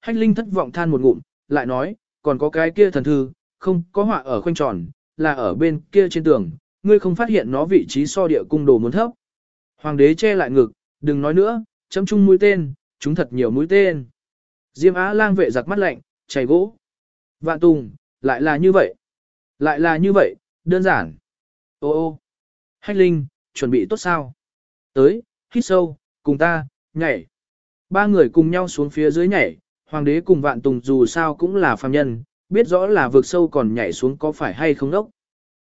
Hách Linh thất vọng than một ngụm, lại nói, còn có cái kia thần thư, không có họa ở khoanh tròn, là ở bên kia trên tường, ngươi không phát hiện nó vị trí so địa cung đồ muốn thấp. Hoàng đế che lại ngực, đừng nói nữa, chấm chung mũi tên, chúng thật nhiều mũi tên. Diêm Á lang vệ giặc mắt lạnh, chảy gỗ. Vạn Tùng, lại là như vậy. Lại là như vậy, đơn giản. Ô ô. Hách Linh, chuẩn bị tốt sao? Tới, hít sâu, cùng ta, nhảy. Ba người cùng nhau xuống phía dưới nhảy, hoàng đế cùng Vạn Tùng dù sao cũng là phàm nhân, biết rõ là vượt sâu còn nhảy xuống có phải hay không đốc.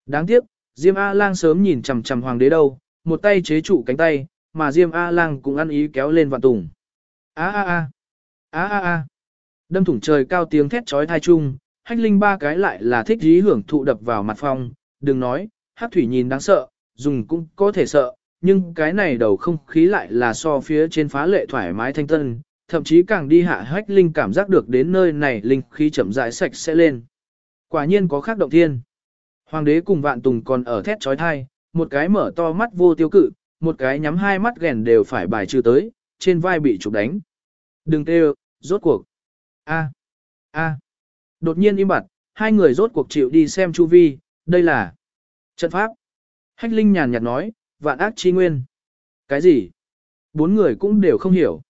Đáng tiếc, Diêm A-lang sớm nhìn chằm chằm hoàng đế đâu, một tay chế trụ cánh tay, mà Diêm A-lang cũng ăn ý kéo lên Vạn Tùng. A a a. A a a. Đâm thủng trời cao tiếng thét chói tai chung, hách linh ba cái lại là thích dí hưởng thụ đập vào mặt phong, đừng nói, hát thủy nhìn đáng sợ, dùng cũng có thể sợ, nhưng cái này đầu không khí lại là so phía trên phá lệ thoải mái thanh tân, thậm chí càng đi hạ hách linh cảm giác được đến nơi này linh khí chậm rãi sạch sẽ lên. Quả nhiên có khác động thiên. Hoàng đế cùng vạn tùng còn ở thét trói thai, một cái mở to mắt vô tiêu cự, một cái nhắm hai mắt ghèn đều phải bài trừ tới, trên vai bị chụp đánh. Đừng tê rốt cuộc. A. A. Đột nhiên im bặt, hai người rốt cuộc chịu đi xem chu vi, đây là trận pháp. Hách Linh nhàn nhạt nói, vạn ác chi nguyên. Cái gì? Bốn người cũng đều không hiểu.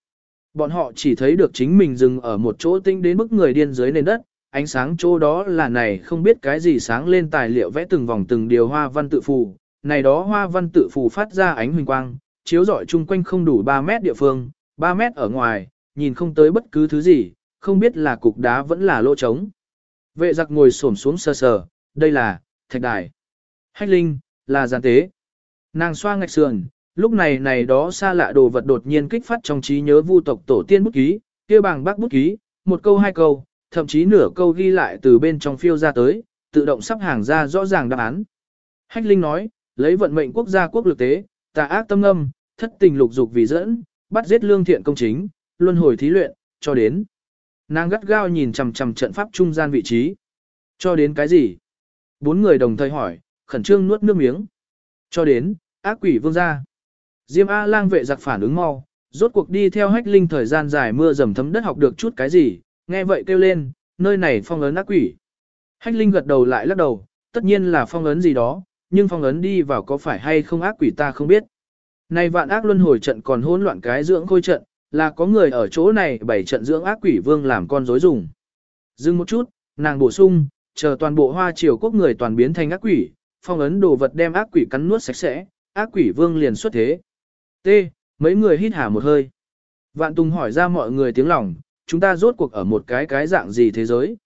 Bọn họ chỉ thấy được chính mình dừng ở một chỗ tinh đến mức người điên dưới nền đất, ánh sáng chỗ đó là này không biết cái gì sáng lên tài liệu vẽ từng vòng từng điều hoa văn tự phù. Này đó hoa văn tự phù phát ra ánh huỳnh quang, chiếu rọi chung quanh không đủ 3 mét địa phương, 3 mét ở ngoài, nhìn không tới bất cứ thứ gì, không biết là cục đá vẫn là lỗ trống. Vệ giặc ngồi xổm xuống sờ sờ, đây là, thạch đài. Hách linh, là giàn tế. Nàng xoa ngạch sườn, lúc này này đó xa lạ đồ vật đột nhiên kích phát trong trí nhớ vu tộc tổ tiên bút ký, kia bảng bác bút ký, một câu hai câu, thậm chí nửa câu ghi lại từ bên trong phiêu ra tới, tự động sắp hàng ra rõ ràng đáp án. Hách Linh nói, lấy vận mệnh quốc gia quốc lực tế, tà ác tâm âm, thất tình lục dục vì dẫn, bắt giết lương thiện công chính, luân hồi thí luyện, cho đến. Nàng gắt gao nhìn chằm chằm trận pháp trung gian vị trí. Cho đến cái gì? Bốn người đồng thời hỏi, khẩn trương nuốt nước miếng. Cho đến, ác quỷ vương gia. Diêm A lang vệ giặc phản ứng mau, rốt cuộc đi theo hách linh thời gian dài mưa dầm thấm đất học được chút cái gì, nghe vậy kêu lên, nơi này phong ấn ác quỷ. Hách linh gật đầu lại lắc đầu, tất nhiên là phong ấn gì đó, nhưng phong ấn đi vào có phải hay không ác quỷ ta không biết. Này vạn ác luân hồi trận còn hỗn loạn cái dưỡng khôi trận, là có người ở chỗ này bảy trận dưỡng ác quỷ vương làm con rối dùng. Dừng một chút, nàng bổ sung, chờ toàn bộ hoa triều quốc người toàn biến thành ác quỷ, phong ấn đồ vật đem ác quỷ cắn nuốt sạch sẽ, ác quỷ vương liền xuất thế. T. Mấy người hít hà một hơi. Vạn Tùng hỏi ra mọi người tiếng lòng, chúng ta rốt cuộc ở một cái cái dạng gì thế giới.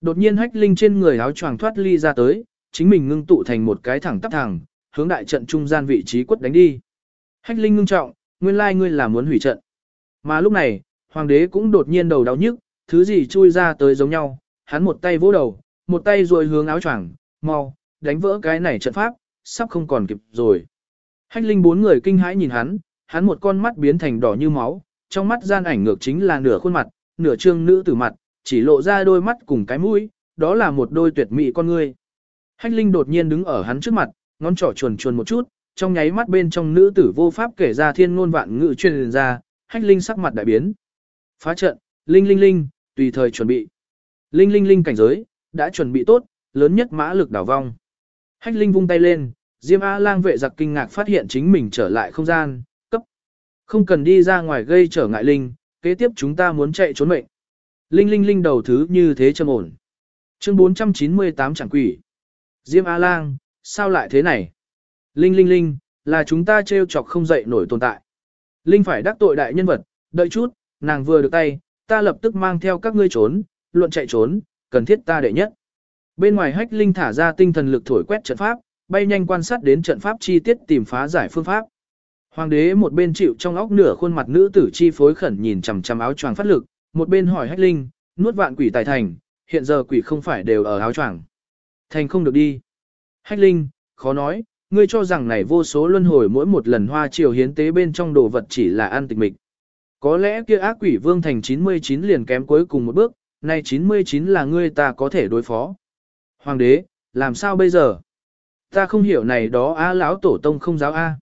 Đột nhiên hách linh trên người áo choàng thoát ly ra tới, chính mình ngưng tụ thành một cái thẳng tắp thẳng, hướng đại trận trung gian vị trí quất đánh đi. Hách linh ngưng trọng, nguyên lai ngươi là muốn hủy trận. Mà lúc này, hoàng đế cũng đột nhiên đầu đau nhức, thứ gì chui ra tới giống nhau, hắn một tay vỗ đầu, một tay rồi hướng áo choàng, mau, đánh vỡ cái này trận pháp, sắp không còn kịp rồi. Hách linh bốn người kinh hãi nhìn hắn, hắn một con mắt biến thành đỏ như máu, trong mắt gian ảnh ngược chính là nửa khuôn mặt, nửa trương nữ tử mặt, chỉ lộ ra đôi mắt cùng cái mũi, đó là một đôi tuyệt mỹ con ngươi. Hách linh đột nhiên đứng ở hắn trước mặt, ngón trỏ chuồn chuồn một chút, trong nháy mắt bên trong nữ tử vô pháp kể ra thiên ngôn vạn ngữ truyền ra, hách linh sắc mặt đại biến. Phá trận, linh linh linh, tùy thời chuẩn bị. Linh linh linh cảnh giới, đã chuẩn bị tốt, lớn nhất mã lực đảo vong. Hách linh vung tay lên, Diêm A lang vệ giặc kinh ngạc phát hiện chính mình trở lại không gian, cấp. Không cần đi ra ngoài gây trở ngại linh, kế tiếp chúng ta muốn chạy trốn mệnh. Linh linh linh đầu thứ như thế trầm ổn. Chương 498 chẳng quỷ. Diêm A lang, sao lại thế này? Linh linh linh, là chúng ta trêu chọc không dậy nổi tồn tại. Linh phải đắc tội đại nhân vật, đợi chút, nàng vừa được tay, ta lập tức mang theo các ngươi trốn, luận chạy trốn, cần thiết ta đệ nhất. Bên ngoài hách linh thả ra tinh thần lực thổi quét trận pháp, bay nhanh quan sát đến trận pháp chi tiết tìm phá giải phương pháp. Hoàng đế một bên chịu trong óc nửa khuôn mặt nữ tử chi phối khẩn nhìn chằm chằm áo choàng phát lực, một bên hỏi hách linh, nuốt vạn quỷ tài thành, hiện giờ quỷ không phải đều ở áo choàng. Thành không được đi. Hách linh, khó nói, ngươi cho rằng này vô số luân hồi mỗi một lần hoa triều hiến tế bên trong đồ vật chỉ là an tịch mịch. Có lẽ kia ác quỷ vương thành 99 liền kém cuối cùng một bước, nay 99 là ngươi ta có thể đối phó. Hoàng đế, làm sao bây giờ? Ta không hiểu này đó á lão tổ tông không giáo A.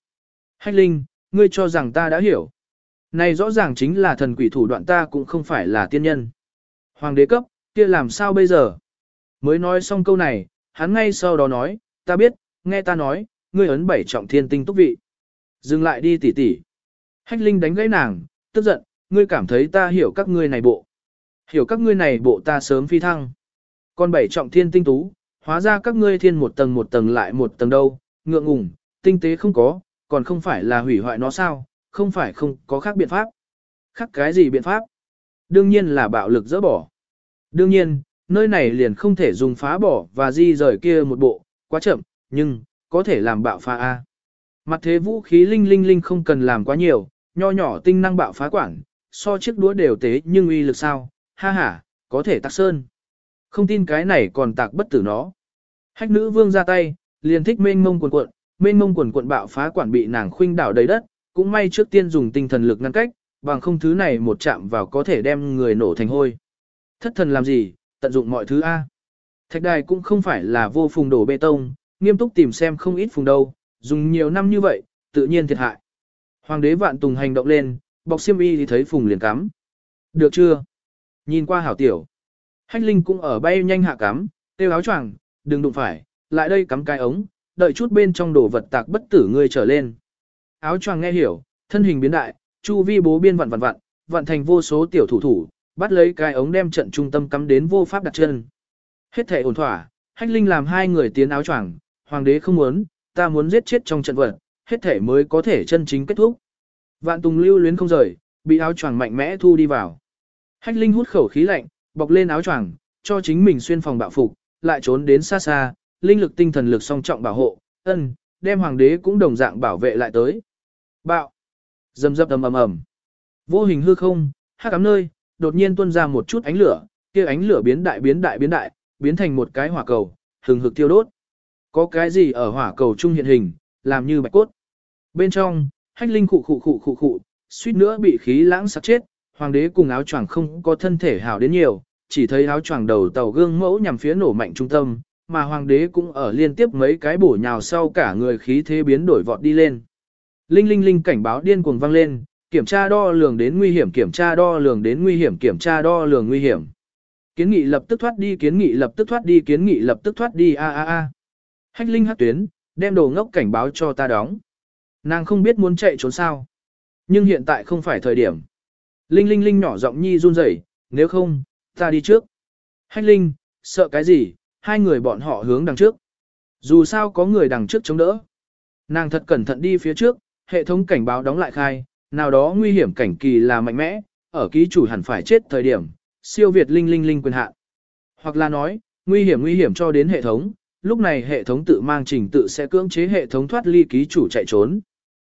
Hách linh, ngươi cho rằng ta đã hiểu. Này rõ ràng chính là thần quỷ thủ đoạn ta cũng không phải là tiên nhân. Hoàng đế cấp, kia làm sao bây giờ? Mới nói xong câu này, hắn ngay sau đó nói, ta biết, nghe ta nói, ngươi ấn bảy trọng thiên tinh túc vị. Dừng lại đi tỉ tỉ. Hách Linh đánh gãy nàng, tức giận, ngươi cảm thấy ta hiểu các ngươi này bộ. Hiểu các ngươi này bộ ta sớm phi thăng. Còn bảy trọng thiên tinh tú, hóa ra các ngươi thiên một tầng một tầng lại một tầng đâu, ngượng ngùng, tinh tế không có, còn không phải là hủy hoại nó sao, không phải không có khác biện pháp. Khác cái gì biện pháp? Đương nhiên là bạo lực dỡ bỏ. Đương nhiên, nơi này liền không thể dùng phá bỏ và di rời kia một bộ, quá chậm, nhưng, có thể làm bạo phá A. Mặt thế vũ khí linh linh linh không cần làm quá nhiều, nho nhỏ tinh năng bạo phá quản, so chiếc đũa đều tế nhưng uy lực sao, ha ha, có thể tạc sơn. Không tin cái này còn tạc bất tử nó. Hách nữ vương ra tay, liền thích mênh mông quần cuộn, mênh mông quần cuộn bạo phá quản bị nàng khuynh đảo đầy đất, cũng may trước tiên dùng tinh thần lực ngăn cách, bằng không thứ này một chạm vào có thể đem người nổ thành hôi. Thất thần làm gì, tận dụng mọi thứ A. Thạch đài cũng không phải là vô phùng đổ bê tông, nghiêm túc tìm xem không ít phùng đâu, dùng nhiều năm như vậy, tự nhiên thiệt hại. Hoàng đế vạn tùng hành động lên, bọc xiêm y thì thấy phùng liền cắm. Được chưa? Nhìn qua hảo tiểu. Hách linh cũng ở bay nhanh hạ cắm, tiêu áo choàng, đừng đụng phải, lại đây cắm cái ống, đợi chút bên trong đồ vật tạc bất tử người trở lên. Áo choàng nghe hiểu, thân hình biến đại, chu vi bố biên vặn vặn vặn, vặn thành vô số tiểu thủ thủ, bắt lấy cái ống đem trận trung tâm cắm đến vô pháp đặt chân. Hết thể ổn thỏa, hách linh làm hai người tiến áo choàng, hoàng đế không muốn, ta muốn giết chết trong trận vật, hết thể mới có thể chân chính kết thúc. Vạn tùng lưu luyến không rời, bị áo choàng mạnh mẽ thu đi vào. Hách linh hút khẩu khí lạnh, bọc lên áo choàng, cho chính mình xuyên phòng bạo phục, lại trốn đến xa xa, linh lực tinh thần lực song trọng bảo hộ, ân, đem hoàng đế cũng đồng dạng bảo vệ lại tới. Bạo, dầm dập ầm ầm ầm, vô hình hư không, hắc cắm nơi, đột nhiên tuôn ra một chút ánh lửa, kia ánh lửa biến đại biến đại biến đại, biến thành một cái hỏa cầu, hừng hực tiêu đốt. Có cái gì ở hỏa cầu trung hiện hình, làm như bạch cốt. Bên trong, hách linh khụ khụ khụ khụ khụ, suýt nữa bị khí lãng sặc chết, hoàng đế cùng áo choàng không có thân thể hảo đến nhiều, chỉ thấy áo choàng đầu tàu gương mẫu nhằm phía nổ mạnh trung tâm, mà hoàng đế cũng ở liên tiếp mấy cái bổ nhào sau cả người khí thế biến đổi vọt đi lên. Linh linh linh cảnh báo điên cuồng vang lên, kiểm tra đo lường đến nguy hiểm kiểm tra đo lường đến nguy hiểm kiểm tra đo lường nguy hiểm. Kiến nghị lập tức thoát đi kiến nghị lập tức thoát đi kiến nghị lập tức thoát đi a a a. Hách linh hắc tuyến, đem đồ ngốc cảnh báo cho ta đóng. Nàng không biết muốn chạy trốn sao. Nhưng hiện tại không phải thời điểm. Linh linh linh nhỏ giọng nhi run rẩy, nếu không, ta đi trước. Hách linh, sợ cái gì, hai người bọn họ hướng đằng trước. Dù sao có người đằng trước chống đỡ. Nàng thật cẩn thận đi phía trước, hệ thống cảnh báo đóng lại khai, nào đó nguy hiểm cảnh kỳ là mạnh mẽ, ở ký chủ hẳn phải chết thời điểm, siêu việt linh linh linh quyền hạn. Hoặc là nói, nguy hiểm nguy hiểm cho đến hệ thống, lúc này hệ thống tự mang trình tự sẽ cưỡng chế hệ thống thoát ly ký chủ chạy trốn.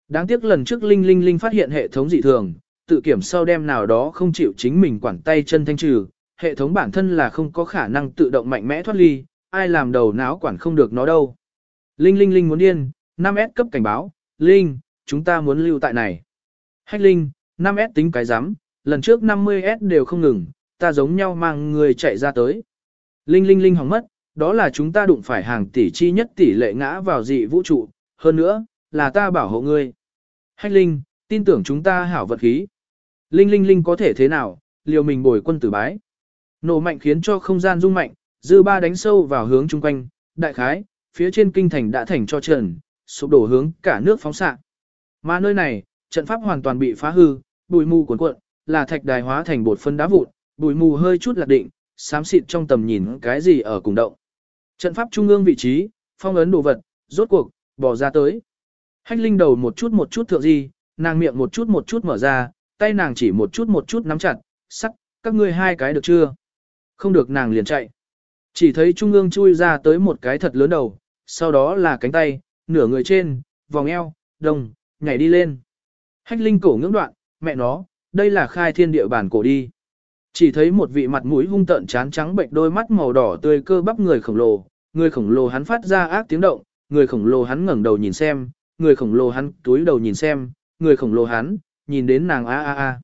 Đáng tiếc lần trước linh linh linh phát hiện hệ thống dị thường, tự kiểm sau đem nào đó không chịu chính mình quản tay chân thanh trừ, hệ thống bản thân là không có khả năng tự động mạnh mẽ thoát ly, ai làm đầu não quản không được nó đâu. Linh linh linh muốn điên, 5S cấp cảnh báo, Linh, chúng ta muốn lưu tại này. Hách Linh, 5S tính cái rắm lần trước 50S đều không ngừng, ta giống nhau mang người chạy ra tới. Linh Linh Linh hỏng mất, đó là chúng ta đụng phải hàng tỷ chi nhất tỷ lệ ngã vào dị vũ trụ, hơn nữa, là ta bảo hộ ngươi. Hách Linh, tin tưởng chúng ta hảo vật khí. Linh Linh Linh có thể thế nào, liều mình bồi quân tử bái. Nổ mạnh khiến cho không gian rung mạnh, dư ba đánh sâu vào hướng chung quanh, đại khái, phía trên kinh thành đã thành cho trần, sụp đổ hướng cả nước phóng xạ. Mà nơi này, trận pháp hoàn toàn bị phá hư, bụi mù cuồn cuộn, là thạch đài hóa thành bột phân đá vụn, bụi mù hơi chút lạc định, xám xịt trong tầm nhìn cái gì ở cùng động. Trận pháp trung ương vị trí, phong ấn đồ vật, rốt cuộc, bỏ ra tới. Hách linh đầu một chút một chút thượng gì, nàng miệng một chút một chút mở ra, tay nàng chỉ một chút một chút nắm chặt, sắc, các ngươi hai cái được chưa? Không được nàng liền chạy. Chỉ thấy trung ương chui ra tới một cái thật lớn đầu, sau đó là cánh tay, nửa người trên, vòng eo, đồng, nhảy đi lên. Hách linh cổ ngưỡng đoạn, mẹ nó, đây là khai thiên địa bản cổ đi. Chỉ thấy một vị mặt mũi hung tợn chán trắng bệnh đôi mắt màu đỏ tươi cơ bắp người khổng lồ, người khổng lồ hắn phát ra ác tiếng động, người khổng lồ hắn ngẩng đầu nhìn xem, người khổng lồ hắn túi đầu nhìn xem, người khổng lồ hắn, nhìn đến nàng a a a.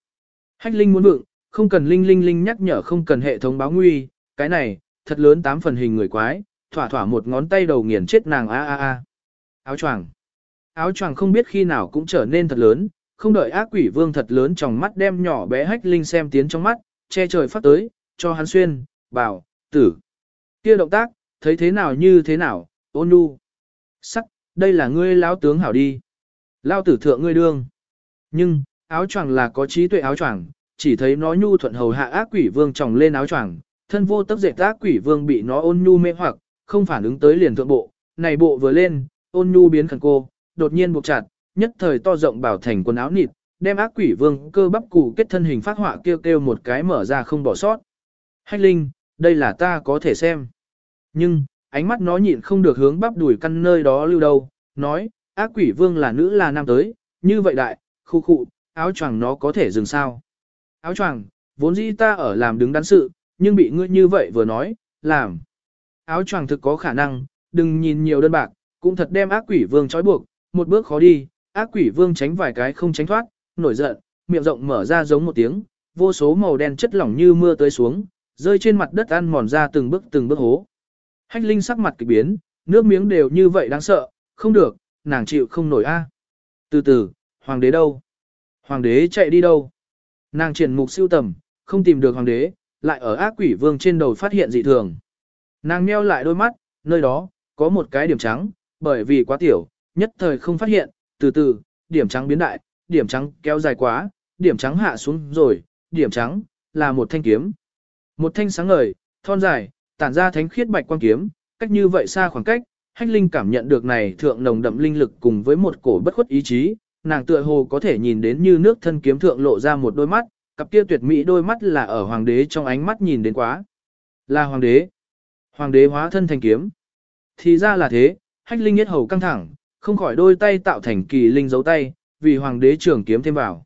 Hách linh muốn vượng, không cần linh linh linh nhắc nhở không cần hệ thống báo nguy, cái này, thật lớn tám phần hình người quái, thỏa thỏa một ngón tay đầu nghiền chết nàng a a a. Áo choàng. Áo choàng không biết khi nào cũng trở nên thật lớn, không đợi ác quỷ vương thật lớn trong mắt đem nhỏ bé hách linh xem tiến trong mắt, che trời phát tới, cho hắn xuyên, bảo, tử. Kia động tác, thấy thế nào như thế nào, ôn nhu. Sắc, đây là ngươi lão tướng hảo đi. Lao tử thượng ngươi đương. Nhưng, áo choàng là có trí tuệ áo choàng, chỉ thấy nó nhu thuận hầu hạ ác quỷ vương tròng lên áo choàng, thân vô tấp dệt ác quỷ vương bị nó ôn nhu mê hoặc, không phản ứng tới liền thượng bộ, này bộ vừa lên, ôn nhu biến khẩn cô, đột nhiên buộc chặt, nhất thời to rộng bảo thành quần áo nịt, đem ác quỷ vương cơ bắp cụ kết thân hình phát họa kêu kêu một cái mở ra không bỏ sót. Hách linh, đây là ta có thể xem. Nhưng, ánh mắt nó nhịn không được hướng bắp đuổi căn nơi đó lưu đâu, nói, ác quỷ vương là nữ là nam tới, như vậy đại, khu khu, áo choàng nó có thể dừng sao. Áo choàng, vốn dĩ ta ở làm đứng đắn sự, nhưng bị ngươi như vậy vừa nói, làm. Áo choàng thực có khả năng, đừng nhìn nhiều đơn bạc, cũng thật đem ác quỷ vương trói buộc, một bước khó đi, ác quỷ vương tránh vài cái không tránh thoát, nổi giận, miệng rộng mở ra giống một tiếng, vô số màu đen chất lỏng như mưa tới xuống, rơi trên mặt đất ăn mòn ra từng bước từng bước hố. Hách Linh sắc mặt kỳ biến, nước miếng đều như vậy đáng sợ, không được, nàng chịu không nổi a. Từ từ, hoàng đế đâu? Hoàng đế chạy đi đâu? Nàng triển mục siêu tầm, không tìm được hoàng đế, lại ở ác quỷ vương trên đầu phát hiện dị thường. Nàng nheo lại đôi mắt, nơi đó, có một cái điểm trắng, bởi vì quá tiểu, nhất thời không phát hiện, từ từ, điểm trắng biến đại, điểm trắng kéo dài quá, điểm trắng hạ xuống rồi, điểm trắng, là một thanh kiếm. Một thanh sáng ngời, thon dài, tản ra thánh khiết bạch quang kiếm, cách như vậy xa khoảng cách, hách linh cảm nhận được này thượng nồng đậm linh lực cùng với một cổ bất khuất ý chí, nàng tựa hồ có thể nhìn đến như nước thân kiếm thượng lộ ra một đôi mắt, cặp kia tuyệt mỹ đôi mắt là ở hoàng đế trong ánh mắt nhìn đến quá. Là hoàng đế. Hoàng đế hóa thân thành kiếm. Thì ra là thế, hách linh nhất hầu căng thẳng, không khỏi đôi tay tạo thành kỳ linh dấu tay, vì hoàng đế trưởng kiếm thêm vào.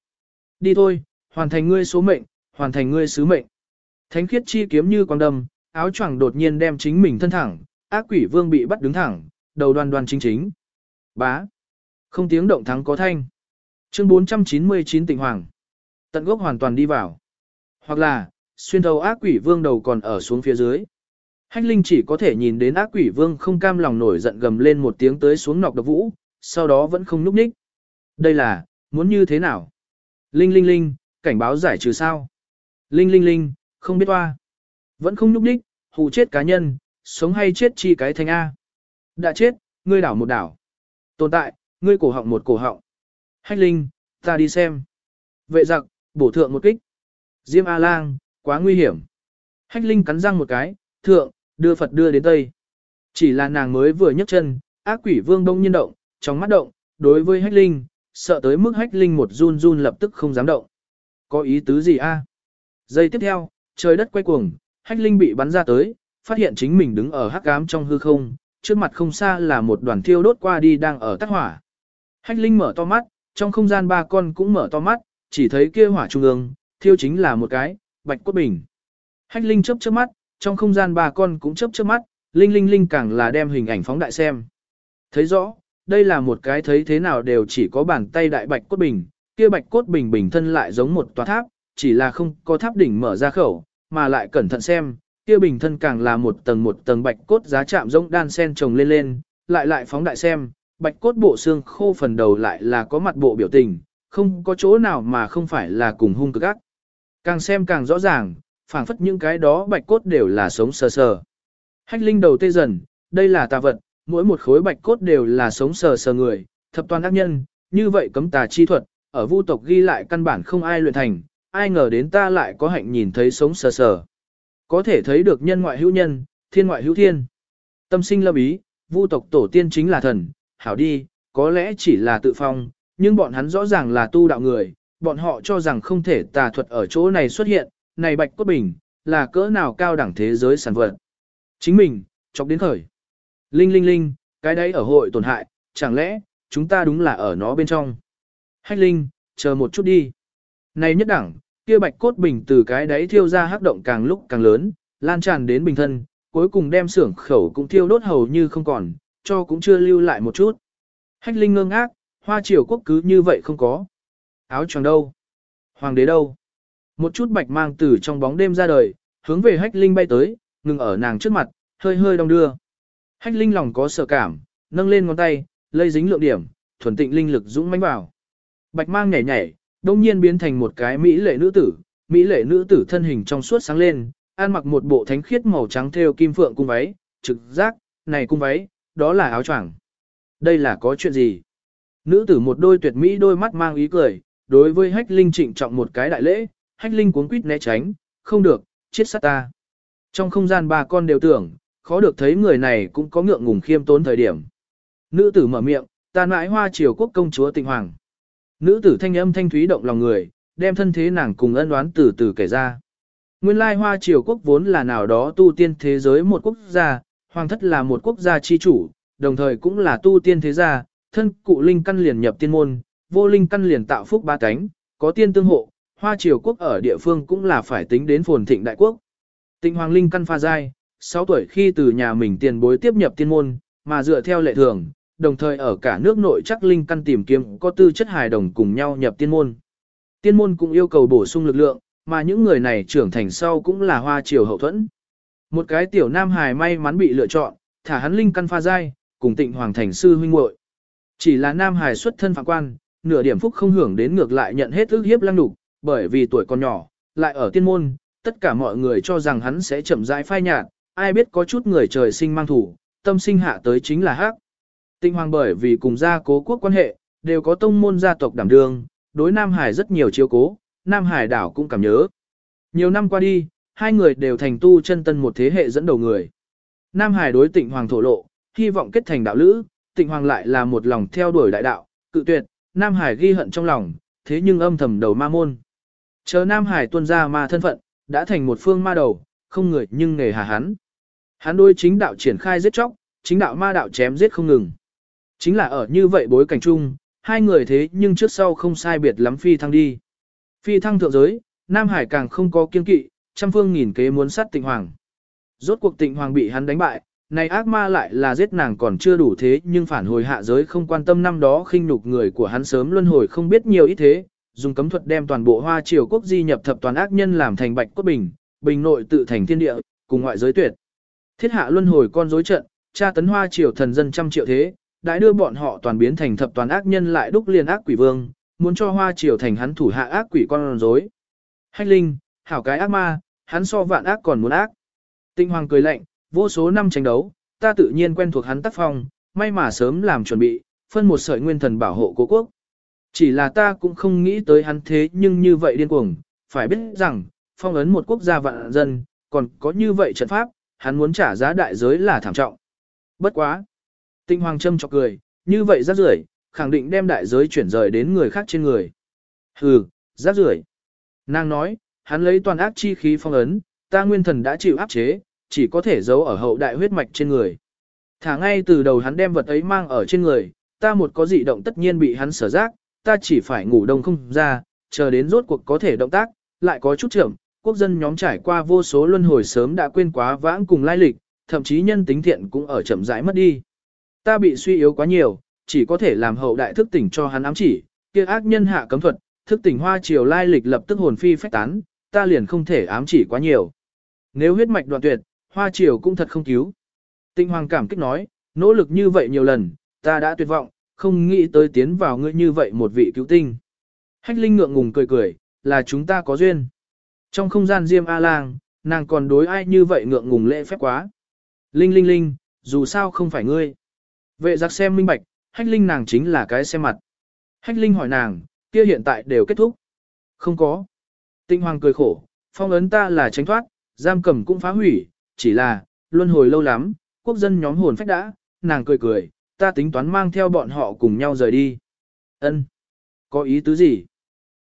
Đi thôi, hoàn thành ngươi số mệnh, hoàn thành ngươi sứ mệnh. Thánh khiết chi kiếm như quang đâm, áo choàng đột nhiên đem chính mình thân thẳng, ác quỷ vương bị bắt đứng thẳng, đầu đoan đoan chính chính. Bá. Không tiếng động thắng có thanh. Chương 499 tỉnh hoàng. Tận gốc hoàn toàn đi vào. Hoặc là, xuyên thấu ác quỷ vương đầu còn ở xuống phía dưới. Hách Linh chỉ có thể nhìn đến ác quỷ vương không cam lòng nổi giận gầm lên một tiếng tới xuống nọc độc vũ, sau đó vẫn không núp ních. Đây là, muốn như thế nào? Linh linh linh, cảnh báo giải trừ sao? Linh linh linh, không biết hoa. Vẫn không núp ních, hù chết cá nhân, sống hay chết chi cái thanh A. Đã chết, ngươi đảo một đảo. Tồn tại, ngươi cổ họng một cổ họng. Hách Linh, ta đi xem. Vệ giặc, bổ thượng một kích. Diêm A-lang, quá nguy hiểm. Hách Linh cắn răng một cái, thượng, đưa Phật đưa đến Tây. Chỉ là nàng mới vừa nhấc chân, ác quỷ vương đông nhiên động, trong mắt động, đối với Hách Linh, sợ tới mức Hách Linh một run run lập tức không dám động. Có ý tứ gì a? Giây tiếp theo, trời đất quay cuồng, Hách Linh bị bắn ra tới, phát hiện chính mình đứng ở hắc ám trong hư không, trước mặt không xa là một đoàn thiêu đốt qua đi đang ở tắt hỏa. Hách Linh mở to mắt, trong không gian ba con cũng mở to mắt, chỉ thấy kia hỏa trung ương, thiêu chính là một cái, bạch cốt bình. Hách Linh chớp chớp mắt, trong không gian ba con cũng chớp chớp mắt, Linh Linh Linh càng là đem hình ảnh phóng đại xem. Thấy rõ, đây là một cái thấy thế nào đều chỉ có bàn tay đại bạch cốt bình, kia bạch cốt bình bình thân lại giống một tòa tháp, chỉ là không có tháp đỉnh mở ra khẩu, mà lại cẩn thận xem, kia bình thân càng là một tầng một tầng bạch cốt giá chạm giống đan sen trồng lên lên, lại lại phóng đại xem, bạch cốt bộ xương khô phần đầu lại là có mặt bộ biểu tình, không có chỗ nào mà không phải là cùng hung cực ác. Càng xem càng rõ ràng, phảng phất những cái đó bạch cốt đều là sống sờ sờ. Hách linh đầu tê dần, đây là tà vật, mỗi một khối bạch cốt đều là sống sờ sờ người, thập toàn ác nhân, như vậy cấm tà chi thuật, ở vu tộc ghi lại căn bản không ai luyện thành, ai ngờ đến ta lại có hạnh nhìn thấy sống sờ sờ. Có thể thấy được nhân ngoại hữu nhân, thiên ngoại hữu thiên. Tâm sinh lâm ý, vu tộc tổ tiên chính là thần, hảo đi, có lẽ chỉ là tự phong, nhưng bọn hắn rõ ràng là tu đạo người, bọn họ cho rằng không thể tà thuật ở chỗ này xuất hiện, này bạch cốt bình, là cỡ nào cao đẳng thế giới sản vật. Chính mình, chọc đến khởi. Linh linh linh, cái đấy ở hội tổn hại, chẳng lẽ, chúng ta đúng là ở nó bên trong. Hách linh, chờ một chút đi. Này nhất đẳng, kia bạch cốt bình từ cái đấy thiêu ra hắc động càng lúc càng lớn, lan tràn đến bình thân, cuối cùng đem xưởng khẩu cũng thiêu đốt hầu như không còn, cho cũng chưa lưu lại một chút. Hách linh ngơ ngác, hoa triều quốc cứ như vậy không có. Áo choàng đâu? Hoàng đế đâu? Một chút bạch mang từ trong bóng đêm ra đời, hướng về hách linh bay tới, ngừng ở nàng trước mặt, hơi hơi đong đưa. Hách linh lòng có sợ cảm, nâng lên ngón tay, lây dính lượng điểm, thuần tịnh linh lực dũng mãnh vào. Bạch mang nhảy nhảy, đông nhiên biến thành một cái mỹ lệ nữ tử, mỹ lệ nữ tử thân hình trong suốt sáng lên, ăn mặc một bộ thánh khiết màu trắng thêu kim phượng cung váy, trực giác, này cung váy, đó là áo choàng. Đây là có chuyện gì? Nữ tử một đôi tuyệt mỹ đôi mắt mang ý cười, đối với hách linh trịnh trọng một cái đại lễ, hách linh cuốn quýt né tránh, không được, chết sát ta. Trong không gian ba con đều tưởng, khó được thấy người này cũng có ngượng ngùng khiêm tốn thời điểm. Nữ tử mở miệng, ta nãi hoa triều quốc công chúa tịnh hoàng. Nữ tử thanh âm thanh thúy động lòng người, đem thân thế nàng cùng ân đoán từ từ kể ra. Nguyên lai hoa triều quốc vốn là nào đó tu tiên thế giới một quốc gia, hoàng thất là một quốc gia chi chủ, đồng thời cũng là tu tiên thế gia, thân cụ linh căn liền nhập tiên môn, vô linh căn liền tạo phúc ba cánh, có tiên tương hộ, hoa triều quốc ở địa phương cũng là phải tính đến phồn thịnh đại quốc. Tịnh hoàng linh căn pha giai, 6 tuổi khi từ nhà mình tiền bối tiếp nhập tiên môn, mà dựa theo lệ thường, đồng thời ở cả nước nội chắc linh căn tìm kiếm có tư chất hài đồng cùng nhau nhập tiên môn. Tiên môn cũng yêu cầu bổ sung lực lượng, mà những người này trưởng thành sau cũng là hoa triều hậu thuẫn. Một cái tiểu nam hài may mắn bị lựa chọn, thả hắn linh căn pha giai, cùng tịnh hoàng thành sư huynh muội. Chỉ là nam hài xuất thân phạm quan, nửa điểm phúc không hưởng đến ngược lại nhận hết ức hiếp lăng đục, bởi vì tuổi còn nhỏ, lại ở tiên môn, tất cả mọi người cho rằng hắn sẽ chậm rãi phai nhạt, ai biết có chút người trời sinh mang thủ, tâm sinh hạ tới chính là hắc. Tịnh hoàng bởi vì cùng gia cố quốc quan hệ, đều có tông môn gia tộc đảm đương, đối Nam Hải rất nhiều chiếu cố, Nam Hải đảo cũng cảm nhớ. Nhiều năm qua đi, hai người đều thành tu chân tân một thế hệ dẫn đầu người. Nam Hải đối tịnh hoàng thổ lộ, hy vọng kết thành đạo lữ, tịnh hoàng lại là một lòng theo đuổi đại đạo, cự tuyệt, Nam Hải ghi hận trong lòng, thế nhưng âm thầm đầu ma môn. Chờ Nam Hải tuân ra ma thân phận, đã thành một phương ma đầu, không người nhưng nghề hà hắn. Hắn đôi chính đạo triển khai giết chóc, chính đạo ma đạo chém giết không ngừng. Chính là ở như vậy bối cảnh chung, hai người thế nhưng trước sau không sai biệt lắm phi thăng đi. Phi thăng thượng giới, Nam Hải càng không có kiên kỵ, trăm phương nghìn kế muốn sát tịnh hoàng. Rốt cuộc tịnh hoàng bị hắn đánh bại, này ác ma lại là giết nàng còn chưa đủ thế nhưng phản hồi hạ giới không quan tâm năm đó khinh nhục người của hắn sớm luân hồi không biết nhiều ít thế, dùng cấm thuật đem toàn bộ hoa triều quốc di nhập thập toàn ác nhân làm thành bạch cốt bình, bình nội tự thành thiên địa, cùng ngoại giới tuyệt. Thiết hạ luân hồi con rối trận, tra tấn hoa triều thần dân trăm triệu thế, đã đưa bọn họ toàn biến thành thập toàn ác nhân lại đúc liên ác quỷ vương, muốn cho hoa triều thành hắn thủ hạ ác quỷ con rối. Hách linh, hảo cái ác ma, hắn so vạn ác còn muốn ác. Tinh hoàng cười lạnh, vô số năm tranh đấu, ta tự nhiên quen thuộc hắn tác phong, may mà sớm làm chuẩn bị, phân một sợi nguyên thần bảo hộ cố quốc. Chỉ là ta cũng không nghĩ tới hắn thế nhưng như vậy điên cuồng, phải biết rằng, phong ấn một quốc gia vạn dân, còn có như vậy trận pháp, hắn muốn trả giá đại giới là thảm trọng. Bất quá. Tinh Hoàng châm chọc cười, như vậy rác rưởi, khẳng định đem đại giới chuyển rời đến người khác trên người. Hừ, rác rưởi. Nàng nói, hắn lấy toàn ác chi khí phong ấn, ta nguyên thần đã chịu áp chế, chỉ có thể giấu ở hậu đại huyết mạch trên người. Thả ngay từ đầu hắn đem vật ấy mang ở trên người, ta một có dị động tất nhiên bị hắn sở giác, ta chỉ phải ngủ đông không ra, chờ đến rốt cuộc có thể động tác, lại có chút trưởng, quốc dân nhóm trải qua vô số luân hồi sớm đã quên quá vãng cùng lai lịch, thậm chí nhân tính thiện cũng ở chậm rãi mất đi. Ta bị suy yếu quá nhiều, chỉ có thể làm hậu đại thức tỉnh cho hắn ám chỉ, kia ác nhân hạ cấm thuật, thức tỉnh hoa triều lai lịch lập tức hồn phi phách tán, ta liền không thể ám chỉ quá nhiều. Nếu huyết mạch đoạn tuyệt, hoa triều cũng thật không cứu. Tinh hoàng cảm kích nói, nỗ lực như vậy nhiều lần, ta đã tuyệt vọng, không nghĩ tới tiến vào ngươi như vậy một vị cứu tinh. Hách Linh ngượng ngùng cười cười, là chúng ta có duyên. Trong không gian Diêm A-Lang, nàng còn đối ai như vậy ngượng ngùng lễ phép quá. Linh Linh Linh, dù sao không phải ngươi. Vệ giặc xem minh bạch, Hách Linh nàng chính là cái xem mặt. Hách Linh hỏi nàng, kia hiện tại đều kết thúc. Không có. Tinh Hoàng cười khổ, phong ấn ta là tránh thoát, giam cầm cũng phá hủy, chỉ là, luân hồi lâu lắm, quốc dân nhóm hồn phách đã, nàng cười cười, ta tính toán mang theo bọn họ cùng nhau rời đi. Ân, Có ý tứ gì?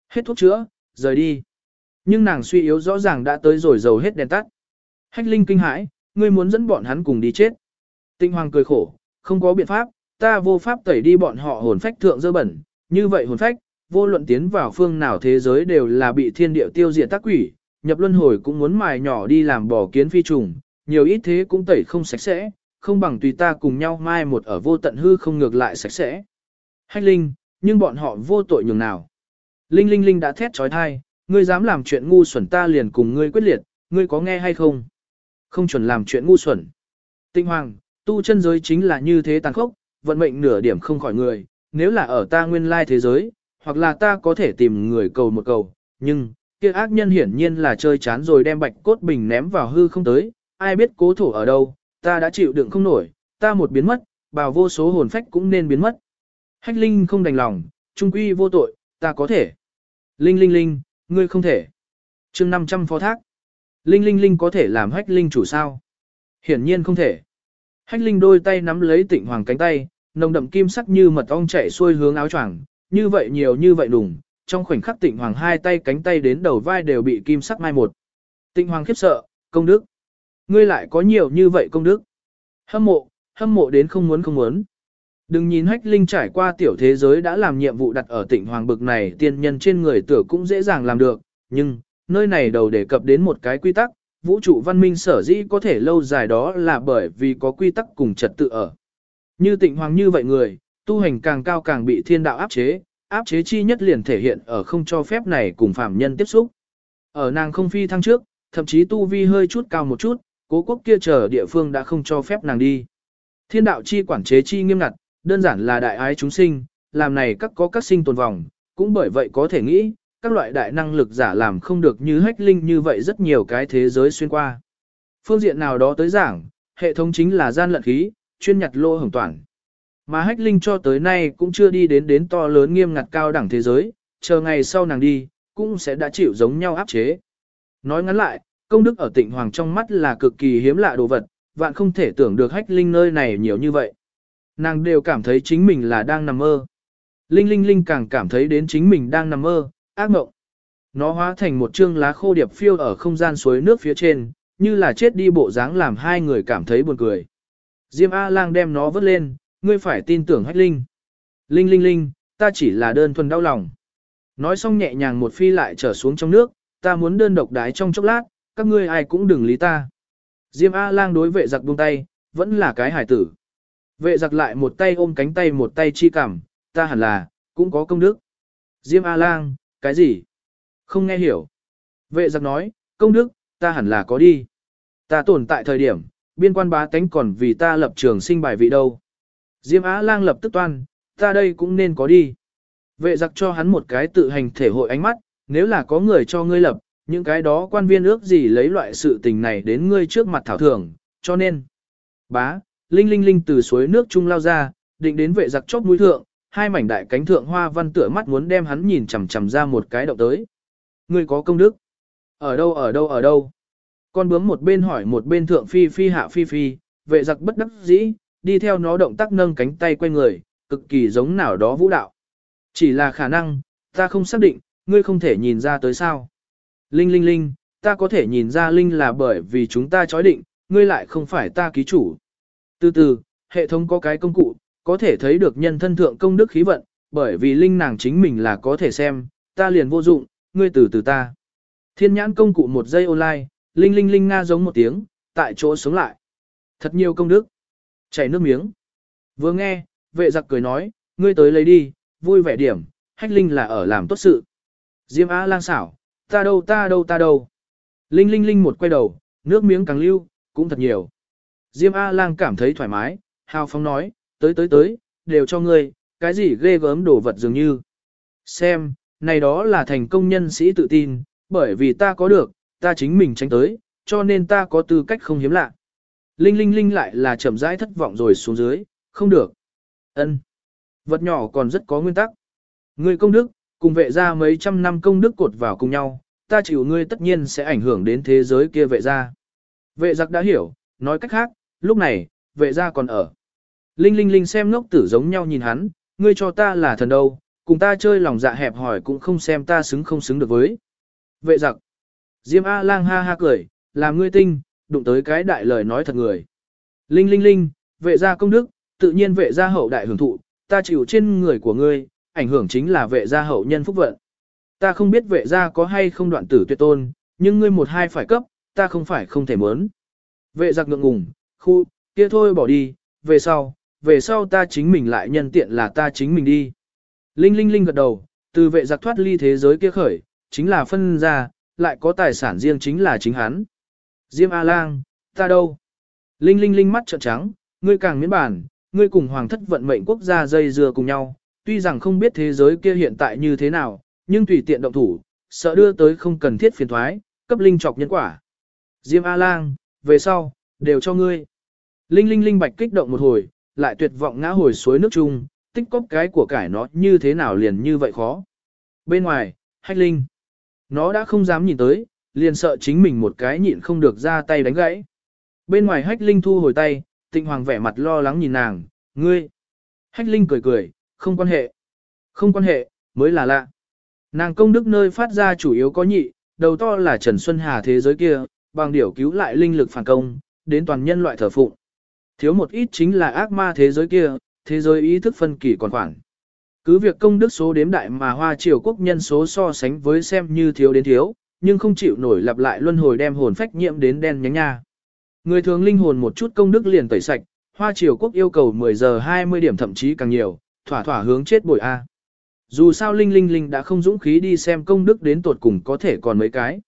Hết thuốc chữa, rời đi. Nhưng nàng suy yếu rõ ràng đã tới rồi dầu hết đèn tắt. Hách Linh kinh hãi, ngươi muốn dẫn bọn hắn cùng đi chết. Tinh Hoàng cười khổ, không có biện pháp, ta vô pháp tẩy đi bọn họ hồn phách thượng dơ bẩn, như vậy hồn phách, vô luận tiến vào phương nào thế giới đều là bị thiên địa tiêu diệt tác quỷ, nhập luân hồi cũng muốn mài nhỏ đi làm bò kiến phi trùng, nhiều ít thế cũng tẩy không sạch sẽ, không bằng tùy ta cùng nhau mai một ở vô tận hư không ngược lại sạch sẽ. Hách Linh, nhưng bọn họ vô tội nhường nào. Linh Linh Linh đã thét trói thai, ngươi dám làm chuyện ngu xuẩn ta liền cùng ngươi quyết liệt, ngươi có nghe hay không? Không chuẩn làm chuyện ngu xuẩn. Tinh Hoàng, tu chân giới chính là như thế tàn khốc, vận mệnh nửa điểm không khỏi người, nếu là ở ta nguyên lai thế giới, hoặc là ta có thể tìm người cầu một cầu, nhưng, kia ác nhân hiển nhiên là chơi chán rồi đem bạch cốt bình ném vào hư không tới, ai biết cố thổ ở đâu, ta đã chịu đựng không nổi, ta một biến mất, bào vô số hồn phách cũng nên biến mất. Hách Linh không đành lòng, trung quy vô tội, ta có thể. Linh Linh Linh, ngươi không thể. chương 500 phó thác. Linh Linh Linh có thể làm Hách Linh chủ sao? Hiển nhiên không thể. Hách Linh đôi tay nắm lấy tịnh hoàng cánh tay, nồng đậm kim sắc như mật ong chảy xuôi hướng áo choàng, như vậy nhiều như vậy đùng, trong khoảnh khắc tịnh hoàng hai tay cánh tay đến đầu vai đều bị kim sắc mai một. Tịnh hoàng khiếp sợ, công đức. Ngươi lại có nhiều như vậy công đức. Hâm mộ, hâm mộ đến không muốn không muốn. Đừng nhìn hách linh trải qua tiểu thế giới đã làm nhiệm vụ đặt ở tịnh hoàng bực này tiên nhân trên người tử cũng dễ dàng làm được, nhưng, nơi này đầu đề cập đến một cái quy tắc, vũ trụ văn minh sở dĩ có thể lâu dài đó là bởi vì có quy tắc cùng trật tự ở. Như tịnh hoàng như vậy người, tu hành càng cao càng bị thiên đạo áp chế, áp chế chi nhất liền thể hiện ở không cho phép này cùng phạm nhân tiếp xúc. Ở nàng không phi thăng trước, thậm chí tu vi hơi chút cao một chút, cố quốc kia chờ địa phương đã không cho phép nàng đi. Thiên đạo chi quản chế chi nghiêm ngặt, đơn giản là đại ái chúng sinh, làm này các có các sinh tồn vòng, cũng bởi vậy có thể nghĩ, các loại đại năng lực giả làm không được như hách linh như vậy rất nhiều cái thế giới xuyên qua. Phương diện nào đó tới giảng, hệ thống chính là gian lận khí, chuyên nhặt lô hồng toàn. Mà hách linh cho tới nay cũng chưa đi đến đến to lớn nghiêm ngặt cao đẳng thế giới, chờ ngày sau nàng đi, cũng sẽ đã chịu giống nhau áp chế. Nói ngắn lại, công đức ở tịnh hoàng trong mắt là cực kỳ hiếm lạ đồ vật, vạn không thể tưởng được hách linh nơi này nhiều như vậy. Nàng đều cảm thấy chính mình là đang nằm mơ. Linh linh linh càng cảm thấy đến chính mình đang nằm mơ, ác mộng. Nó hóa thành một chương lá khô điệp phiêu ở không gian suối nước phía trên, như là chết đi bộ dáng làm hai người cảm thấy buồn cười. Diêm A-lang đem nó vớt lên, ngươi phải tin tưởng hách linh. Linh linh linh, ta chỉ là đơn thuần đau lòng. Nói xong nhẹ nhàng một phi lại trở xuống trong nước, ta muốn đơn độc đái trong chốc lát, các ngươi ai cũng đừng lý ta. Diêm A-lang đối vệ giặc buông tay, vẫn là cái hải tử. Vệ giặc lại một tay ôm cánh tay một tay chi cảm, ta hẳn là, cũng có công đức. Diêm A-lang, cái gì? Không nghe hiểu. Vệ giặc nói, công đức, ta hẳn là có đi. Ta tồn tại thời điểm, biên quan bá tánh còn vì ta lập trường sinh bài vị đâu. Diêm Á lang lập tức toan, ta đây cũng nên có đi. Vệ giặc cho hắn một cái tự hành thể hội ánh mắt, nếu là có người cho ngươi lập, những cái đó quan viên ước gì lấy loại sự tình này đến ngươi trước mặt thảo thưởng, cho nên. Bá, linh linh linh từ suối nước trung lao ra, định đến vệ giặc chóp mũi thượng, hai mảnh đại cánh thượng hoa văn tựa mắt muốn đem hắn nhìn chằm chằm ra một cái động tới. Ngươi có công đức. Ở đâu ở đâu ở đâu? Con bướm một bên hỏi một bên thượng phi phi hạ phi phi, vệ giặc bất đắc dĩ, đi theo nó động tác nâng cánh tay quay người, cực kỳ giống nào đó vũ đạo. Chỉ là khả năng, ta không xác định, ngươi không thể nhìn ra tới sao. Linh linh linh, ta có thể nhìn ra linh là bởi vì chúng ta chói định, ngươi lại không phải ta ký chủ. Từ từ, hệ thống có cái công cụ, có thể thấy được nhân thân thượng công đức khí vận, bởi vì linh nàng chính mình là có thể xem, ta liền vô dụng, ngươi từ từ ta. Thiên nhãn công cụ một giây online, linh linh linh nga giống một tiếng, tại chỗ sống lại. Thật nhiều công đức. Chảy nước miếng. Vừa nghe, vệ giặc cười nói, ngươi tới lấy đi, vui vẻ điểm, hách linh là ở làm tốt sự. Diêm Á lang xảo, ta đâu ta đâu ta đâu. Linh linh linh một quay đầu, nước miếng càng lưu, cũng thật nhiều. Diêm A lang cảm thấy thoải mái, hào phóng nói, tới tới tới, đều cho ngươi, cái gì ghê gớm đồ vật dường như. Xem, này đó là thành công nhân sĩ tự tin, bởi vì ta có được, ta chính mình tránh tới, cho nên ta có tư cách không hiếm lạ. Linh Linh Linh lại là chậm rãi thất vọng rồi xuống dưới, không được. Ân, Vật nhỏ còn rất có nguyên tắc. Ngươi công đức, cùng vệ gia mấy trăm năm công đức cột vào cùng nhau, ta chịu ngươi tất nhiên sẽ ảnh hưởng đến thế giới kia vệ gia. Vệ giặc đã hiểu, nói cách khác, lúc này, vệ gia còn ở. Linh Linh Linh xem ngốc tử giống nhau nhìn hắn, ngươi cho ta là thần đâu, cùng ta chơi lòng dạ hẹp hỏi cũng không xem ta xứng không xứng được với. Vệ giặc. Diêm A lang ha ha cười, làm ngươi tinh, đụng tới cái đại lời nói thật người. Linh linh linh, vệ gia công đức, tự nhiên vệ gia hậu đại hưởng thụ, ta chịu trên người của ngươi, ảnh hưởng chính là vệ gia hậu nhân phúc vận. Ta không biết vệ gia có hay không đoạn tử tuyệt tôn, nhưng ngươi một hai phải cấp, ta không phải không thể muốn. Vệ giặc ngượng ngùng, khu, kia thôi bỏ đi, về sau, về sau ta chính mình lại nhân tiện là ta chính mình đi. Linh linh linh gật đầu, từ vệ giặc thoát ly thế giới kia khởi, chính là phân ra, lại có tài sản riêng chính là chính hắn. Diêm A-lang, ta đâu? Linh linh linh mắt trợn trắng, ngươi càng miễn bản, ngươi cùng hoàng thất vận mệnh quốc gia dây dưa cùng nhau, tuy rằng không biết thế giới kia hiện tại như thế nào, nhưng tùy tiện động thủ, sợ đưa tới không cần thiết phiền thoái, cấp linh chọc nhân quả. Diêm A-lang, về sau, đều cho ngươi. Linh linh linh bạch kích động một hồi, lại tuyệt vọng ngã hồi suối nước chung, tích cóp cái của cải nó như thế nào liền như vậy khó. Bên ngoài, hách linh. Nó đã không dám nhìn tới, liền sợ chính mình một cái nhịn không được ra tay đánh gãy. Bên ngoài hách linh thu hồi tay, tịnh hoàng vẻ mặt lo lắng nhìn nàng, ngươi. Hách linh cười cười, không quan hệ. Không quan hệ, mới là lạ. Nàng công đức nơi phát ra chủ yếu có nhị, đầu to là Trần Xuân Hà thế giới kia, bằng điều cứu lại linh lực phản công, đến toàn nhân loại thờ phụng. Thiếu một ít chính là ác ma thế giới kia, thế giới ý thức phân kỳ còn khoảng. Cứ việc công đức số đếm đại mà hoa triều quốc nhân số so sánh với xem như thiếu đến thiếu, nhưng không chịu nổi lặp lại luân hồi đem hồn phách nhiễm đến đen nhánh nha. Người thường linh hồn một chút công đức liền tẩy sạch, hoa triều quốc yêu cầu 10 giờ 20 điểm thậm chí càng nhiều, thỏa thỏa hướng chết bội A. Dù sao Linh Linh Linh đã không dũng khí đi xem công đức đến tột cùng có thể còn mấy cái.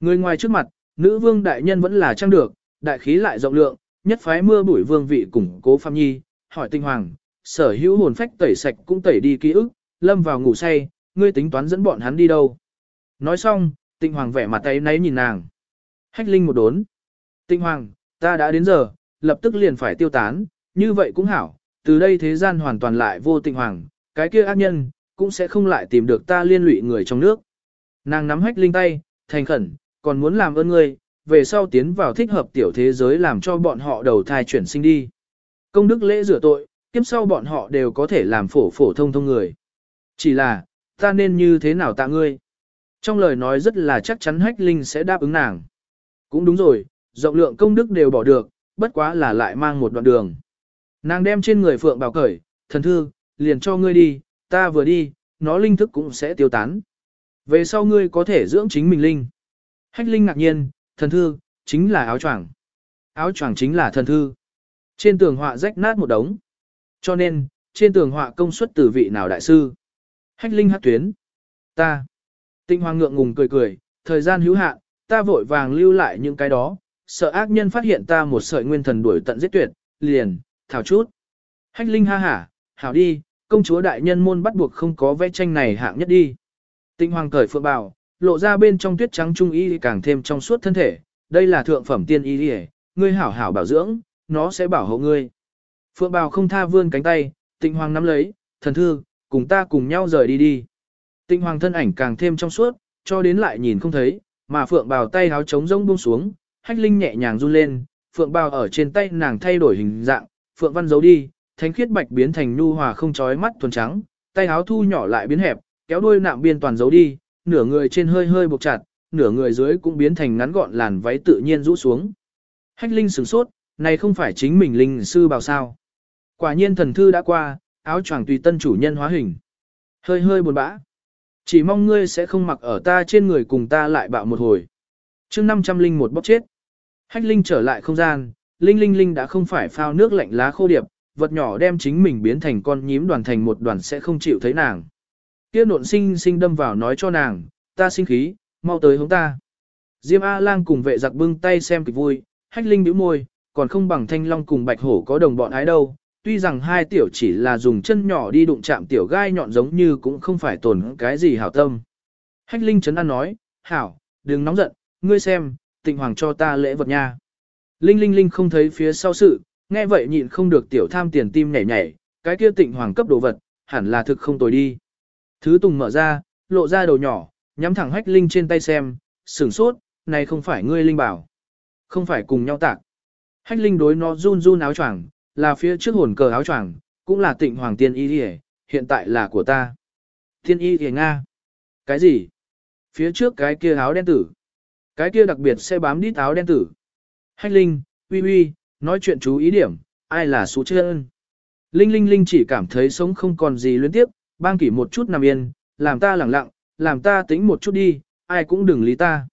Người ngoài trước mặt, nữ vương đại nhân vẫn là trang được, đại khí lại rộng lượng, nhất phái mưa bụi vương vị củng cố Phạm Nhi, hỏi tinh hoàng, sở hữu hồn phách tẩy sạch cũng tẩy đi ký ức, lâm vào ngủ say, ngươi tính toán dẫn bọn hắn đi đâu. Nói xong, tinh hoàng vẻ mặt tay nấy nhìn nàng. Hách linh một đốn. Tinh hoàng, ta đã đến giờ, lập tức liền phải tiêu tán, như vậy cũng hảo, từ đây thế gian hoàn toàn lại vô tinh hoàng, cái kia ác nhân, cũng sẽ không lại tìm được ta liên lụy người trong nước. Nàng nắm hách linh tay, thành khẩn, còn muốn làm ơn ngươi, về sau tiến vào thích hợp tiểu thế giới làm cho bọn họ đầu thai chuyển sinh đi. Công đức lễ rửa tội, kiếp sau bọn họ đều có thể làm phổ phổ thông thông người. Chỉ là, ta nên như thế nào tạ ngươi? Trong lời nói rất là chắc chắn hách linh sẽ đáp ứng nàng. Cũng đúng rồi, rộng lượng công đức đều bỏ được, bất quá là lại mang một đoạn đường. Nàng đem trên người phượng bảo cởi, thần thư, liền cho ngươi đi, ta vừa đi, nó linh thức cũng sẽ tiêu tán. Về sau ngươi có thể dưỡng chính mình linh. Hách linh ngạc nhiên, thần thư, chính là áo choàng. Áo choàng chính là thần thư. Trên tường họa rách nát một đống. Cho nên, trên tường họa công suất từ vị nào đại sư. Hách linh hát tuyến. Ta. Tinh hoàng ngượng ngùng cười cười, thời gian hữu hạn, ta vội vàng lưu lại những cái đó, sợ ác nhân phát hiện ta một sợi nguyên thần đuổi tận giết tuyệt, liền, thảo chút. Hách linh ha hả, hảo đi, công chúa đại nhân môn bắt buộc không có vẽ tranh này hạng nhất đi. Tinh hoàng cởi phượng bào, lộ ra bên trong tuyết trắng trung y càng thêm trong suốt thân thể, đây là thượng phẩm tiên y đi ngươi hảo hảo bảo dưỡng, nó sẽ bảo hộ ngươi. Phượng bào không tha vươn cánh tay, tịnh hoàng nắm lấy, thần thư, cùng ta cùng nhau rời đi đi. Tinh hoàng thân ảnh càng thêm trong suốt, cho đến lại nhìn không thấy, mà phượng bào tay háo trống rông buông xuống, hách linh nhẹ nhàng run lên, phượng bào ở trên tay nàng thay đổi hình dạng, phượng văn giấu đi, thánh khiết bạch biến thành nhu hòa không chói mắt thuần trắng, tay háo thu nhỏ lại biến hẹp, kéo đuôi nạm biên toàn giấu đi, nửa người trên hơi hơi buộc chặt, nửa người dưới cũng biến thành ngắn gọn làn váy tự nhiên rũ xuống. Hách Linh sửng sốt, này không phải chính mình linh sư bảo sao. Quả nhiên thần thư đã qua, áo choàng tùy tân chủ nhân hóa hình. Hơi hơi buồn bã. Chỉ mong ngươi sẽ không mặc ở ta trên người cùng ta lại bạo một hồi. chương 500 linh một bóc chết. Hách Linh trở lại không gian, Linh Linh Linh đã không phải phao nước lạnh lá khô điệp, vật nhỏ đem chính mình biến thành con nhím đoàn thành một đoàn sẽ không chịu thấy nàng. Kia nộn sinh sinh đâm vào nói cho nàng, ta sinh khí, mau tới hướng ta. Diêm A-lang cùng vệ giặc bưng tay xem kịch vui, hách linh bĩu môi, còn không bằng thanh long cùng bạch hổ có đồng bọn ái đâu. Tuy rằng hai tiểu chỉ là dùng chân nhỏ đi đụng chạm tiểu gai nhọn giống như cũng không phải tổn cái gì hảo tâm. Hách linh Trấn an nói, hảo, đừng nóng giận, ngươi xem, tịnh hoàng cho ta lễ vật nha. Linh linh linh không thấy phía sau sự, nghe vậy nhịn không được tiểu tham tiền tim nhảy nhảy, cái kia tịnh hoàng cấp đồ vật, hẳn là thực không tồi đi. Thứ tùng mở ra, lộ ra đầu nhỏ, nhắm thẳng hách linh trên tay xem, sửng sốt, này không phải ngươi linh bảo. Không phải cùng nhau tạc. Hách linh đối nó run run áo choàng, là phía trước hồn cờ áo choàng, cũng là tịnh hoàng tiên y hề, hiện tại là của ta. Tiên y hề Nga. Cái gì? Phía trước cái kia áo đen tử. Cái kia đặc biệt sẽ bám đít áo đen tử. Hách linh, uy uy, nói chuyện chú ý điểm, ai là số chân. Linh linh linh chỉ cảm thấy sống không còn gì luyến tiếp, bang kỷ một chút nằm yên, làm ta lẳng lặng, làm ta tính một chút đi, ai cũng đừng lý ta.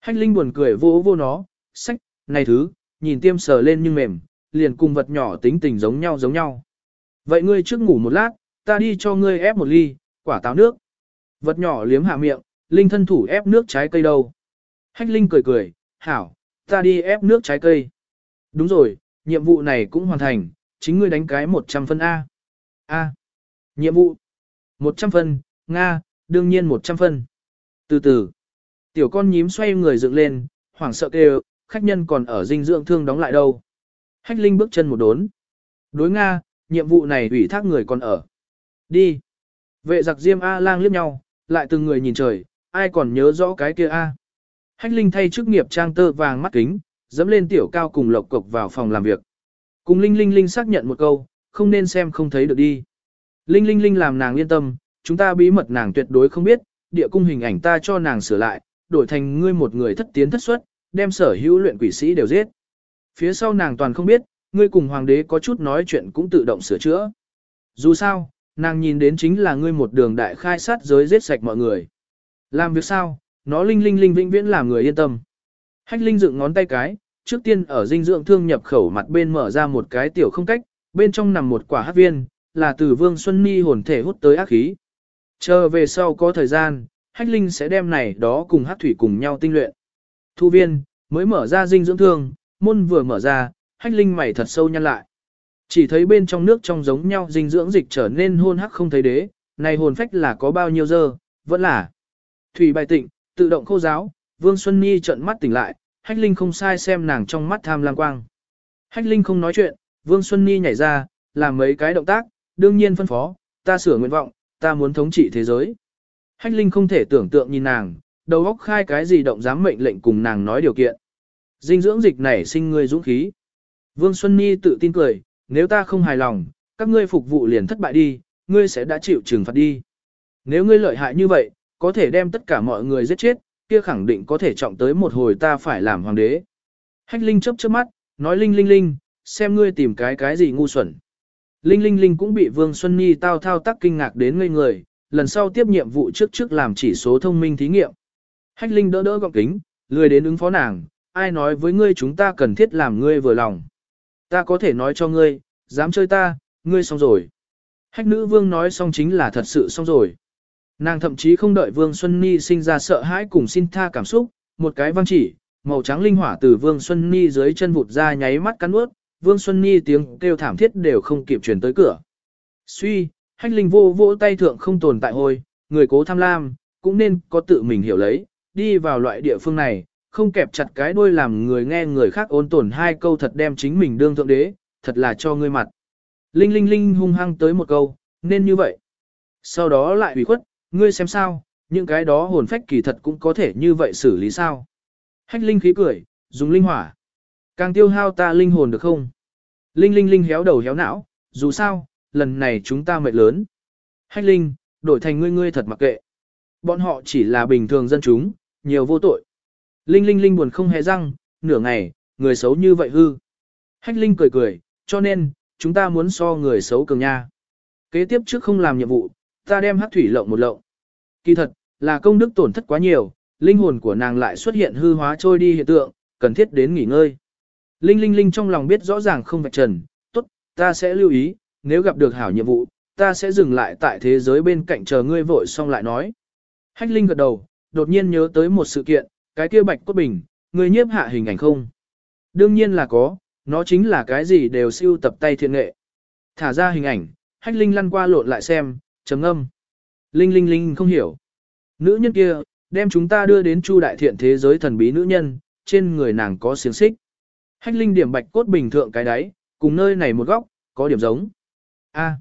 Hách Linh buồn cười vô vô nó, sách, này thứ, nhìn tiêm sờ lên nhưng mềm, liền cùng vật nhỏ tính tình giống nhau giống nhau. Vậy ngươi trước ngủ một lát, ta đi cho ngươi ép một ly, quả táo nước. Vật nhỏ liếm hạ miệng, Linh thân thủ ép nước trái cây đâu. Hách Linh cười cười, hảo, ta đi ép nước trái cây. Đúng rồi, nhiệm vụ này cũng hoàn thành, chính ngươi đánh cái 100 phân A. A. Nhiệm vụ. 100 phân, Nga, đương nhiên 100 phân. Từ từ, tiểu con nhím xoay người dựng lên, hoảng sợ kêu, khách nhân còn ở dinh dưỡng thương đóng lại đâu. Hách Linh bước chân một đốn. Đối Nga, nhiệm vụ này ủy thác người còn ở. Đi. Vệ giặc diêm A lang liếc nhau, lại từng người nhìn trời, ai còn nhớ rõ cái kia A. Hách Linh thay chức nghiệp trang tơ vàng mắt kính, dẫm lên tiểu cao cùng lộc cộc vào phòng làm việc. Cùng Linh Linh Linh xác nhận một câu, không nên xem không thấy được đi. Linh Linh Linh làm nàng yên tâm, chúng ta bí mật nàng tuyệt đối không biết, địa cung hình ảnh ta cho nàng sửa lại, đổi thành ngươi một người thất tiến thất xuất, đem sở hữu luyện quỷ sĩ đều giết. Phía sau nàng toàn không biết, ngươi cùng hoàng đế có chút nói chuyện cũng tự động sửa chữa. Dù sao, nàng nhìn đến chính là ngươi một đường đại khai sát giới giết sạch mọi người. Làm việc sao, nó linh linh linh vĩnh viễn làm người yên tâm. Hách linh dựng ngón tay cái, trước tiên ở dinh dưỡng thương nhập khẩu mặt bên mở ra một cái tiểu không cách, bên trong nằm một quả hát viên, là từ Vương Xuân Ni hồn thể hút tới ác khí. Chờ về sau có thời gian, Hách Linh sẽ đem này đó cùng hát thủy cùng nhau tinh luyện. Thu viên, mới mở ra dinh dưỡng thương, môn vừa mở ra, Hách Linh mày thật sâu nhăn lại. Chỉ thấy bên trong nước trong giống nhau dinh dưỡng dịch trở nên hôn hắc không thấy đế, này hồn phách là có bao nhiêu giờ? vẫn là. Thủy bài tịnh, tự động khô giáo, Vương Xuân Nhi trợn mắt tỉnh lại, Hách Linh không sai xem nàng trong mắt tham lam quang. Hách Linh không nói chuyện, Vương Xuân Nhi nhảy ra, làm mấy cái động tác, đương nhiên phân phó, ta sửa nguyện vọng, ta muốn thống trị thế giới. Hách Linh không thể tưởng tượng nhìn nàng, đầu óc khai cái gì động dám mệnh lệnh cùng nàng nói điều kiện. Dinh dưỡng dịch này sinh ngươi dũng khí. Vương Xuân Nhi tự tin cười, nếu ta không hài lòng, các ngươi phục vụ liền thất bại đi, ngươi sẽ đã chịu trừng phạt đi. Nếu ngươi lợi hại như vậy, có thể đem tất cả mọi người giết chết, kia khẳng định có thể trọng tới một hồi ta phải làm hoàng đế. Hách Linh chớp chớp mắt, nói Linh Linh Linh, xem ngươi tìm cái cái gì ngu xuẩn. Linh Linh Linh cũng bị Vương Xuân Nhi tao thao tác kinh ngạc đến ngây người, lần sau tiếp nhiệm vụ trước trước làm chỉ số thông minh thí nghiệm. Hách Linh đỡ đỡ gọng kính, lười đến ứng phó nàng, ai nói với ngươi chúng ta cần thiết làm ngươi vừa lòng. Ta có thể nói cho ngươi, dám chơi ta, ngươi xong rồi. Hách nữ vương nói xong chính là thật sự xong rồi. Nàng thậm chí không đợi Vương Xuân Ni sinh ra sợ hãi cùng xin tha cảm xúc, một cái văng chỉ, màu trắng linh hỏa từ Vương Xuân Ni dưới chân vụt ra nháy mắt cắn ướt, Vương Xuân Ni tiếng kêu thảm thiết đều không kịp truyền tới cửa. Suy, hách linh vô vỗ tay thượng không tồn tại hôi, người cố tham lam, cũng nên có tự mình hiểu lấy, đi vào loại địa phương này, không kẹp chặt cái đuôi làm người nghe người khác ôn tồn hai câu thật đem chính mình đương thượng đế, thật là cho ngươi mặt. Linh linh linh hung hăng tới một câu, nên như vậy. Sau đó lại ủy khuất, ngươi xem sao, những cái đó hồn phách kỳ thật cũng có thể như vậy xử lý sao. Hách linh khí cười, dùng linh hỏa. Càng tiêu hao ta linh hồn được không? Linh linh linh héo đầu héo não, dù sao, lần này chúng ta mệt lớn. Hách linh, đổi thành ngươi ngươi thật mặc kệ. Bọn họ chỉ là bình thường dân chúng, nhiều vô tội. Linh linh linh buồn không hề răng, nửa ngày, người xấu như vậy hư. Hách linh cười cười, cho nên, chúng ta muốn so người xấu cường nha. Kế tiếp trước không làm nhiệm vụ, ta đem hát thủy lộng một lộng. Kỳ thật, là công đức tổn thất quá nhiều, linh hồn của nàng lại xuất hiện hư hóa trôi đi hiện tượng, cần thiết đến nghỉ ngơi. Linh Linh Linh trong lòng biết rõ ràng không vạch trần, tốt, ta sẽ lưu ý, nếu gặp được hảo nhiệm vụ, ta sẽ dừng lại tại thế giới bên cạnh chờ ngươi vội xong lại nói. Hách Linh gật đầu, đột nhiên nhớ tới một sự kiện, cái kia bạch cốt bình, người nhiếp hạ hình ảnh không? Đương nhiên là có, nó chính là cái gì đều siêu tập tay thiện nghệ. Thả ra hình ảnh, Hách Linh lăn qua lộn lại xem, chấm âm. Linh Linh Linh không hiểu. Nữ nhân kia, đem chúng ta đưa đến chu đại thiện thế giới thần bí nữ nhân, trên người nàng có xiềng xích. Hách linh điểm bạch cốt bình thượng cái đáy, cùng nơi này một góc, có điểm giống. A. À.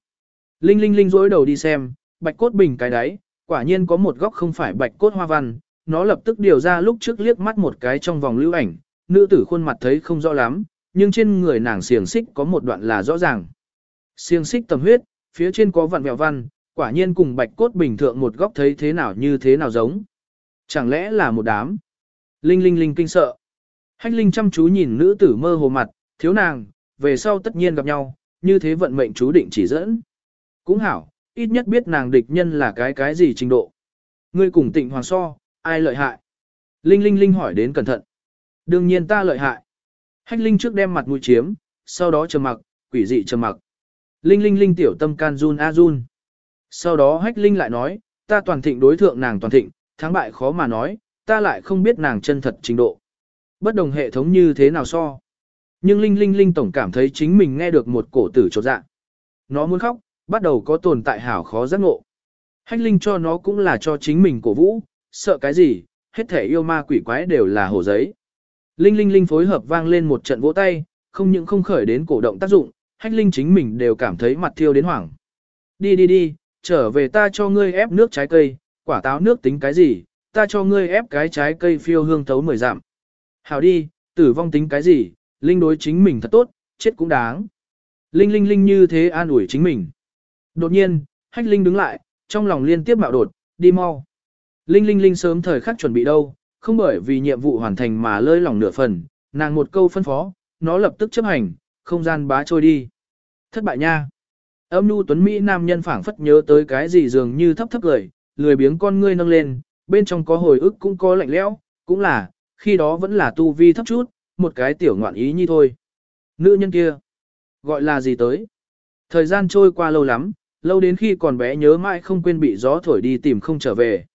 Linh linh linh rối đầu đi xem, bạch cốt bình cái đáy, quả nhiên có một góc không phải bạch cốt hoa văn, nó lập tức điều ra lúc trước liếc mắt một cái trong vòng lưu ảnh, nữ tử khuôn mặt thấy không rõ lắm, nhưng trên người nàng xiềng xích có một đoạn là rõ ràng. Xiềng xích tầm huyết, phía trên có vặn vẹo văn, quả nhiên cùng bạch cốt bình thượng một góc thấy thế nào như thế nào giống. Chẳng lẽ là một đám? Linh linh linh kinh sợ. Hách Linh chăm chú nhìn nữ tử mơ hồ mặt, thiếu nàng, về sau tất nhiên gặp nhau, như thế vận mệnh chú định chỉ dẫn. Cũng hảo, ít nhất biết nàng địch nhân là cái cái gì trình độ. Ngươi cùng tịnh hoàng so, ai lợi hại? Linh Linh Linh hỏi đến cẩn thận. Đương nhiên ta lợi hại. Hách Linh trước đem mặt mũi chiếm, sau đó trầm mặc, quỷ dị trầm mặc. Linh Linh Linh tiểu tâm can run a run. Sau đó Hách Linh lại nói, ta toàn thịnh đối thượng nàng toàn thịnh, thắng bại khó mà nói, ta lại không biết nàng chân thật trình độ bất đồng hệ thống như thế nào so. Nhưng Linh Linh Linh tổng cảm thấy chính mình nghe được một cổ tử chột dạ. Nó muốn khóc, bắt đầu có tồn tại hảo khó giác ngộ. Hách Linh cho nó cũng là cho chính mình cổ vũ, sợ cái gì, hết thể yêu ma quỷ quái đều là hồ giấy. Linh linh linh phối hợp vang lên một trận vỗ tay, không những không khởi đến cổ động tác dụng, hách linh chính mình đều cảm thấy mặt thiêu đến hoảng. Đi đi đi, trở về ta cho ngươi ép nước trái cây, quả táo nước tính cái gì, ta cho ngươi ép cái trái cây phiêu hương thấu mười giảm. Hảo đi, tử vong tính cái gì, linh đối chính mình thật tốt, chết cũng đáng. Linh linh linh như thế an ủi chính mình. Đột nhiên, hách linh đứng lại, trong lòng liên tiếp mạo đột, đi mau. Linh linh linh sớm thời khắc chuẩn bị đâu, không bởi vì nhiệm vụ hoàn thành mà lơi lỏng nửa phần, nàng một câu phân phó, nó lập tức chấp hành, không gian bá trôi đi. Thất bại nha. Âm nhu tuấn Mỹ nam nhân phảng phất nhớ tới cái gì dường như thấp thấp cười, lười biếng con ngươi nâng lên, bên trong có hồi ức cũng có lạnh lẽo, cũng là, khi đó vẫn là tu vi thấp chút, một cái tiểu ngoạn ý như thôi. Nữ nhân kia, gọi là gì tới? Thời gian trôi qua lâu lắm, lâu đến khi còn bé nhớ mãi không quên bị gió thổi đi tìm không trở về.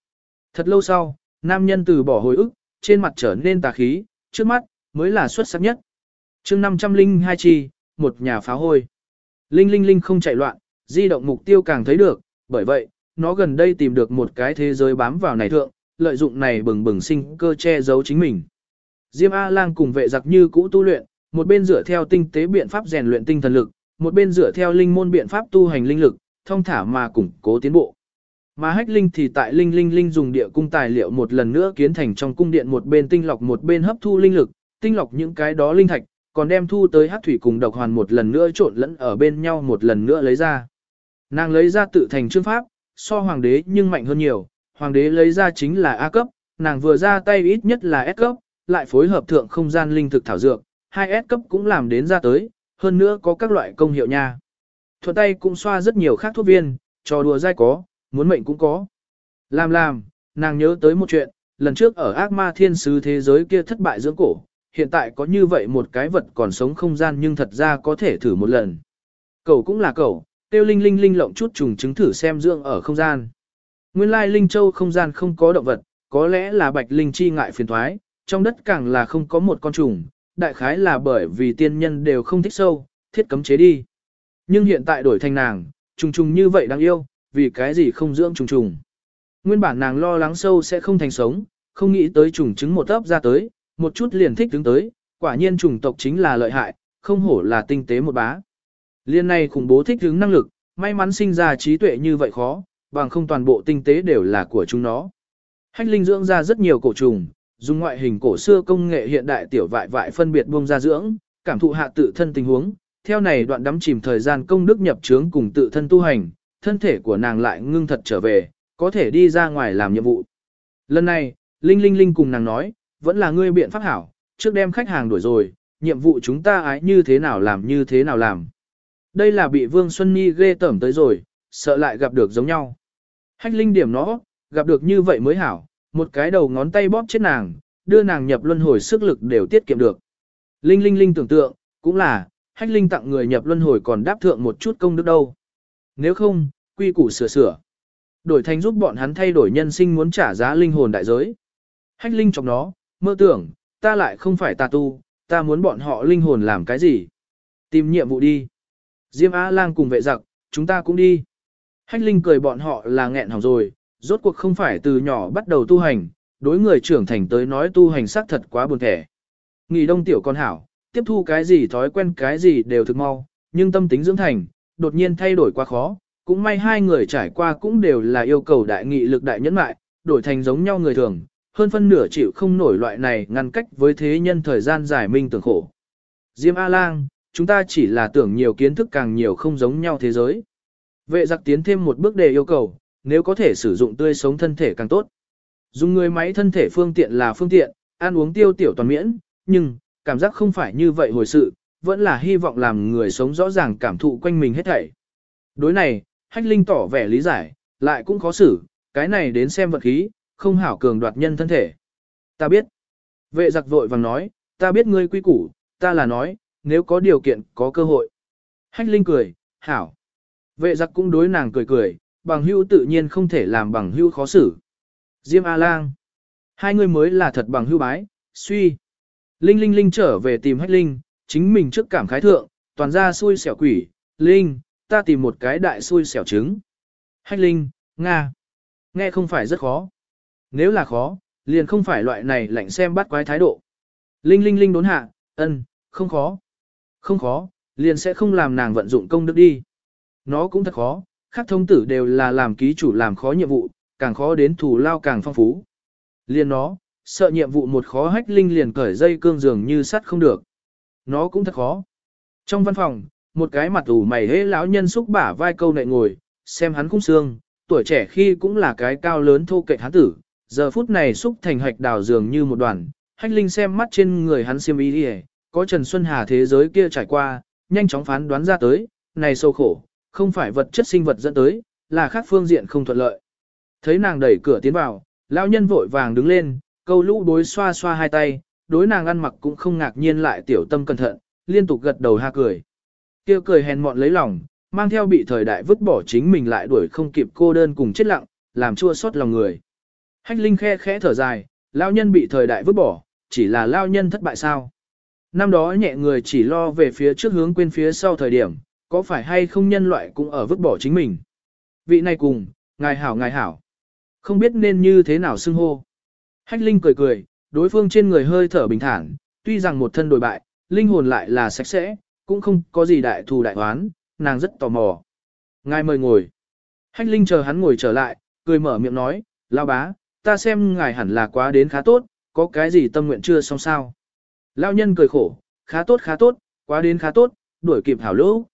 Thật lâu sau, nam nhân từ bỏ hồi ức, trên mặt trở nên tà khí, trước mắt, mới là xuất sắc nhất. chương 502 chi, một nhà phá hôi. Linh Linh Linh không chạy loạn, di động mục tiêu càng thấy được, bởi vậy, nó gần đây tìm được một cái thế giới bám vào này thượng, lợi dụng này bừng bừng sinh cơ che giấu chính mình. Diêm A-lang cùng vệ giặc như cũ tu luyện, một bên dựa theo tinh tế biện pháp rèn luyện tinh thần lực, một bên dựa theo linh môn biện pháp tu hành linh lực, thông thả mà củng cố tiến bộ. Mà hách linh thì tại linh linh linh dùng địa cung tài liệu một lần nữa kiến thành trong cung điện một bên tinh lọc một bên hấp thu linh lực, tinh lọc những cái đó linh thạch, còn đem thu tới hắc thủy cùng độc hoàn một lần nữa trộn lẫn ở bên nhau một lần nữa lấy ra. Nàng lấy ra tự thành chương pháp, so hoàng đế nhưng mạnh hơn nhiều, hoàng đế lấy ra chính là A cấp, nàng vừa ra tay ít nhất là S cấp, lại phối hợp thượng không gian linh thực thảo dược, hai S cấp cũng làm đến ra tới, hơn nữa có các loại công hiệu nha. Thuận tay cũng xoa rất nhiều khác thuốc viên, trò đùa dai có, muốn mệnh cũng có. Làm làm, nàng nhớ tới một chuyện, lần trước ở ác ma thiên sứ thế giới kia thất bại dưỡng cổ, hiện tại có như vậy một cái vật còn sống không gian nhưng thật ra có thể thử một lần. Cậu cũng là cậu, tiêu linh linh linh lộng chút trùng chứng thử xem dưỡng ở không gian. Nguyên lai linh châu không gian không có động vật, có lẽ là bạch linh chi ngại phiền thoái, trong đất càng là không có một con trùng, đại khái là bởi vì tiên nhân đều không thích sâu, thiết cấm chế đi. Nhưng hiện tại đổi thành nàng, trùng trùng như vậy đáng yêu, vì cái gì không dưỡng trùng trùng. Nguyên bản nàng lo lắng sâu sẽ không thành sống, không nghĩ tới trùng trứng một ấp ra tới, một chút liền thích đứng tới, quả nhiên trùng tộc chính là lợi hại, không hổ là tinh tế một bá. Liên này khủng bố thích đứng năng lực, may mắn sinh ra trí tuệ như vậy khó, bằng không toàn bộ tinh tế đều là của chúng nó. Hách linh dưỡng ra rất nhiều cổ trùng, dùng ngoại hình cổ xưa công nghệ hiện đại tiểu vại vại phân biệt buông ra dưỡng, cảm thụ hạ tự thân tình huống, theo này đoạn đắm chìm thời gian công đức nhập trướng cùng tự thân tu hành, thân thể của nàng lại ngưng thật trở về, có thể đi ra ngoài làm nhiệm vụ. Lần này, Linh Linh Linh cùng nàng nói, vẫn là ngươi biện pháp hảo, trước đem khách hàng đuổi rồi, nhiệm vụ chúng ta ái như thế nào làm như thế nào làm. Đây là bị Vương Xuân Nhi ghê tởm tới rồi, sợ lại gặp được giống nhau. Hách Linh điểm nó, gặp được như vậy mới hảo, một cái đầu ngón tay bóp chết nàng, đưa nàng nhập luân hồi sức lực đều tiết kiệm được. Linh Linh Linh tưởng tượng, cũng là, Hách Linh tặng người nhập luân hồi còn đáp thượng một chút công đức đâu. Nếu không, quy củ sửa sửa. Đổi thành giúp bọn hắn thay đổi nhân sinh muốn trả giá linh hồn đại giới. Hách Linh chọc nó, mơ tưởng, ta lại không phải tà tu, ta muốn bọn họ linh hồn làm cái gì? Tìm nhiệm vụ đi. Diêm Á Lang cùng vệ giặc, chúng ta cũng đi. Hách Linh cười bọn họ là nghẹn hỏng rồi, rốt cuộc không phải từ nhỏ bắt đầu tu hành, đối người trưởng thành tới nói tu hành xác thật quá buồn thẻ. Nghỉ đông tiểu con hảo, tiếp thu cái gì thói quen cái gì đều thực mau, nhưng tâm tính dưỡng thành, đột nhiên thay đổi quá khó, cũng may hai người trải qua cũng đều là yêu cầu đại nghị lực đại nhẫn mại, đổi thành giống nhau người thường, hơn phân nửa chịu không nổi loại này ngăn cách với thế nhân thời gian dài minh tưởng khổ. Diêm A-lang, chúng ta chỉ là tưởng nhiều kiến thức càng nhiều không giống nhau thế giới. Vệ giặc tiến thêm một bước đề yêu cầu, nếu có thể sử dụng tươi sống thân thể càng tốt. Dùng người máy thân thể phương tiện là phương tiện, ăn uống tiêu tiểu toàn miễn, nhưng, cảm giác không phải như vậy hồi sự, vẫn là hy vọng làm người sống rõ ràng cảm thụ quanh mình hết thảy. Đối này, Hách Linh tỏ vẻ lý giải, lại cũng khó xử, cái này đến xem vật khí, không hảo cường đoạt nhân thân thể. Ta biết. Vệ giặc vội vàng nói, ta biết ngươi quy củ, ta là nói, nếu có điều kiện, có cơ hội. Hách Linh cười, hảo. Vệ giặc cũng đối nàng cười cười, bằng hưu tự nhiên không thể làm bằng hưu khó xử. Diêm A-lang. Hai người mới là thật bằng hưu bái, suy. Linh Linh Linh trở về tìm Hách Linh, chính mình trước cảm khái thượng, toàn ra xui xẻo quỷ, Linh, ta tìm một cái đại xui xẻo trứng. Hách Linh, Nga. Nghe không phải rất khó. Nếu là khó, liền không phải loại này lạnh xem bắt quái thái độ. Linh linh linh đốn hạ, ân, không khó. Không khó, liền sẽ không làm nàng vận dụng công đức đi. Nó cũng thật khó, các thông tử đều là làm ký chủ làm khó nhiệm vụ, càng khó đến thủ lao càng phong phú. Liền nó, sợ nhiệm vụ một khó hách linh liền cởi dây cương dường như sắt không được. Nó cũng thật khó. Trong văn phòng, một cái mặt ủ mày hế lão nhân xúc bả vai câu nệ ngồi, xem hắn khung xương, tuổi trẻ khi cũng là cái cao lớn thô kệ hắn tử, giờ phút này xúc thành hạch đào dường như một đoàn, hách linh xem mắt trên người hắn xiêm y đi có Trần Xuân Hà thế giới kia trải qua, nhanh chóng phán đoán ra tới, này sâu khổ, không phải vật chất sinh vật dẫn tới, là khác phương diện không thuận lợi. Thấy nàng đẩy cửa tiến vào, lão nhân vội vàng đứng lên, câu lũ đối xoa xoa hai tay, đối nàng ăn mặc cũng không ngạc nhiên lại tiểu tâm cẩn thận, liên tục gật đầu ha cười. Kêu cười hèn mọn lấy lòng, mang theo bị thời đại vứt bỏ chính mình lại đuổi không kịp cô đơn cùng chết lặng, làm chua xót lòng người. Hách Linh khe khẽ thở dài, lao nhân bị thời đại vứt bỏ, chỉ là lao nhân thất bại sao. Năm đó nhẹ người chỉ lo về phía trước hướng quên phía sau thời điểm, có phải hay không nhân loại cũng ở vứt bỏ chính mình. Vị này cùng, ngài hảo ngài hảo. Không biết nên như thế nào xưng hô. Hách Linh cười cười, đối phương trên người hơi thở bình thản, tuy rằng một thân đổi bại, linh hồn lại là sạch sẽ, cũng không có gì đại thù đại hoán, nàng rất tò mò. Ngài mời ngồi. Hách Linh chờ hắn ngồi trở lại, cười mở miệng nói, lao bá, ta xem ngài hẳn là quá đến khá tốt, có cái gì tâm nguyện chưa xong sao. Lao nhân cười khổ, khá tốt khá tốt, quá đến khá tốt, đuổi kịp hảo lỗ.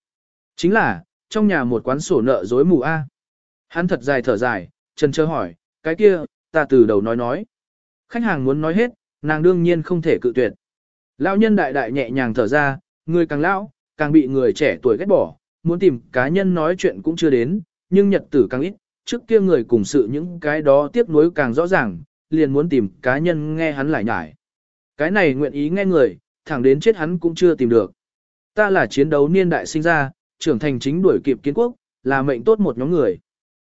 Chính là, trong nhà một quán sổ nợ dối mù A. Hắn thật dài thở dài, trần chờ hỏi, cái kia, ta từ đầu nói nói. Khách hàng muốn nói hết, nàng đương nhiên không thể cự tuyệt. Lão nhân đại đại nhẹ nhàng thở ra, người càng lão, càng bị người trẻ tuổi ghét bỏ, muốn tìm cá nhân nói chuyện cũng chưa đến, nhưng nhật tử càng ít, trước kia người cùng sự những cái đó tiếp nối càng rõ ràng, liền muốn tìm cá nhân nghe hắn lại nhải. Cái này nguyện ý nghe người, thẳng đến chết hắn cũng chưa tìm được. Ta là chiến đấu niên đại sinh ra, trưởng thành chính đuổi kịp kiến quốc, là mệnh tốt một nhóm người.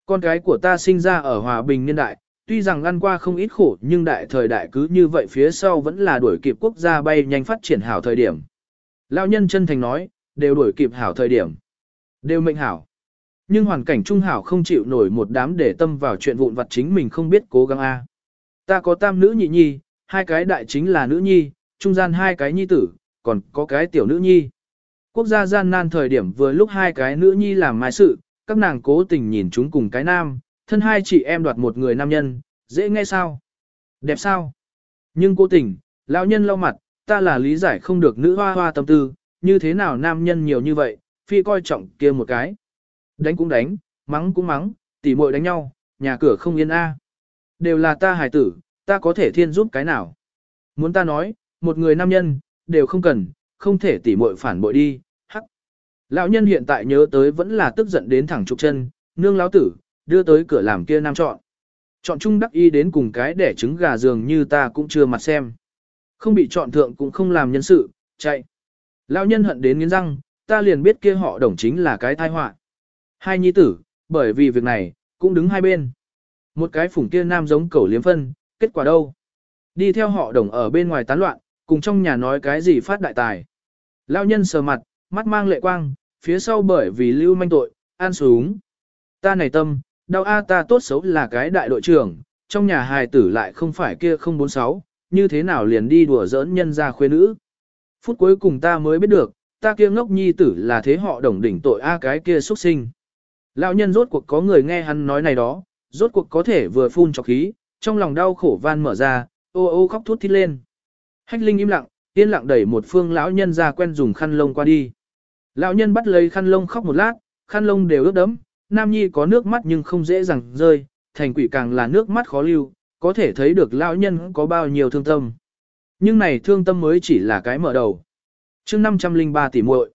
Con cái của ta sinh ra ở hòa bình niên đại, tuy rằng ăn qua không ít khổ nhưng đại thời đại cứ như vậy phía sau vẫn là đuổi kịp quốc gia bay nhanh phát triển hảo thời điểm. Lão nhân chân thành nói, đều đuổi kịp hảo thời điểm. Đều mệnh hảo. Nhưng hoàn cảnh trung hảo không chịu nổi một đám để tâm vào chuyện vụn vặt chính mình không biết cố gắng a. Ta có tam nữ nhị nhi, hai cái đại chính là nữ nhi, trung gian hai cái nhi tử, còn có cái tiểu nữ nhi. Quốc gia gian nan thời điểm vừa lúc hai cái nữ nhi làm mai sự, các nàng cố tình nhìn chúng cùng cái nam, thân hai chị em đoạt một người nam nhân, dễ nghe sao? Đẹp sao? Nhưng cố tình, lão nhân lau mặt, ta là lý giải không được nữ hoa hoa tâm tư, như thế nào nam nhân nhiều như vậy, phi coi trọng kia một cái. Đánh cũng đánh, mắng cũng mắng, tỉ muội đánh nhau, nhà cửa không yên a. Đều là ta hài tử, ta có thể thiên giúp cái nào. Muốn ta nói, một người nam nhân, đều không cần, không thể tỉ muội phản bội đi, hắc. Lão nhân hiện tại nhớ tới vẫn là tức giận đến thẳng trục chân, nương lão tử, đưa tới cửa làm kia nam chọn. Chọn chung đắc y đến cùng cái để trứng gà dường như ta cũng chưa mặt xem. Không bị chọn thượng cũng không làm nhân sự, chạy. Lão nhân hận đến nghiến răng, ta liền biết kia họ đồng chính là cái tai họa. Hai nhi tử, bởi vì việc này, cũng đứng hai bên. Một cái phủng kia nam giống cẩu liếm phân, kết quả đâu? Đi theo họ đồng ở bên ngoài tán loạn, cùng trong nhà nói cái gì phát đại tài. Lão nhân sờ mặt, mắt mang lệ quang, phía sau bởi vì lưu manh tội, an xuống Ta này tâm, đau a ta tốt xấu là cái đại đội trưởng, trong nhà hài tử lại không phải kia 046, như thế nào liền đi đùa giỡn nhân ra khuê nữ. Phút cuối cùng ta mới biết được, ta kia ngốc nhi tử là thế họ đồng đỉnh tội a cái kia xuất sinh. Lão nhân rốt cuộc có người nghe hắn nói này đó, rốt cuộc có thể vừa phun cho khí, trong lòng đau khổ van mở ra, ô ô khóc thút thít lên. Hách Linh im lặng, yên lặng đẩy một phương lão nhân ra quen dùng khăn lông qua đi. Lão nhân bắt lấy khăn lông khóc một lát, khăn lông đều ướt đẫm, Nam Nhi có nước mắt nhưng không dễ dàng rơi, thành quỷ càng là nước mắt khó lưu, có thể thấy được lão nhân có bao nhiêu thương tâm. Nhưng này thương tâm mới chỉ là cái mở đầu. chương 503 tỷ muội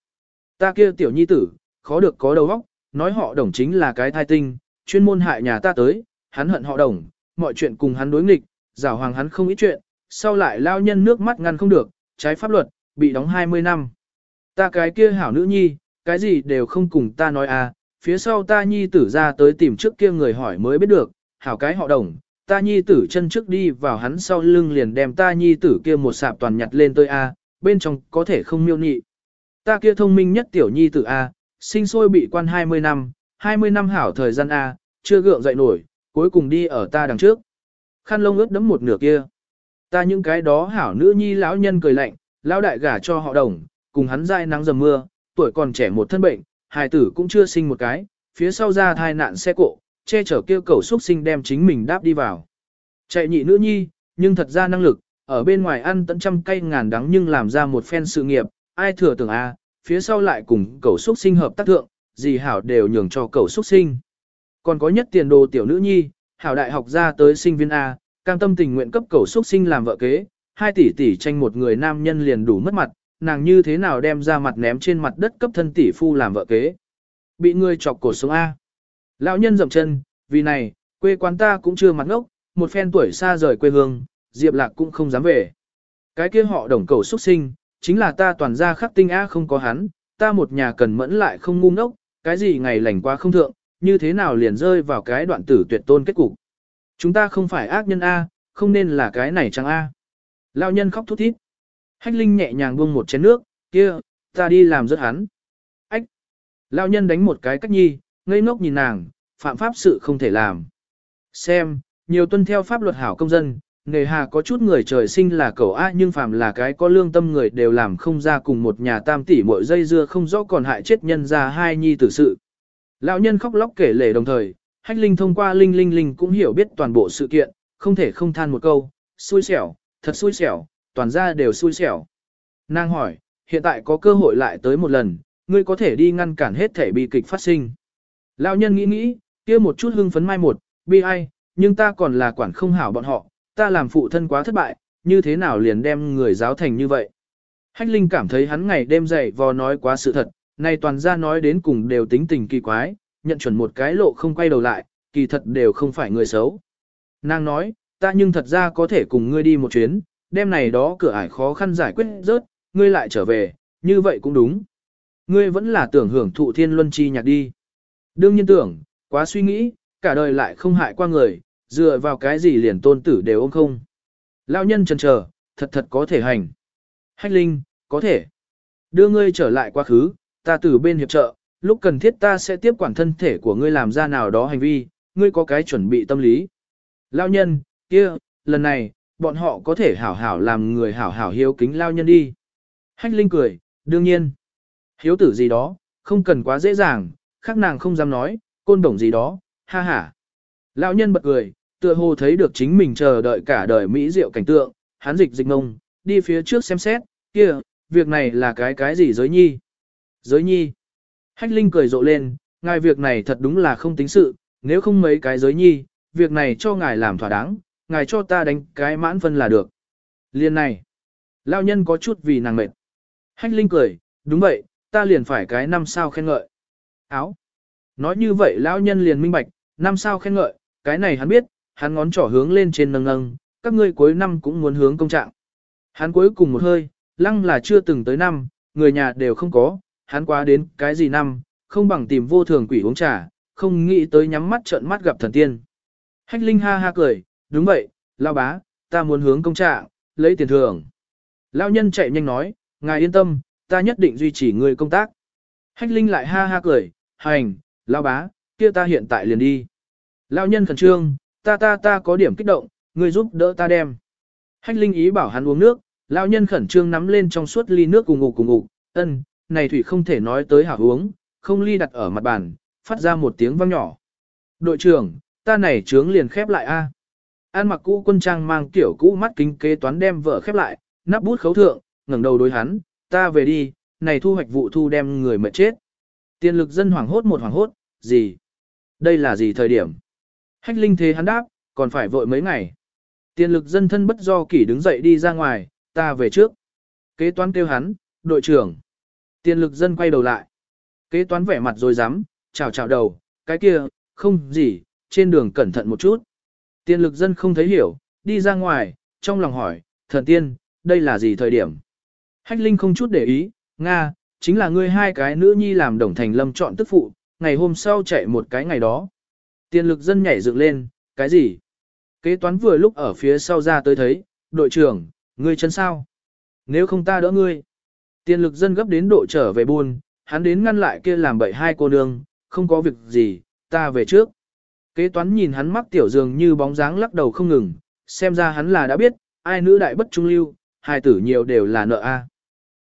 Ta kia tiểu nhi tử, khó được có đầu óc, nói họ đồng chính là cái thai tinh, chuyên môn hại nhà ta tới, hắn hận họ đồng, mọi chuyện cùng hắn đối nghịch, giảo hoàng hắn không ít chuyện, sau lại lao nhân nước mắt ngăn không được, trái pháp luật, bị đóng 20 năm. Ta cái kia hảo nữ nhi, cái gì đều không cùng ta nói à, phía sau ta nhi tử ra tới tìm trước kia người hỏi mới biết được, hảo cái họ đồng, ta nhi tử chân trước đi vào hắn sau lưng liền đem ta nhi tử kia một sạp toàn nhặt lên tới a, bên trong có thể không miêu nhị. Ta kia thông minh nhất tiểu nhi tử a, sinh sôi bị quan 20 năm, 20 năm hảo thời gian a, chưa gượng dậy nổi, cuối cùng đi ở ta đằng trước. Khăn lông ướt đẫm một nửa kia. Ta những cái đó hảo nữ nhi lão nhân cười lạnh, lão đại gả cho họ đồng, cùng hắn dai nắng dầm mưa, tuổi còn trẻ một thân bệnh, hài tử cũng chưa sinh một cái, phía sau ra thai nạn xe cộ, che chở kêu cầu xuất sinh đem chính mình đáp đi vào. Chạy nhị nữ nhi, nhưng thật ra năng lực, ở bên ngoài ăn tận trăm cây ngàn đắng nhưng làm ra một phen sự nghiệp, ai thừa tưởng a, phía sau lại cùng cầu xuất sinh hợp tác thượng, gì hảo đều nhường cho cầu xuất sinh. Còn có nhất tiền đồ tiểu nữ nhi, hảo đại học ra tới sinh viên A, cam tâm tình nguyện cấp cầu xuất sinh làm vợ kế, hai tỷ tỷ tranh một người nam nhân liền đủ mất mặt, nàng như thế nào đem ra mặt ném trên mặt đất cấp thân tỷ phu làm vợ kế. Bị người chọc cổ sống A. Lão nhân dậm chân, vì này, quê quán ta cũng chưa mặt ngốc, một phen tuổi xa rời quê hương, Diệp Lạc cũng không dám về. Cái kia họ đồng cầu xuất sinh, chính là ta toàn ra khắc tinh A không có hắn, ta một nhà cần mẫn lại không ngu ngốc, cái gì ngày lành qua không thượng, như thế nào liền rơi vào cái đoạn tử tuyệt tôn kết cục. Chúng ta không phải ác nhân A, không nên là cái này chẳng A. Lão nhân khóc thút thít. Hách Linh nhẹ nhàng buông một chén nước, kia, ta đi làm rất hắn. Ách! Lão nhân đánh một cái cách nhi, ngây ngốc nhìn nàng, phạm pháp sự không thể làm. Xem, nhiều tuân theo pháp luật hảo công dân, nghề hà có chút người trời sinh là cầu A nhưng phạm là cái có lương tâm người đều làm không ra cùng một nhà tam tỷ mỗi dây dưa không rõ còn hại chết nhân ra hai nhi tử sự. Lão nhân khóc lóc kể lể đồng thời, hách linh thông qua linh linh linh cũng hiểu biết toàn bộ sự kiện, không thể không than một câu, xui xẻo, thật xui xẻo, toàn ra đều xui xẻo. Nàng hỏi, hiện tại có cơ hội lại tới một lần, ngươi có thể đi ngăn cản hết thể bi kịch phát sinh. Lão nhân nghĩ nghĩ, kia một chút hưng phấn mai một, bi ai, nhưng ta còn là quản không hảo bọn họ, ta làm phụ thân quá thất bại, như thế nào liền đem người giáo thành như vậy. Hách Linh cảm thấy hắn ngày đêm dậy vò nói quá sự thật, nay toàn ra nói đến cùng đều tính tình kỳ quái, nhận chuẩn một cái lộ không quay đầu lại, kỳ thật đều không phải người xấu. Nàng nói, ta nhưng thật ra có thể cùng ngươi đi một chuyến, đêm này đó cửa ải khó khăn giải quyết rớt, ngươi lại trở về, như vậy cũng đúng. Ngươi vẫn là tưởng hưởng thụ thiên luân chi nhạc đi. Đương nhiên tưởng, quá suy nghĩ, cả đời lại không hại qua người, dựa vào cái gì liền tôn tử đều ôm không. Lão nhân chần chờ, thật thật có thể hành. Hách linh, có thể. Đưa ngươi trở lại quá khứ, ta từ bên hiệp trợ, lúc cần thiết ta sẽ tiếp quản thân thể của ngươi làm ra nào đó hành vi, ngươi có cái chuẩn bị tâm lý. Lao nhân, kia, lần này, bọn họ có thể hảo hảo làm người hảo hảo hiếu kính lao nhân đi. Hách Linh cười, đương nhiên. Hiếu tử gì đó, không cần quá dễ dàng, khác nàng không dám nói, côn đồng gì đó, ha ha. Lão nhân bật cười, tựa hồ thấy được chính mình chờ đợi cả đời mỹ diệu cảnh tượng, hắn dịch dịch ngông, đi phía trước xem xét, kia, việc này là cái cái gì giới nhi. Giới nhi. Hách Linh cười rộ lên, ngài việc này thật đúng là không tính sự, nếu không mấy cái giới nhi, việc này cho ngài làm thỏa đáng, ngài cho ta đánh cái mãn phân là được. Liên này, lao nhân có chút vì nàng mệt. Hách Linh cười, đúng vậy, ta liền phải cái năm sao khen ngợi. Áo. Nói như vậy lão nhân liền minh bạch, năm sao khen ngợi, cái này hắn biết, hắn ngón trỏ hướng lên trên nâng nâng, các ngươi cuối năm cũng muốn hướng công trạng. Hắn cuối cùng một hơi, lăng là chưa từng tới năm, người nhà đều không có, hắn quá đến cái gì năm, không bằng tìm vô thường quỷ uống trà, không nghĩ tới nhắm mắt trợn mắt gặp thần tiên. Hách Linh ha ha cười, đúng vậy, lao bá, ta muốn hướng công trạng, lấy tiền thưởng. Lao nhân chạy nhanh nói, ngài yên tâm, ta nhất định duy trì người công tác. Hách Linh lại ha ha cười, hành, lao bá, kia ta hiện tại liền đi. Lao nhân khẩn trương, ta ta ta có điểm kích động, người giúp đỡ ta đem. Hách Linh ý bảo hắn uống nước, lao nhân khẩn trương nắm lên trong suốt ly nước cùng ngục cùng ngục, ân, này thủy không thể nói tới hảo uống, không ly đặt ở mặt bàn, phát ra một tiếng vang nhỏ. Đội trưởng, ta này trướng liền khép lại a. An mặc cũ quân trang mang kiểu cũ mắt kính kế toán đem vợ khép lại, nắp bút khấu thượng, ngẩng đầu đối hắn, ta về đi, này thu hoạch vụ thu đem người mệt chết. Tiền lực dân hoảng hốt một hoảng hốt, gì? Đây là gì thời điểm? Hách linh thế hắn đáp, còn phải vội mấy ngày. Tiền lực dân thân bất do kỷ đứng dậy đi ra ngoài, ta về trước. Kế toán kêu hắn, đội trưởng. Tiền lực dân quay đầu lại. Kế toán vẻ mặt rồi dám, chào chào đầu, cái kia, không gì, trên đường cẩn thận một chút. Tiên lực dân không thấy hiểu, đi ra ngoài, trong lòng hỏi, thần tiên, đây là gì thời điểm? Hách Linh không chút để ý, Nga, chính là ngươi hai cái nữ nhi làm đồng thành lâm chọn tức phụ, ngày hôm sau chạy một cái ngày đó. Tiên lực dân nhảy dựng lên, cái gì? Kế toán vừa lúc ở phía sau ra tới thấy, đội trưởng, ngươi chân sao? Nếu không ta đỡ ngươi. Tiên lực dân gấp đến độ trở về buôn, hắn đến ngăn lại kia làm bậy hai cô nương, không có việc gì, ta về trước. Kế toán nhìn hắn mắc tiểu dường như bóng dáng lắc đầu không ngừng, xem ra hắn là đã biết, ai nữ đại bất trung lưu, hai tử nhiều đều là nợ A.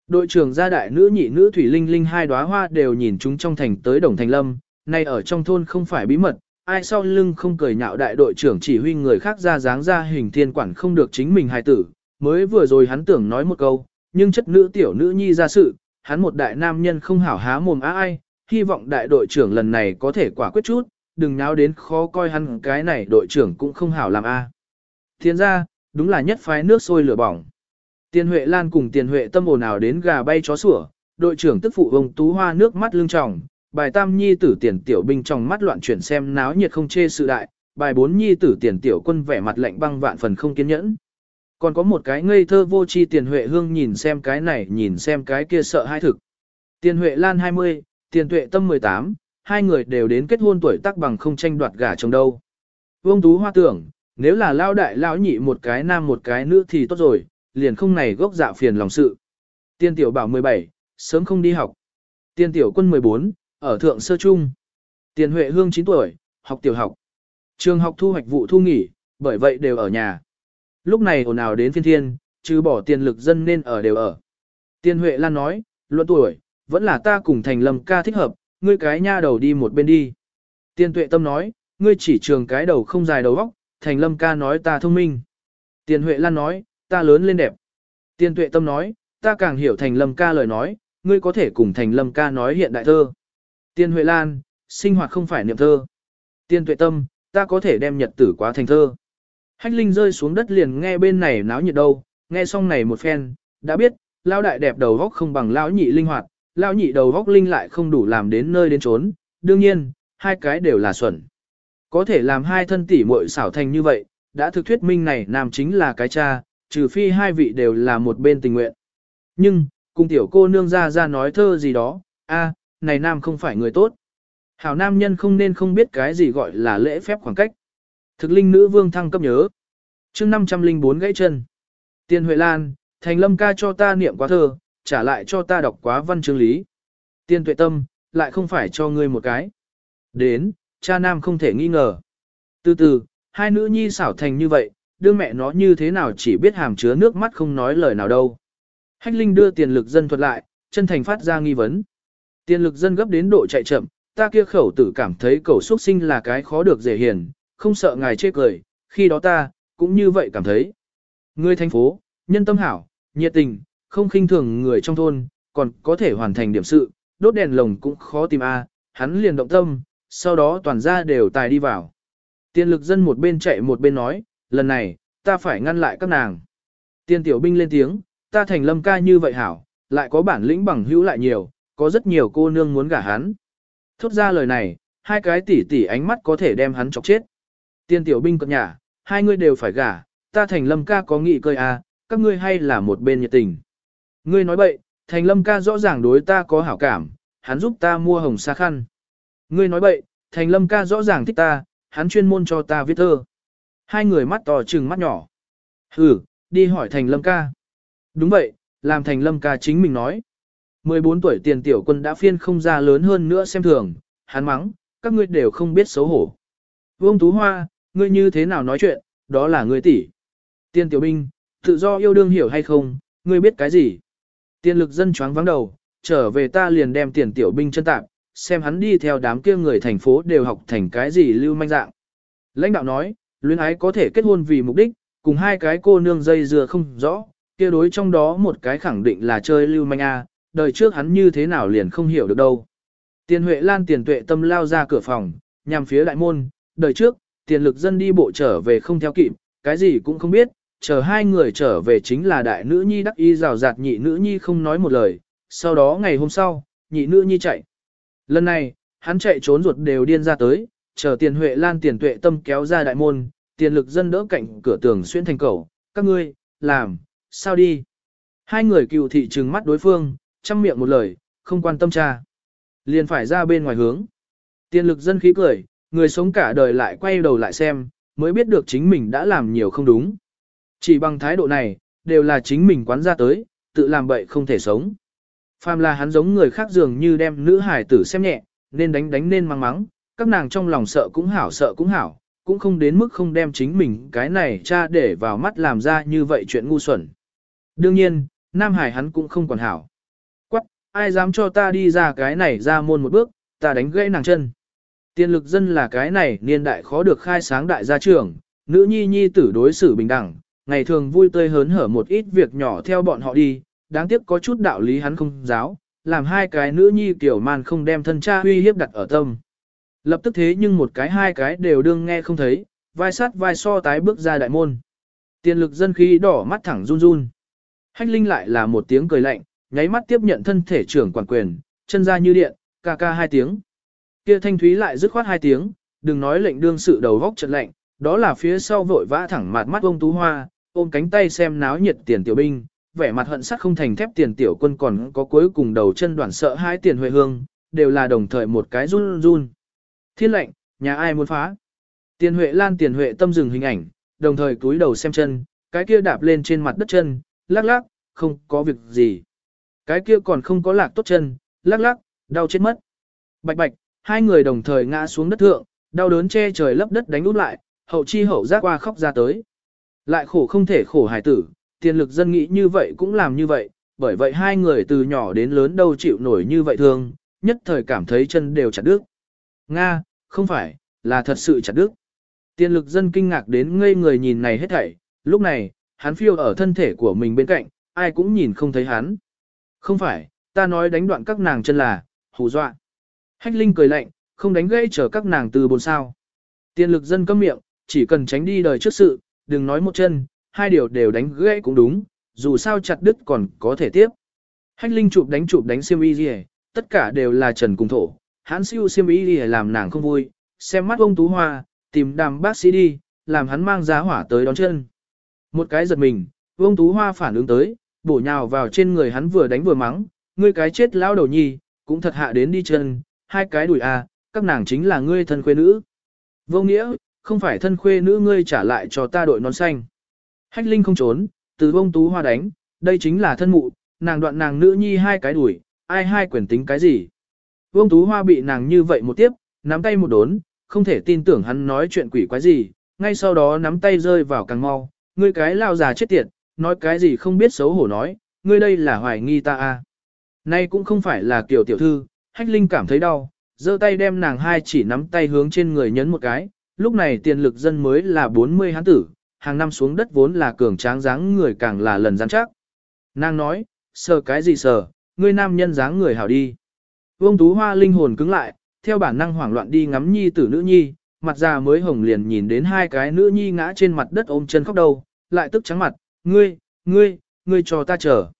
Đội trưởng gia đại nữ nhị nữ Thủy Linh Linh hai đóa hoa đều nhìn chúng trong thành tới Đồng Thành Lâm, nay ở trong thôn không phải bí mật, ai sau lưng không cười nhạo đại đội trưởng chỉ huy người khác ra dáng ra hình thiên quản không được chính mình hài tử, mới vừa rồi hắn tưởng nói một câu, nhưng chất nữ tiểu nữ nhi ra sự, hắn một đại nam nhân không hảo há mồm á ai, hy vọng đại đội trưởng lần này có thể quả quyết chút, đừng náo đến khó coi hắn cái này đội trưởng cũng không hảo làm a. Thiên ra, đúng là nhất phái nước sôi lửa bỏng. Tiền Huệ Lan cùng Tiền Huệ tâm ồn ào đến gà bay chó sủa, đội trưởng tức phụ ông Tú Hoa nước mắt lưng tròng, bài tam nhi tử tiền tiểu binh trong mắt loạn chuyển xem náo nhiệt không chê sự đại, bài bốn nhi tử tiền tiểu quân vẻ mặt lạnh băng vạn phần không kiên nhẫn. Còn có một cái ngây thơ vô tri tiền Huệ Hương nhìn xem cái này nhìn xem cái kia sợ hai thực. Tiền Huệ Lan 20, tiền tuệ tâm 18, hai người đều đến kết hôn tuổi tác bằng không tranh đoạt gả chồng đâu. Vương Tú Hoa tưởng, nếu là lao đại lão nhị một cái nam một cái nữ thì tốt rồi, liền không này gốc dạ phiền lòng sự. Tiên tiểu bảo 17, sớm không đi học. Tiên tiểu quân 14, ở thượng sơ trung. Tiền Huệ Hương 9 tuổi, học tiểu học. Trường học thu hoạch vụ thu nghỉ, bởi vậy đều ở nhà. Lúc này ồn ào đến phiên thiên, trừ bỏ tiền lực dân nên ở đều ở. Tiên Huệ Lan nói, luận tuổi, vẫn là ta cùng thành lâm ca thích hợp, ngươi cái nha đầu đi một bên đi. Tiên Tuệ Tâm nói, ngươi chỉ trường cái đầu không dài đầu óc, thành lâm ca nói ta thông minh. Tiên Huệ Lan nói, ta lớn lên đẹp. Tiên Tuệ Tâm nói, ta càng hiểu thành lâm ca lời nói, ngươi có thể cùng thành lâm ca nói hiện đại thơ. Tiên Huệ Lan, sinh hoạt không phải niệm thơ. Tiên Tuệ Tâm, ta có thể đem nhật tử quá thành thơ. Hách Linh rơi xuống đất liền nghe bên này náo nhiệt đâu, nghe xong này một phen, đã biết, lao đại đẹp đầu góc không bằng lão nhị linh hoạt, lão nhị đầu góc linh lại không đủ làm đến nơi đến trốn, đương nhiên, hai cái đều là xuẩn. Có thể làm hai thân tỷ muội xảo thành như vậy, đã thực thuyết minh này nam chính là cái cha, trừ phi hai vị đều là một bên tình nguyện. Nhưng, cùng tiểu cô nương ra ra nói thơ gì đó, a, này nam không phải người tốt. Hảo nam nhân không nên không biết cái gì gọi là lễ phép khoảng cách. Thực linh nữ vương thăng cấp nhớ. chương 504 gãy chân. Tiên Huệ Lan, thành lâm ca cho ta niệm quá thơ, trả lại cho ta đọc quá văn chương lý. Tiên tuệ tâm, lại không phải cho ngươi một cái. Đến, cha nam không thể nghi ngờ. Từ từ, hai nữ nhi xảo thành như vậy, đưa mẹ nó như thế nào chỉ biết hàm chứa nước mắt không nói lời nào đâu. Hách Linh đưa tiền lực dân thuật lại, chân thành phát ra nghi vấn. Tiền lực dân gấp đến độ chạy chậm, ta kia khẩu tử cảm thấy cầu xuất sinh là cái khó được dễ hiền, không sợ ngài chê cười, khi đó ta, cũng như vậy cảm thấy. ngươi thành phố, nhân tâm hảo, nhiệt tình, không khinh thường người trong thôn, còn có thể hoàn thành điểm sự, đốt đèn lồng cũng khó tìm a, hắn liền động tâm, sau đó toàn ra đều tài đi vào. Tiên lực dân một bên chạy một bên nói, lần này, ta phải ngăn lại các nàng. Tiên tiểu binh lên tiếng, ta thành lâm ca như vậy hảo, lại có bản lĩnh bằng hữu lại nhiều, có rất nhiều cô nương muốn gả hắn. Thốt ra lời này, hai cái tỷ tỷ ánh mắt có thể đem hắn chọc chết. Tiên tiểu binh cập nhà, hai người đều phải gả, ta thành lâm ca có nghị cơi à, các ngươi hay là một bên nhiệt tình. Ngươi nói bậy, thành lâm ca rõ ràng đối ta có hảo cảm, hắn giúp ta mua hồng sa khăn. Ngươi nói bậy, thành lâm ca rõ ràng thích ta, hắn chuyên môn cho ta viết thơ. Hai người mắt to trừng mắt nhỏ. Hừ, đi hỏi thành lâm ca. Đúng vậy, làm thành lâm ca chính mình nói. 14 tuổi tiền tiểu quân đã phiên không ra lớn hơn nữa xem thường, hắn mắng, các ngươi đều không biết xấu hổ. Vương Tú Hoa, ngươi như thế nào nói chuyện, đó là ngươi tỷ. Tiên tiểu binh, tự do yêu đương hiểu hay không, ngươi biết cái gì? Tiên lực dân choáng vắng đầu, trở về ta liền đem tiền tiểu binh chân tạp, xem hắn đi theo đám kia người thành phố đều học thành cái gì lưu manh dạng. Lãnh đạo nói, luyến ái có thể kết hôn vì mục đích, cùng hai cái cô nương dây dưa không rõ, kia đối trong đó một cái khẳng định là chơi lưu manh a, đời trước hắn như thế nào liền không hiểu được đâu. Tiền Huệ Lan tiền tuệ tâm lao ra cửa phòng, nhằm phía đại môn, đời trước, tiền lực dân đi bộ trở về không theo kịp, cái gì cũng không biết, chờ hai người trở về chính là đại nữ nhi đắc y rào rạt nhị nữ nhi không nói một lời, sau đó ngày hôm sau, nhị nữ nhi chạy. Lần này, hắn chạy trốn ruột đều điên ra tới, chờ tiền Huệ Lan tiền tuệ tâm kéo ra đại môn, tiền lực dân đỡ cạnh cửa tường xuyên thành cầu, các ngươi, làm, sao đi. Hai người cựu thị trừng mắt đối phương, chăm miệng một lời, không quan tâm cha. Liền phải ra bên ngoài hướng. Tiền lực dân khí cười, người sống cả đời lại quay đầu lại xem, mới biết được chính mình đã làm nhiều không đúng. Chỉ bằng thái độ này, đều là chính mình quán ra tới, tự làm bậy không thể sống. Phàm là hắn giống người khác dường như đem nữ hải tử xem nhẹ, nên đánh đánh nên mắng mắng, các nàng trong lòng sợ cũng hảo sợ cũng hảo, cũng không đến mức không đem chính mình cái này cha để vào mắt làm ra như vậy chuyện ngu xuẩn. Đương nhiên, Nam Hải hắn cũng không còn hảo. Quắc, ai dám cho ta đi ra cái này ra môn một bước, ta đánh gãy nàng chân. Tiên lực dân là cái này niên đại khó được khai sáng đại gia trưởng, nữ nhi nhi tử đối xử bình đẳng, ngày thường vui tươi hớn hở một ít việc nhỏ theo bọn họ đi, đáng tiếc có chút đạo lý hắn không giáo, làm hai cái nữ nhi tiểu man không đem thân cha uy hiếp đặt ở tâm. Lập tức thế nhưng một cái hai cái đều đương nghe không thấy, vai sát vai so tái bước ra đại môn. Tiền lực dân khí đỏ mắt thẳng run run. Hách Linh lại là một tiếng cười lạnh, nháy mắt tiếp nhận thân thể trưởng quản quyền, chân ra như điện, ca ca hai tiếng. Kia thanh thúy lại dứt khoát hai tiếng, đừng nói lệnh đương sự đầu góc trận lạnh, đó là phía sau vội vã thẳng mặt mắt ông Tú Hoa, ôm cánh tay xem náo nhiệt tiền tiểu binh, vẻ mặt hận sắc không thành thép tiền tiểu quân còn có cuối cùng đầu chân đoạn sợ hai tiền huệ hương, đều là đồng thời một cái run run. Thiên lệnh, nhà ai muốn phá? Tiền huệ lan tiền huệ tâm dừng hình ảnh, đồng thời cúi đầu xem chân, cái kia đạp lên trên mặt đất chân, lắc lắc, không có việc gì. Cái kia còn không có lạc tốt chân, lắc lắc, đau chết mất. Bạch bạch, hai người đồng thời ngã xuống đất thượng, đau đớn che trời lấp đất đánh út lại, hậu chi hậu giác qua khóc ra tới. Lại khổ không thể khổ hài tử, tiền lực dân nghĩ như vậy cũng làm như vậy, bởi vậy hai người từ nhỏ đến lớn đâu chịu nổi như vậy thương, nhất thời cảm thấy chân đều chặt đứt. Nga, không phải, là thật sự chặt đứt. Tiền lực dân kinh ngạc đến ngây người nhìn này hết thảy, lúc này, hắn phiêu ở thân thể của mình bên cạnh, ai cũng nhìn không thấy hắn. Không phải, ta nói đánh đoạn các nàng chân là, hù dọa. Hách Linh cười lạnh, không đánh gãy chờ các nàng từ bồn sao. Tiền lực dân cấm miệng, chỉ cần tránh đi đời trước sự, đừng nói một chân, hai điều đều đánh gãy cũng đúng, dù sao chặt đứt còn có thể tiếp. Hách Linh chụp đánh chụp đánh xiêm y gì tất cả đều là trần cùng thổ, hắn siêu xiêm y gì làm nàng không vui, xem mắt ông Tú Hoa, tìm đàm bác sĩ đi, làm hắn mang giá hỏa tới đón chân. Một cái giật mình, ông Tú Hoa phản ứng tới, bổ nhào vào trên người hắn vừa đánh vừa mắng, ngươi cái chết lão đầu nhi, cũng thật hạ đến đi chân, hai cái đùi à, các nàng chính là ngươi thân quê nữ. Vô nghĩa, không phải thân khuê nữ ngươi trả lại cho ta đội nón xanh. Hách Linh không trốn, từ bông tú hoa đánh, đây chính là thân mụ, nàng đoạn nàng nữ nhi hai cái đuổi, ai hai quyền tính cái gì. Vương Tú Hoa bị nàng như vậy một tiếp, nắm tay một đốn, không thể tin tưởng hắn nói chuyện quỷ quái gì, ngay sau đó nắm tay rơi vào càng mau, ngươi cái lao già chết tiệt, nói cái gì không biết xấu hổ nói, ngươi đây là hoài nghi ta à. Nay cũng không phải là kiểu tiểu thư, Hách Linh cảm thấy đau, giơ tay đem nàng hai chỉ nắm tay hướng trên người nhấn một cái, lúc này tiền lực dân mới là 40 hán tử, hàng năm xuống đất vốn là cường tráng dáng người càng là lần rắn chắc. Nàng nói, sờ cái gì sờ, ngươi nam nhân dáng người hảo đi. Vương Tú Hoa linh hồn cứng lại, theo bản năng hoảng loạn đi ngắm nhi tử nữ nhi, mặt già mới hồng liền nhìn đến hai cái nữ nhi ngã trên mặt đất ôm chân khóc đầu, lại tức trắng mặt, ngươi, ngươi, ngươi cho ta chờ.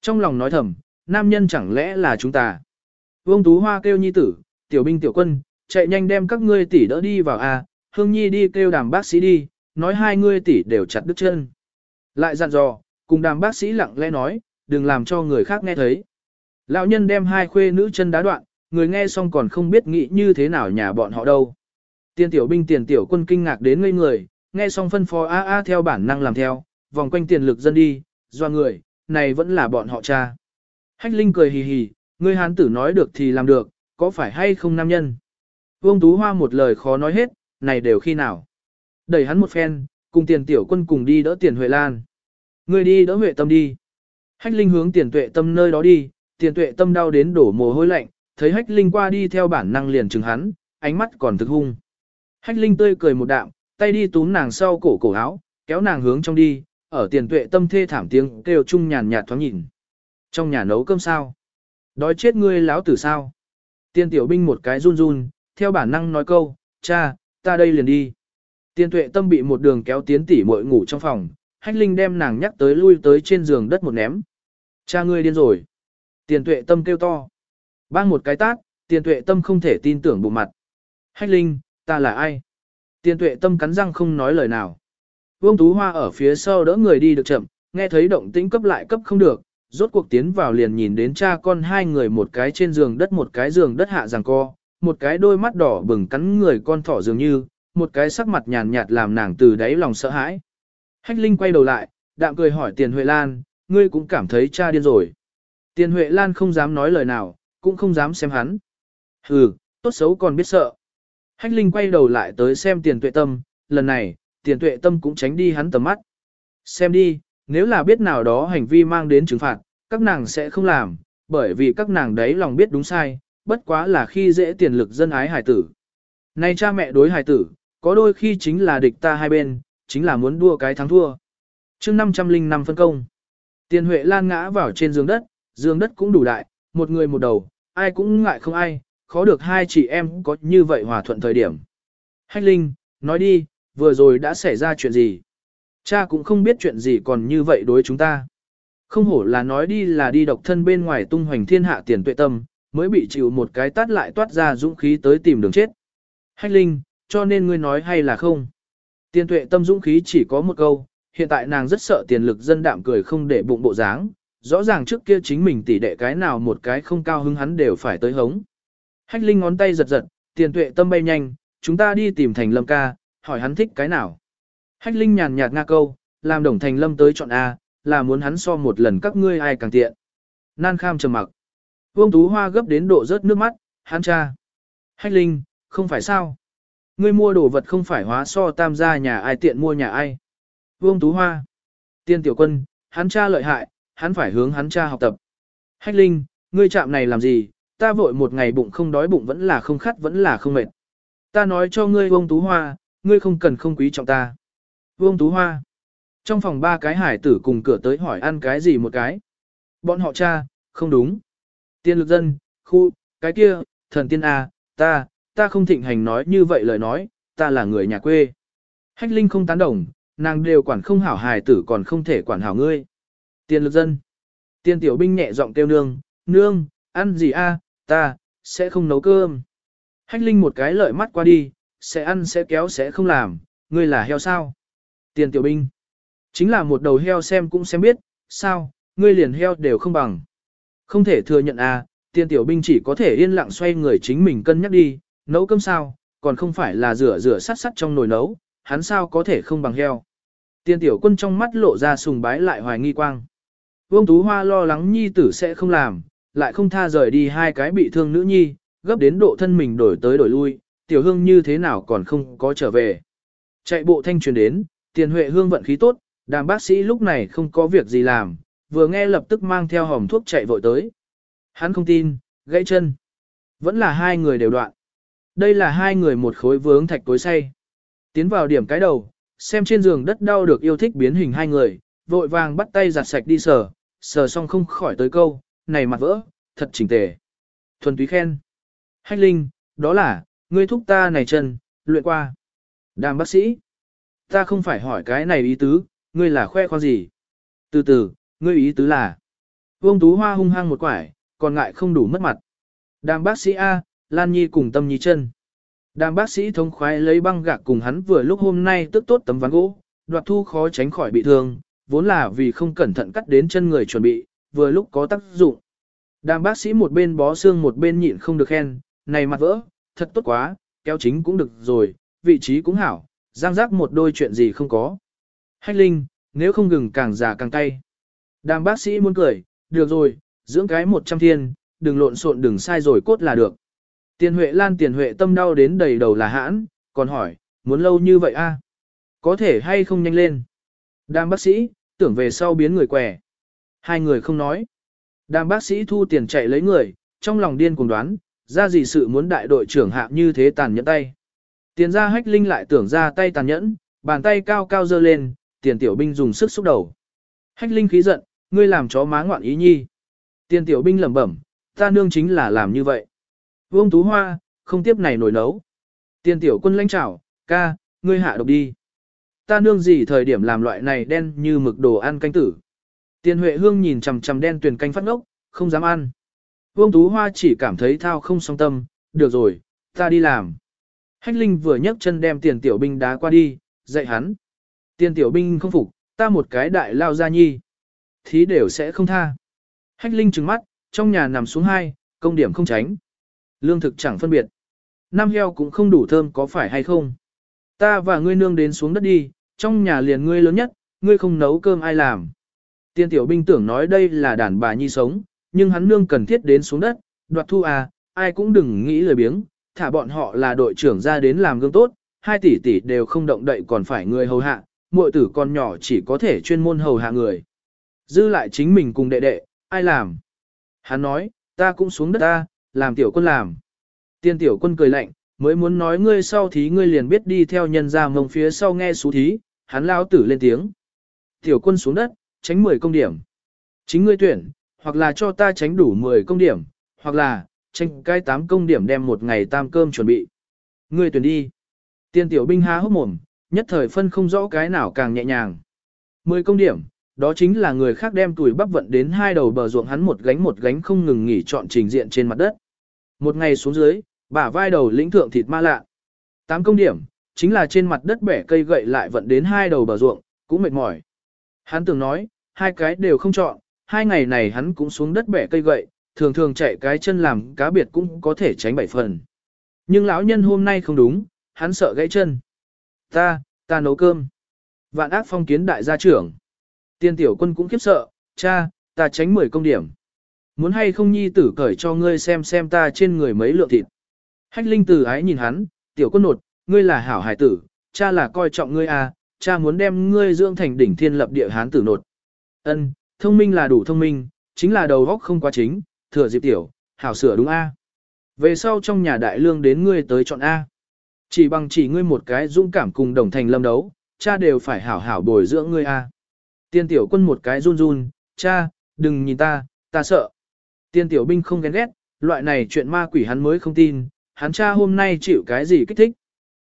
Trong lòng nói thầm, nam nhân chẳng lẽ là chúng ta. Vương Tú Hoa kêu nhi tử, tiểu binh tiểu quân, chạy nhanh đem các ngươi tỷ đỡ đi vào a, Hương Nhi đi kêu đàm bác sĩ đi, nói hai ngươi tỷ đều chặt đứt chân. Lại dặn dò, cùng đàm bác sĩ lặng lẽ nói, đừng làm cho người khác nghe thấy. Lão nhân đem hai khuê nữ chân đá đoạn, người nghe xong còn không biết nghĩ như thế nào nhà bọn họ đâu. Tiên tiểu binh tiền tiểu quân kinh ngạc đến ngây người, nghe xong phân phó a a theo bản năng làm theo, vòng quanh tiền lực dân đi, do người, này vẫn là bọn họ cha. Hách Linh cười hì hì, ngươi hán tử nói được thì làm được, có phải hay không nam nhân? Vương Tú Hoa một lời khó nói hết, này đều khi nào? Đẩy hắn một phen, cùng tiền tiểu quân cùng đi đỡ tiền Huệ Lan. người đi đỡ Huệ Tâm đi. Hách Linh hướng tiền tuệ tâm nơi đó đi, tiền tuệ tâm đau đến đổ mồ hôi lạnh, thấy Hách Linh qua đi theo bản năng liền chừng hắn, ánh mắt còn thực hung. Hách Linh tươi cười một đạm, tay đi túm nàng sau cổ cổ áo, kéo nàng hướng trong đi, ở tiền tuệ tâm thê thảm tiếng kêu chung nhàn nhạt thoáng nhìn. Trong nhà nấu cơm sao? Đói chết ngươi láo tử sao? Tiên tiểu binh một cái run run, theo bản năng nói câu, cha, ta đây liền đi. Tiên tuệ tâm bị một đường kéo tiến tỉ muội ngủ trong phòng, hách linh đem nàng nhắc tới lui tới trên giường đất một ném. Cha ngươi điên rồi. Tiền tuệ tâm kêu to. Bang một cái tát, tiền tuệ tâm không thể tin tưởng bụng mặt. Hách linh, ta là ai? Tiền tuệ tâm cắn răng không nói lời nào. Vương Tú Hoa ở phía sau đỡ người đi được chậm, nghe thấy động tĩnh cấp lại cấp không được, rốt cuộc tiến vào liền nhìn đến cha con hai người một cái trên giường đất một cái giường đất hạ giằng co, một cái đôi mắt đỏ bừng cắn người con thỏ dường như, một cái sắc mặt nhàn nhạt làm nàng từ đáy lòng sợ hãi. Hách Linh quay đầu lại, đạm cười hỏi Tiền Huệ Lan, ngươi cũng cảm thấy cha điên rồi. Tiền Huệ Lan không dám nói lời nào, cũng không dám xem hắn. Hừ, tốt xấu còn biết sợ. Hách Linh quay đầu lại tới xem tiền tuệ tâm, lần này, tiền tuệ tâm cũng tránh đi hắn tầm mắt. Xem đi, nếu là biết nào đó hành vi mang đến trừng phạt, các nàng sẽ không làm, bởi vì các nàng đấy lòng biết đúng sai, bất quá là khi dễ tiền lực dân ái hải tử. Này cha mẹ đối hải tử, có đôi khi chính là địch ta hai bên, chính là muốn đua cái thắng thua. chương 505 phân công, tiền huệ lan ngã vào trên giường đất, giường đất cũng đủ đại, một người một đầu, ai cũng ngại không ai, khó được hai chị em có như vậy hòa thuận thời điểm. Hách Linh, nói đi, vừa rồi đã xảy ra chuyện gì? Cha cũng không biết chuyện gì còn như vậy đối chúng ta. Không hổ là nói đi là đi độc thân bên ngoài tung hoành thiên hạ tiền tuệ tâm, mới bị chịu một cái tát lại toát ra dũng khí tới tìm đường chết. Hách Linh, cho nên ngươi nói hay là không? Tiền tuệ tâm dũng khí chỉ có một câu, hiện tại nàng rất sợ tiền lực dân đạm cười không để bụng bộ dáng, rõ ràng trước kia chính mình tỉ đệ cái nào một cái không cao hứng hắn đều phải tới hống. Hách Linh ngón tay giật giật, tiền tuệ tâm bay nhanh, chúng ta đi tìm thành lâm ca, hỏi hắn thích cái nào. Hách Linh nhàn nhạt nga câu, làm đồng thành lâm tới chọn A, là muốn hắn so một lần các ngươi ai càng tiện. Nan kham trầm mặc. Vương Tú Hoa gấp đến độ rớt nước mắt, hắn cha. Hách Linh, không phải sao. Ngươi mua đồ vật không phải hóa so tam gia nhà ai tiện mua nhà ai. Vương Tú Hoa. Tiên tiểu quân, hắn cha lợi hại, hắn phải hướng hắn cha học tập. Hách Linh, ngươi chạm này làm gì, ta vội một ngày bụng không đói bụng vẫn là không khát vẫn là không mệt. Ta nói cho ngươi Vương Tú Hoa, ngươi không cần không quý trọng ta. Vương Tú Hoa. Trong phòng ba cái hải tử cùng cửa tới hỏi ăn cái gì một cái. Bọn họ cha, không đúng. Tiên lực dân, khu, cái kia, thần tiên A, ta, ta không thịnh hành nói như vậy lời nói, ta là người nhà quê. Hách Linh không tán đồng, nàng đều quản không hảo hài tử còn không thể quản hảo ngươi. Tiên lực dân. Tiên tiểu binh nhẹ giọng kêu nương, nương, ăn gì a? ta, sẽ không nấu cơm. Hách Linh một cái lợi mắt qua đi, sẽ ăn sẽ kéo sẽ không làm, ngươi là heo sao? Tiên tiểu binh. Chính là một đầu heo xem cũng xem biết, sao, ngươi liền heo đều không bằng. Không thể thừa nhận à? tiên tiểu binh chỉ có thể yên lặng xoay người chính mình cân nhắc đi, nấu cơm sao, còn không phải là rửa rửa sắt sắt trong nồi nấu, hắn sao có thể không bằng heo. Tiên tiểu quân trong mắt lộ ra sùng bái lại hoài nghi quang. Vương Tú Hoa lo lắng nhi tử sẽ không làm, lại không tha rời đi hai cái bị thương nữ nhi, gấp đến độ thân mình đổi tới đổi lui, tiểu hương như thế nào còn không có trở về. Chạy bộ thanh truyền đến, tiền huệ hương vận khí tốt, đàm bác sĩ lúc này không có việc gì làm, vừa nghe lập tức mang theo hòm thuốc chạy vội tới. Hắn không tin, gãy chân. Vẫn là hai người đều đoạn. Đây là hai người một khối vướng thạch cối say. Tiến vào điểm cái đầu, xem trên giường đất đau được yêu thích biến hình hai người, vội vàng bắt tay giặt sạch đi sờ, sờ xong không khỏi tới câu, này mặt vỡ, thật chỉnh tề. Thuần túy khen. Hách Linh, đó là, ngươi thúc ta này chân, luyện qua. Đàm bác sĩ. Ta không phải hỏi cái này ý tứ, ngươi là khoe khoang gì. Từ từ, ngươi ý tứ là. Vương Tú Hoa hung hăng một quải, còn ngại không đủ mất mặt. Đàm bác sĩ A, Lan Nhi cùng tâm nhi chân. Đàm bác sĩ thống khoái lấy băng gạc cùng hắn vừa lúc hôm nay tức tốt tấm ván gỗ, đoạt thu khó tránh khỏi bị thương, vốn là vì không cẩn thận cắt đến chân người chuẩn bị, vừa lúc có tác dụng. Đàm bác sĩ một bên bó xương một bên nhịn không được khen, này mặt vỡ, thật tốt quá, kéo chính cũng được rồi, vị trí cũng hảo, giang giác một đôi chuyện gì không có. Hách Linh, nếu không gừng càng già càng cay. Đàm bác sĩ muốn cười, được rồi, dưỡng cái một trăm thiên, đừng lộn xộn đừng sai rồi cốt là được. Tiền Huệ Lan tiền Huệ tâm đau đến đầy đầu là hãn, còn hỏi, muốn lâu như vậy a? Có thể hay không nhanh lên? Đàm bác sĩ, tưởng về sau biến người quẻ. Hai người không nói. Đàm bác sĩ thu tiền chạy lấy người, trong lòng điên cùng đoán, ra gì sự muốn đại đội trưởng hạ như thế tàn nhẫn tay. Tiền ra hách linh lại tưởng ra tay tàn nhẫn, bàn tay cao cao dơ lên, tiền tiểu binh dùng sức xúc đầu. Hách linh khí giận, ngươi làm chó má ngoạn ý nhi. Tiên tiểu binh lẩm bẩm, ta nương chính là làm như vậy. Vương Tú Hoa, không tiếp này nổi nấu. Tiên tiểu quân lãnh trảo, ca, ngươi hạ độc đi. Ta nương gì thời điểm làm loại này đen như mực đồ ăn canh tử. Tiên Huệ Hương nhìn chằm chằm đen tuyển canh phát ngốc, không dám ăn. Vương Tú Hoa chỉ cảm thấy thao không song tâm, được rồi, ta đi làm. Hách Linh vừa nhấc chân đem tiền tiểu binh đá qua đi, dạy hắn. Tiền tiểu binh không phục, ta một cái đại lao ra nhi. Thí đều sẽ không tha. Hách Linh trừng mắt, trong nhà nằm xuống hai, công điểm không tránh. Lương thực chẳng phân biệt. Nam heo cũng không đủ thơm có phải hay không. Ta và ngươi nương đến xuống đất đi, trong nhà liền ngươi lớn nhất, ngươi không nấu cơm ai làm. Tiên tiểu binh tưởng nói đây là đàn bà nhi sống, nhưng hắn nương cần thiết đến xuống đất, đoạt thu à, ai cũng đừng nghĩ lời biếng, thả bọn họ là đội trưởng ra đến làm gương tốt, hai tỷ tỷ đều không động đậy còn phải người hầu hạ, muội tử con nhỏ chỉ có thể chuyên môn hầu hạ người. Dư lại chính mình cùng đệ đệ, ai làm? Hắn nói, ta cũng xuống đất ta, làm tiểu quân làm. Tiên tiểu quân cười lạnh, mới muốn nói ngươi sau thí ngươi liền biết đi theo nhân ra mông phía sau nghe xú thí, hắn lao tử lên tiếng. Tiểu quân xuống đất, tránh 10 công điểm. Chính ngươi tuyển, hoặc là cho ta tránh đủ 10 công điểm, hoặc là, tranh cái 8 công điểm đem một ngày tam cơm chuẩn bị. Ngươi tuyển đi. Tiên tiểu binh há hốc mồm, nhất thời phân không rõ cái nào càng nhẹ nhàng. 10 công điểm, đó chính là người khác đem tuổi bắp vận đến hai đầu bờ ruộng hắn một gánh một gánh không ngừng nghỉ chọn trình diện trên mặt đất. Một ngày xuống dưới, bả vai đầu lĩnh thượng thịt ma lạ. tám công điểm, chính là trên mặt đất bẻ cây gậy lại vận đến hai đầu bờ ruộng, cũng mệt mỏi. Hắn từng nói, hai cái đều không chọn, hai ngày này hắn cũng xuống đất bẻ cây gậy, thường thường chạy cái chân làm cá biệt cũng có thể tránh bảy phần. Nhưng lão nhân hôm nay không đúng, hắn sợ gãy chân. Ta, ta nấu cơm. Vạn ác phong kiến đại gia trưởng. Tiên tiểu quân cũng khiếp sợ, cha, ta tránh 10 công điểm. Muốn hay không nhi tử cởi cho ngươi xem xem ta trên người mấy lượng thịt. Hách linh tử ái nhìn hắn, tiểu quân nột, ngươi là hảo hải tử, cha là coi trọng ngươi à, cha muốn đem ngươi dưỡng thành đỉnh thiên lập địa hán tử nột. Ân, thông minh là đủ thông minh, chính là đầu óc không quá chính, thừa dịp tiểu, hảo sửa đúng a. Về sau trong nhà đại lương đến ngươi tới chọn a. Chỉ bằng chỉ ngươi một cái dũng cảm cùng đồng thành lâm đấu, cha đều phải hảo hảo bồi dưỡng ngươi a. Tiên tiểu quân một cái run run, cha, đừng nhìn ta, ta sợ. Tiên tiểu binh không ghen ghét, loại này chuyện ma quỷ hắn mới không tin, hắn cha hôm nay chịu cái gì kích thích.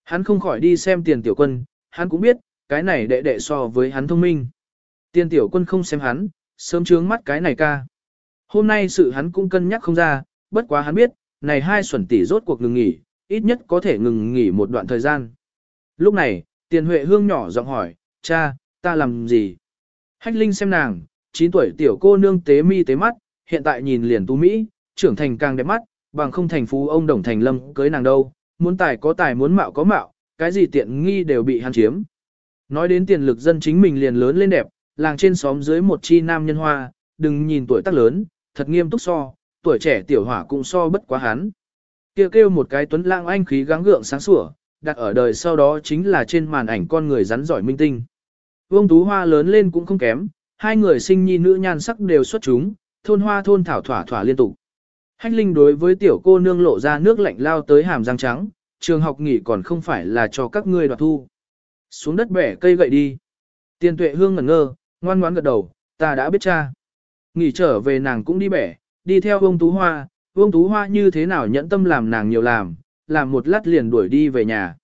Hắn không khỏi đi xem tiền tiểu quân, hắn cũng biết, cái này đệ đệ so với hắn thông minh. Tiên tiểu quân không xem hắn, sớm trướng mắt cái này ca. Hôm nay sự hắn cũng cân nhắc không ra, bất quá hắn biết, này hai xuẩn tỷ rốt cuộc ngừng nghỉ, ít nhất có thể ngừng nghỉ một đoạn thời gian. Lúc này, tiền huệ hương nhỏ giọng hỏi, cha, ta làm gì? Hách Linh xem nàng, 9 tuổi tiểu cô nương tế mi tế mắt, hiện tại nhìn liền tu Mỹ, trưởng thành càng đẹp mắt, bằng không thành phú ông đồng thành lâm cưới nàng đâu, muốn tài có tài muốn mạo có mạo, cái gì tiện nghi đều bị hắn chiếm. Nói đến tiền lực dân chính mình liền lớn lên đẹp, làng trên xóm dưới một chi nam nhân hoa, đừng nhìn tuổi tác lớn, thật nghiêm túc so, tuổi trẻ tiểu hỏa cũng so bất quá hắn. Kêu kêu một cái tuấn lãng anh khí gắng gượng sáng sủa, đặt ở đời sau đó chính là trên màn ảnh con người rắn giỏi minh tinh. Vương Tú Hoa lớn lên cũng không kém, hai người sinh nhi nữ nhan sắc đều xuất chúng, thôn hoa thôn thảo thỏa thỏa liên tục. Hách Linh đối với tiểu cô nương lộ ra nước lạnh lao tới hàm răng trắng, trường học nghỉ còn không phải là cho các ngươi đoạt thu. Xuống đất bẻ cây gậy đi. Tiên tuệ hương ngẩn ngơ, ngoan ngoãn gật đầu, ta đã biết cha. Nghỉ trở về nàng cũng đi bẻ, đi theo Vương Tú Hoa, Vương Tú Hoa như thế nào nhẫn tâm làm nàng nhiều làm, làm một lát liền đuổi đi về nhà.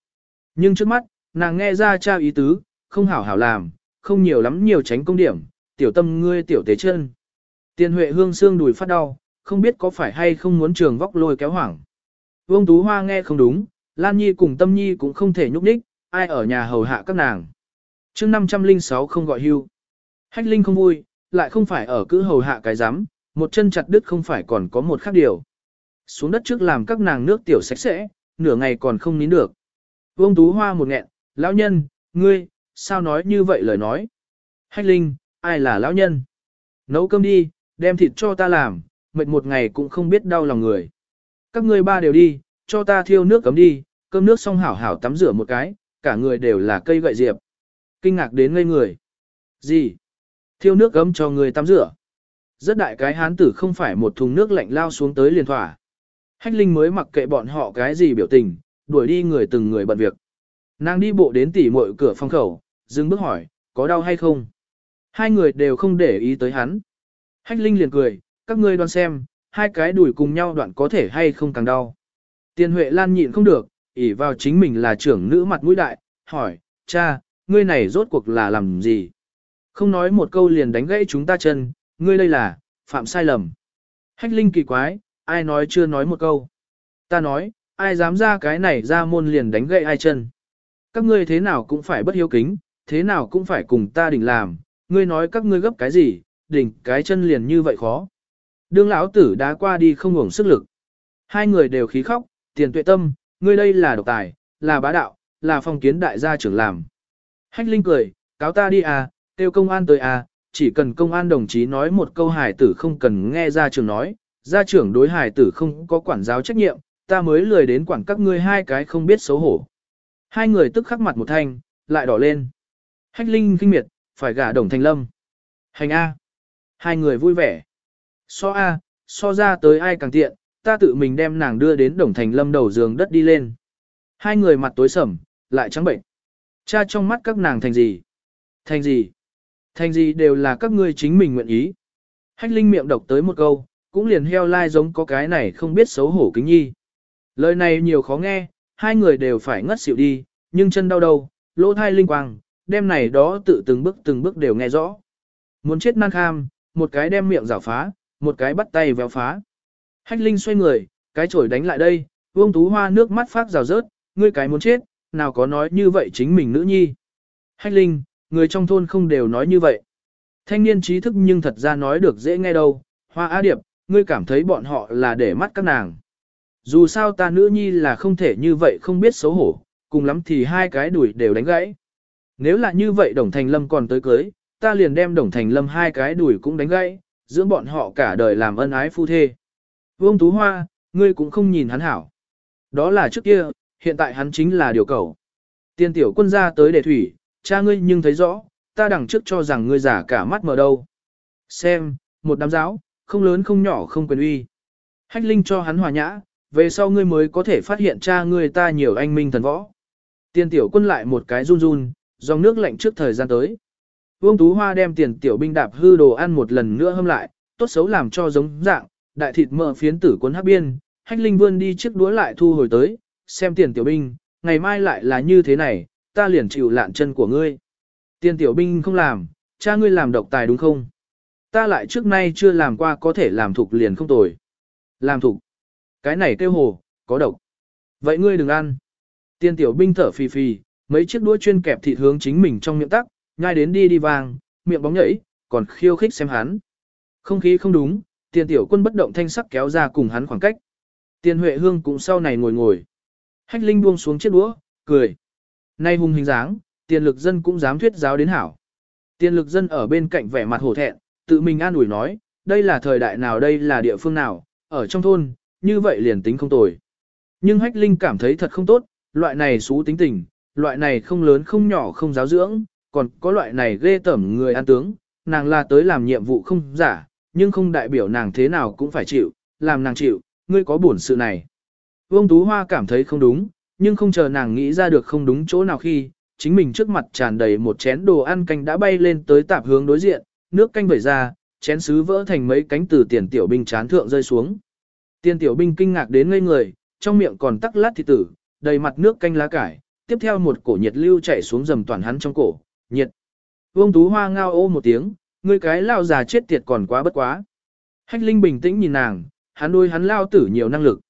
Nhưng trước mắt, nàng nghe ra cha ý tứ, không hảo hảo làm, không nhiều lắm nhiều tránh công điểm, tiểu tâm ngươi tiểu tế chân. Tiên Huệ Hương xương đùi phát đau, không biết có phải hay không muốn trường vóc lôi kéo hoảng. Vương Tú Hoa nghe không đúng, Lan Nhi cùng Tâm Nhi cũng không thể nhúc nhích, ai ở nhà hầu hạ các nàng. chương 506 không gọi hưu. Hách Linh không vui, lại không phải ở cứ hầu hạ cái giám, một chân chặt đứt không phải còn có một khác điều. Xuống đất trước làm các nàng nước tiểu sạch sẽ, nửa ngày còn không nín được. Vương Tú Hoa một nghẹn, lão nhân, ngươi, sao nói như vậy lời nói. Hách Linh, ai là lão nhân? Nấu cơm đi, đem thịt cho ta làm, mệt một ngày cũng không biết đau lòng người. Các ngươi ba đều đi, cho ta thiêu nước cấm đi, cơm nước xong hảo hảo tắm rửa một cái, cả người đều là cây gậy diệp. Kinh ngạc đến ngây người. Gì? Thiêu nước cấm cho người tắm rửa. Rất đại cái hán tử không phải một thùng nước lạnh lao xuống tới liền thỏa. Hách Linh mới mặc kệ bọn họ cái gì biểu tình, đuổi đi người từng người bận việc. Nàng đi bộ đến tỉ muội cửa phòng khẩu, dừng bước hỏi, có đau hay không? Hai người đều không để ý tới hắn. Hách Linh liền cười, các ngươi đoán xem, hai cái đuổi cùng nhau đoạn có thể hay không càng đau. Tiên Huệ Lan nhịn không được, ỉ vào chính mình là trưởng nữ mặt mũi đại, hỏi, cha, ngươi này rốt cuộc là làm gì? Không nói một câu liền đánh gãy chúng ta chân, ngươi đây là, phạm sai lầm. Hách Linh kỳ quái, ai nói chưa nói một câu. Ta nói, ai dám ra cái này ra môn liền đánh gãy ai chân. Các ngươi thế nào cũng phải bất hiếu kính, thế nào cũng phải cùng ta đỉnh làm, ngươi nói các ngươi gấp cái gì, đỉnh cái chân liền như vậy khó. Đương lão tử đã qua đi không ngủng sức lực. Hai người đều khí khóc, tiền tuệ tâm, ngươi đây là độc tài, là bá đạo, là phong kiến đại gia trưởng làm. Hách Linh cười, cáo ta đi à, tiêu công an tới à, chỉ cần công an đồng chí nói một câu hài tử không cần nghe ra trưởng nói, gia trưởng đối hài tử không có quản giáo trách nhiệm, ta mới lười đến quản các ngươi hai cái không biết xấu hổ. Hai người tức khắc mặt một thanh, lại đỏ lên. Hách Linh kinh miệt, phải gả Đồng Thành Lâm. Hành A. Hai người vui vẻ. So A, so ra tới ai càng tiện, ta tự mình đem nàng đưa đến Đồng Thành Lâm đầu giường đất đi lên. Hai người mặt tối sầm, lại trắng bệnh. Cha trong mắt các nàng thành gì? Thành gì? Thành gì đều là các ngươi chính mình nguyện ý. Hách Linh miệng độc tới một câu, cũng liền heo lai giống có cái này không biết xấu hổ kính nhi. Lời này nhiều khó nghe, hai người đều phải ngất xỉu đi, nhưng chân đau đầu, lỗ thai linh quang, đem này đó tự từng bước từng bước đều nghe rõ. Muốn chết nan kham, một cái đem miệng rào phá, một cái bắt tay véo phá. Hách Linh xoay người, cái chổi đánh lại đây, Vương Tú Hoa nước mắt phát rào rớt, ngươi cái muốn chết, nào có nói như vậy chính mình nữ nhi. Hách Linh, người trong thôn không đều nói như vậy. Thanh niên trí thức nhưng thật ra nói được dễ nghe đâu, Hoa Á Điệp, ngươi cảm thấy bọn họ là để mắt các nàng. Dù sao ta nữ nhi là không thể như vậy không biết xấu hổ, cùng lắm thì hai cái đuổi đều đánh gãy. Nếu là như vậy Đồng Thành Lâm còn tới cưới, ta liền đem Đồng Thành Lâm hai cái đuổi cũng đánh gãy, dưỡng bọn họ cả đời làm ân ái phu thê. Vương Tú Hoa, ngươi cũng không nhìn hắn hảo. Đó là trước kia, hiện tại hắn chính là điều cầu. Tiên tiểu quân ra tới để thủy, cha ngươi nhưng thấy rõ, ta đằng trước cho rằng ngươi giả cả mắt mở đâu. Xem, một đám giáo, không lớn không nhỏ không quyền uy. Hách Linh cho hắn hòa nhã, về sau ngươi mới có thể phát hiện cha ngươi ta nhiều anh minh thần võ. Tiền tiểu quân lại một cái run run, dòng nước lạnh trước thời gian tới. Vương Tú Hoa đem tiền tiểu binh đạp hư đồ ăn một lần nữa hâm lại, tốt xấu làm cho giống dạng, đại thịt mỡ phiến tử cuốn hắc biên, hách linh vươn đi chiếc đũa lại thu hồi tới, xem tiền tiểu binh, ngày mai lại là như thế này, ta liền chịu lạn chân của ngươi. Tiền tiểu binh không làm, cha ngươi làm độc tài đúng không? Ta lại trước nay chưa làm qua có thể làm thục liền không tồi. Làm thục. Cái này kêu hồ, có độc. Vậy ngươi đừng ăn. Tiên tiểu binh thở phì phì, mấy chiếc đũa chuyên kẹp thịt hướng chính mình trong miệng tắc, nhai đến đi đi vàng, miệng bóng nhảy, còn khiêu khích xem hắn. Không khí không đúng, tiền tiểu quân bất động thanh sắc kéo ra cùng hắn khoảng cách. Tiền huệ hương cũng sau này ngồi ngồi. Hách linh buông xuống chiếc đũa, cười. Nay hung hình dáng, tiền lực dân cũng dám thuyết giáo đến hảo. Tiền lực dân ở bên cạnh vẻ mặt hổ thẹn, tự mình an ủi nói, đây là thời đại nào đây là địa phương nào, ở trong thôn, như vậy liền tính không tồi. Nhưng hách linh cảm thấy thật không tốt, loại này xú tính tình, loại này không lớn không nhỏ không giáo dưỡng, còn có loại này ghê tẩm người an tướng, nàng là tới làm nhiệm vụ không giả, nhưng không đại biểu nàng thế nào cũng phải chịu, làm nàng chịu, ngươi có buồn sự này. Vương Tú Hoa cảm thấy không đúng, nhưng không chờ nàng nghĩ ra được không đúng chỗ nào khi, chính mình trước mặt tràn đầy một chén đồ ăn canh đã bay lên tới tạp hướng đối diện, nước canh vẩy ra, chén sứ vỡ thành mấy cánh từ tiền tiểu binh chán thượng rơi xuống. Tiền tiểu binh kinh ngạc đến ngây người, trong miệng còn tắc lát thịt tử, đầy mặt nước canh lá cải, tiếp theo một cổ nhiệt lưu chảy xuống dầm toàn hắn trong cổ, nhiệt. Vương Tú Hoa ngao ô một tiếng, ngươi cái lao già chết tiệt còn quá bất quá. Hách Linh bình tĩnh nhìn nàng, hắn đôi hắn lao tử nhiều năng lực.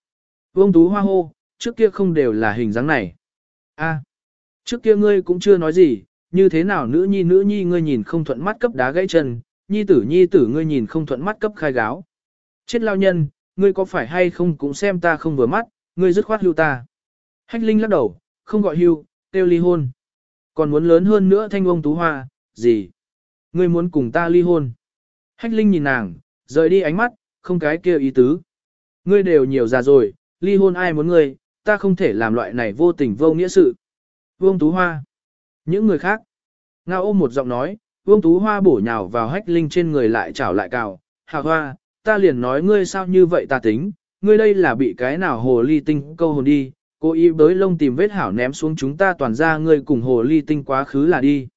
Vương Tú Hoa hô, trước kia không đều là hình dáng này. A, trước kia ngươi cũng chưa nói gì, như thế nào nữ nhi nữ nhi ngươi nhìn không thuận mắt cấp đá gãy chân, nhi tử nhi tử ngươi nhìn không thuận mắt cấp khai gáo. Chết lao nhân, ngươi có phải hay không cũng xem ta không vừa mắt, ngươi dứt khoát hưu ta. Hách Linh lắc đầu, không gọi hưu, tiêu ly hôn. Còn muốn lớn hơn nữa thanh ông tú hoa, gì? Ngươi muốn cùng ta ly hôn. Hách Linh nhìn nàng, rời đi ánh mắt, không cái kia ý tứ. Ngươi đều nhiều già rồi, ly hôn ai muốn ngươi, ta không thể làm loại này vô tình vô nghĩa sự. Vương Tú Hoa. Những người khác. Ngao ôm một giọng nói, Vương Tú Hoa bổ nhào vào hách linh trên người lại chảo lại cào. Hà hoa, ta liền nói ngươi sao như vậy ta tính, ngươi đây là bị cái nào hồ ly tinh câu hồn đi, Cô ý bới lông tìm vết hảo ném xuống chúng ta toàn ra ngươi cùng hồ ly tinh quá khứ là đi.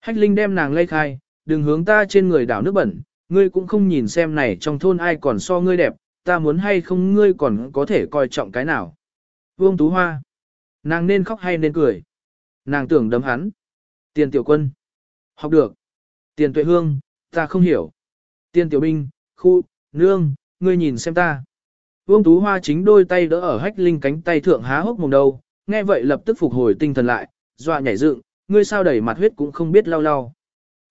Hách Linh đem nàng lây khai, đừng hướng ta trên người đảo nước bẩn, ngươi cũng không nhìn xem này trong thôn ai còn so ngươi đẹp, ta muốn hay không ngươi còn có thể coi trọng cái nào. Vương Tú Hoa. Nàng nên khóc hay nên cười. Nàng tưởng đấm hắn. Tiền tiểu quân. Học được. Tiền tuệ hương, ta không hiểu. Tiền tiểu binh, khu, nương, ngươi nhìn xem ta. Vương Tú Hoa chính đôi tay đỡ ở hách linh cánh tay thượng há hốc mồm đầu, nghe vậy lập tức phục hồi tinh thần lại, dọa nhảy dựng, ngươi sao đẩy mặt huyết cũng không biết lau lau.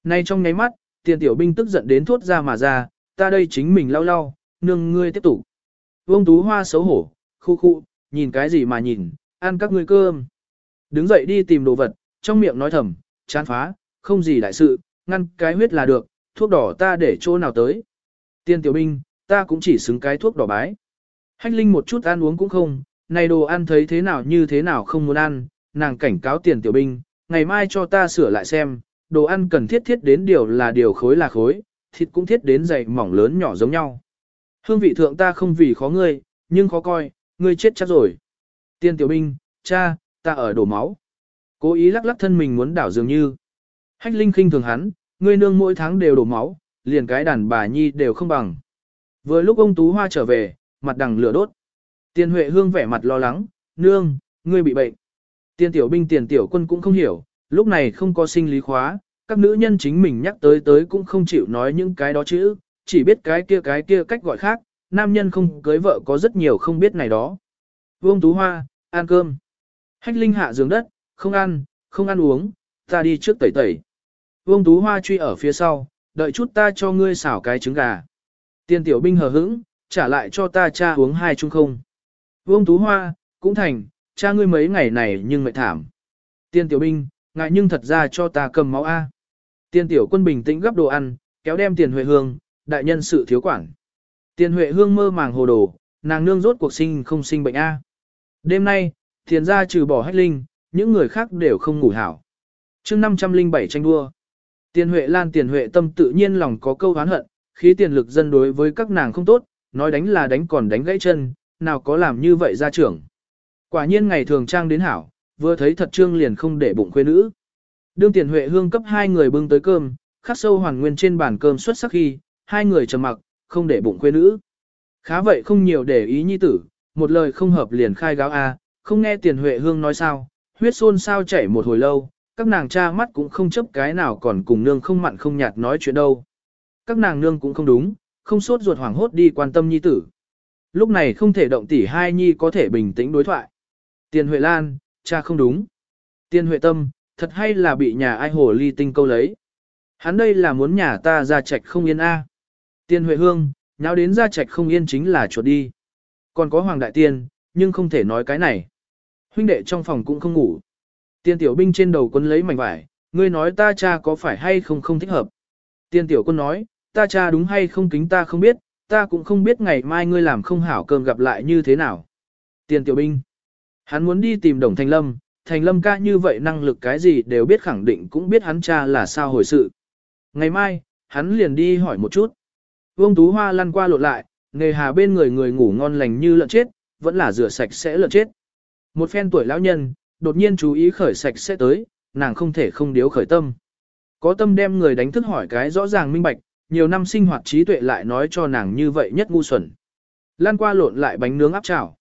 Nay trong nháy mắt, tiền tiểu binh tức giận đến thốt ra mà ra, ta đây chính mình lau lau, nương ngươi tiếp tục. Vương Tú Hoa xấu hổ, khu khu, nhìn cái gì mà nhìn, ăn các ngươi cơm. Đứng dậy đi tìm đồ vật, trong miệng nói thầm, chán phá, không gì đại sự, ngăn cái huyết là được, thuốc đỏ ta để chỗ nào tới. Tiên tiểu binh, ta cũng chỉ xứng cái thuốc đỏ bái. Hách Linh một chút ăn uống cũng không, này đồ ăn thấy thế nào như thế nào không muốn ăn, nàng cảnh cáo tiền tiểu binh, ngày mai cho ta sửa lại xem, đồ ăn cần thiết thiết đến điều là điều khối là khối, thịt cũng thiết đến dày mỏng lớn nhỏ giống nhau. Hương vị thượng ta không vì khó ngươi, nhưng khó coi, ngươi chết chắc rồi. Tiên tiểu binh, cha, ta ở đổ máu. Cố ý lắc lắc thân mình muốn đảo dường như. Hách linh khinh thường hắn, ngươi nương mỗi tháng đều đổ máu, liền cái đàn bà nhi đều không bằng. Vừa lúc ông Tú Hoa trở về, mặt đằng lửa đốt. Tiên Huệ Hương vẻ mặt lo lắng, nương, ngươi bị bệnh. Tiên tiểu binh tiền tiểu quân cũng không hiểu, lúc này không có sinh lý khóa, các nữ nhân chính mình nhắc tới tới cũng không chịu nói những cái đó chữ, chỉ biết cái kia cái kia cách gọi khác, nam nhân không cưới vợ có rất nhiều không biết này đó. Vương Tú Hoa, ăn cơm. Hách Linh hạ giường đất, không ăn, không ăn uống, ta đi trước tẩy tẩy. Vương Tú Hoa truy ở phía sau, đợi chút ta cho ngươi xảo cái trứng gà. Tiên tiểu binh hờ hững, trả lại cho ta cha uống hai chung không. Vương Tú Hoa, cũng thành, cha ngươi mấy ngày này nhưng mệt thảm. Tiên tiểu binh, ngại nhưng thật ra cho ta cầm máu A. Tiên tiểu quân bình tĩnh gấp đồ ăn, kéo đem tiền huệ hương, đại nhân sự thiếu quản. Tiền huệ hương mơ màng hồ đồ, nàng nương rốt cuộc sinh không sinh bệnh A. Đêm nay, tiền ra trừ bỏ hách linh, những người khác đều không ngủ hảo. chương 507 tranh đua. Tiền huệ lan tiền huệ tâm tự nhiên lòng có câu hán hận, khí tiền lực dân đối với các nàng không tốt, nói đánh là đánh còn đánh gãy chân, nào có làm như vậy ra trưởng. Quả nhiên ngày thường trang đến hảo, vừa thấy thật trương liền không để bụng quê nữ. Đương tiền huệ hương cấp hai người bưng tới cơm, khắc sâu hoàn nguyên trên bàn cơm xuất sắc khi, hai người trầm mặc, không để bụng quê nữ. Khá vậy không nhiều để ý nhi tử, một lời không hợp liền khai gáo A, không nghe tiền huệ hương nói sao, huyết xôn sao chảy một hồi lâu, các nàng cha mắt cũng không chấp cái nào còn cùng nương không mặn không nhạt nói chuyện đâu. Các nàng nương cũng không đúng, không sốt ruột hoảng hốt đi quan tâm nhi tử. Lúc này không thể động tỷ hai nhi có thể bình tĩnh đối thoại. Tiền Huệ Lan, cha không đúng. Tiền Huệ Tâm, thật hay là bị nhà ai hồ ly tinh câu lấy. Hắn đây là muốn nhà ta ra trạch không yên a. Tiền Huệ Hương, nháo đến ra trạch không yên chính là chuột đi. Còn có Hoàng Đại Tiên, nhưng không thể nói cái này. Huynh đệ trong phòng cũng không ngủ. Tiên tiểu binh trên đầu quân lấy mảnh vải, ngươi nói ta cha có phải hay không không thích hợp. Tiên tiểu quân nói, ta cha đúng hay không kính ta không biết, ta cũng không biết ngày mai ngươi làm không hảo cơm gặp lại như thế nào. Tiên tiểu binh, hắn muốn đi tìm đồng thành lâm, thành lâm ca như vậy năng lực cái gì đều biết khẳng định cũng biết hắn cha là sao hồi sự. Ngày mai, hắn liền đi hỏi một chút. Vương Tú Hoa lăn qua lộn lại, nghề hà bên người người ngủ ngon lành như lợn chết, vẫn là rửa sạch sẽ lợn chết. Một phen tuổi lão nhân, đột nhiên chú ý khởi sạch sẽ tới, nàng không thể không điếu khởi tâm. Có tâm đem người đánh thức hỏi cái rõ ràng minh bạch, nhiều năm sinh hoạt trí tuệ lại nói cho nàng như vậy nhất ngu xuẩn. Lan qua lộn lại bánh nướng áp chảo.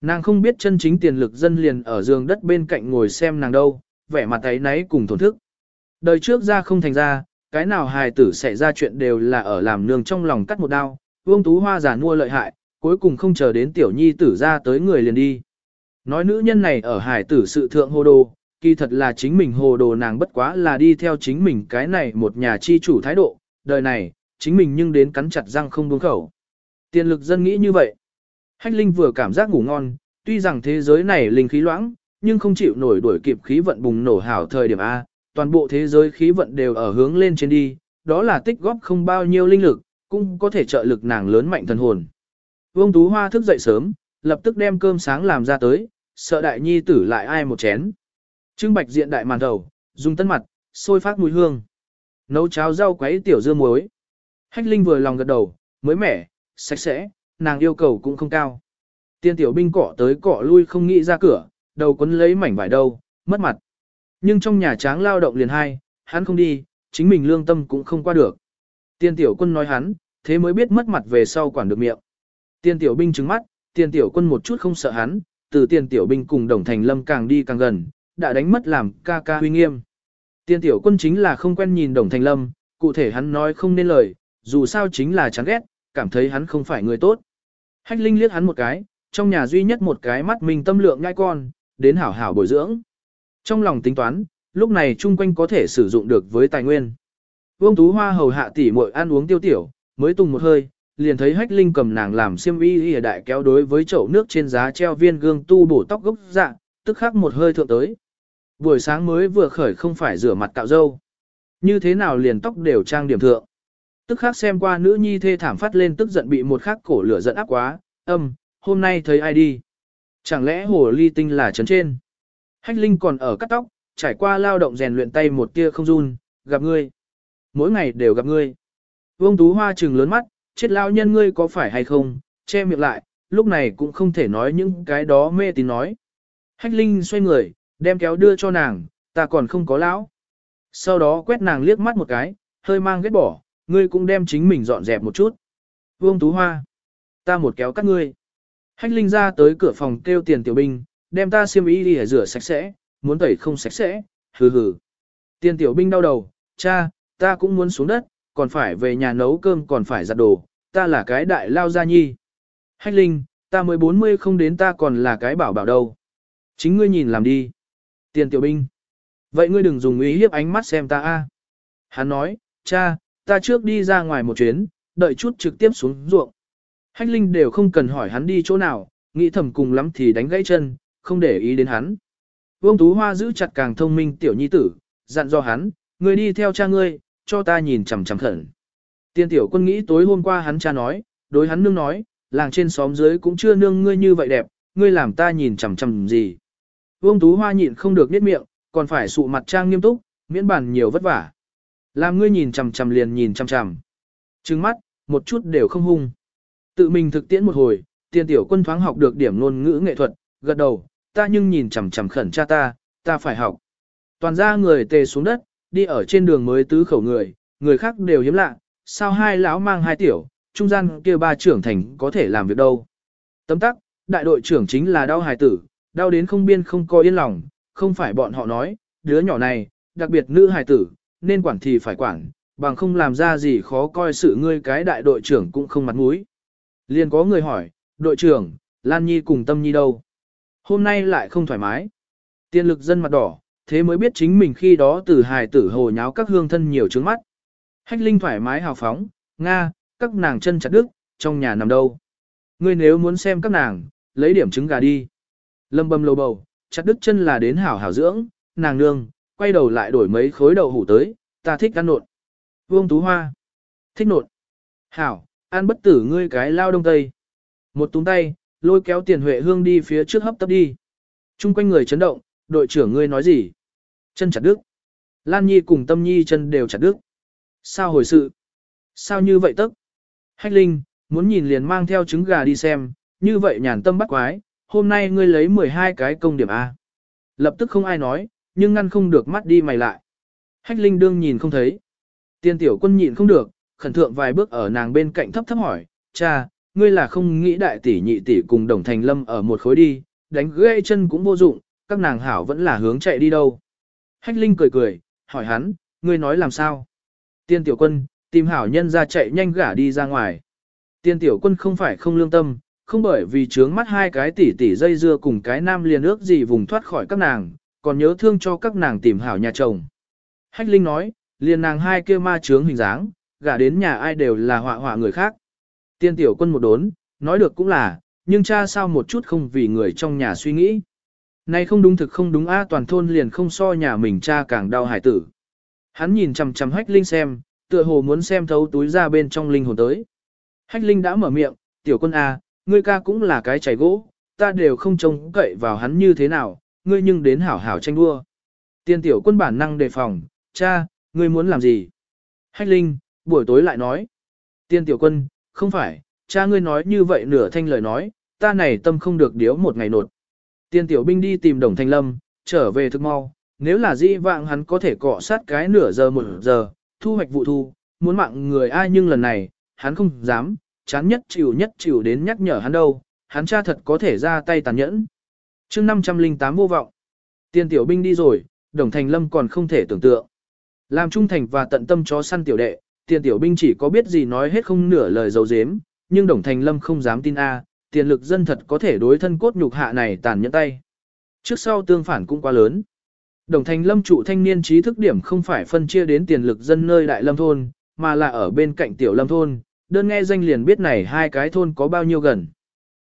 Nàng không biết chân chính tiền lực dân liền ở giường đất bên cạnh ngồi xem nàng đâu, vẻ mặt ấy náy cùng thổn thức. Đời trước ra không thành ra, cái nào hài tử xảy ra chuyện đều là ở làm nương trong lòng cắt một đao, vương tú hoa giả mua lợi hại, cuối cùng không chờ đến tiểu nhi tử ra tới người liền đi. Nói nữ nhân này ở hài tử sự thượng hồ đồ, kỳ thật là chính mình hồ đồ nàng bất quá là đi theo chính mình cái này một nhà chi chủ thái độ, đời này, chính mình nhưng đến cắn chặt răng không buông khẩu. Tiền lực dân nghĩ như vậy. Hách Linh vừa cảm giác ngủ ngon, tuy rằng thế giới này linh khí loãng, nhưng không chịu nổi đuổi kịp khí vận bùng nổ hảo thời điểm A, toàn bộ thế giới khí vận đều ở hướng lên trên đi, đó là tích góp không bao nhiêu linh lực, cũng có thể trợ lực nàng lớn mạnh thần hồn. Vương Tú Hoa thức dậy sớm, lập tức đem cơm sáng làm ra tới, sợ đại nhi tử lại ai một chén. Trưng bạch diện đại màn đầu, dùng tân mặt, sôi phát mùi hương. Nấu cháo rau quấy tiểu dưa muối. Hách Linh vừa lòng gật đầu, mới mẻ, sạch sẽ, nàng yêu cầu cũng không cao. Tiên tiểu binh cỏ tới cỏ lui không nghĩ ra cửa, đầu quấn lấy mảnh vải đâu, mất mặt. Nhưng trong nhà tráng lao động liền hai, hắn không đi, chính mình lương tâm cũng không qua được. Tiên tiểu quân nói hắn, thế mới biết mất mặt về sau quản được miệng. Tiên tiểu binh trừng mắt, tiên tiểu quân một chút không sợ hắn, từ tiên tiểu binh cùng đồng thành lâm càng đi càng gần, đã đánh mất làm ca ca huy nghiêm. Tiên tiểu quân chính là không quen nhìn đồng thành lâm, cụ thể hắn nói không nên lời, dù sao chính là chán ghét, cảm thấy hắn không phải người tốt. Hách Linh liếc hắn một cái, trong nhà duy nhất một cái mắt mình tâm lượng ngai con, đến hảo hảo bồi dưỡng. Trong lòng tính toán, lúc này chung quanh có thể sử dụng được với tài nguyên. Vương Tú Hoa hầu hạ tỉ muội ăn uống tiêu tiểu, mới tung một hơi, liền thấy Hách Linh cầm nàng làm xiêm y y đại kéo đối với chậu nước trên giá treo viên gương tu bổ tóc gốc dạ, tức khắc một hơi thượng tới. Buổi sáng mới vừa khởi không phải rửa mặt cạo râu. Như thế nào liền tóc đều trang điểm thượng. Tức khắc xem qua nữ nhi thê thảm phát lên tức giận bị một khắc cổ lửa giận áp quá, âm, hôm nay thấy ai đi. Chẳng lẽ hồ ly tinh là trấn trên? Hách Linh còn ở cắt tóc, trải qua lao động rèn luyện tay một tia không run, gặp ngươi. Mỗi ngày đều gặp ngươi. Vương Tú Hoa trừng lớn mắt, chết lao nhân ngươi có phải hay không, che miệng lại, lúc này cũng không thể nói những cái đó mê tín nói. Hách Linh xoay người, đem kéo đưa cho nàng, ta còn không có lão. Sau đó quét nàng liếc mắt một cái, hơi mang ghét bỏ, ngươi cũng đem chính mình dọn dẹp một chút. Vương Tú Hoa, ta một kéo cắt ngươi. Hách Linh ra tới cửa phòng kêu tiền tiểu binh, đem ta xiêm y đi rửa sạch sẽ, muốn tẩy không sạch sẽ, hừ hừ. Tiền tiểu binh đau đầu, cha, ta cũng muốn xuống đất, còn phải về nhà nấu cơm còn phải giặt đồ, ta là cái đại lao gia nhi. Hách Linh, ta mới 40 không đến ta còn là cái bảo bảo đâu. Chính ngươi nhìn làm đi. Tiền tiểu binh. Vậy ngươi đừng dùng ý hiếp ánh mắt xem ta a. Hắn nói, cha, ta trước đi ra ngoài một chuyến, đợi chút trực tiếp xuống ruộng. Hách Linh đều không cần hỏi hắn đi chỗ nào, nghĩ thầm cùng lắm thì đánh gãy chân, không để ý đến hắn. Vương Tú Hoa giữ chặt càng thông minh tiểu nhi tử, dặn do hắn, người đi theo cha ngươi, cho ta nhìn chằm chằm khẩn. Tiên tiểu quân nghĩ tối hôm qua hắn cha nói, đối hắn nương nói, làng trên xóm dưới cũng chưa nương ngươi như vậy đẹp, ngươi làm ta nhìn chằm chằm gì. Vương Tú Hoa nhịn không được niết miệng, còn phải sụ mặt trang nghiêm túc, miễn bàn nhiều vất vả. Làm ngươi nhìn chằm chằm liền nhìn chằm chằm. Trừng mắt, một chút đều không hung. Tự mình thực tiễn một hồi, tiên tiểu quân thoáng học được điểm ngôn ngữ nghệ thuật, gật đầu, ta nhưng nhìn chằm chằm khẩn cha ta, ta phải học. Toàn ra người tề xuống đất, đi ở trên đường mới tứ khẩu người, người khác đều hiếm lạ, sao hai lão mang hai tiểu, trung gian kia ba trưởng thành có thể làm việc đâu. Tấm tắc, đại đội trưởng chính là đau hài tử, đau đến không biên không coi yên lòng, không phải bọn họ nói, đứa nhỏ này, đặc biệt nữ hài tử, nên quản thì phải quản, bằng không làm ra gì khó coi sự ngươi cái đại đội trưởng cũng không mặt mũi. Liền có người hỏi, đội trưởng, Lan Nhi cùng Tâm Nhi đâu? Hôm nay lại không thoải mái. Tiên lực dân mặt đỏ, thế mới biết chính mình khi đó từ hài tử hồ nháo các hương thân nhiều trướng mắt. Hách Linh thoải mái hào phóng, Nga, các nàng chân chặt đứt, trong nhà nằm đâu. Ngươi nếu muốn xem các nàng, lấy điểm trứng gà đi. Lâm bầm lầu bầu, chặt đứt chân là đến hảo hảo dưỡng, nàng nương, quay đầu lại đổi mấy khối đậu hủ tới, ta thích ăn nộn. Vương Tú Hoa, thích nộn. Hảo, ăn bất tử ngươi cái lao đông tây. Một túm tay, lôi kéo tiền huệ hương đi phía trước hấp tấp đi. Trung quanh người chấn động, đội trưởng ngươi nói gì? Chân chặt đứt. Lan Nhi cùng Tâm Nhi chân đều chặt đứt. Sao hồi sự? Sao như vậy tức? Hách Linh, muốn nhìn liền mang theo trứng gà đi xem, như vậy nhàn tâm bắt quái, hôm nay ngươi lấy 12 cái công điểm A. Lập tức không ai nói, nhưng ngăn không được mắt đi mày lại. Hách Linh đương nhìn không thấy. Tiên tiểu quân nhịn không được, khẩn thượng vài bước ở nàng bên cạnh thấp thấp hỏi, cha, ngươi là không nghĩ đại tỷ nhị tỷ cùng đồng thành lâm ở một khối đi, đánh gãy chân cũng vô dụng, các nàng hảo vẫn là hướng chạy đi đâu. Hách Linh cười cười, hỏi hắn, ngươi nói làm sao? Tiên tiểu quân, tìm hảo nhân ra chạy nhanh gả đi ra ngoài. Tiên tiểu quân không phải không lương tâm, không bởi vì trướng mắt hai cái tỷ tỷ dây dưa cùng cái nam liền ước gì vùng thoát khỏi các nàng, còn nhớ thương cho các nàng tìm hảo nhà chồng. Hách Linh nói, liền nàng hai kia ma trướng hình dáng, gả đến nhà ai đều là họa họa người khác. Tiên tiểu quân một đốn, nói được cũng là, nhưng cha sao một chút không vì người trong nhà suy nghĩ. Này không đúng thực không đúng a toàn thôn liền không so nhà mình cha càng đau hải tử. Hắn nhìn chằm chằm hách linh xem, tựa hồ muốn xem thấu túi ra bên trong linh hồn tới. Hách linh đã mở miệng, tiểu quân a, ngươi ca cũng là cái chảy gỗ, ta đều không trông cậy vào hắn như thế nào, ngươi nhưng đến hảo hảo tranh đua. Tiên tiểu quân bản năng đề phòng, cha, ngươi muốn làm gì? Hách linh, buổi tối lại nói. Tiên tiểu quân, không phải, cha ngươi nói như vậy nửa thanh lời nói, ta này tâm không được điếu một ngày nột. Tiên tiểu binh đi tìm đồng thanh lâm, trở về thực mau, nếu là di vạng hắn có thể cọ sát cái nửa giờ một giờ, thu hoạch vụ thu, muốn mạng người ai nhưng lần này, hắn không dám, chán nhất chịu nhất chịu đến nhắc nhở hắn đâu, hắn cha thật có thể ra tay tàn nhẫn. chương 508 vô vọng, tiên tiểu binh đi rồi, đồng thành lâm còn không thể tưởng tượng. Làm trung thành và tận tâm chó săn tiểu đệ, tiền tiểu binh chỉ có biết gì nói hết không nửa lời dấu dếm, nhưng đồng thành lâm không dám tin a, tiền lực dân thật có thể đối thân cốt nhục hạ này tàn nhẫn tay. Trước sau tương phản cũng quá lớn. Đồng thành lâm trụ thanh niên trí thức điểm không phải phân chia đến tiền lực dân nơi đại lâm thôn, mà là ở bên cạnh tiểu lâm thôn, đơn nghe danh liền biết này hai cái thôn có bao nhiêu gần.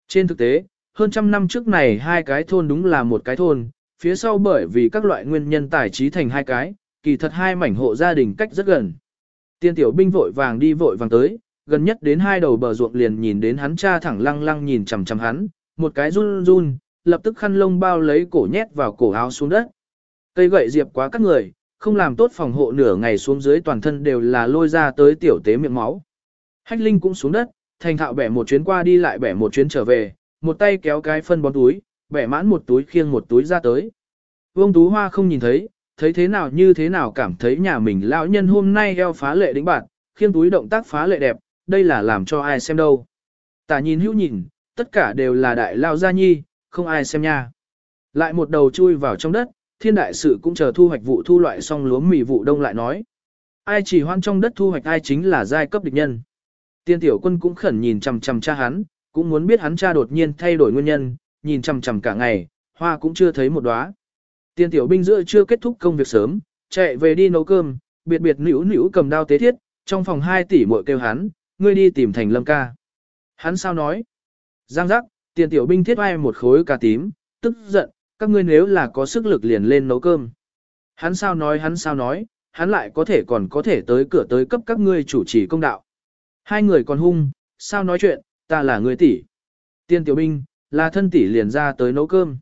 Trên thực tế, hơn trăm năm trước này hai cái thôn đúng là một cái thôn, phía sau bởi vì các loại nguyên nhân tài trí thành hai cái, kỳ thật hai mảnh hộ gia đình cách rất gần. Tiên tiểu binh vội vàng đi vội vàng tới, gần nhất đến hai đầu bờ ruộng liền nhìn đến hắn cha thẳng lăng lăng nhìn chằm chằm hắn, một cái run run, lập tức khăn lông bao lấy cổ nhét vào cổ áo xuống đất. Cây gậy diệp quá các người, không làm tốt phòng hộ nửa ngày xuống dưới toàn thân đều là lôi ra tới tiểu tế miệng máu. Hách Linh cũng xuống đất, thành thạo bẻ một chuyến qua đi lại bẻ một chuyến trở về, một tay kéo cái phân bón túi, bẻ mãn một túi khiêng một túi ra tới. Vương Tú Hoa không nhìn thấy, thấy thế nào như thế nào cảm thấy nhà mình lão nhân hôm nay eo phá lệ đĩnh bạn, khiêng túi động tác phá lệ đẹp, đây là làm cho ai xem đâu. Tả nhìn hữu nhìn, tất cả đều là đại lao gia nhi, không ai xem nha. Lại một đầu chui vào trong đất, thiên đại sự cũng chờ thu hoạch vụ thu loại xong lúa mì vụ đông lại nói. Ai chỉ hoan trong đất thu hoạch ai chính là giai cấp địch nhân. Tiên tiểu quân cũng khẩn nhìn chằm chằm cha hắn, cũng muốn biết hắn cha đột nhiên thay đổi nguyên nhân, nhìn chằm chằm cả ngày, hoa cũng chưa thấy một đóa. Tiên tiểu binh giữa chưa kết thúc công việc sớm, chạy về đi nấu cơm, biệt biệt nữu nữu cầm đao tế thiết, trong phòng 2 tỷ muội kêu hắn, ngươi đi tìm thành lâm ca. Hắn sao nói? Giang giác, tiền tiểu binh thiết ai một khối cà tím, tức giận, các ngươi nếu là có sức lực liền lên nấu cơm. Hắn sao nói hắn sao nói, hắn lại có thể còn có thể tới cửa tới cấp các ngươi chủ trì công đạo. Hai người còn hung, sao nói chuyện, ta là người tỷ. Tiên tiểu binh, là thân tỷ liền ra tới nấu cơm.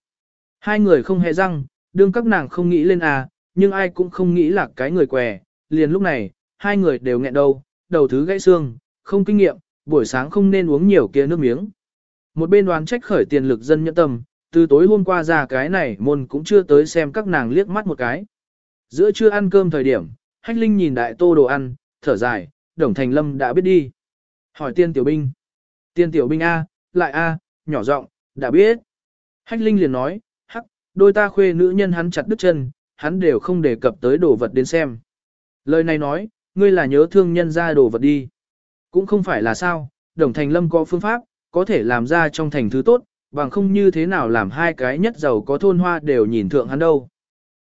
Hai người không hề răng, đương các nàng không nghĩ lên à, nhưng ai cũng không nghĩ là cái người què. Liền lúc này, hai người đều nghẹn đầu, đầu thứ gãy xương, không kinh nghiệm, buổi sáng không nên uống nhiều kia nước miếng. Một bên đoán trách khởi tiền lực dân nhẫn tâm, từ tối hôm qua ra cái này môn cũng chưa tới xem các nàng liếc mắt một cái. Giữa trưa ăn cơm thời điểm, Hách Linh nhìn đại tô đồ ăn, thở dài, Đồng Thành Lâm đã biết đi. Hỏi tiên tiểu binh. Tiên tiểu binh A, lại A, nhỏ giọng, đã biết. Hách Linh liền nói, đôi ta khuê nữ nhân hắn chặt đứt chân, hắn đều không đề cập tới đồ vật đến xem. Lời này nói, ngươi là nhớ thương nhân ra đồ vật đi. Cũng không phải là sao, Đồng Thành Lâm có phương pháp, có thể làm ra trong thành thứ tốt, bằng không như thế nào làm hai cái nhất giàu có thôn hoa đều nhìn thượng hắn đâu.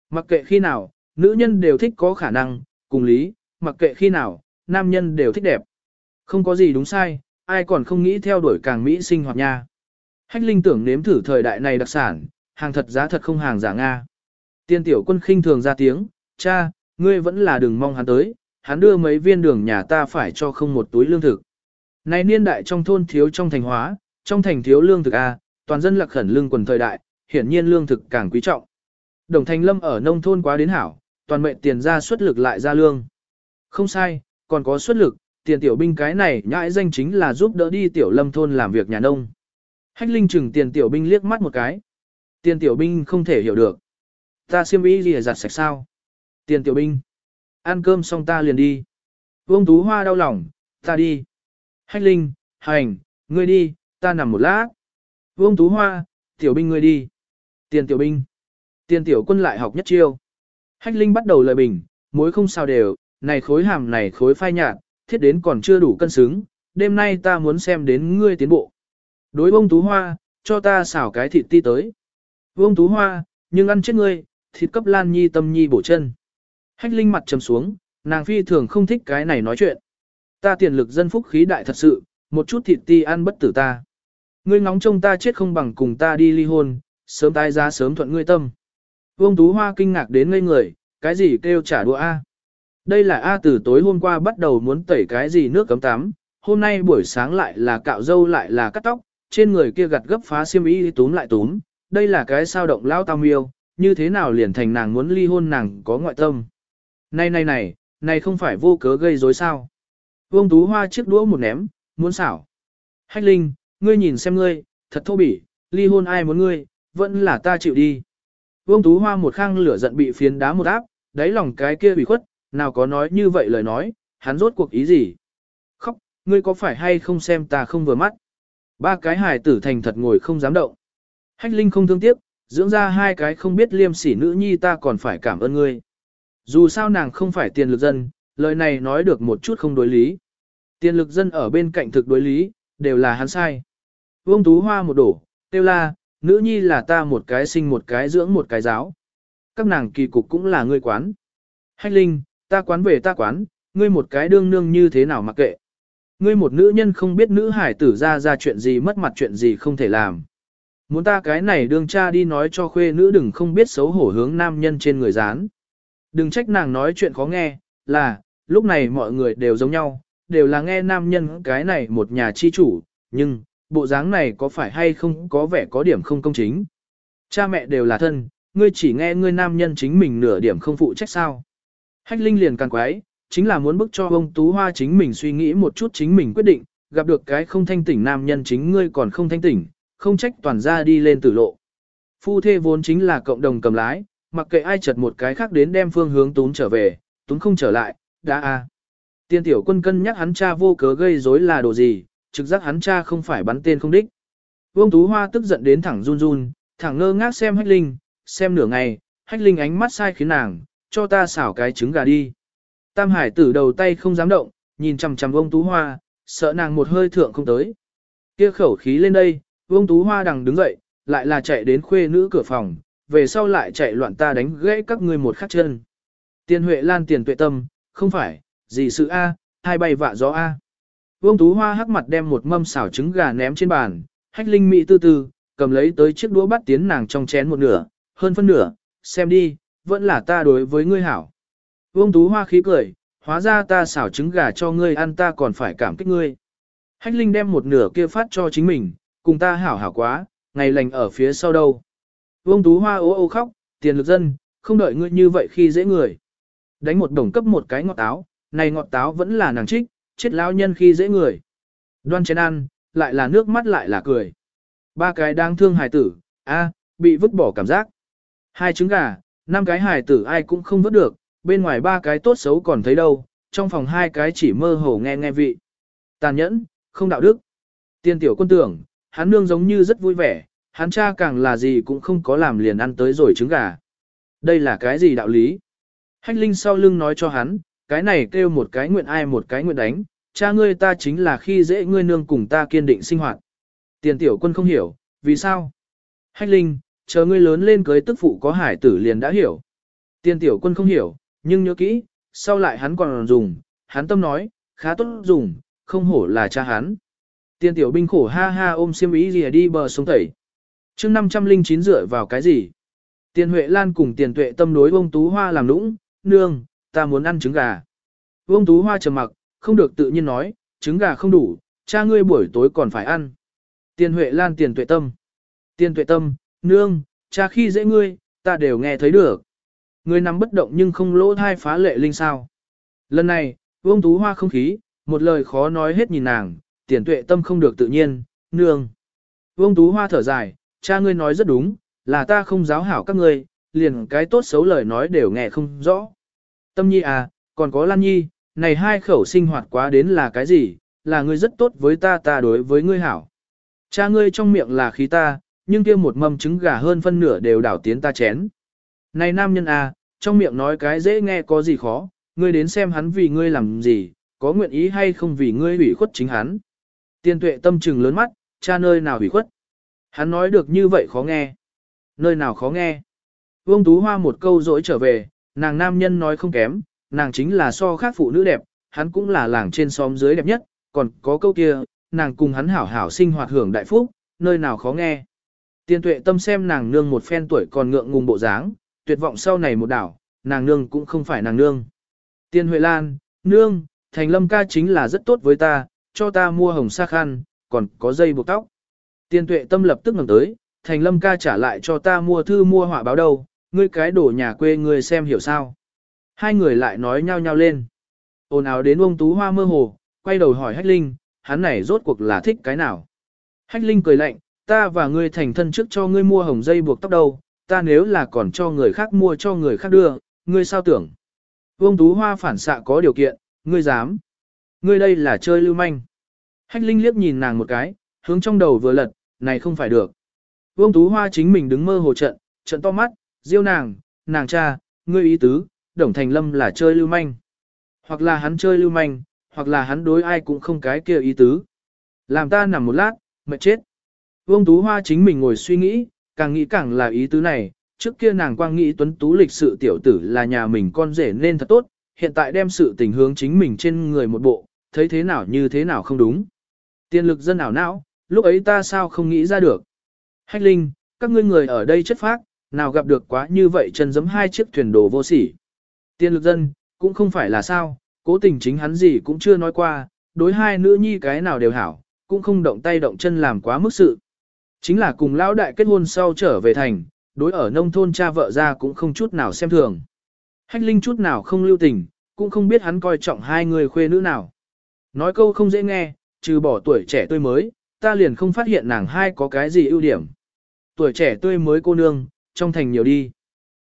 Mặc kệ khi nào, nữ nhân đều thích có khả năng, cùng lý, mặc kệ khi nào, nam nhân đều thích đẹp. Không có gì đúng sai, ai còn không nghĩ theo đuổi càng mỹ sinh hoạt nha. Hách linh tưởng nếm thử thời đại này đặc sản, hàng thật giá thật không hàng giả Nga. Tiên tiểu quân khinh thường ra tiếng, cha, ngươi vẫn là đừng mong hắn tới, hắn đưa mấy viên đường nhà ta phải cho không một túi lương thực. Này niên đại trong thôn thiếu trong thành hóa, trong thành thiếu lương thực A, toàn dân lạc khẩn lương quần thời đại, hiển nhiên lương thực càng quý trọng. Đồng thành lâm ở nông thôn quá đến hảo, toàn mệnh tiền ra xuất lực lại ra lương. Không sai, còn có xuất lực, tiền tiểu binh cái này nhãi danh chính là giúp đỡ đi tiểu lâm thôn làm việc nhà nông. Hách linh chừng tiền tiểu binh liếc mắt một cái. Tiền tiểu binh không thể hiểu được. Ta xiêm y gì giặt sạch sao? Tiền tiểu binh. Ăn cơm xong ta liền đi. Vương Tú Hoa đau lòng, ta đi. Hách linh, hành, ngươi đi, ta nằm một lát. Vương Tú Hoa, tiểu binh ngươi đi. Tiền tiểu binh. Tiền tiểu quân lại học nhất chiêu. Hách linh bắt đầu lời bình, mối không sao đều, này khối hàm này khối phai nhạt, thiết đến còn chưa đủ cân xứng, đêm nay ta muốn xem đến ngươi tiến bộ. Đối bông tú hoa, cho ta xảo cái thịt ti tới. Vương tú hoa, nhưng ăn chết ngươi, thịt cấp lan nhi tâm nhi bổ chân. Hách linh mặt trầm xuống, nàng phi thường không thích cái này nói chuyện. Ta tiền lực dân phúc khí đại thật sự, một chút thịt ti ăn bất tử ta. Ngươi ngóng trông ta chết không bằng cùng ta đi ly hôn, sớm tái giá sớm thuận ngươi tâm. Vương Tú Hoa kinh ngạc đến ngây người, cái gì kêu trả đũa A. Đây là A từ tối hôm qua bắt đầu muốn tẩy cái gì nước cấm tắm, hôm nay buổi sáng lại là cạo dâu lại là cắt tóc, trên người kia gặt gấp phá xiêm y túm lại túm, đây là cái sao động lao tao miêu, như thế nào liền thành nàng muốn ly hôn nàng có ngoại tâm. Này này này, này không phải vô cớ gây rối sao. Vương Tú Hoa chiếc đũa một ném, muốn xảo. Hách Linh, ngươi nhìn xem ngươi, thật thô bỉ, ly hôn ai muốn ngươi, vẫn là ta chịu đi. Vương Tú Hoa một khang lửa giận bị phiến đá một áp, đáy lòng cái kia bị khuất, nào có nói như vậy lời nói, hắn rốt cuộc ý gì. Khóc, ngươi có phải hay không xem ta không vừa mắt. Ba cái hài tử thành thật ngồi không dám động. Hách Linh không thương tiếc, dưỡng ra hai cái không biết liêm sỉ nữ nhi ta còn phải cảm ơn ngươi. Dù sao nàng không phải tiền lực dân, lời này nói được một chút không đối lý. Tiền lực dân ở bên cạnh thực đối lý, đều là hắn sai. Vương Tú Hoa một đổ, tiêu la, nữ nhi là ta một cái sinh một cái dưỡng một cái giáo. Các nàng kỳ cục cũng là ngươi quán. Hách Linh, ta quán về ta quán, ngươi một cái đương nương như thế nào mặc kệ. Ngươi một nữ nhân không biết nữ hải tử ra ra chuyện gì mất mặt chuyện gì không thể làm. Muốn ta cái này đương cha đi nói cho khuê nữ đừng không biết xấu hổ hướng nam nhân trên người dán. Đừng trách nàng nói chuyện khó nghe, là, lúc này mọi người đều giống nhau, đều là nghe nam nhân cái này một nhà chi chủ, nhưng, bộ dáng này có phải hay không có vẻ có điểm không công chính. Cha mẹ đều là thân, ngươi chỉ nghe ngươi nam nhân chính mình nửa điểm không phụ trách sao. Hách Linh liền càng quái, chính là muốn bức cho ông Tú Hoa chính mình suy nghĩ một chút chính mình quyết định, gặp được cái không thanh tỉnh nam nhân chính ngươi còn không thanh tỉnh, không trách toàn ra đi lên tử lộ. Phu thê vốn chính là cộng đồng cầm lái, mặc kệ ai chật một cái khác đến đem phương hướng tún trở về, tún không trở lại, đã a. Tiên tiểu quân cân nhắc hắn cha vô cớ gây rối là đồ gì, trực giác hắn cha không phải bắn tên không đích. Vương Tú Hoa tức giận đến thẳng run run, thẳng ngơ ngác xem hách linh, xem nửa ngày, hách linh ánh mắt sai khiến nàng, cho ta xảo cái trứng gà đi. Tam hải tử đầu tay không dám động, nhìn chằm chằm Vương Tú Hoa, sợ nàng một hơi thượng không tới. Kia khẩu khí lên đây, Vương Tú Hoa đằng đứng dậy, lại là chạy đến khuê nữ cửa phòng, về sau lại chạy loạn ta đánh gãy các ngươi một khắc chân. Tiên Huệ Lan tiền tuệ tâm, không phải, gì sự A, hai bay vạ gió A. Vương Tú Hoa hắc mặt đem một mâm xảo trứng gà ném trên bàn, hách linh mị tư tư, cầm lấy tới chiếc đũa bắt tiến nàng trong chén một nửa, hơn phân nửa, xem đi, vẫn là ta đối với ngươi hảo. Vương Tú Hoa khí cười, hóa ra ta xảo trứng gà cho ngươi ăn ta còn phải cảm kích ngươi. Hách linh đem một nửa kia phát cho chính mình, cùng ta hảo hảo quá, ngày lành ở phía sau đâu. Vương Tú Hoa ô ô khóc, tiền lực dân, không đợi ngươi như vậy khi dễ người. Đánh một đồng cấp một cái ngọt táo, này ngọt táo vẫn là nàng trích, chết lão nhân khi dễ người. Đoan chén ăn, lại là nước mắt lại là cười. Ba cái đang thương hài tử, a, bị vứt bỏ cảm giác. Hai trứng gà, năm cái hài tử ai cũng không vứt được, bên ngoài ba cái tốt xấu còn thấy đâu, trong phòng hai cái chỉ mơ hồ nghe nghe vị. Tàn nhẫn, không đạo đức. Tiên tiểu quân tưởng, hắn nương giống như rất vui vẻ, hắn cha càng là gì cũng không có làm liền ăn tới rồi trứng gà. Đây là cái gì đạo lý? Hách Linh sau lưng nói cho hắn, cái này kêu một cái nguyện ai một cái nguyện đánh, cha ngươi ta chính là khi dễ ngươi nương cùng ta kiên định sinh hoạt. Tiền tiểu quân không hiểu, vì sao? Hách Linh, chờ ngươi lớn lên cưới tức phụ có hải tử liền đã hiểu. Tiền tiểu quân không hiểu, nhưng nhớ kỹ, sau lại hắn còn dùng, hắn tâm nói, khá tốt dùng, không hổ là cha hắn. Tiền tiểu binh khổ ha ha ôm xiêm ý gì đi bờ sông tẩy. chương 509 dựa vào cái gì? Tiền Huệ Lan cùng tiền tuệ tâm đối ông Tú Hoa làm nũng, nương, ta muốn ăn trứng gà. Ông Tú Hoa trầm mặc, không được tự nhiên nói, trứng gà không đủ, cha ngươi buổi tối còn phải ăn. Tiền Huệ Lan tiền tuệ tâm. Tiền tuệ tâm, nương, cha khi dễ ngươi, ta đều nghe thấy được. Ngươi nằm bất động nhưng không lỗ thai phá lệ linh sao. Lần này, Vương Tú Hoa không khí, một lời khó nói hết nhìn nàng, tiền tuệ tâm không được tự nhiên, nương. Vương Tú Hoa thở dài, cha ngươi nói rất đúng, là ta không giáo hảo các ngươi, liền cái tốt xấu lời nói đều nghe không rõ. Tâm nhi à, còn có Lan nhi, này hai khẩu sinh hoạt quá đến là cái gì, là ngươi rất tốt với ta ta đối với ngươi hảo. Cha ngươi trong miệng là khí ta, nhưng kia một mâm trứng gà hơn phân nửa đều đảo tiến ta chén. Này nam nhân à, trong miệng nói cái dễ nghe có gì khó, ngươi đến xem hắn vì ngươi làm gì, có nguyện ý hay không vì ngươi hủy khuất chính hắn. Tiên tuệ tâm trừng lớn mắt, cha nơi nào hủy khuất. Hắn nói được như vậy khó nghe. Nơi nào khó nghe. Vương Tú Hoa một câu dỗi trở về, nàng nam nhân nói không kém, nàng chính là so khác phụ nữ đẹp, hắn cũng là làng trên xóm dưới đẹp nhất, còn có câu kia, nàng cùng hắn hảo hảo sinh hoạt hưởng đại phúc, nơi nào khó nghe. Tiên tuệ tâm xem nàng nương một phen tuổi còn ngượng ngùng bộ dáng, tuyệt vọng sau này một đảo, nàng nương cũng không phải nàng nương. Tiên Huệ Lan, nương, thành lâm ca chính là rất tốt với ta, cho ta mua hồng sa khăn, còn có dây buộc tóc. Tiên tuệ tâm lập tức ngẩng tới, thành lâm ca trả lại cho ta mua thư mua họa báo đâu, ngươi cái đổ nhà quê ngươi xem hiểu sao. Hai người lại nói nhau nhau lên. Ồn ào đến ông Tú Hoa mơ hồ, quay đầu hỏi Hách Linh, hắn này rốt cuộc là thích cái nào. Hách Linh cười lạnh, ta và ngươi thành thân trước cho ngươi mua hồng dây buộc tóc đâu, ta nếu là còn cho người khác mua cho người khác đưa, ngươi sao tưởng. Vương Tú Hoa phản xạ có điều kiện, ngươi dám. Ngươi đây là chơi lưu manh. Hách Linh liếc nhìn nàng một cái, hướng trong đầu vừa lật, này không phải được. Vương Tú Hoa chính mình đứng mơ hồ trận, trận to mắt, diêu nàng, nàng cha, ngươi ý tứ, Đồng Thành Lâm là chơi lưu manh. Hoặc là hắn chơi lưu manh, hoặc là hắn đối ai cũng không cái kia ý tứ. Làm ta nằm một lát, mệt chết. Vương Tú Hoa chính mình ngồi suy nghĩ, càng nghĩ càng là ý tứ này, trước kia nàng quang nghĩ tuấn tú lịch sự tiểu tử là nhà mình con rể nên thật tốt, hiện tại đem sự tình hướng chính mình trên người một bộ, thấy thế nào như thế nào không đúng. Tiên lực dân ảo não, lúc ấy ta sao không nghĩ ra được. Hách Linh, các ngươi người ở đây chất phác, nào gặp được quá như vậy chân giấm hai chiếc thuyền đồ vô sỉ. Tiên lực dân, cũng không phải là sao, cố tình chính hắn gì cũng chưa nói qua, đối hai nữ nhi cái nào đều hảo, cũng không động tay động chân làm quá mức sự. Chính là cùng lão đại kết hôn sau trở về thành, đối ở nông thôn cha vợ ra cũng không chút nào xem thường. Hách Linh chút nào không lưu tình, cũng không biết hắn coi trọng hai người khuê nữ nào. Nói câu không dễ nghe, trừ bỏ tuổi trẻ tươi mới, ta liền không phát hiện nàng hai có cái gì ưu điểm. Tuổi trẻ tươi mới cô nương, trong thành nhiều đi.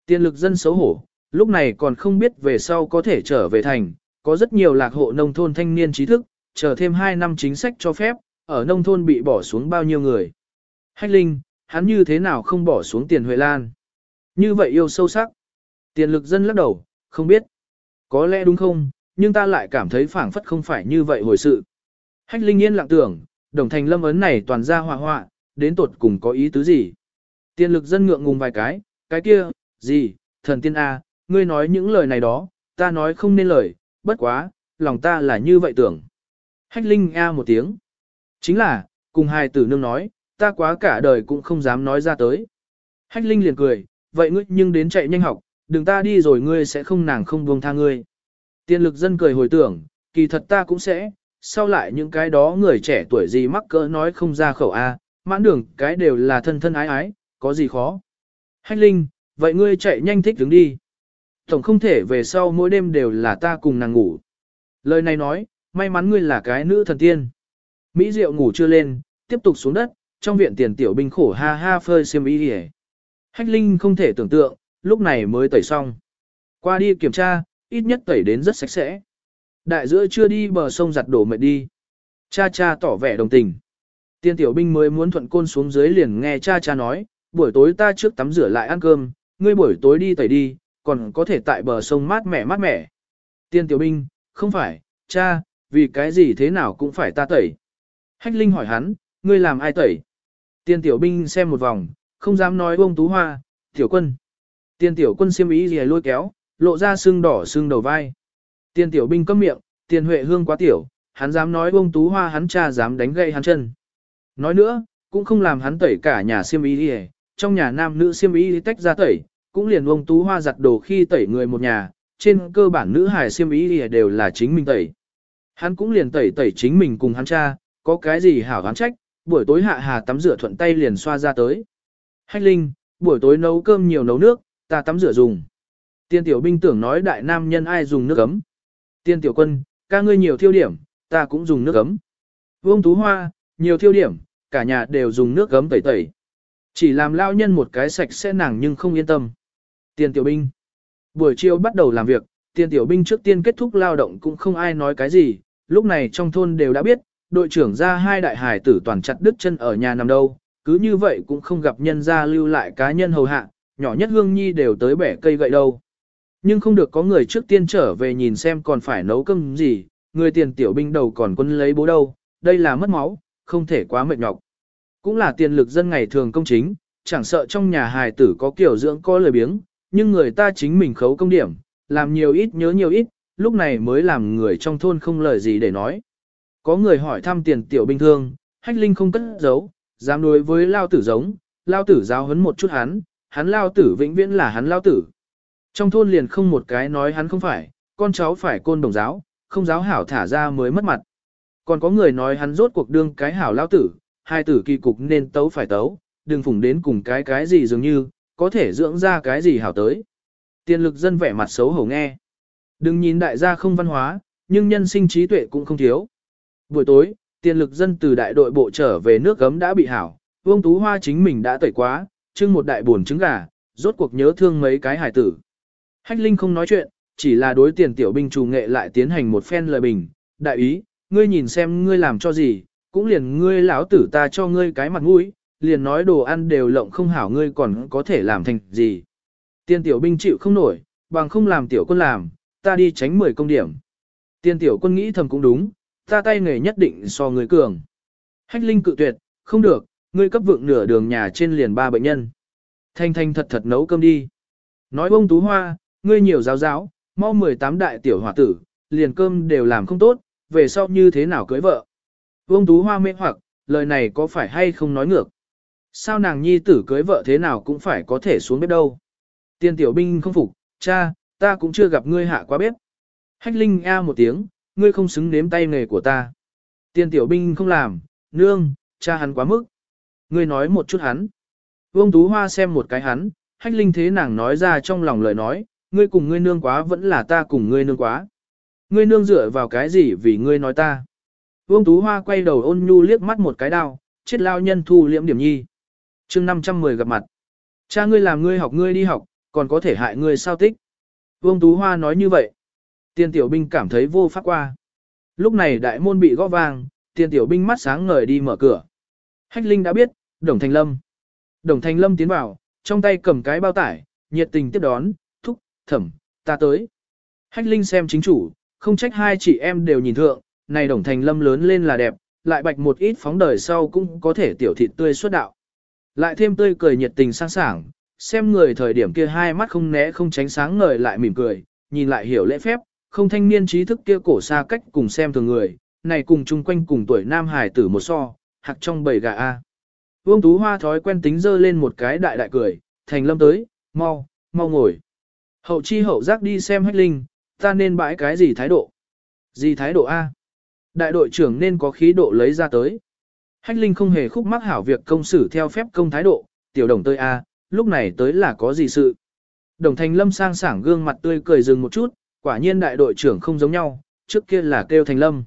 Tiên lực dân xấu hổ, lúc này còn không biết về sau có thể trở về thành, có rất nhiều lạc hộ nông thôn thanh niên trí thức, chờ thêm 2 năm chính sách cho phép, ở nông thôn bị bỏ xuống bao nhiêu người. Hách Linh, hắn như thế nào không bỏ xuống tiền Huệ Lan? Như vậy yêu sâu sắc. Tiền lực dân lắc đầu, không biết. Có lẽ đúng không, nhưng ta lại cảm thấy phảng phất không phải như vậy hồi sự. Hách Linh yên lặng tưởng, đồng thành lâm ấn này toàn ra hòa hoạ, đến tột cùng có ý tứ gì. tiên lực dân ngượng ngùng vài cái, cái kia, gì, thần tiên A, ngươi nói những lời này đó, ta nói không nên lời, bất quá, lòng ta là như vậy tưởng. Hách Linh A một tiếng. Chính là, cùng hai tử nương nói, ta quá cả đời cũng không dám nói ra tới. Hách Linh liền cười, vậy ngươi nhưng đến chạy nhanh học, đừng ta đi rồi ngươi sẽ không nàng không buông tha ngươi. Tiên lực dân cười hồi tưởng, kỳ thật ta cũng sẽ, sau lại những cái đó người trẻ tuổi gì mắc cỡ nói không ra khẩu A, mãn đường cái đều là thân thân ái ái, có gì khó. Hách Linh, vậy ngươi chạy nhanh thích đứng đi. Tổng không thể về sau mỗi đêm đều là ta cùng nàng ngủ. Lời này nói, may mắn ngươi là cái nữ thần tiên. Mỹ Diệu ngủ chưa lên, tiếp tục xuống đất, trong viện tiền tiểu binh khổ ha ha phơi xiêm y hề. Hách Linh không thể tưởng tượng, lúc này mới tẩy xong. Qua đi kiểm tra, ít nhất tẩy đến rất sạch sẽ. Đại giữa chưa đi bờ sông giặt đổ mệt đi. Cha cha tỏ vẻ đồng tình. Tiên tiểu binh mới muốn thuận côn xuống dưới liền nghe cha cha nói, buổi tối ta trước tắm rửa lại ăn cơm, ngươi buổi tối đi tẩy đi, còn có thể tại bờ sông mát mẻ mát mẻ. Tiên tiểu binh, không phải, cha, vì cái gì thế nào cũng phải ta tẩy. Hách Linh hỏi hắn, ngươi làm ai tẩy? Tiên tiểu binh xem một vòng, không dám nói bông tú hoa, tiểu quân. Tiên tiểu quân xiêm ý gì lôi kéo, lộ ra xương đỏ xương đầu vai. tiền tiểu binh cấm miệng, tiền huệ hương quá tiểu, hắn dám nói bông tú hoa hắn cha dám đánh gậy hắn chân. Nói nữa, cũng không làm hắn tẩy cả nhà xiêm ý đi trong nhà nam nữ xiêm ý tách ra tẩy, cũng liền bông tú hoa giặt đồ khi tẩy người một nhà, trên cơ bản nữ hài xiêm ý đi đều là chính mình tẩy. Hắn cũng liền tẩy tẩy chính mình cùng hắn cha, có cái gì hảo hắn trách, buổi tối hạ hà tắm rửa thuận tay liền xoa ra tới. Hách Linh, buổi tối nấu cơm nhiều nấu nước, ta tắm rửa dùng. Tiên tiểu binh tưởng nói đại nam nhân ai dùng nước ấm. Tiên tiểu quân, ca ngươi nhiều thiêu điểm, ta cũng dùng nước ấm. Vương Tú Hoa, nhiều thiêu điểm, cả nhà đều dùng nước ấm tẩy tẩy. Chỉ làm lao nhân một cái sạch sẽ nàng nhưng không yên tâm. Tiên tiểu binh. Buổi chiều bắt đầu làm việc, tiên tiểu binh trước tiên kết thúc lao động cũng không ai nói cái gì, lúc này trong thôn đều đã biết, đội trưởng ra hai đại hải tử toàn chặt đứt chân ở nhà nằm đâu, cứ như vậy cũng không gặp nhân ra lưu lại cá nhân hầu hạ, nhỏ nhất hương nhi đều tới bẻ cây gậy đâu. Nhưng không được có người trước tiên trở về nhìn xem còn phải nấu cơm gì, người tiền tiểu binh đầu còn quân lấy bố đâu, đây là mất máu, không thể quá mệt nhọc. Cũng là tiền lực dân ngày thường công chính, chẳng sợ trong nhà hài tử có kiểu dưỡng có lời biếng, nhưng người ta chính mình khấu công điểm, làm nhiều ít nhớ nhiều ít, lúc này mới làm người trong thôn không lời gì để nói. Có người hỏi thăm tiền tiểu binh thương, hách linh không cất giấu, dám đối với lao tử giống, lao tử giáo hấn một chút hắn, hắn lao tử vĩnh viễn là hắn lao tử. Trong thôn liền không một cái nói hắn không phải, con cháu phải côn đồng giáo, không giáo hảo thả ra mới mất mặt. Còn có người nói hắn rốt cuộc đương cái hảo lao tử, hai tử kỳ cục nên tấu phải tấu, đừng phủng đến cùng cái cái gì dường như, có thể dưỡng ra cái gì hảo tới. Tiền lực dân vẻ mặt xấu hổ nghe. Đừng nhìn đại gia không văn hóa, nhưng nhân sinh trí tuệ cũng không thiếu. Buổi tối, tiền lực dân từ đại đội bộ trở về nước gấm đã bị hảo, Vương Tú Hoa chính mình đã tẩy quá, trưng một đại buồn trứng gà, rốt cuộc nhớ thương mấy cái hải tử. Hách Linh không nói chuyện, chỉ là đối tiền tiểu binh trù nghệ lại tiến hành một phen lời bình, đại ý, ngươi nhìn xem ngươi làm cho gì, cũng liền ngươi lão tử ta cho ngươi cái mặt mũi, liền nói đồ ăn đều lộng không hảo ngươi còn có thể làm thành gì. Tiền tiểu binh chịu không nổi, bằng không làm tiểu quân làm, ta đi tránh 10 công điểm. Tiền tiểu quân nghĩ thầm cũng đúng, ta tay nghề nhất định so người cường. Hách Linh cự tuyệt, không được, ngươi cấp vượng nửa đường nhà trên liền ba bệnh nhân. Thanh thanh thật thật nấu cơm đi. Nói bông tú hoa, ngươi nhiều giáo giáo, mau 18 đại tiểu hòa tử, liền cơm đều làm không tốt, về sau như thế nào cưới vợ. Vương Tú Hoa mê hoặc, lời này có phải hay không nói ngược. Sao nàng nhi tử cưới vợ thế nào cũng phải có thể xuống bếp đâu. Tiên tiểu binh không phục, cha, ta cũng chưa gặp ngươi hạ quá bếp. Hách Linh a một tiếng, ngươi không xứng nếm tay nghề của ta. Tiên tiểu binh không làm, nương, cha hắn quá mức. Ngươi nói một chút hắn. Vương Tú Hoa xem một cái hắn, hách linh thế nàng nói ra trong lòng lời nói, ngươi cùng ngươi nương quá vẫn là ta cùng ngươi nương quá. Ngươi nương dựa vào cái gì vì ngươi nói ta. Vương Tú Hoa quay đầu ôn nhu liếc mắt một cái đao, chết lao nhân thu liễm điểm nhi. chương 510 gặp mặt. Cha ngươi làm ngươi học ngươi đi học, còn có thể hại ngươi sao tích. Vương Tú Hoa nói như vậy. Tiên tiểu binh cảm thấy vô pháp qua. Lúc này đại môn bị gõ vang, tiên tiểu binh mắt sáng ngời đi mở cửa. Hách Linh đã biết, Đồng Thành Lâm. Đồng Thành Lâm tiến vào, trong tay cầm cái bao tải, nhiệt tình tiếp đón, thẩm, ta tới. Hách Linh xem chính chủ, không trách hai chị em đều nhìn thượng, này Đồng Thành Lâm lớn lên là đẹp, lại bạch một ít phóng đời sau cũng có thể tiểu thịt tươi xuất đạo. Lại thêm tươi cười nhiệt tình sang sảng, xem người thời điểm kia hai mắt không né không tránh sáng ngời lại mỉm cười, nhìn lại hiểu lễ phép, không thanh niên trí thức kia cổ xa cách cùng xem thường người, này cùng chung quanh cùng tuổi nam hải tử một so, hạc trong bầy gà A. Vương Tú Hoa thói quen tính dơ lên một cái đại đại cười, thành lâm tới, mau, mau ngồi. Hậu chi hậu giác đi xem hách linh, ta nên bãi cái gì thái độ? Gì thái độ A? Đại đội trưởng nên có khí độ lấy ra tới. Hách linh không hề khúc mắc hảo việc công xử theo phép công thái độ, tiểu đồng tới A, lúc này tới là có gì sự? Đồng thành lâm sang sảng gương mặt tươi cười dừng một chút, quả nhiên đại đội trưởng không giống nhau, trước kia là kêu thành lâm.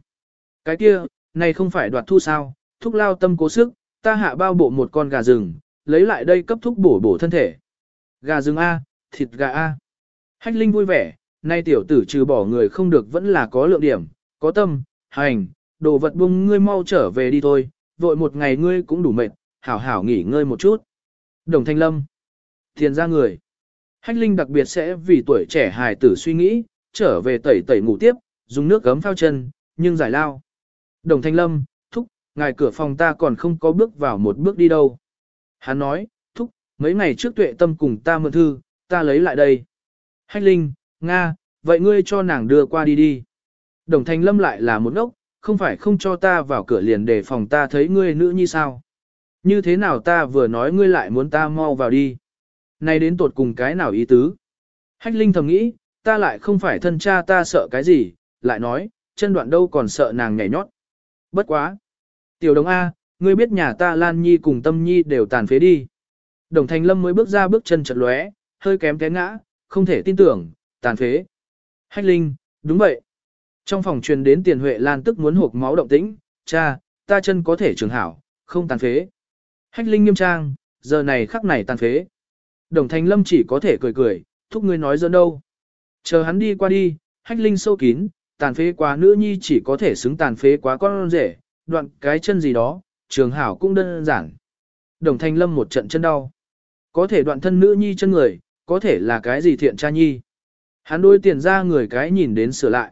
Cái kia, này không phải đoạt thu sao, thúc lao tâm cố sức, ta hạ bao bộ một con gà rừng, lấy lại đây cấp thúc bổ bổ thân thể. Gà rừng A, thịt gà A. Hách Linh vui vẻ, nay tiểu tử trừ bỏ người không được vẫn là có lượng điểm, có tâm, hành, đồ vật bung ngươi mau trở về đi thôi, vội một ngày ngươi cũng đủ mệt, hảo hảo nghỉ ngơi một chút. Đồng Thanh Lâm. Tiền ra người. Hách Linh đặc biệt sẽ vì tuổi trẻ hài tử suy nghĩ, trở về tẩy tẩy ngủ tiếp, dùng nước gấm phao chân, nhưng giải lao. Đồng Thanh Lâm, thúc, ngài cửa phòng ta còn không có bước vào một bước đi đâu. Hắn nói, thúc, mấy ngày trước tuệ tâm cùng ta mượn thư, ta lấy lại đây. Hách Linh, Nga, vậy ngươi cho nàng đưa qua đi đi. Đồng Thanh Lâm lại là một ốc, không phải không cho ta vào cửa liền để phòng ta thấy ngươi nữ như sao. Như thế nào ta vừa nói ngươi lại muốn ta mau vào đi. Này đến tột cùng cái nào ý tứ. Hách Linh thầm nghĩ, ta lại không phải thân cha ta sợ cái gì, lại nói, chân đoạn đâu còn sợ nàng nhảy nhót. Bất quá. Tiểu đồng A, ngươi biết nhà ta Lan Nhi cùng Tâm Nhi đều tàn phế đi. Đồng Thành Lâm mới bước ra bước chân chật lóe, hơi kém té ngã, không thể tin tưởng, tàn phế. Hách Linh, đúng vậy. Trong phòng truyền đến tiền Huệ Lan tức muốn hộp máu động tĩnh, cha, ta chân có thể trường hảo, không tàn phế. Hách Linh nghiêm trang, giờ này khắc này tàn phế. Đồng Thành Lâm chỉ có thể cười cười, thúc ngươi nói giỡn đâu. Chờ hắn đi qua đi, Hách Linh sâu kín, tàn phế quá nữ nhi chỉ có thể xứng tàn phế quá con rể, đoạn cái chân gì đó, trường hảo cũng đơn giản. Đồng Thanh Lâm một trận chân đau. Có thể đoạn thân nữ nhi chân người, có thể là cái gì thiện cha nhi. Hắn đôi tiền ra người cái nhìn đến sửa lại.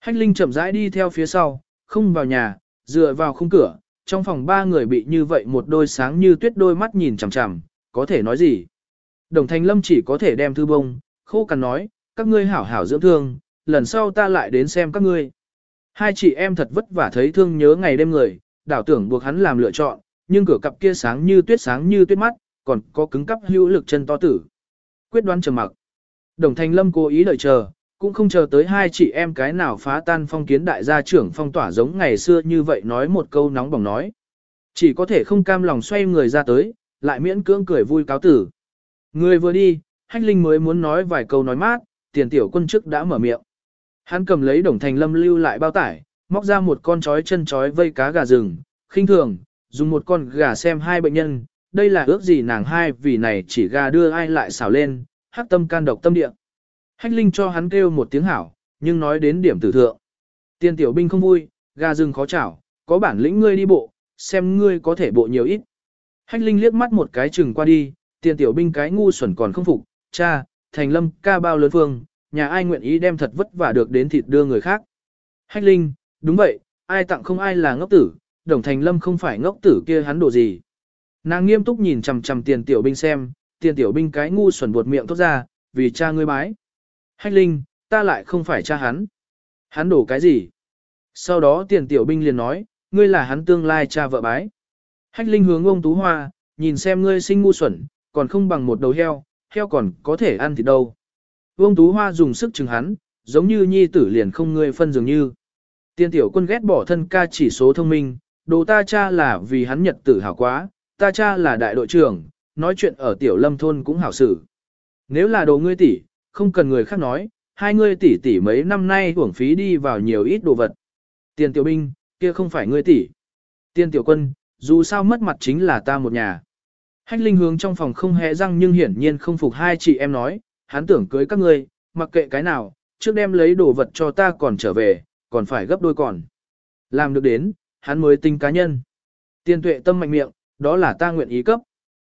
Hách Linh chậm rãi đi theo phía sau, không vào nhà, dựa vào khung cửa, trong phòng ba người bị như vậy một đôi sáng như tuyết đôi mắt nhìn chằm chằm, có thể nói gì. Đồng Thanh Lâm chỉ có thể đem thư bông, khô cằn nói, các ngươi hảo hảo dưỡng thương, lần sau ta lại đến xem các ngươi. Hai chị em thật vất vả thấy thương nhớ ngày đêm người, đảo tưởng buộc hắn làm lựa chọn, nhưng cửa cặp kia sáng như tuyết sáng như tuyết mắt, còn có cứng cắp hữu lực chân to tử. Quyết đoán trầm mặc. Đồng Thành Lâm cố ý đợi chờ, cũng không chờ tới hai chị em cái nào phá tan phong kiến đại gia trưởng phong tỏa giống ngày xưa như vậy nói một câu nóng bỏng nói. Chỉ có thể không cam lòng xoay người ra tới, lại miễn cưỡng cười vui cáo tử. Người vừa đi, Hách Linh mới muốn nói vài câu nói mát, tiền tiểu quân chức đã mở miệng. Hắn cầm lấy đồng thành lâm lưu lại bao tải, móc ra một con chói chân chói vây cá gà rừng, khinh thường, dùng một con gà xem hai bệnh nhân, đây là ước gì nàng hai vì này chỉ gà đưa ai lại xảo lên, hắc tâm can độc tâm địa. Hách Linh cho hắn kêu một tiếng hảo, nhưng nói đến điểm tử thượng. Tiên tiểu binh không vui, gà rừng khó chảo, có bản lĩnh ngươi đi bộ, xem ngươi có thể bộ nhiều ít. Hách Linh liếc mắt một cái chừng qua đi, tiên tiểu binh cái ngu xuẩn còn không phục, cha, thành lâm ca bao lớn phương, nhà ai nguyện ý đem thật vất vả được đến thịt đưa người khác. Hách Linh, đúng vậy, ai tặng không ai là ngốc tử, đồng thành lâm không phải ngốc tử kia hắn đồ gì. Nàng nghiêm túc nhìn chằm chằm tiền tiểu binh xem, tiền tiểu binh cái ngu xuẩn buột miệng thốt ra, vì cha ngươi bái. Hách Linh, ta lại không phải cha hắn. Hắn đổ cái gì? Sau đó tiền tiểu binh liền nói, ngươi là hắn tương lai cha vợ bái. Hách Linh hướng ông Tú Hoa, nhìn xem ngươi sinh ngu xuẩn, còn không bằng một đầu heo, heo còn có thể ăn thịt đâu. Vương Tú Hoa dùng sức chừng hắn, giống như nhi tử liền không ngươi phân dường như. Tiên tiểu quân ghét bỏ thân ca chỉ số thông minh, đồ ta cha là vì hắn nhật tử hảo quá, ta cha là đại đội trưởng, nói chuyện ở tiểu lâm thôn cũng hảo xử. Nếu là đồ ngươi tỷ, không cần người khác nói, hai ngươi tỷ tỷ mấy năm nay hưởng phí đi vào nhiều ít đồ vật. Tiền tiểu binh, kia không phải ngươi tỷ. Tiền tiểu quân, dù sao mất mặt chính là ta một nhà. Hách linh hướng trong phòng không hé răng nhưng hiển nhiên không phục hai chị em nói, hắn tưởng cưới các ngươi, mặc kệ cái nào, trước đem lấy đồ vật cho ta còn trở về, còn phải gấp đôi còn. Làm được đến, hắn mới tinh cá nhân. Tiên tuệ tâm mạnh miệng, đó là ta nguyện ý cấp.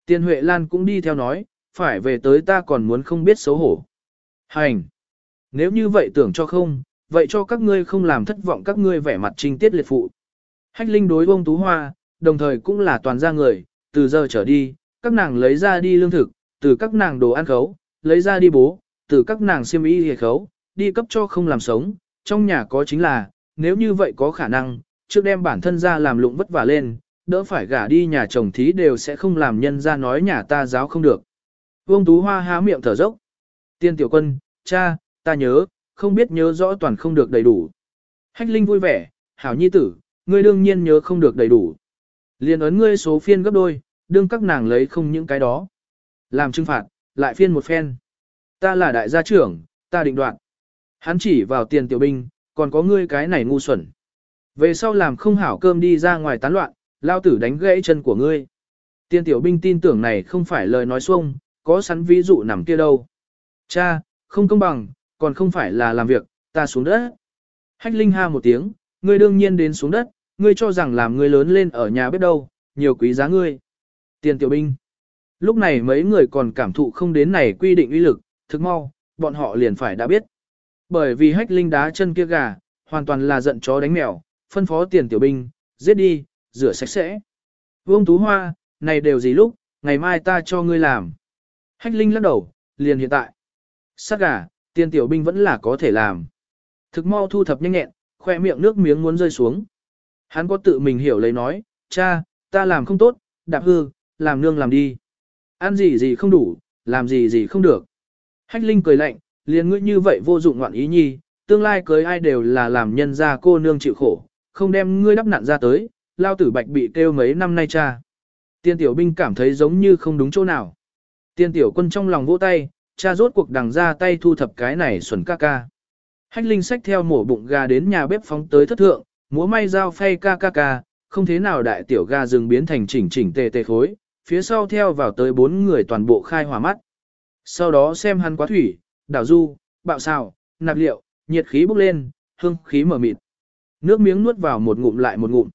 Tiên Huệ Lan cũng đi theo nói, phải về tới ta còn muốn không biết xấu hổ. Hành! Nếu như vậy tưởng cho không, vậy cho các ngươi không làm thất vọng các ngươi vẻ mặt trinh tiết liệt phụ. Hách Linh đối bông tú hoa, đồng thời cũng là toàn gia người, từ giờ trở đi, các nàng lấy ra đi lương thực, từ các nàng đồ ăn khấu, lấy ra đi bố, từ các nàng xiêm y hề khấu, đi cấp cho không làm sống, trong nhà có chính là, nếu như vậy có khả năng, trước đem bản thân ra làm lụng vất vả lên, đỡ phải gả đi nhà chồng thí đều sẽ không làm nhân ra nói nhà ta giáo không được. Vương Tú Hoa há miệng thở dốc. Tiên tiểu quân, cha, ta nhớ, không biết nhớ rõ toàn không được đầy đủ. Hách Linh vui vẻ, hảo nhi tử, ngươi đương nhiên nhớ không được đầy đủ. Liên ấn ngươi số phiên gấp đôi, đương các nàng lấy không những cái đó. Làm trừng phạt, lại phiên một phen. Ta là đại gia trưởng, ta định đoạn. Hắn chỉ vào tiền tiểu binh, còn có ngươi cái này ngu xuẩn. Về sau làm không hảo cơm đi ra ngoài tán loạn, lao tử đánh gãy chân của ngươi. Tiên tiểu binh tin tưởng này không phải lời nói xuông, có sẵn ví dụ nằm kia đâu. Cha, không công bằng, còn không phải là làm việc, ta xuống đất. Hách Linh ha một tiếng, ngươi đương nhiên đến xuống đất, ngươi cho rằng làm ngươi lớn lên ở nhà biết đâu, nhiều quý giá ngươi. Tiền tiểu binh. Lúc này mấy người còn cảm thụ không đến này quy định uy lực, thực mau, bọn họ liền phải đã biết. Bởi vì hách linh đá chân kia gà, hoàn toàn là giận chó đánh mèo, phân phó tiền tiểu binh, giết đi, rửa sạch sẽ. Vương Tú Hoa, này đều gì lúc, ngày mai ta cho ngươi làm. Hách linh lắc đầu, liền hiện tại. Sát gà, tiền tiểu binh vẫn là có thể làm. Thực mau thu thập nhanh nhẹn, khoe miệng nước miếng muốn rơi xuống. Hắn có tự mình hiểu lấy nói, cha, ta làm không tốt, đạp hư, làm nương làm đi. Ăn gì gì không đủ, làm gì gì không được. Hách Linh cười lạnh, liền ngươi như vậy vô dụng ngoạn ý nhi, tương lai cưới ai đều là làm nhân gia cô nương chịu khổ, không đem ngươi đắp nặn ra tới, lao tử bạch bị kêu mấy năm nay cha. Tiên tiểu binh cảm thấy giống như không đúng chỗ nào. Tiên tiểu quân trong lòng vỗ tay, cha rốt cuộc đằng ra tay thu thập cái này xuẩn ca ca. Hách Linh sách theo mổ bụng gà đến nhà bếp phóng tới thất thượng, múa may dao phay ca ca ca, không thế nào đại tiểu gà rừng biến thành chỉnh chỉnh tề tề khối, phía sau theo vào tới bốn người toàn bộ khai hỏa mắt. Sau đó xem hắn quá thủy, đảo du, bạo xào, nạp liệu, nhiệt khí bốc lên, hương khí mở mịt. Nước miếng nuốt vào một ngụm lại một ngụm.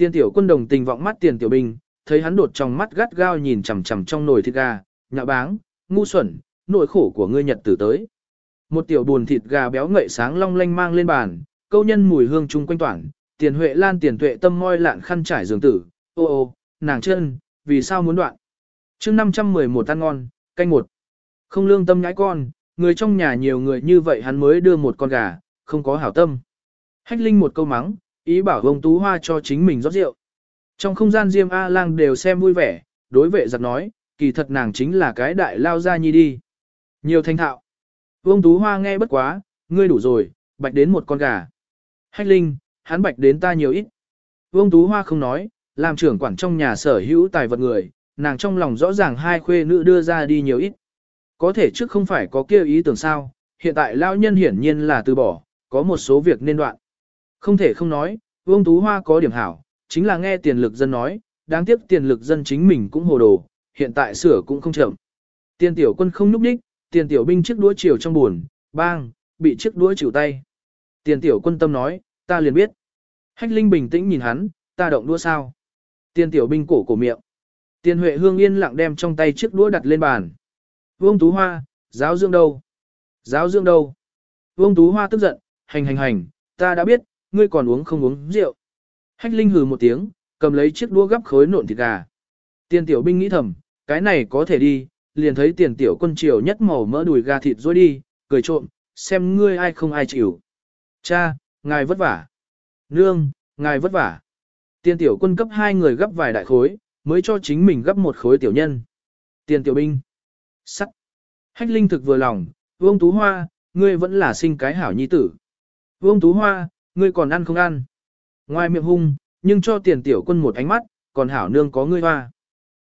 Tiên tiểu quân đồng tình vọng mắt tiền tiểu binh, thấy hắn đột trong mắt gắt gao nhìn chằm chằm trong nồi thịt gà, nhạ báng, ngu xuẩn, nỗi khổ của ngươi nhật tử tới. Một tiểu buồn thịt gà béo ngậy sáng long lanh mang lên bàn, câu nhân mùi hương chung quanh toàn, tiền huệ lan tiền tuệ tâm môi lạn khăn trải giường tử, ô ô, nàng chân, vì sao muốn đoạn. chương 511 ăn ngon, canh một. Không lương tâm nhãi con, người trong nhà nhiều người như vậy hắn mới đưa một con gà, không có hảo tâm. Hách Linh một câu mắng, ý bảo ông Tú Hoa cho chính mình rót rượu. Trong không gian Diêm A Lang đều xem vui vẻ, đối vệ giặc nói, kỳ thật nàng chính là cái đại lao ra nhi đi. Nhiều thanh thạo. Vương Tú Hoa nghe bất quá, ngươi đủ rồi, bạch đến một con gà. Hách Linh, hắn bạch đến ta nhiều ít. Vương Tú Hoa không nói, làm trưởng quản trong nhà sở hữu tài vật người, nàng trong lòng rõ ràng hai khuê nữ đưa ra đi nhiều ít. Có thể trước không phải có kia ý tưởng sao, hiện tại lao nhân hiển nhiên là từ bỏ, có một số việc nên đoạn. Không thể không nói, Vương Tú Hoa có điểm hảo, chính là nghe tiền lực dân nói, đáng tiếc tiền lực dân chính mình cũng hồ đồ, hiện tại sửa cũng không chậm. Tiền tiểu quân không núp đích, tiền tiểu binh chiếc đũa chiều trong buồn, bang, bị chiếc đũa chịu tay. Tiền tiểu quân tâm nói, ta liền biết. Hách Linh bình tĩnh nhìn hắn, ta động đũa sao? Tiền tiểu binh cổ cổ miệng. Tiền Huệ Hương yên lặng đem trong tay chiếc đũa đặt lên bàn. Vương Tú Hoa, giáo dưỡng đâu? Giáo dưỡng đâu? Vương Tú Hoa tức giận, hành hành hành, ta đã biết, ngươi còn uống không uống rượu. Hách Linh hừ một tiếng, cầm lấy chiếc đũa gắp khối nộn thịt gà. Tiền tiểu binh nghĩ thầm, cái này có thể đi, liền thấy tiền tiểu quân triều nhất màu mỡ đùi gà thịt rồi đi, cười trộm, xem ngươi ai không ai chịu. Cha, ngài vất vả. Nương, ngài vất vả. Tiền tiểu quân cấp hai người gấp vài đại khối, mới cho chính mình gấp một khối tiểu nhân. Tiền tiểu binh. Sắc. Hách linh thực vừa lòng, Vương Tú Hoa, ngươi vẫn là sinh cái hảo nhi tử. Vương Tú Hoa, ngươi còn ăn không ăn. Ngoài miệng hung, nhưng cho tiền tiểu quân một ánh mắt, còn hảo nương có ngươi hoa.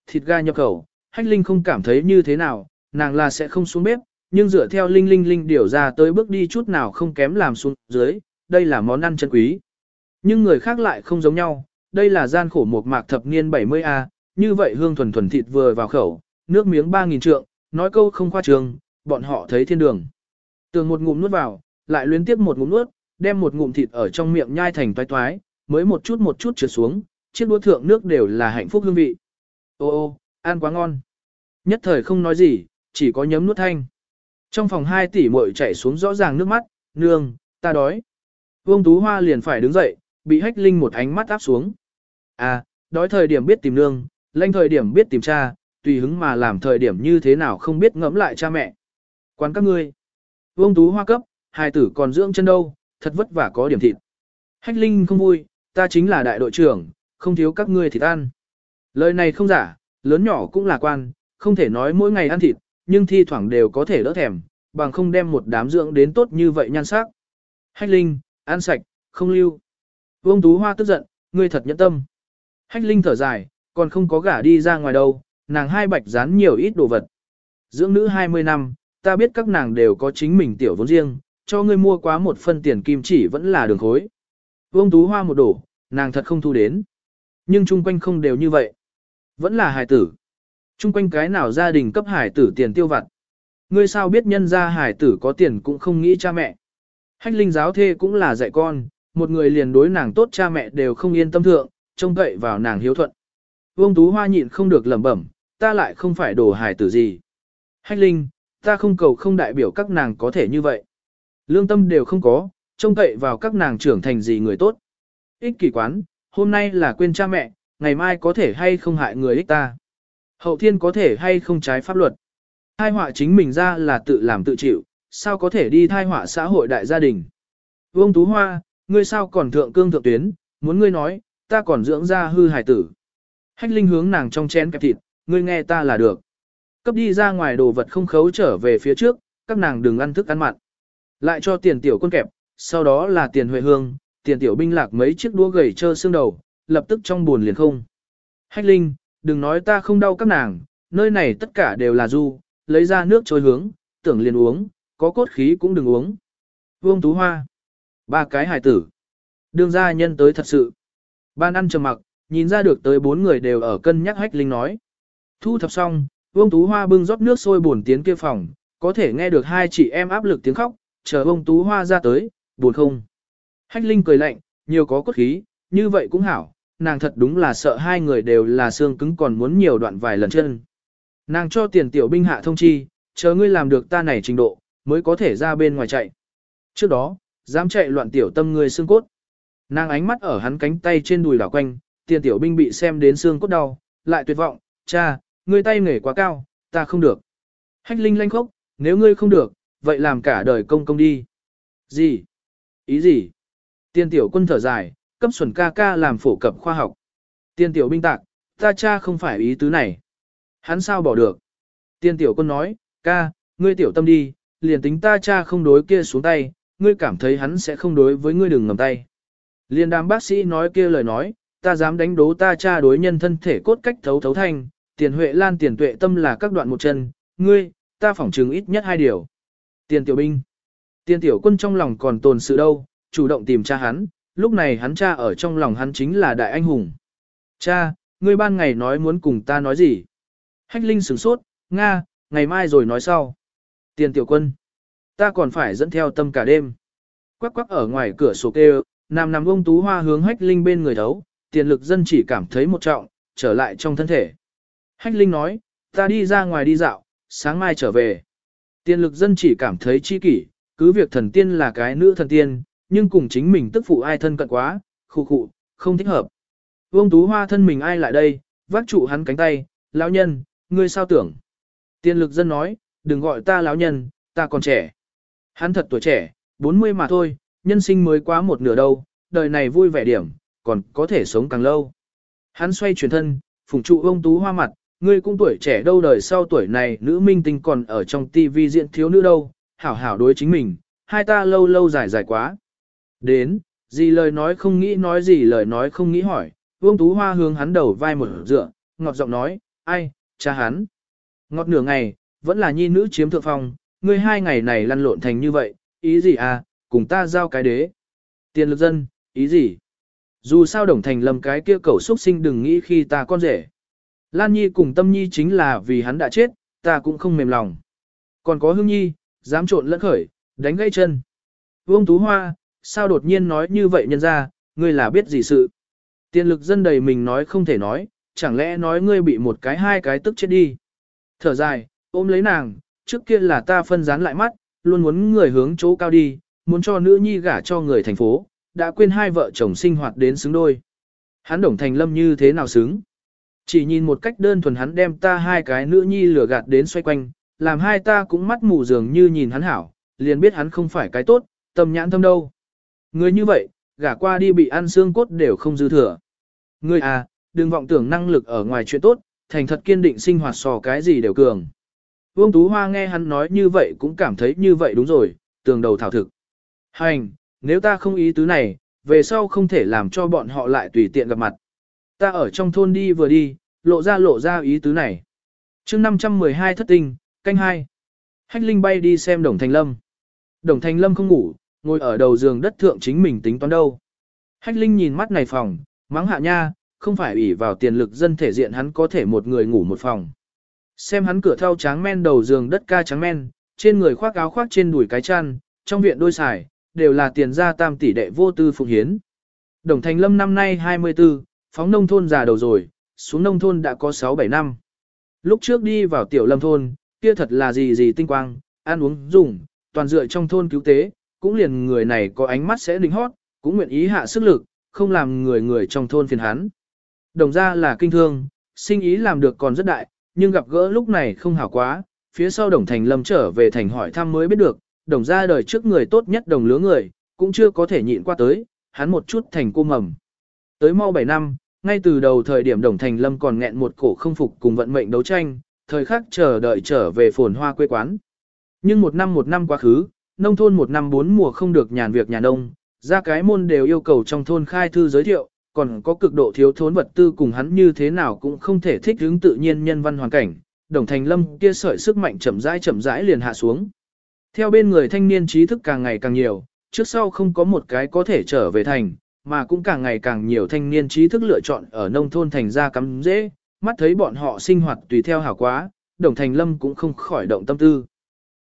Thịt ga nhập khẩu, Hách Linh không cảm thấy như thế nào, nàng là sẽ không xuống bếp, nhưng dựa theo Linh Linh Linh điều ra tới bước đi chút nào không kém làm xuống dưới, đây là món ăn chân quý. Nhưng người khác lại không giống nhau, đây là gian khổ một mạc thập niên 70A, như vậy hương thuần thuần thịt vừa vào khẩu, nước miếng 3.000 trượng, nói câu không khoa trường, bọn họ thấy thiên đường. Tường một ngụm nuốt vào, lại luyến tiếp một ngụm nuốt, đem một ngụm thịt ở trong miệng nhai thành toái toái, mới một chút một chút trượt xuống, chiếc đũa thượng nước đều là hạnh phúc hương vị. Ô ô, ăn quá ngon. Nhất thời không nói gì, chỉ có nhấm nuốt thanh. Trong phòng hai tỷ muội chảy xuống rõ ràng nước mắt, nương, ta đói. Vương Tú Hoa liền phải đứng dậy, bị hách linh một ánh mắt áp xuống. À, đói thời điểm biết tìm nương, lanh thời điểm biết tìm cha, tùy hứng mà làm thời điểm như thế nào không biết ngẫm lại cha mẹ. Quán các ngươi. Vương Tú Hoa cấp, hai tử còn dưỡng chân đâu, thật vất vả có điểm thịt. Hách linh không vui, ta chính là đại đội trưởng, không thiếu các ngươi thịt ăn. Lời này không giả, lớn nhỏ cũng là quan, không thể nói mỗi ngày ăn thịt, nhưng thi thoảng đều có thể đỡ thèm, bằng không đem một đám dưỡng đến tốt như vậy nhan sắc. Hách Linh, ăn sạch, không lưu. Vương Tú Hoa tức giận, ngươi thật nhẫn tâm. Hách Linh thở dài, còn không có gả đi ra ngoài đâu, nàng hai bạch dán nhiều ít đồ vật. Dưỡng nữ 20 năm, ta biết các nàng đều có chính mình tiểu vốn riêng, cho ngươi mua quá một phân tiền kim chỉ vẫn là đường khối. Vương Tú Hoa một đổ, nàng thật không thu đến. Nhưng chung quanh không đều như vậy. Vẫn là hải tử. Chung quanh cái nào gia đình cấp hải tử tiền tiêu vặt. Ngươi sao biết nhân gia hải tử có tiền cũng không nghĩ cha mẹ. Hách linh giáo thê cũng là dạy con, một người liền đối nàng tốt cha mẹ đều không yên tâm thượng, trông cậy vào nàng hiếu thuận. Vương Tú Hoa nhịn không được lẩm bẩm, ta lại không phải đồ hải tử gì. Hách linh, ta không cầu không đại biểu các nàng có thể như vậy. Lương tâm đều không có, trông cậy vào các nàng trưởng thành gì người tốt. Ích kỷ quán, hôm nay là quên cha mẹ, ngày mai có thể hay không hại người ích ta. Hậu thiên có thể hay không trái pháp luật. Thai họa chính mình ra là tự làm tự chịu, sao có thể đi thai họa xã hội đại gia đình. Vương Tú Hoa, ngươi sao còn thượng cương thượng tuyến, muốn ngươi nói, ta còn dưỡng ra hư hải tử. Hách linh hướng nàng trong chén kẹp thịt, ngươi nghe ta là được. Cấp đi ra ngoài đồ vật không khấu trở về phía trước, các nàng đừng ăn thức ăn mặn. Lại cho tiền tiểu quân kẹp, sau đó là tiền huệ hương, tiền tiểu binh lạc mấy chiếc đũa gầy trơ xương đầu, lập tức trong buồn liền không. Hách linh, đừng nói ta không đau các nàng, nơi này tất cả đều là du, lấy ra nước trôi hướng, tưởng liền uống, có cốt khí cũng đừng uống. Vương Tú Hoa. Ba cái hài tử. Đương gia nhân tới thật sự. Ban ăn trầm mặc, nhìn ra được tới bốn người đều ở cân nhắc hách linh nói. Thu thập xong, Vương Tú Hoa bưng rót nước sôi buồn tiến kia phòng, có thể nghe được hai chị em áp lực tiếng khóc, chờ ông Tú Hoa ra tới, buồn không. Hách linh cười lạnh, nhiều có cốt khí, như vậy cũng hảo, nàng thật đúng là sợ hai người đều là xương cứng còn muốn nhiều đoạn vài lần chân. Nàng cho tiền tiểu binh hạ thông chi, chờ ngươi làm được ta này trình độ, mới có thể ra bên ngoài chạy. Trước đó, dám chạy loạn tiểu tâm ngươi xương cốt. Nàng ánh mắt ở hắn cánh tay trên đùi đảo quanh, tiền tiểu binh bị xem đến xương cốt đau, lại tuyệt vọng, cha, ngươi tay nghề quá cao, ta không được. Hách linh lanh khốc, nếu ngươi không được, vậy làm cả đời công công đi. Gì? Ý gì? tiên tiểu quân thở dài, cấp xuẩn ca ca làm phổ cập khoa học. Tiên tiểu binh tạc, ta cha không phải ý tứ này. Hắn sao bỏ được? Tiên tiểu quân nói, ca, ngươi tiểu tâm đi, liền tính ta cha không đối kia xuống tay, ngươi cảm thấy hắn sẽ không đối với ngươi đừng ngầm tay. Liên đám bác sĩ nói kia lời nói, ta dám đánh đố ta cha đối nhân thân thể cốt cách thấu thấu thanh, tiền huệ lan tiền tuệ tâm là các đoạn một chân, ngươi, ta phỏng chứng ít nhất hai điều. Tiền tiểu binh. Tiền tiểu quân trong lòng còn tồn sự đâu, chủ động tìm cha hắn, lúc này hắn cha ở trong lòng hắn chính là đại anh hùng. Cha, ngươi ban ngày nói muốn cùng ta nói gì? Hách Linh sửng sốt, Nga, ngày mai rồi nói sau. Tiền tiểu quân, ta còn phải dẫn theo tâm cả đêm. Quắc quắc ở ngoài cửa sổ kêu, nam nằm ông tú hoa hướng Hách Linh bên người thấu, tiền lực dân chỉ cảm thấy một trọng, trở lại trong thân thể. Hách Linh nói, ta đi ra ngoài đi dạo, sáng mai trở về. Tiên lực dân chỉ cảm thấy chi kỷ, cứ việc thần tiên là cái nữ thần tiên, nhưng cùng chính mình tức phụ ai thân cận quá, khu khụ, không thích hợp. Vương Tú Hoa thân mình ai lại đây, vác trụ hắn cánh tay, lão nhân, ngươi sao tưởng. Tiên lực dân nói, đừng gọi ta lão nhân, ta còn trẻ. Hắn thật tuổi trẻ, 40 mà thôi, nhân sinh mới quá một nửa đâu, đời này vui vẻ điểm, còn có thể sống càng lâu. Hắn xoay chuyển thân, phùng trụ ông Tú Hoa mặt, ngươi cũng tuổi trẻ đâu đời sau tuổi này nữ minh tinh còn ở trong tivi diện thiếu nữ đâu, hảo hảo đối chính mình, hai ta lâu lâu dài dài quá. Đến, gì lời nói không nghĩ nói gì lời nói không nghĩ hỏi, Vương Tú Hoa hướng hắn đầu vai một dựa, ngọt giọng nói, ai, cha hắn. Ngọt nửa ngày, vẫn là nhi nữ chiếm thượng phong, ngươi hai ngày này lăn lộn thành như vậy, ý gì à, cùng ta giao cái đế. Tiền lực dân, ý gì? Dù sao đồng thành lầm cái kia cầu xuất sinh đừng nghĩ khi ta con rể. Lan Nhi cùng Tâm Nhi chính là vì hắn đã chết, ta cũng không mềm lòng. Còn có Hương Nhi, dám trộn lẫn khởi, đánh gãy chân. Vương Tú Hoa, sao đột nhiên nói như vậy nhân ra, ngươi là biết gì sự. Tiền lực dân đầy mình nói không thể nói, chẳng lẽ nói ngươi bị một cái hai cái tức chết đi. Thở dài, ôm lấy nàng, trước kia là ta phân rán lại mắt, luôn muốn người hướng chỗ cao đi, muốn cho nữ nhi gả cho người thành phố, đã quên hai vợ chồng sinh hoạt đến xứng đôi. Hắn đồng thành lâm như thế nào xứng? Chỉ nhìn một cách đơn thuần hắn đem ta hai cái nữ nhi lừa gạt đến xoay quanh, làm hai ta cũng mắt mù dường như nhìn hắn hảo, liền biết hắn không phải cái tốt, tâm nhãn thâm đâu. Người như vậy, gả qua đi bị ăn xương cốt đều không dư thừa. Người à, đừng vọng tưởng năng lực ở ngoài chuyện tốt, thành thật kiên định sinh hoạt sò cái gì đều cường. Vương Tú Hoa nghe hắn nói như vậy cũng cảm thấy như vậy đúng rồi, tường đầu thảo thực. Hành, nếu ta không ý tứ này, về sau không thể làm cho bọn họ lại tùy tiện gặp mặt. Ta ở trong thôn đi vừa đi, lộ ra lộ ra ý tứ này. chương 512 thất tinh, canh hai. Hách Linh bay đi xem Đồng Thành Lâm. Đồng Thành Lâm không ngủ, ngồi ở đầu giường đất thượng chính mình tính toán đâu. Hách Linh nhìn mắt này phòng, mắng hạ nha, không phải ủy vào tiền lực dân thể diện hắn có thể một người ngủ một phòng. Xem hắn cửa thao tráng men đầu giường đất ca trắng men, trên người khoác áo khoác trên đùi cái chăn, trong viện đôi xài, đều là tiền gia tam tỷ đệ vô tư phụng hiến. Đồng Thành Lâm năm nay 24, phóng nông thôn già đầu rồi, xuống nông thôn đã có 6-7 năm. Lúc trước đi vào tiểu lâm thôn, kia thật là gì gì tinh quang, ăn uống dùng, toàn dựa trong thôn cứu tế, cũng liền người này có ánh mắt sẽ lính hót, cũng nguyện ý hạ sức lực, không làm người người trong thôn phiền hắn. Đồng ra là kinh thương, sinh ý làm được còn rất đại, nhưng gặp gỡ lúc này không hảo quá, phía sau đồng thành lâm trở về thành hỏi thăm mới biết được, đồng ra đời trước người tốt nhất đồng lứa người, cũng chưa có thể nhịn qua tới, hắn một chút thành cô mầm. Tới mau 7 năm, ngay từ đầu thời điểm đồng thành lâm còn nghẹn một cổ không phục cùng vận mệnh đấu tranh, thời khắc chờ đợi trở về phồn hoa quê quán. Nhưng một năm một năm quá khứ, nông thôn một năm bốn mùa không được nhàn việc nhà nông, ra cái môn đều yêu cầu trong thôn khai thư giới thiệu, còn có cực độ thiếu thốn vật tư cùng hắn như thế nào cũng không thể thích ứng tự nhiên nhân văn hoàn cảnh, đồng thành lâm kia sợi sức mạnh chậm rãi chậm rãi liền hạ xuống. Theo bên người thanh niên trí thức càng ngày càng nhiều, trước sau không có một cái có thể trở về thành, mà cũng càng ngày càng nhiều thanh niên trí thức lựa chọn ở nông thôn thành ra cắm dễ, mắt thấy bọn họ sinh hoạt tùy theo hảo quá, đồng thành lâm cũng không khỏi động tâm tư.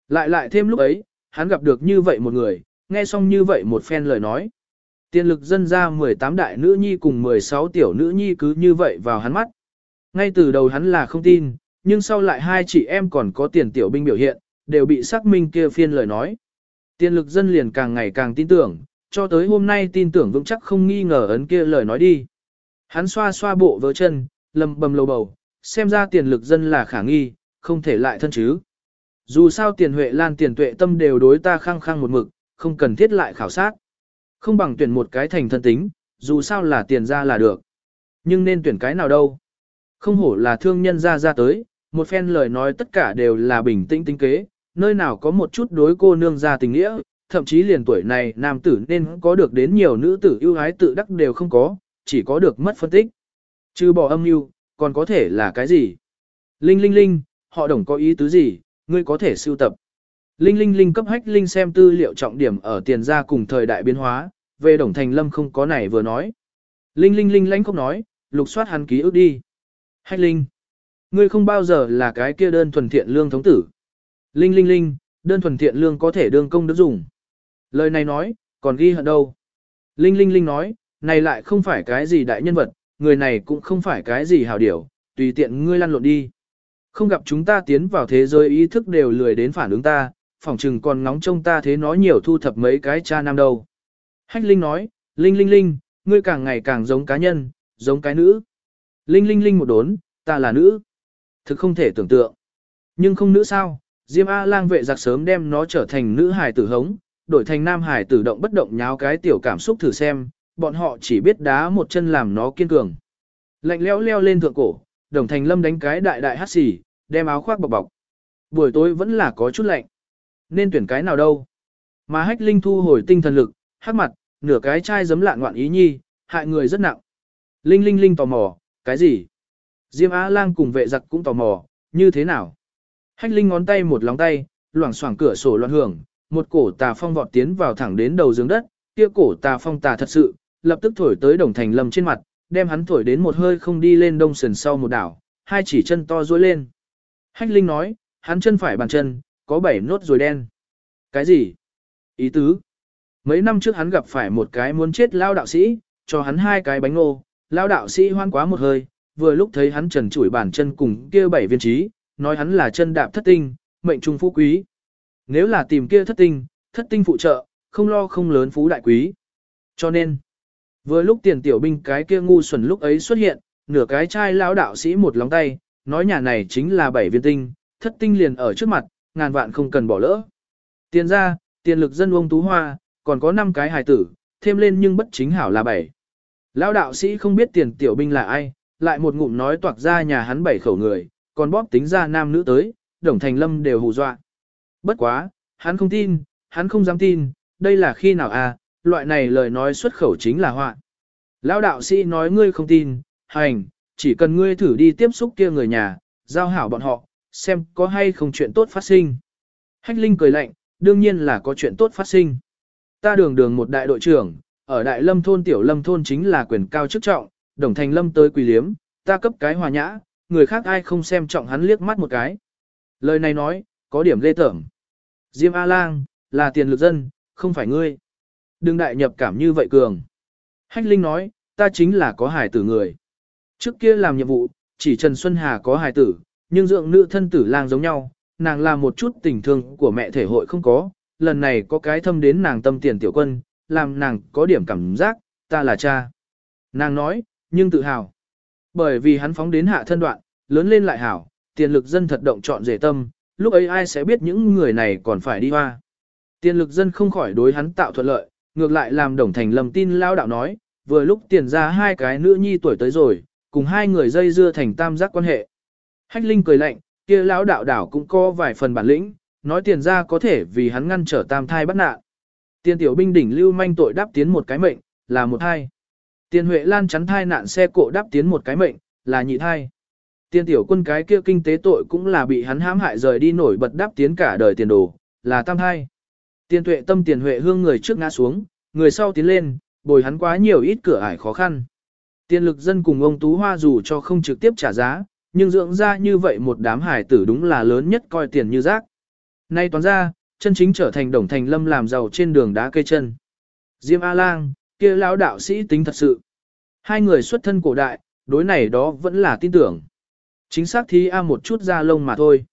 Lại lại thêm lúc ấy, hắn gặp được như vậy một người, nghe xong như vậy một phen lời nói. tiên lực dân ra 18 đại nữ nhi cùng 16 tiểu nữ nhi cứ như vậy vào hắn mắt. Ngay từ đầu hắn là không tin, nhưng sau lại hai chị em còn có tiền tiểu binh biểu hiện, đều bị xác minh kia phiên lời nói. tiên lực dân liền càng ngày càng tin tưởng, cho tới hôm nay tin tưởng vững chắc không nghi ngờ ấn kia lời nói đi. Hắn xoa xoa bộ vớ chân, lầm bầm lầu bầu, xem ra tiền lực dân là khả nghi, không thể lại thân chứ. Dù sao tiền huệ lan tiền tuệ tâm đều đối ta khăng khăng một mực, không cần thiết lại khảo sát. Không bằng tuyển một cái thành thân tính, dù sao là tiền ra là được. Nhưng nên tuyển cái nào đâu. Không hổ là thương nhân ra ra tới, một phen lời nói tất cả đều là bình tĩnh tinh kế, nơi nào có một chút đối cô nương ra tình nghĩa, thậm chí liền tuổi này nam tử nên có được đến nhiều nữ tử ưu ái tự đắc đều không có, chỉ có được mất phân tích. Trừ bỏ âm mưu, còn có thể là cái gì? Linh linh linh, họ đồng có ý tứ gì, ngươi có thể sưu tập. Linh linh linh cấp hách linh xem tư liệu trọng điểm ở tiền gia cùng thời đại biến hóa, về đồng thành lâm không có này vừa nói. Linh linh linh lãnh không nói, lục soát hắn ký ức đi. Hách linh, ngươi không bao giờ là cái kia đơn thuần thiện lương thống tử. Linh linh linh, đơn thuần thiện lương có thể đương công đức dùng. Lời này nói, còn ghi hận đâu. Linh linh linh nói, này lại không phải cái gì đại nhân vật, người này cũng không phải cái gì hảo điểu, tùy tiện ngươi lăn lộn đi. Không gặp chúng ta tiến vào thế giới ý thức đều lười đến phản ứng ta, phỏng chừng còn ngóng trông ta thế nói nhiều thu thập mấy cái cha nam đâu. Hách Linh nói, Linh Linh Linh, ngươi càng ngày càng giống cá nhân, giống cái nữ. Linh Linh Linh một đốn, ta là nữ. Thực không thể tưởng tượng. Nhưng không nữ sao, Diêm A-lang vệ giặc sớm đem nó trở thành nữ hài tử hống, đổi thành nam Hải tử động bất động nháo cái tiểu cảm xúc thử xem, bọn họ chỉ biết đá một chân làm nó kiên cường. Lạnh leo leo lên thượng cổ, đồng thành lâm đánh cái đại đại hát xì, đem áo khoác bọc bọc. Buổi tối vẫn là có chút lạnh. Nên tuyển cái nào đâu. Mà hách linh thu hồi tinh thần lực, hát mặt, nửa cái chai giấm lạn ngoạn ý nhi, hại người rất nặng. Linh linh linh tò mò, cái gì? Diêm Á lang cùng vệ giặc cũng tò mò, như thế nào? Hách Linh ngón tay một lóng tay, loảng xoảng cửa sổ loạn hưởng, một cổ tà phong vọt tiến vào thẳng đến đầu giường đất, kia cổ tà phong tà thật sự, lập tức thổi tới Đồng Thành Lâm trên mặt, đem hắn thổi đến một hơi không đi lên đông sườn sau một đảo, hai chỉ chân to duỗi lên. Hách Linh nói, hắn chân phải bàn chân, có bảy nốt rồi đen. Cái gì? Ý tứ. Mấy năm trước hắn gặp phải một cái muốn chết lao đạo sĩ, cho hắn hai cái bánh ngô, lao đạo sĩ hoan quá một hơi, vừa lúc thấy hắn trần chủi bàn chân cùng kia bảy viên trí, nói hắn là chân đạp thất tinh, mệnh trung phú quý. Nếu là tìm kia thất tinh, thất tinh phụ trợ, không lo không lớn phú đại quý. Cho nên, vừa lúc tiền tiểu binh cái kia ngu xuẩn lúc ấy xuất hiện, nửa cái trai lão đạo sĩ một lóng tay, nói nhà này chính là bảy viên tinh, thất tinh liền ở trước mặt, ngàn vạn không cần bỏ lỡ. Tiền ra, tiền lực dân ông Tú Hoa, còn có 5 cái hài tử, thêm lên nhưng bất chính hảo là 7. Lão đạo sĩ không biết tiền tiểu binh là ai, lại một ngụm nói toạc ra nhà hắn bảy khẩu người, còn bóp tính ra nam nữ tới, đồng thành lâm đều hù dọa. Bất quá, hắn không tin, hắn không dám tin, đây là khi nào à, loại này lời nói xuất khẩu chính là họa. Lão đạo sĩ nói ngươi không tin, hành, chỉ cần ngươi thử đi tiếp xúc kia người nhà, giao hảo bọn họ, xem có hay không chuyện tốt phát sinh. Hách Linh cười lạnh, đương nhiên là có chuyện tốt phát sinh. Ta đường đường một đại đội trưởng, ở đại lâm thôn tiểu lâm thôn chính là quyền cao chức trọng, đồng thành lâm tới quỳ liếm, ta cấp cái hòa nhã, người khác ai không xem trọng hắn liếc mắt một cái. Lời này nói, có điểm lê tởm. Diêm A-lang, là tiền lực dân, không phải ngươi. Đừng đại nhập cảm như vậy cường. Hách Linh nói, ta chính là có hài tử người. Trước kia làm nhiệm vụ, chỉ Trần Xuân Hà có hài tử, nhưng dưỡng nữ thân tử lang giống nhau, nàng làm một chút tình thương của mẹ thể hội không có, lần này có cái thâm đến nàng tâm tiền tiểu quân, làm nàng có điểm cảm giác, ta là cha. Nàng nói, nhưng tự hào. Bởi vì hắn phóng đến hạ thân đoạn, lớn lên lại hảo, tiền lực dân thật động chọn rể tâm, lúc ấy ai sẽ biết những người này còn phải đi hoa. Tiền lực dân không khỏi đối hắn tạo thuận lợi, ngược lại làm đồng thành lầm tin lao đạo nói, vừa lúc tiền ra hai cái nữ nhi tuổi tới rồi, cùng hai người dây dưa thành tam giác quan hệ. Hách Linh cười lạnh, kia lão đạo đảo cũng có vài phần bản lĩnh, nói tiền ra có thể vì hắn ngăn trở tam thai bắt nạn. Tiền tiểu binh đỉnh lưu manh tội đáp tiến một cái mệnh, là một thai. Tiền Huệ Lan chắn thai nạn xe cộ đáp tiến một cái mệnh, là nhị thai. Tiên tiểu quân cái kia kinh tế tội cũng là bị hắn hãm hại rời đi nổi bật đáp tiến cả đời tiền đồ, là tam thai. Tiền tuệ tâm tiền huệ hương người trước ngã xuống, người sau tiến lên, bồi hắn quá nhiều ít cửa ải khó khăn. Tiền lực dân cùng ông Tú Hoa dù cho không trực tiếp trả giá, nhưng dưỡng ra như vậy một đám hải tử đúng là lớn nhất coi tiền như rác. Nay toán ra, chân chính trở thành đồng thành lâm làm giàu trên đường đá cây chân. Diêm A-lang, kia lão đạo sĩ tính thật sự. Hai người xuất thân cổ đại, đối này đó vẫn là tin tưởng. Chính xác thì A một chút ra lông mà thôi.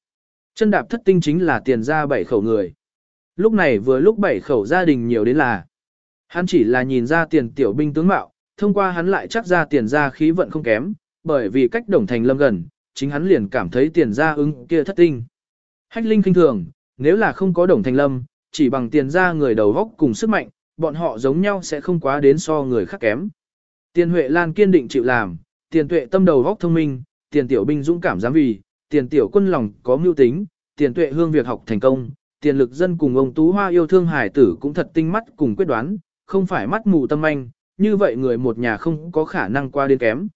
Chân đạp thất tinh chính là tiền ra bảy khẩu người. Lúc này vừa lúc bảy khẩu gia đình nhiều đến là. Hắn chỉ là nhìn ra tiền tiểu binh tướng mạo, thông qua hắn lại chắc ra tiền ra khí vận không kém, bởi vì cách đồng thành lâm gần, chính hắn liền cảm thấy tiền ra ứng kia thất tinh. Hách linh kinh thường, nếu là không có đồng thành lâm, chỉ bằng tiền ra người đầu góc cùng sức mạnh, bọn họ giống nhau sẽ không quá đến so người khác kém. Tiền Huệ Lan kiên định chịu làm, tiền tuệ tâm đầu góc thông minh, tiền tiểu binh dũng cảm dám vì, tiền tiểu quân lòng có mưu tính, tiền tuệ hương việc học thành công, tiền lực dân cùng ông Tú Hoa yêu thương hải tử cũng thật tinh mắt cùng quyết đoán, không phải mắt mù tâm anh, như vậy người một nhà không có khả năng qua đến kém.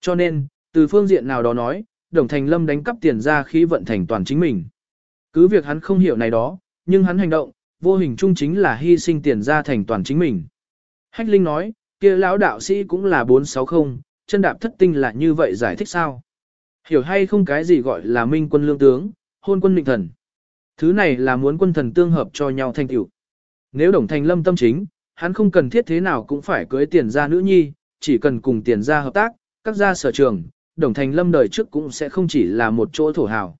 Cho nên, từ phương diện nào đó nói, Đồng Thành Lâm đánh cắp tiền ra khí vận thành toàn chính mình. Cứ việc hắn không hiểu này đó, nhưng hắn hành động, vô hình chung chính là hy sinh tiền ra thành toàn chính mình. Hách Linh nói, kia lão đạo sĩ cũng là 460, chân đạp thất tinh là như vậy giải thích sao? Hiểu hay không cái gì gọi là minh quân lương tướng, hôn quân định thần. Thứ này là muốn quân thần tương hợp cho nhau thành tựu. Nếu đồng thành lâm tâm chính, hắn không cần thiết thế nào cũng phải cưới tiền ra nữ nhi, chỉ cần cùng tiền ra hợp tác, các gia sở trường, đồng thành lâm đời trước cũng sẽ không chỉ là một chỗ thổ hào.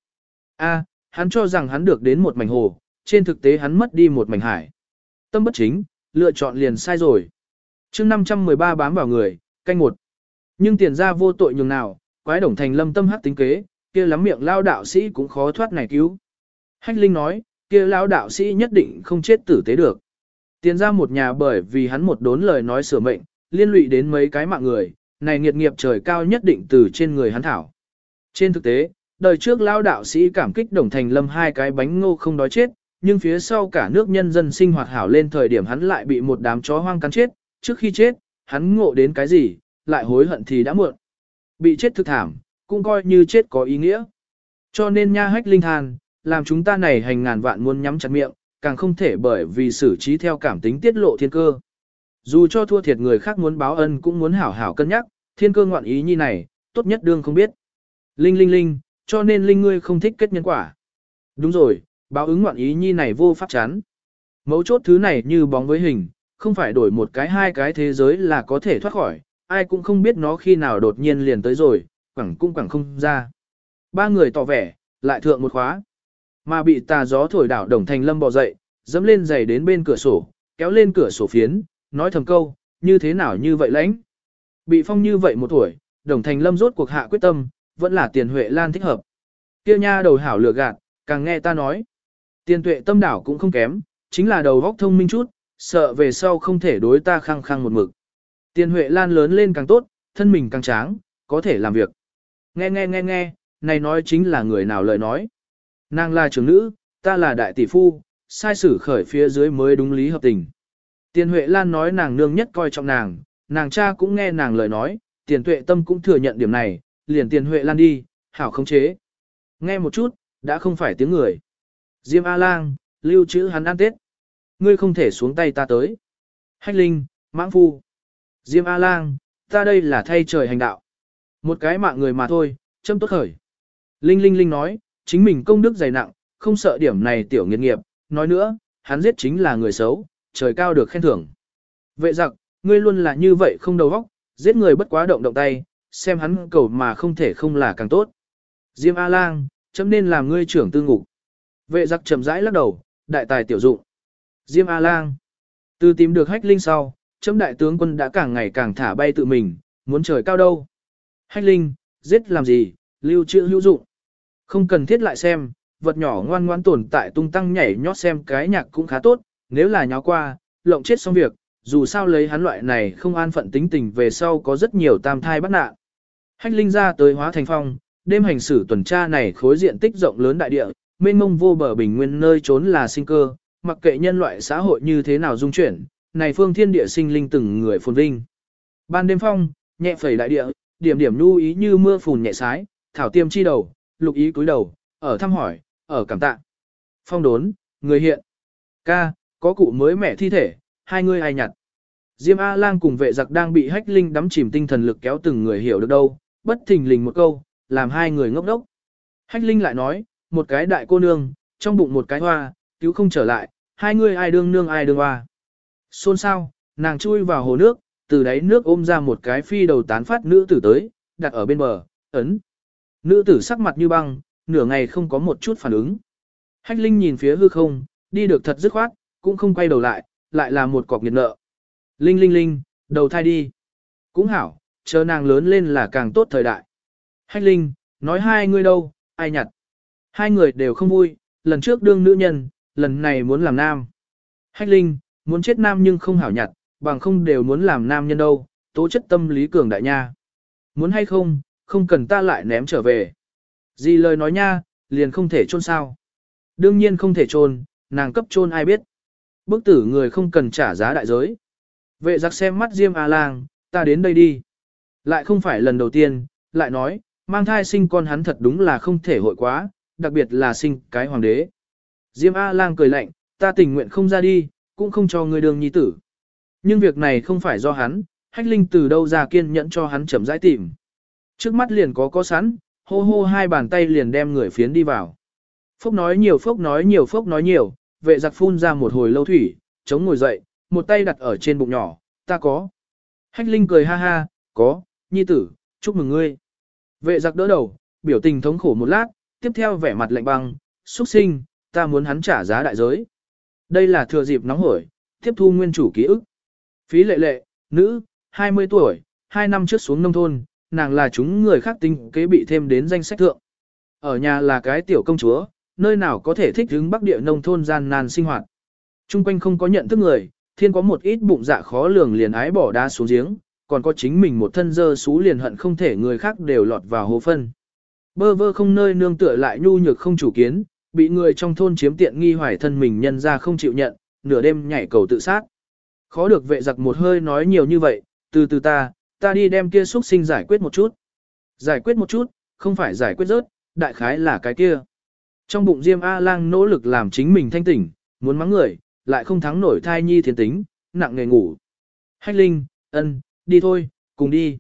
A, hắn cho rằng hắn được đến một mảnh hồ, trên thực tế hắn mất đi một mảnh hải. Tâm bất chính, lựa chọn liền sai rồi. chương 513 bám vào người, canh một. Nhưng tiền ra vô tội nhường nào, quái đồng thành lâm tâm hắc tính kế, kia lắm miệng lao đạo sĩ cũng khó thoát này cứu. Hách Linh nói, kia lao đạo sĩ nhất định không chết tử tế được. Tiền ra một nhà bởi vì hắn một đốn lời nói sửa mệnh, liên lụy đến mấy cái mạng người, này nghiệt nghiệp trời cao nhất định từ trên người hắn thảo. Trên thực tế, đời trước lao đạo sĩ cảm kích đồng thành lâm hai cái bánh ngô không đói chết, nhưng phía sau cả nước nhân dân sinh hoạt hảo lên thời điểm hắn lại bị một đám chó hoang cắn chết, trước khi chết, hắn ngộ đến cái gì, lại hối hận thì đã muộn. Bị chết thực thảm, cũng coi như chết có ý nghĩa. Cho nên nha hách linh hàn làm chúng ta này hành ngàn vạn muốn nhắm chặt miệng, càng không thể bởi vì xử trí theo cảm tính tiết lộ thiên cơ. Dù cho thua thiệt người khác muốn báo ân cũng muốn hảo hảo cân nhắc, thiên cơ ngoạn ý như này, tốt nhất đương không biết. Linh linh linh, cho nên linh ngươi không thích kết nhân quả. Đúng rồi, báo ứng ngoạn ý nhi này vô pháp chán. Mấu chốt thứ này như bóng với hình, không phải đổi một cái hai cái thế giới là có thể thoát khỏi, ai cũng không biết nó khi nào đột nhiên liền tới rồi, quẳng cũng quẳng không ra. Ba người tỏ vẻ, lại thượng một khóa. Mà bị tà gió thổi đảo đồng thành lâm bò dậy, dẫm lên giày đến bên cửa sổ, kéo lên cửa sổ phiến, nói thầm câu, như thế nào như vậy lãnh. Bị phong như vậy một tuổi, đồng thành lâm rốt cuộc hạ quyết tâm, vẫn là tiền huệ lan thích hợp. Kia nha đầu hảo lừa gạt, càng nghe ta nói. Tiền tuệ tâm đảo cũng không kém, chính là đầu góc thông minh chút, sợ về sau không thể đối ta khăng khăng một mực. Tiền Huệ Lan lớn lên càng tốt, thân mình càng tráng, có thể làm việc. Nghe nghe nghe nghe, này nói chính là người nào lời nói. Nàng là trưởng nữ, ta là đại tỷ phu, sai sử khởi phía dưới mới đúng lý hợp tình. Tiền Huệ Lan nói nàng nương nhất coi trọng nàng, nàng cha cũng nghe nàng lời nói, tiền tuệ tâm cũng thừa nhận điểm này, liền tiền Huệ Lan đi, hảo không chế. Nghe một chút, đã không phải tiếng người. Diêm A-lang, lưu trữ hắn ăn tết. Ngươi không thể xuống tay ta tới. Hách linh, mãng phu. Diêm A-lang, ta đây là thay trời hành đạo. Một cái mạng người mà thôi, châm tốt khởi. Linh Linh Linh nói, chính mình công đức dày nặng, không sợ điểm này tiểu nghiệt nghiệp. Nói nữa, hắn giết chính là người xấu, trời cao được khen thưởng. Vệ giặc, ngươi luôn là như vậy không đầu óc, giết người bất quá động động tay, xem hắn cầu mà không thể không là càng tốt. Diêm A-lang, chấm nên làm ngươi trưởng tư ngục. Vệ giặc chậm rãi lắc đầu, đại tài tiểu dụng. Diêm A-lang. Từ tìm được hách linh sau, chấm đại tướng quân đã càng ngày càng thả bay tự mình, muốn trời cao đâu. Hách linh, giết làm gì, lưu trữ hữu dụng. Không cần thiết lại xem, vật nhỏ ngoan ngoan tồn tại tung tăng nhảy nhót xem cái nhạc cũng khá tốt, nếu là nháo qua, lộng chết xong việc, dù sao lấy hắn loại này không an phận tính tình về sau có rất nhiều tam thai bắt nạn. Hách linh ra tới hóa thành phong, đêm hành xử tuần tra này khối diện tích rộng lớn đại địa, mênh mông vô bờ bình nguyên nơi trốn là sinh cơ, mặc kệ nhân loại xã hội như thế nào dung chuyển, này phương thiên địa sinh linh từng người phồn vinh. Ban đêm phong, nhẹ phẩy đại địa, điểm điểm lưu ý như mưa phùn nhẹ sái, thảo tiêm chi đầu, lục ý cúi đầu, ở thăm hỏi, ở cảm tạ. Phong đốn, người hiện. Ca, có cụ mới mẻ thi thể, hai người ai nhặt. Diêm A-lang cùng vệ giặc đang bị hách linh đắm chìm tinh thần lực kéo từng người hiểu được đâu, bất thình lình một câu, làm hai người ngốc đốc. Hách linh lại nói, một cái đại cô nương, trong bụng một cái hoa, cứu không trở lại, hai người ai đương nương ai đương hoa. Xôn sao, nàng chui vào hồ nước, từ đáy nước ôm ra một cái phi đầu tán phát nữ tử tới, đặt ở bên bờ, ấn. Nữ tử sắc mặt như băng, nửa ngày không có một chút phản ứng. Hách Linh nhìn phía hư không, đi được thật dứt khoát, cũng không quay đầu lại, lại là một cọc nghiệt nợ. Linh Linh Linh, đầu thai đi. Cũng hảo, chờ nàng lớn lên là càng tốt thời đại. Hách Linh, nói hai người đâu, ai nhặt. Hai người đều không vui, lần trước đương nữ nhân, lần này muốn làm nam. Hách Linh, muốn chết nam nhưng không hảo nhặt, bằng không đều muốn làm nam nhân đâu, tố chất tâm lý cường đại nha. Muốn hay không, không cần ta lại ném trở về. Gì lời nói nha, liền không thể chôn sao. Đương nhiên không thể chôn, nàng cấp chôn ai biết. Bức tử người không cần trả giá đại giới. Vệ giặc xem mắt Diêm A-lang, ta đến đây đi. Lại không phải lần đầu tiên, lại nói, mang thai sinh con hắn thật đúng là không thể hội quá, đặc biệt là sinh cái hoàng đế. Diêm A-lang cười lạnh, ta tình nguyện không ra đi, cũng không cho ngươi đường nhi tử. Nhưng việc này không phải do hắn, hách linh từ đâu ra kiên nhẫn cho hắn chậm rãi tìm. Trước mắt liền có có sẵn, hô hô hai bàn tay liền đem người phiến đi vào. Phốc nói nhiều phốc nói nhiều phốc nói nhiều, vệ giặc phun ra một hồi lâu thủy, chống ngồi dậy, một tay đặt ở trên bụng nhỏ, ta có. Hách linh cười ha ha, có, nhi tử, chúc mừng ngươi. Vệ giặc đỡ đầu, biểu tình thống khổ một lát, tiếp theo vẻ mặt lạnh băng, xuất sinh, ta muốn hắn trả giá đại giới. Đây là thừa dịp nóng hổi, tiếp thu nguyên chủ ký ức. Phí lệ lệ, nữ, 20 tuổi, 2 năm trước xuống nông thôn, nàng là chúng người khác tinh kế bị thêm đến danh sách thượng. Ở nhà là cái tiểu công chúa, nơi nào có thể thích hứng bắc địa nông thôn gian nan sinh hoạt. Trung quanh không có nhận thức người, thiên có một ít bụng dạ khó lường liền ái bỏ đá xuống giếng, còn có chính mình một thân dơ xú liền hận không thể người khác đều lọt vào hố phân. Bơ vơ không nơi nương tựa lại nhu nhược không chủ kiến, bị người trong thôn chiếm tiện nghi hoài thân mình nhân ra không chịu nhận, nửa đêm nhảy cầu tự sát. Khó được vệ giặc một hơi nói nhiều như vậy, từ từ ta, ta đi đem kia xuất sinh giải quyết một chút. Giải quyết một chút, không phải giải quyết rớt, đại khái là cái kia. Trong bụng Diêm A-lang nỗ lực làm chính mình thanh tỉnh, muốn mắng người, lại không thắng nổi thai nhi thiên tính, nặng nghề ngủ. Hách Linh, ân, đi thôi, cùng đi.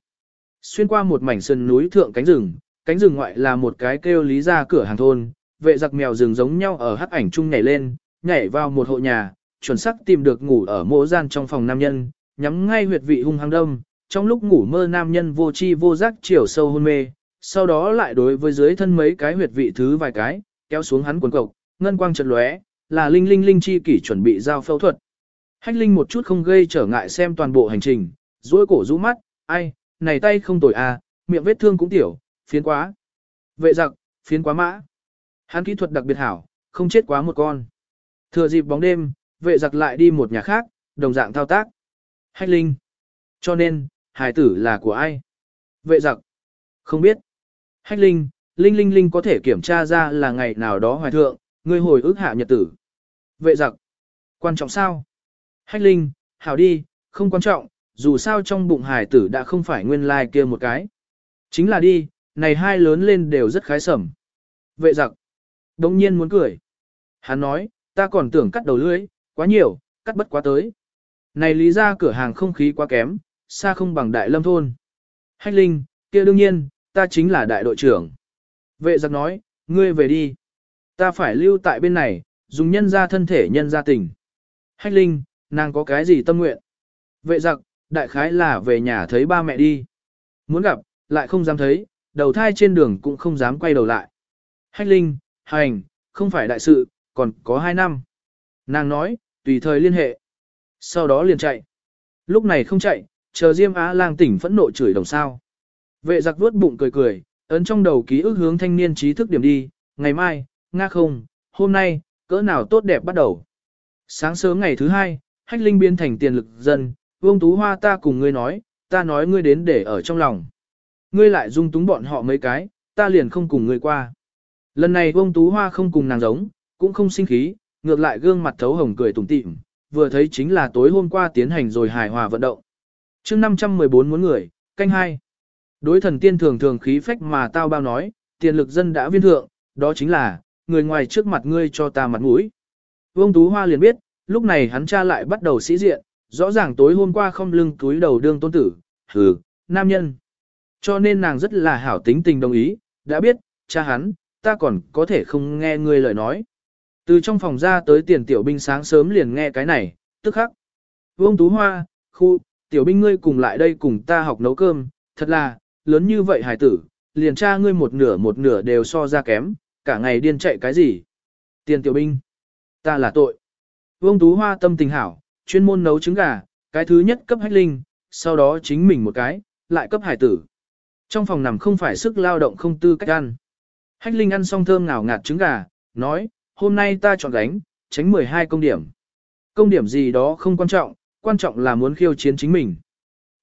Xuyên qua một mảnh sườn núi thượng cánh rừng, cánh rừng ngoại là một cái kêu lý ra cửa hàng thôn, vệ giặc mèo rừng giống nhau ở hắc ảnh chung nhảy lên, nhảy vào một hộ nhà, chuẩn xác tìm được ngủ ở mộ gian trong phòng nam nhân, nhắm ngay huyệt vị hung hăng đông, trong lúc ngủ mơ nam nhân vô chi vô giác chiều sâu hôn mê, sau đó lại đối với dưới thân mấy cái huyệt vị thứ vài cái, kéo xuống hắn quần cộc, ngân quang chợt lóe, là linh linh linh chi kỷ chuẩn bị giao phẫu thuật. Hách linh một chút không gây trở ngại xem toàn bộ hành trình, duỗi cổ rũ mắt, ai, này tay không tồi à, miệng vết thương cũng tiểu, phiến quá. Vệ giặc, phiến quá mã. Hắn kỹ thuật đặc biệt hảo, không chết quá một con. Thừa dịp bóng đêm, vệ giặc lại đi một nhà khác, đồng dạng thao tác. Hách linh. Cho nên, hải tử là của ai? Vệ giặc. Không biết. Hách linh, linh linh linh có thể kiểm tra ra là ngày nào đó hoài thượng, người hồi ức hạ nhật tử. Vệ giặc. Quan trọng sao? Hách linh, hảo đi, không quan trọng, dù sao trong bụng hải tử đã không phải nguyên lai kia một cái. Chính là đi, này hai lớn lên đều rất khái sẩm. Vệ giặc. Đông nhiên muốn cười. Hắn nói, ta còn tưởng cắt đầu lưỡi, quá nhiều, cắt bất quá tới. Này lý ra cửa hàng không khí quá kém, xa không bằng đại lâm thôn. Hách linh, kia đương nhiên, ta chính là đại đội trưởng. Vệ giặc nói, ngươi về đi. Ta phải lưu tại bên này, dùng nhân ra thân thể nhân ra tình. Hách linh, nàng có cái gì tâm nguyện? Vệ giặc, đại khái là về nhà thấy ba mẹ đi. Muốn gặp, lại không dám thấy, đầu thai trên đường cũng không dám quay đầu lại. Hách linh, hành, không phải đại sự, còn có hai năm. Nàng nói, tùy thời liên hệ. Sau đó liền chạy. Lúc này không chạy, chờ Diêm Á lang tỉnh phẫn nộ chửi đồng sao. Vệ giặc vuốt bụng cười cười, ấn trong đầu ký ức hướng thanh niên trí thức điểm đi, ngày mai, nga không, hôm nay, cỡ nào tốt đẹp bắt đầu. Sáng sớm ngày thứ hai, hách linh biến thành tiền lực dân, vương tú hoa ta cùng ngươi nói, ta nói ngươi đến để ở trong lòng. Ngươi lại dung túng bọn họ mấy cái, ta liền không cùng ngươi qua. Lần này vương tú hoa không cùng nàng giống, cũng không sinh khí, ngược lại gương mặt thấu hồng cười tủm tỉm, vừa thấy chính là tối hôm qua tiến hành rồi hài hòa vận động. chương 514 muốn người, canh hai. Đối thần tiên thường thường khí phách mà tao bao nói, tiền lực dân đã viên thượng, đó chính là, người ngoài trước mặt ngươi cho ta mặt mũi. Vương Tú Hoa liền biết, lúc này hắn cha lại bắt đầu sĩ diện, rõ ràng tối hôm qua không lưng túi đầu đương tôn tử, hừ, nam nhân. Cho nên nàng rất là hảo tính tình đồng ý, đã biết, cha hắn, ta còn có thể không nghe ngươi lời nói. Từ trong phòng ra tới tiền tiểu binh sáng sớm liền nghe cái này, tức khắc. Vương Tú Hoa, khu, tiểu binh ngươi cùng lại đây cùng ta học nấu cơm, thật là, lớn như vậy hải tử, liền cha ngươi một nửa một nửa đều so ra kém, cả ngày điên chạy cái gì. Tiền tiểu binh, ta là tội. Vương Tú Hoa tâm tình hảo, chuyên môn nấu trứng gà, cái thứ nhất cấp hách linh, sau đó chính mình một cái, lại cấp hải tử. Trong phòng nằm không phải sức lao động không tư cách ăn. Hách linh ăn xong thơm ngào ngạt trứng gà, nói, hôm nay ta chọn gánh, tránh 12 công điểm. Công điểm gì đó không quan trọng, quan trọng là muốn khiêu chiến chính mình.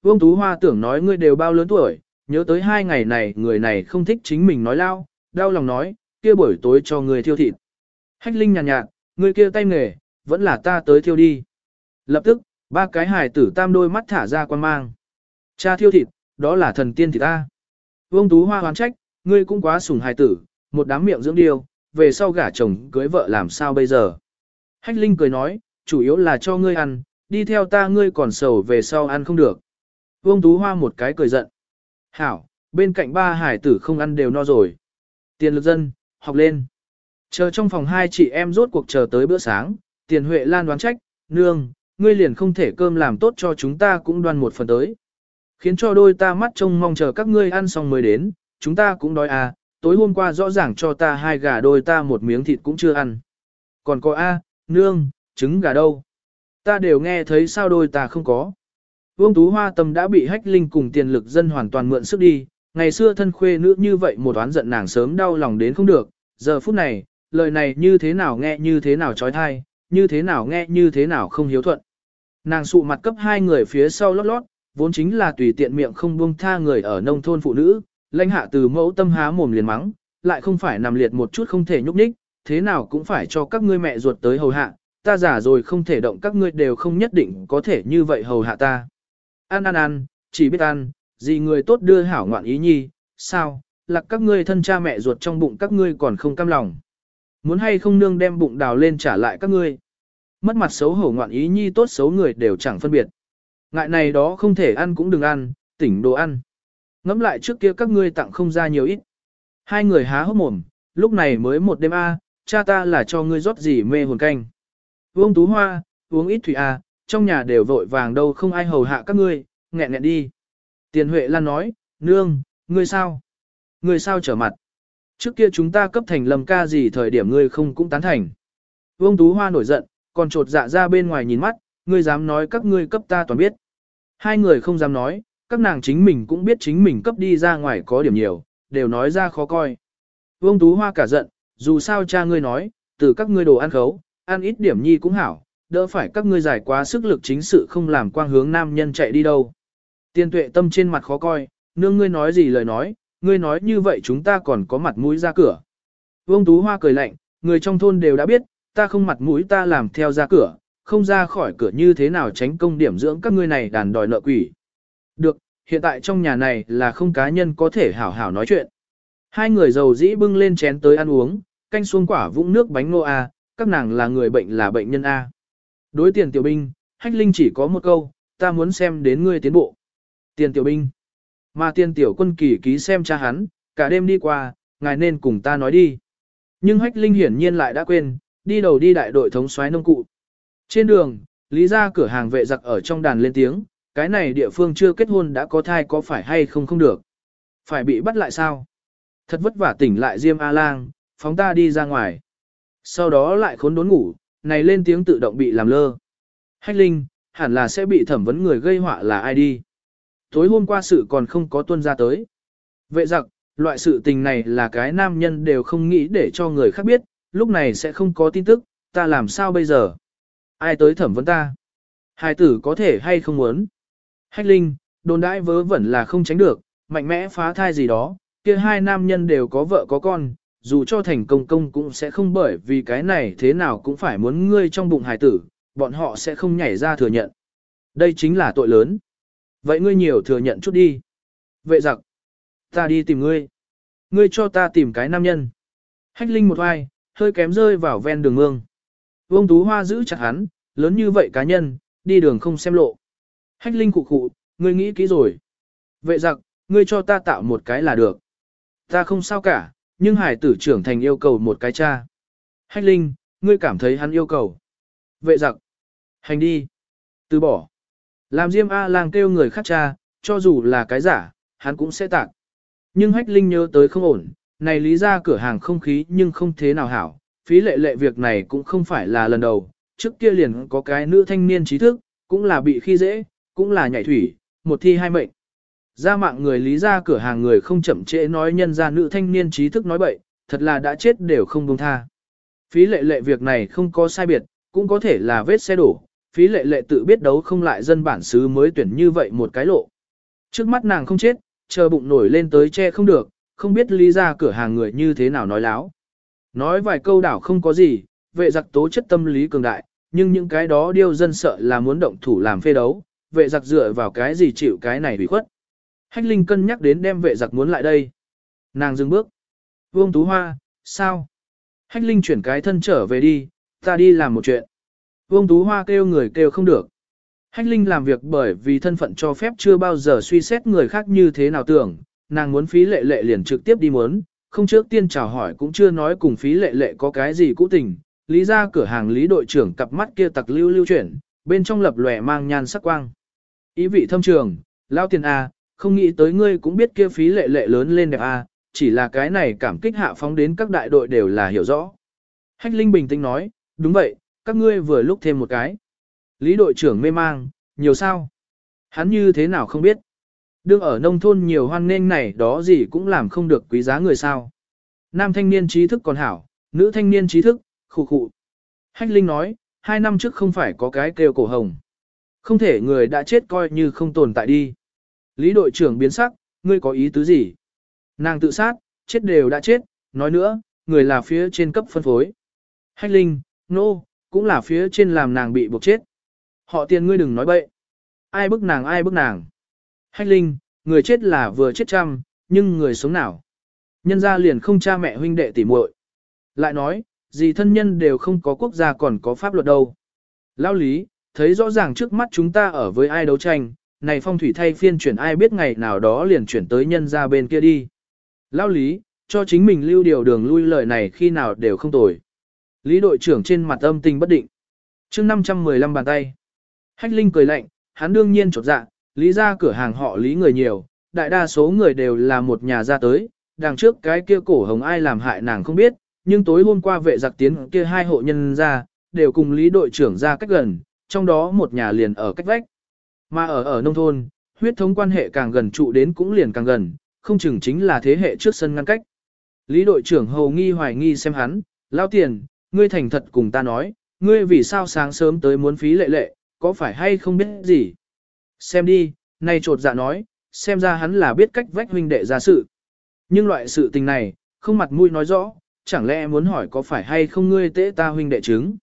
Vương Tú Hoa tưởng nói ngươi đều bao lớn tuổi, nhớ tới hai ngày này người này không thích chính mình nói lao, đau lòng nói, kia buổi tối cho người thiêu thịt. Hách Linh nhàn nhạt, nhạt, người kia tay nghề, vẫn là ta tới thiêu đi. Lập tức, ba cái hài tử tam đôi mắt thả ra quan mang. Cha thiêu thịt, đó là thần tiên thịt ta. Vương Tú Hoa hoán trách, ngươi cũng quá sủng hài tử, một đám miệng dưỡng điêu, về sau gả chồng cưới vợ làm sao bây giờ. Hách Linh cười nói, chủ yếu là cho ngươi ăn, đi theo ta ngươi còn sầu về sau ăn không được. Vương Tú Hoa một cái cười giận. Hảo, bên cạnh ba hải tử không ăn đều no rồi. Tiền lực dân, học lên. Chờ trong phòng hai chị em rốt cuộc chờ tới bữa sáng, tiền Huệ Lan đoán trách, nương, ngươi liền không thể cơm làm tốt cho chúng ta cũng đoan một phần tới. Khiến cho đôi ta mắt trông mong chờ các ngươi ăn xong mới đến, chúng ta cũng đói à, tối hôm qua rõ ràng cho ta hai gà đôi ta một miếng thịt cũng chưa ăn. Còn có a, nương, trứng gà đâu? Ta đều nghe thấy sao đôi ta không có. Vương Tú Hoa tâm đã bị hách linh cùng tiền lực dân hoàn toàn mượn sức đi, ngày xưa thân khuê nữ như vậy một oán giận nàng sớm đau lòng đến không được, giờ phút này, lời này như thế nào nghe như thế nào trói thai, như thế nào nghe như thế nào không hiếu thuận. Nàng sụ mặt cấp hai người phía sau lót lót, vốn chính là tùy tiện miệng không buông tha người ở nông thôn phụ nữ, lãnh hạ từ mẫu tâm há mồm liền mắng, lại không phải nằm liệt một chút không thể nhúc nhích, thế nào cũng phải cho các ngươi mẹ ruột tới hầu hạ, ta giả rồi không thể động các ngươi đều không nhất định có thể như vậy hầu hạ ta. Ăn ăn ăn, chỉ biết ăn, gì người tốt đưa hảo ngoạn ý nhi, sao, lạc các ngươi thân cha mẹ ruột trong bụng các ngươi còn không cam lòng. Muốn hay không nương đem bụng đào lên trả lại các ngươi. Mất mặt xấu hổ ngoạn ý nhi tốt xấu người đều chẳng phân biệt. Ngại này đó không thể ăn cũng đừng ăn, tỉnh đồ ăn. Ngắm lại trước kia các ngươi tặng không ra nhiều ít. Hai người há hốc mồm, lúc này mới một đêm A, cha ta là cho ngươi rót gì mê hồn canh. Vương Tú Hoa, uống ít thủy A, trong nhà đều vội vàng đâu không ai hầu hạ các ngươi, nghẹn nghẹn đi. Tiền Huệ Lan nói, nương, ngươi sao? Ngươi sao trở mặt? Trước kia chúng ta cấp thành lầm ca gì thời điểm ngươi không cũng tán thành. Vương Tú Hoa nổi giận, còn trột dạ ra bên ngoài nhìn mắt, ngươi dám nói các ngươi cấp ta toàn biết. Hai người không dám nói, các nàng chính mình cũng biết chính mình cấp đi ra ngoài có điểm nhiều, đều nói ra khó coi. Vương Tú Hoa cả giận, dù sao cha ngươi nói, từ các ngươi đồ ăn khấu, ăn ít điểm nhi cũng hảo, đỡ phải các ngươi giải quá sức lực chính sự không làm quang hướng nam nhân chạy đi đâu. Tiên tuệ tâm trên mặt khó coi, nương ngươi nói gì lời nói, ngươi nói như vậy chúng ta còn có mặt mũi ra cửa. Vương Tú Hoa cười lạnh, người trong thôn đều đã biết, ta không mặt mũi ta làm theo ra cửa, không ra khỏi cửa như thế nào tránh công điểm dưỡng các ngươi này đàn đòi nợ quỷ. Được, hiện tại trong nhà này là không cá nhân có thể hảo hảo nói chuyện. Hai người giàu dĩ bưng lên chén tới ăn uống, canh xuống quả vũng nước bánh nô A, các nàng là người bệnh là bệnh nhân A. Đối tiền tiểu binh, hách linh chỉ có một câu, ta muốn xem đến ngươi tiến bộ. Tiền tiểu binh. Mà tiền tiểu quân kỳ ký xem cha hắn, cả đêm đi qua, ngài nên cùng ta nói đi. Nhưng hách linh hiển nhiên lại đã quên, đi đầu đi đại đội thống soái nông cụ. Trên đường, lý ra cửa hàng vệ giặc ở trong đàn lên tiếng, cái này địa phương chưa kết hôn đã có thai có phải hay không không được. Phải bị bắt lại sao? Thật vất vả tỉnh lại Diêm A-lang, phóng ta đi ra ngoài. Sau đó lại khốn đốn ngủ, này lên tiếng tự động bị làm lơ. Hách Linh, hẳn là sẽ bị thẩm vấn người gây họa là ai đi. Tối hôm qua sự còn không có tuân ra tới. Vệ giặc, loại sự tình này là cái nam nhân đều không nghĩ để cho người khác biết, lúc này sẽ không có tin tức, ta làm sao bây giờ? Ai tới thẩm vấn ta? Hai tử có thể hay không muốn? Hách Linh, đồn đãi vớ vẩn là không tránh được, mạnh mẽ phá thai gì đó, kia hai nam nhân đều có vợ có con, dù cho thành công công cũng sẽ không bởi vì cái này thế nào cũng phải muốn ngươi trong bụng hài tử, bọn họ sẽ không nhảy ra thừa nhận. Đây chính là tội lớn. Vậy ngươi nhiều thừa nhận chút đi. Vệ giặc. Ta đi tìm ngươi. Ngươi cho ta tìm cái nam nhân. Hách Linh một vai, hơi kém rơi vào ven đường mương. Vương Tú Hoa giữ chặt hắn, lớn như vậy cá nhân, đi đường không xem lộ. Hách Linh cụ cụ, ngươi nghĩ kỹ rồi. Vệ giặc, ngươi cho ta tạo một cái là được. Ta không sao cả, nhưng hải tử trưởng thành yêu cầu một cái cha. Hách Linh, ngươi cảm thấy hắn yêu cầu. Vệ giặc, hành đi. Từ bỏ. Làm Diêm A-lang kêu người khác cha, cho dù là cái giả, hắn cũng sẽ tạc. Nhưng Hách Linh nhớ tới không ổn, này lý ra cửa hàng không khí nhưng không thế nào hảo, phí lệ lệ việc này cũng không phải là lần đầu, trước kia liền có cái nữ thanh niên trí thức, cũng là bị khi dễ, cũng là nhảy thủy, một thi hai mệnh. Ra mạng người lý ra cửa hàng người không chậm trễ nói nhân ra nữ thanh niên trí thức nói bậy, thật là đã chết đều không buông tha. Phí lệ lệ việc này không có sai biệt, cũng có thể là vết xe đổ, phí lệ lệ tự biết đấu không lại dân bản xứ mới tuyển như vậy một cái lộ. Trước mắt nàng không chết, chờ bụng nổi lên tới che không được, không biết lý ra cửa hàng người như thế nào nói láo. Nói vài câu đảo không có gì, vệ giặc tố chất tâm lý cường đại, nhưng những cái đó điêu dân sợ là muốn động thủ làm phê đấu, vệ giặc dựa vào cái gì chịu cái này bị khuất. Hách Linh cân nhắc đến đem vệ giặc muốn lại đây. Nàng dừng bước. Vương Tú Hoa, sao? Hách Linh chuyển cái thân trở về đi, ta đi làm một chuyện. Vương Tú Hoa kêu người kêu không được. Hách Linh làm việc bởi vì thân phận cho phép chưa bao giờ suy xét người khác như thế nào tưởng, nàng muốn phí lệ lệ liền trực tiếp đi muốn, không trước tiên chào hỏi cũng chưa nói cùng phí lệ lệ có cái gì cũ tình. Lý ra cửa hàng lý đội trưởng cặp mắt kia tặc lưu lưu chuyển, bên trong lập lòe mang nhan sắc quang. Ý vị thâm trường, lao tiền A, không nghĩ tới ngươi cũng biết kia phí lệ lệ lớn lên đẹp A, chỉ là cái này cảm kích hạ phóng đến các đại đội đều là hiểu rõ. Hách Linh bình tĩnh nói, đúng vậy, các ngươi vừa lúc thêm một cái. Lý đội trưởng mê mang, nhiều sao? Hắn như thế nào không biết? Đương ở nông thôn nhiều hoan nghênh này đó gì cũng làm không được quý giá người sao. Nam thanh niên trí thức còn hảo, nữ thanh niên trí thức, khụ khụ. Hách Linh nói, hai năm trước không phải có cái kêu cổ hồng. Không thể người đã chết coi như không tồn tại đi. Lý đội trưởng biến sắc, ngươi có ý tứ gì? Nàng tự sát, chết đều đã chết, nói nữa, người là phía trên cấp phân phối. Hách Linh, nô, no, cũng là phía trên làm nàng bị buộc chết. Họ tiền ngươi đừng nói bậy. Ai bức nàng ai bức nàng. Hách Linh, người chết là vừa chết trăm, nhưng người sống nào? Nhân ra liền không cha mẹ huynh đệ tỉ muội. Lại nói, gì thân nhân đều không có quốc gia còn có pháp luật đâu. Lao lý, thấy rõ ràng trước mắt chúng ta ở với ai đấu tranh, này phong thủy thay phiên chuyển ai biết ngày nào đó liền chuyển tới nhân ra bên kia đi. Lao lý, cho chính mình lưu điều đường lui lời này khi nào đều không tồi. Lý đội trưởng trên mặt âm tình bất định. chương 515 bàn tay. Hách Linh cười lạnh, hắn đương nhiên chột dạ, lý ra cửa hàng họ lý người nhiều, đại đa số người đều là một nhà ra tới, đằng trước cái kia cổ hồng ai làm hại nàng không biết, nhưng tối hôm qua vệ giặc tiến kia hai hộ nhân ra, đều cùng lý đội trưởng ra cách gần, trong đó một nhà liền ở cách vách. Mà ở ở nông thôn, huyết thống quan hệ càng gần trụ đến cũng liền càng gần, không chừng chính là thế hệ trước sân ngăn cách. Lý đội trưởng hầu nghi hoài nghi xem hắn, lao tiền, ngươi thành thật cùng ta nói, ngươi vì sao sáng sớm tới muốn phí lệ lệ, có phải hay không biết gì? Xem đi, nay trột dạ nói, xem ra hắn là biết cách vách huynh đệ ra sự. Nhưng loại sự tình này, không mặt mũi nói rõ, chẳng lẽ muốn hỏi có phải hay không ngươi tế ta huynh đệ chứng?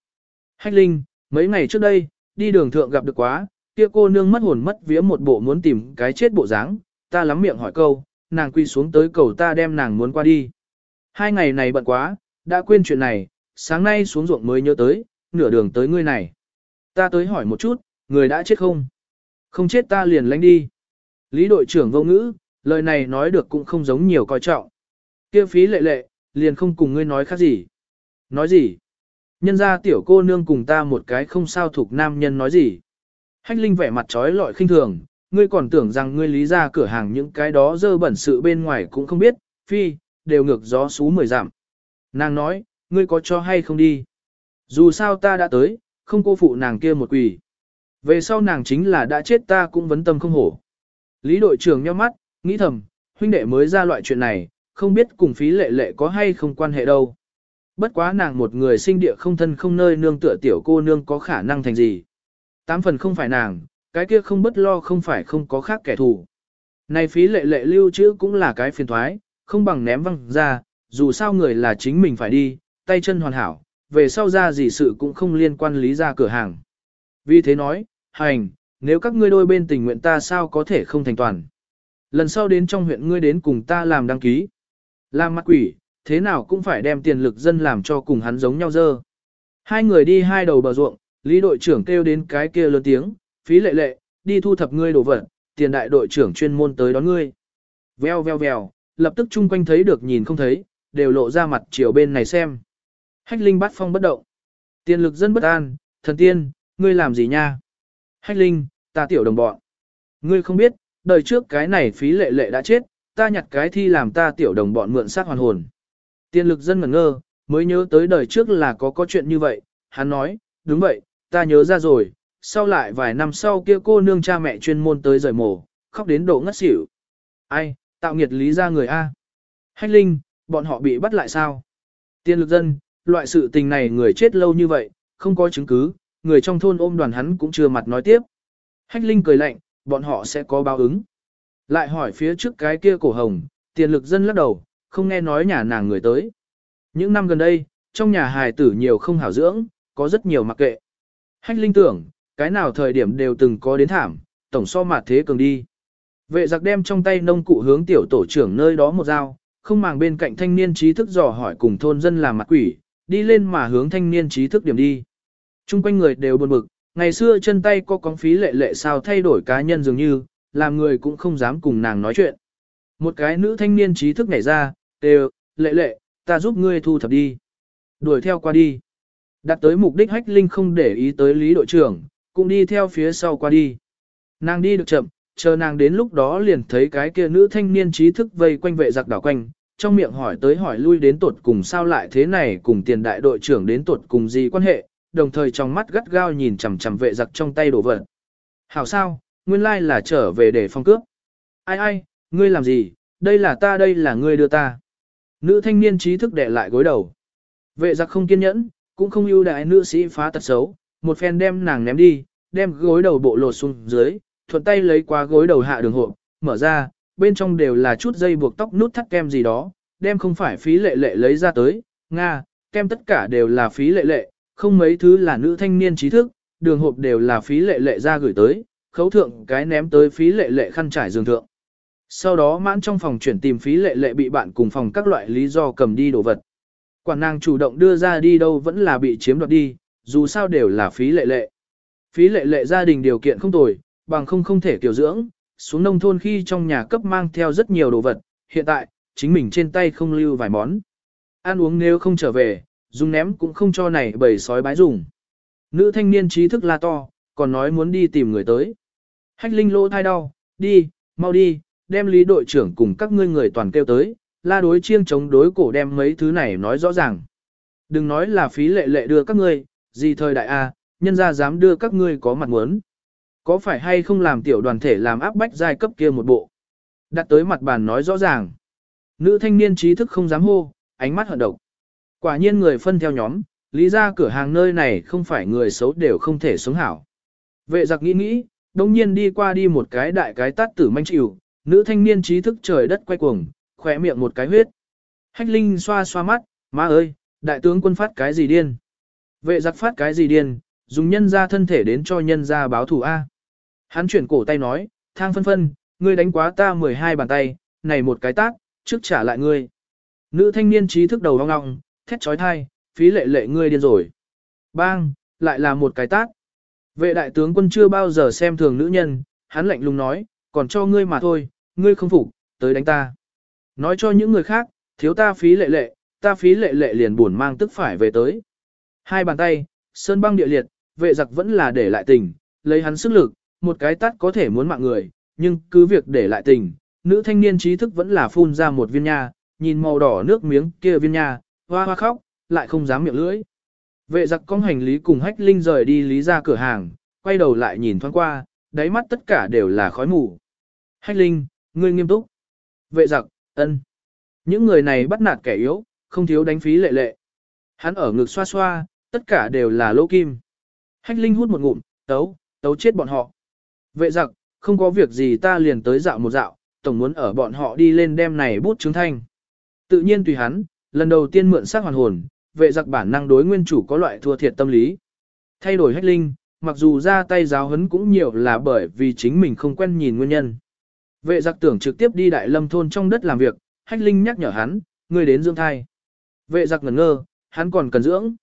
Hách Linh, mấy ngày trước đây, đi đường thượng gặp được quá, kia cô nương mất hồn mất vía một bộ muốn tìm cái chết bộ dáng, ta lắm miệng hỏi câu, nàng quy xuống tới cầu ta đem nàng muốn qua đi. Hai ngày này bận quá, đã quên chuyện này, sáng nay xuống ruộng mới nhớ tới, nửa đường tới ngươi này. Ta tới hỏi một chút, người đã chết không? Không chết ta liền lánh đi. Lý đội trưởng vô ngữ, lời này nói được cũng không giống nhiều coi trọng. kia phí lệ lệ, liền không cùng ngươi nói khác gì. Nói gì? Nhân ra tiểu cô nương cùng ta một cái không sao thuộc nam nhân nói gì. Hách Linh vẻ mặt trói lọi khinh thường, ngươi còn tưởng rằng ngươi lý ra cửa hàng những cái đó dơ bẩn sự bên ngoài cũng không biết, phi, đều ngược gió xú mười giảm. Nàng nói, ngươi có cho hay không đi. Dù sao ta đã tới, không cô phụ nàng kia một quỷ. Về sau nàng chính là đã chết ta cũng vấn tâm không hổ. Lý đội trưởng nheo mắt, nghĩ thầm, huynh đệ mới ra loại chuyện này, không biết cùng phí lệ lệ có hay không quan hệ đâu. Bất quá nàng một người sinh địa không thân không nơi nương tựa tiểu cô nương có khả năng thành gì. Tám phần không phải nàng, cái kia không bất lo không phải không có khác kẻ thù. Này phí lệ lệ lưu trữ cũng là cái phiền thoái, không bằng ném văng ra, dù sao người là chính mình phải đi, tay chân hoàn hảo, về sau ra gì sự cũng không liên quan lý ra cửa hàng. Vì thế nói, hành, nếu các ngươi đôi bên tình nguyện ta sao có thể không thành toàn. Lần sau đến trong huyện ngươi đến cùng ta làm đăng ký. Làm mặt quỷ, thế nào cũng phải đem tiền lực dân làm cho cùng hắn giống nhau dơ. Hai người đi hai đầu bờ ruộng, Lý đội trưởng kêu đến cái kia lớn tiếng, phí lệ lệ, đi thu thập ngươi đồ vật, tiền đại đội trưởng chuyên môn tới đón ngươi. Veo veo veo, lập tức chung quanh thấy được nhìn không thấy, đều lộ ra mặt chiều bên này xem. Hách linh bắt phong bất động. Tiền lực dân bất an, thần tiên, ngươi làm gì nha? Hách linh, ta tiểu đồng bọn. Ngươi không biết, đời trước cái này phí lệ lệ đã chết, ta nhặt cái thi làm ta tiểu đồng bọn mượn xác hoàn hồn. Tiên lực dân ngẩn ngơ, mới nhớ tới đời trước là có có chuyện như vậy, hắn nói, đúng vậy, ta nhớ ra rồi, sau lại vài năm sau kia cô nương cha mẹ chuyên môn tới rời mổ, khóc đến độ ngất xỉu. Ai, tạo nghiệt lý ra người A. Hách linh, bọn họ bị bắt lại sao? Tiên lực dân, loại sự tình này người chết lâu như vậy, không có chứng cứ, người trong thôn ôm đoàn hắn cũng chưa mặt nói tiếp. Hách linh cười lạnh, bọn họ sẽ có báo ứng. Lại hỏi phía trước cái kia cổ hồng, tiền lực dân lắc đầu, không nghe nói nhà nàng người tới. Những năm gần đây, trong nhà hài tử nhiều không hảo dưỡng, có rất nhiều mặc kệ. Hách linh tưởng, cái nào thời điểm đều từng có đến thảm, tổng so mặt thế cường đi. Vệ giặc đem trong tay nông cụ hướng tiểu tổ trưởng nơi đó một dao, không màng bên cạnh thanh niên trí thức dò hỏi cùng thôn dân làm mặt quỷ, đi lên mà hướng thanh niên trí thức điểm đi. Trung quanh người đều buồn bực, ngày xưa chân tay có cóng phí lệ lệ sao thay đổi cá nhân dường như, làm người cũng không dám cùng nàng nói chuyện. Một cái nữ thanh niên trí thức nhảy ra, đều, lệ lệ, ta giúp ngươi thu thập đi. Đuổi theo qua đi. Đặt tới mục đích hách linh không để ý tới lý đội trưởng, cũng đi theo phía sau qua đi. Nàng đi được chậm, chờ nàng đến lúc đó liền thấy cái kia nữ thanh niên trí thức vây quanh vệ giặc đảo quanh, trong miệng hỏi tới hỏi lui đến tuột cùng sao lại thế này cùng tiền đại đội trưởng đến tuột cùng gì quan hệ, đồng thời trong mắt gắt gao nhìn chằm chằm vệ giặc trong tay đổ vật. Hảo sao, nguyên lai là trở về để phong cướp. Ai ai, ngươi làm gì, đây là ta đây là ngươi đưa ta. Nữ thanh niên trí thức để lại gối đầu. Vệ giặc không kiên nhẫn, cũng không ưu đại nữ sĩ phá tật xấu, một phen đem nàng ném đi, đem gối đầu bộ lột xuống dưới, thuận tay lấy qua gối đầu hạ đường hộ, mở ra, bên trong đều là chút dây buộc tóc nút thắt kem gì đó, đem không phải phí lệ lệ lấy ra tới, Nga, kem tất cả đều là phí lệ lệ, không mấy thứ là nữ thanh niên trí thức, đường hộp đều là phí lệ lệ ra gửi tới, khấu thượng cái ném tới phí lệ lệ khăn trải giường thượng. Sau đó mãn trong phòng chuyển tìm phí lệ lệ bị bạn cùng phòng các loại lý do cầm đi đồ vật. Quản nàng chủ động đưa ra đi đâu vẫn là bị chiếm đoạt đi, dù sao đều là phí lệ lệ. Phí lệ lệ gia đình điều kiện không tồi, bằng không không thể kiểu dưỡng, xuống nông thôn khi trong nhà cấp mang theo rất nhiều đồ vật, hiện tại, chính mình trên tay không lưu vài món. Ăn uống nếu không trở về, dùng ném cũng không cho này bầy sói bái dùng. Nữ thanh niên trí thức la to, còn nói muốn đi tìm người tới. Hách linh lỗ thai đau, đi, mau đi, đem lý đội trưởng cùng các ngươi người toàn kêu tới, la đối chiêng chống đối cổ đem mấy thứ này nói rõ ràng. Đừng nói là phí lệ lệ đưa các ngươi, gì thời đại A, nhân ra dám đưa các ngươi có mặt muốn. Có phải hay không làm tiểu đoàn thể làm áp bách giai cấp kia một bộ? Đặt tới mặt bàn nói rõ ràng. Nữ thanh niên trí thức không dám hô, ánh mắt hận độc. Quả nhiên người phân theo nhóm, lý ra cửa hàng nơi này không phải người xấu đều không thể sống hảo. Vệ giặc nghĩ nghĩ, đồng nhiên đi qua đi một cái đại cái tát tử manh chịu, nữ thanh niên trí thức trời đất quay cuồng, khỏe miệng một cái huyết. Hách Linh xoa xoa mắt, má ơi, đại tướng quân phát cái gì điên? Vệ giặc phát cái gì điên, dùng nhân ra thân thể đến cho nhân ra báo thù A. Hắn chuyển cổ tay nói, thang phân phân, ngươi đánh quá ta 12 bàn tay, này một cái tác, trước trả lại ngươi. Nữ thanh niên trí thức đầu hoang ngọng, thét trói thai, phí lệ lệ ngươi điên rồi. Bang, lại là một cái tác, Vệ đại tướng quân chưa bao giờ xem thường nữ nhân, hắn lạnh lùng nói, còn cho ngươi mà thôi, ngươi không phục, tới đánh ta. Nói cho những người khác, thiếu ta phí lệ lệ, ta phí lệ lệ liền buồn mang tức phải về tới. Hai bàn tay, sơn băng địa liệt, vệ giặc vẫn là để lại tình, lấy hắn sức lực, một cái tắt có thể muốn mạng người, nhưng cứ việc để lại tình, nữ thanh niên trí thức vẫn là phun ra một viên nha, nhìn màu đỏ nước miếng kia viên nha, hoa hoa khóc, lại không dám miệng lưỡi. Vệ giặc con hành lý cùng hách linh rời đi lý ra cửa hàng, quay đầu lại nhìn thoáng qua, đáy mắt tất cả đều là khói mù. Hách linh, ngươi nghiêm túc. Vệ giặc, ân. Những người này bắt nạt kẻ yếu, không thiếu đánh phí lệ lệ. Hắn ở ngực xoa xoa, tất cả đều là lỗ kim. Hách linh hút một ngụm, tấu, tấu chết bọn họ. Vệ giặc, không có việc gì ta liền tới dạo một dạo, tổng muốn ở bọn họ đi lên đem này bút chứng thanh. Tự nhiên tùy hắn, lần đầu tiên mượn xác hoàn hồn, vệ giặc bản năng đối nguyên chủ có loại thua thiệt tâm lý. Thay đổi hách linh, mặc dù ra tay giáo hấn cũng nhiều là bởi vì chính mình không quen nhìn nguyên nhân. Vệ giặc tưởng trực tiếp đi đại lâm thôn trong đất làm việc, hách linh nhắc nhở hắn, người đến dưỡng thai. Vệ giặc ngẩn ngơ, hắn còn cần dưỡng.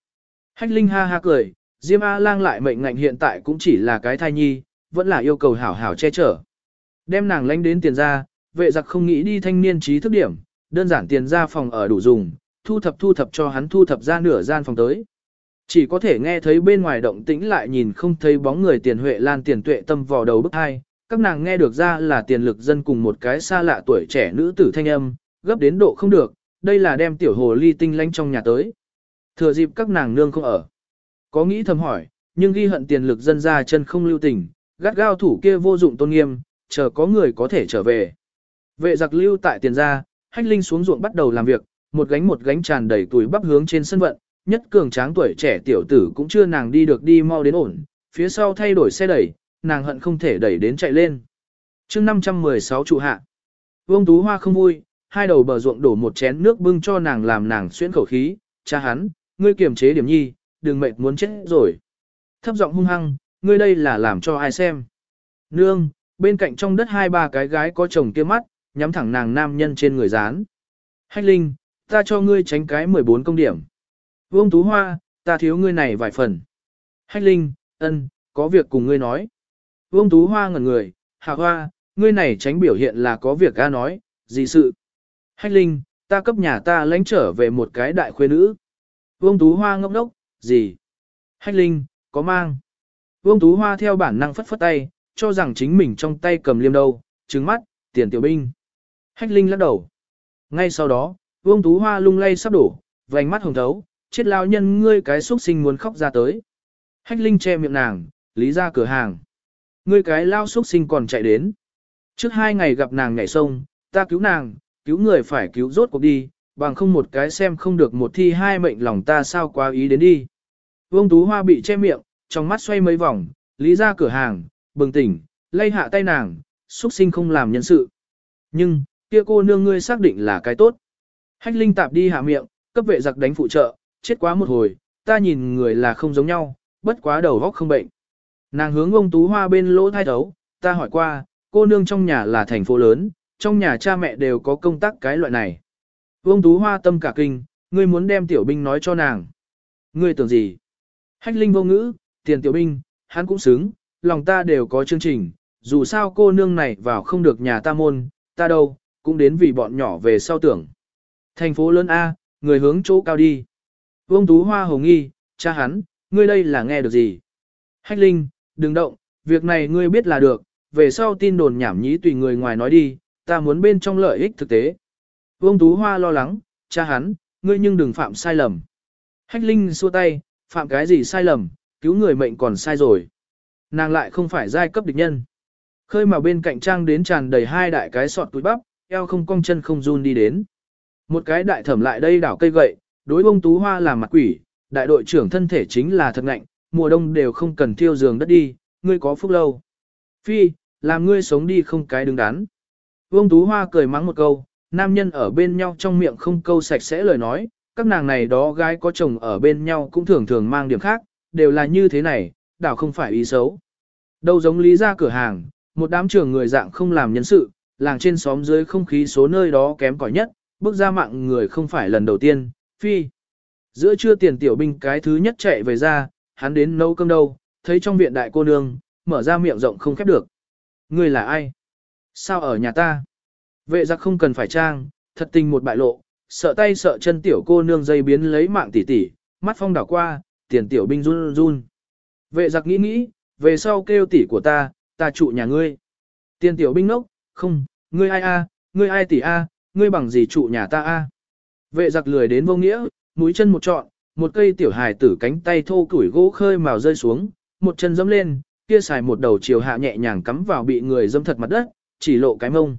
Hách linh ha ha cười, Diêm A lang lại mệnh ngạnh hiện tại cũng chỉ là cái thai nhi, vẫn là yêu cầu hảo hảo che chở. Đem nàng lánh đến tiền ra, vệ giặc không nghĩ đi thanh niên trí thức điểm, đơn giản tiền ra phòng ở đủ dùng, thu thập thu thập cho hắn thu thập ra nửa gian phòng tới. Chỉ có thể nghe thấy bên ngoài động tĩnh lại nhìn không thấy bóng người tiền huệ lan tiền tuệ tâm vào đầu bức hai, các nàng nghe được ra là tiền lực dân cùng một cái xa lạ tuổi trẻ nữ tử thanh âm, gấp đến độ không được, đây là đem tiểu hồ ly tinh lánh trong nhà tới. Thừa dịp các nàng nương không ở. Có nghĩ thầm hỏi, nhưng ghi hận tiền lực dân ra chân không lưu tình, gắt gao thủ kia vô dụng tôn nghiêm, chờ có người có thể trở về. Vệ giặc lưu tại tiền gia, hách linh xuống ruộng bắt đầu làm việc, một gánh một gánh tràn đầy tuổi bắp hướng trên sân vận, nhất cường tráng tuổi trẻ tiểu tử cũng chưa nàng đi được đi mau đến ổn, phía sau thay đổi xe đẩy, nàng hận không thể đẩy đến chạy lên. chương 516 trụ hạ, vương tú hoa không vui, hai đầu bờ ruộng đổ một chén nước bưng cho nàng làm nàng xuyên khẩu khí, cha hắn, ngươi kiềm chế điểm nhi, đừng mệt muốn chết rồi. Thấp giọng hung hăng, ngươi đây là làm cho ai xem. Nương, bên cạnh trong đất hai ba cái gái có chồng kia mắt, nhắm thẳng nàng nam nhân trên người dán. Hách Linh, ta cho ngươi tránh cái 14 công điểm. Vương Tú Hoa, ta thiếu ngươi này vài phần. Hách Linh, ân, có việc cùng ngươi nói. Vương Tú Hoa ngẩn người, hạ hoa, ngươi này tránh biểu hiện là có việc ga nói, gì sự. Hách Linh, ta cấp nhà ta lãnh trở về một cái đại khuê nữ. Vương Tú Hoa ngốc đốc, gì? Hách Linh, có mang. Vương Tú Hoa theo bản năng phất phất tay, cho rằng chính mình trong tay cầm liêm đâu, trứng mắt, tiền tiểu binh. Hách Linh lắc đầu. Ngay sau đó, Vương Tú Hoa lung lay sắp đổ, vành mắt hồng thấu, chết lao nhân ngươi cái xúc sinh muốn khóc ra tới. Hách Linh che miệng nàng, lý ra cửa hàng. Ngươi cái lao xúc sinh còn chạy đến. Trước hai ngày gặp nàng nhảy sông, ta cứu nàng, cứu người phải cứu rốt cuộc đi, bằng không một cái xem không được một thi hai mệnh lòng ta sao quá ý đến đi. Vương Tú Hoa bị che miệng, trong mắt xoay mấy vòng, lý ra cửa hàng, bừng tỉnh, lay hạ tay nàng, xuất sinh không làm nhân sự. Nhưng, kia cô nương ngươi xác định là cái tốt. Hách linh tạp đi hạ miệng, cấp vệ giặc đánh phụ trợ, chết quá một hồi, ta nhìn người là không giống nhau, bất quá đầu góc không bệnh. Nàng hướng ông Tú Hoa bên lỗ thai thấu, ta hỏi qua, cô nương trong nhà là thành phố lớn, trong nhà cha mẹ đều có công tác cái loại này. Vương Tú Hoa tâm cả kinh, ngươi muốn đem tiểu binh nói cho nàng. Ngươi tưởng gì? Hách linh vô ngữ, tiền tiểu binh, hắn cũng xứng, lòng ta đều có chương trình, dù sao cô nương này vào không được nhà ta môn, ta đâu, cũng đến vì bọn nhỏ về sau tưởng. Thành phố lớn A, người hướng chỗ cao đi. Vương Tú Hoa hồng nghi, cha hắn, ngươi đây là nghe được gì? Hách Linh, đừng động, việc này ngươi biết là được, về sau tin đồn nhảm nhí tùy người ngoài nói đi, ta muốn bên trong lợi ích thực tế. Vương Tú Hoa lo lắng, cha hắn, ngươi nhưng đừng phạm sai lầm. Hách Linh xua tay, phạm cái gì sai lầm, cứu người mệnh còn sai rồi. Nàng lại không phải giai cấp địch nhân. Khơi mà bên cạnh trang đến tràn đầy hai đại cái sọt túi bắp, eo không cong chân không run đi đến. Một cái đại thẩm lại đây đảo cây gậy, đối bông tú hoa làm mặt quỷ, đại đội trưởng thân thể chính là thật ngạnh, mùa đông đều không cần thiêu giường đất đi, ngươi có phúc lâu. Phi, làm ngươi sống đi không cái đứng đắn. Vương Tú Hoa cười mắng một câu, nam nhân ở bên nhau trong miệng không câu sạch sẽ lời nói, các nàng này đó gái có chồng ở bên nhau cũng thường thường mang điểm khác, đều là như thế này, đảo không phải ý xấu. Đâu giống lý ra cửa hàng, một đám trưởng người dạng không làm nhân sự, làng trên xóm dưới không khí số nơi đó kém cỏi nhất, bước ra mạng người không phải lần đầu tiên, phi. Giữa trưa tiền tiểu binh cái thứ nhất chạy về ra, hắn đến nấu cơm đâu, thấy trong viện đại cô nương, mở ra miệng rộng không khép được. Người là ai? Sao ở nhà ta? Vệ giặc không cần phải trang, thật tình một bại lộ, sợ tay sợ chân tiểu cô nương dây biến lấy mạng tỉ tỉ, mắt phong đảo qua, tiền tiểu binh run run. Vệ giặc nghĩ nghĩ, về sau kêu tỷ của ta, ta trụ nhà ngươi. Tiền tiểu binh ngốc, không, ngươi ai a, ngươi ai tỷ a, ngươi bằng gì trụ nhà ta a. Vệ giặc lười đến vô nghĩa, mũi chân một trọn, một cây tiểu hài tử cánh tay thô củi gỗ khơi màu rơi xuống, một chân dẫm lên, kia xài một đầu chiều hạ nhẹ nhàng cắm vào bị người dâm thật mặt đất, chỉ lộ cái mông.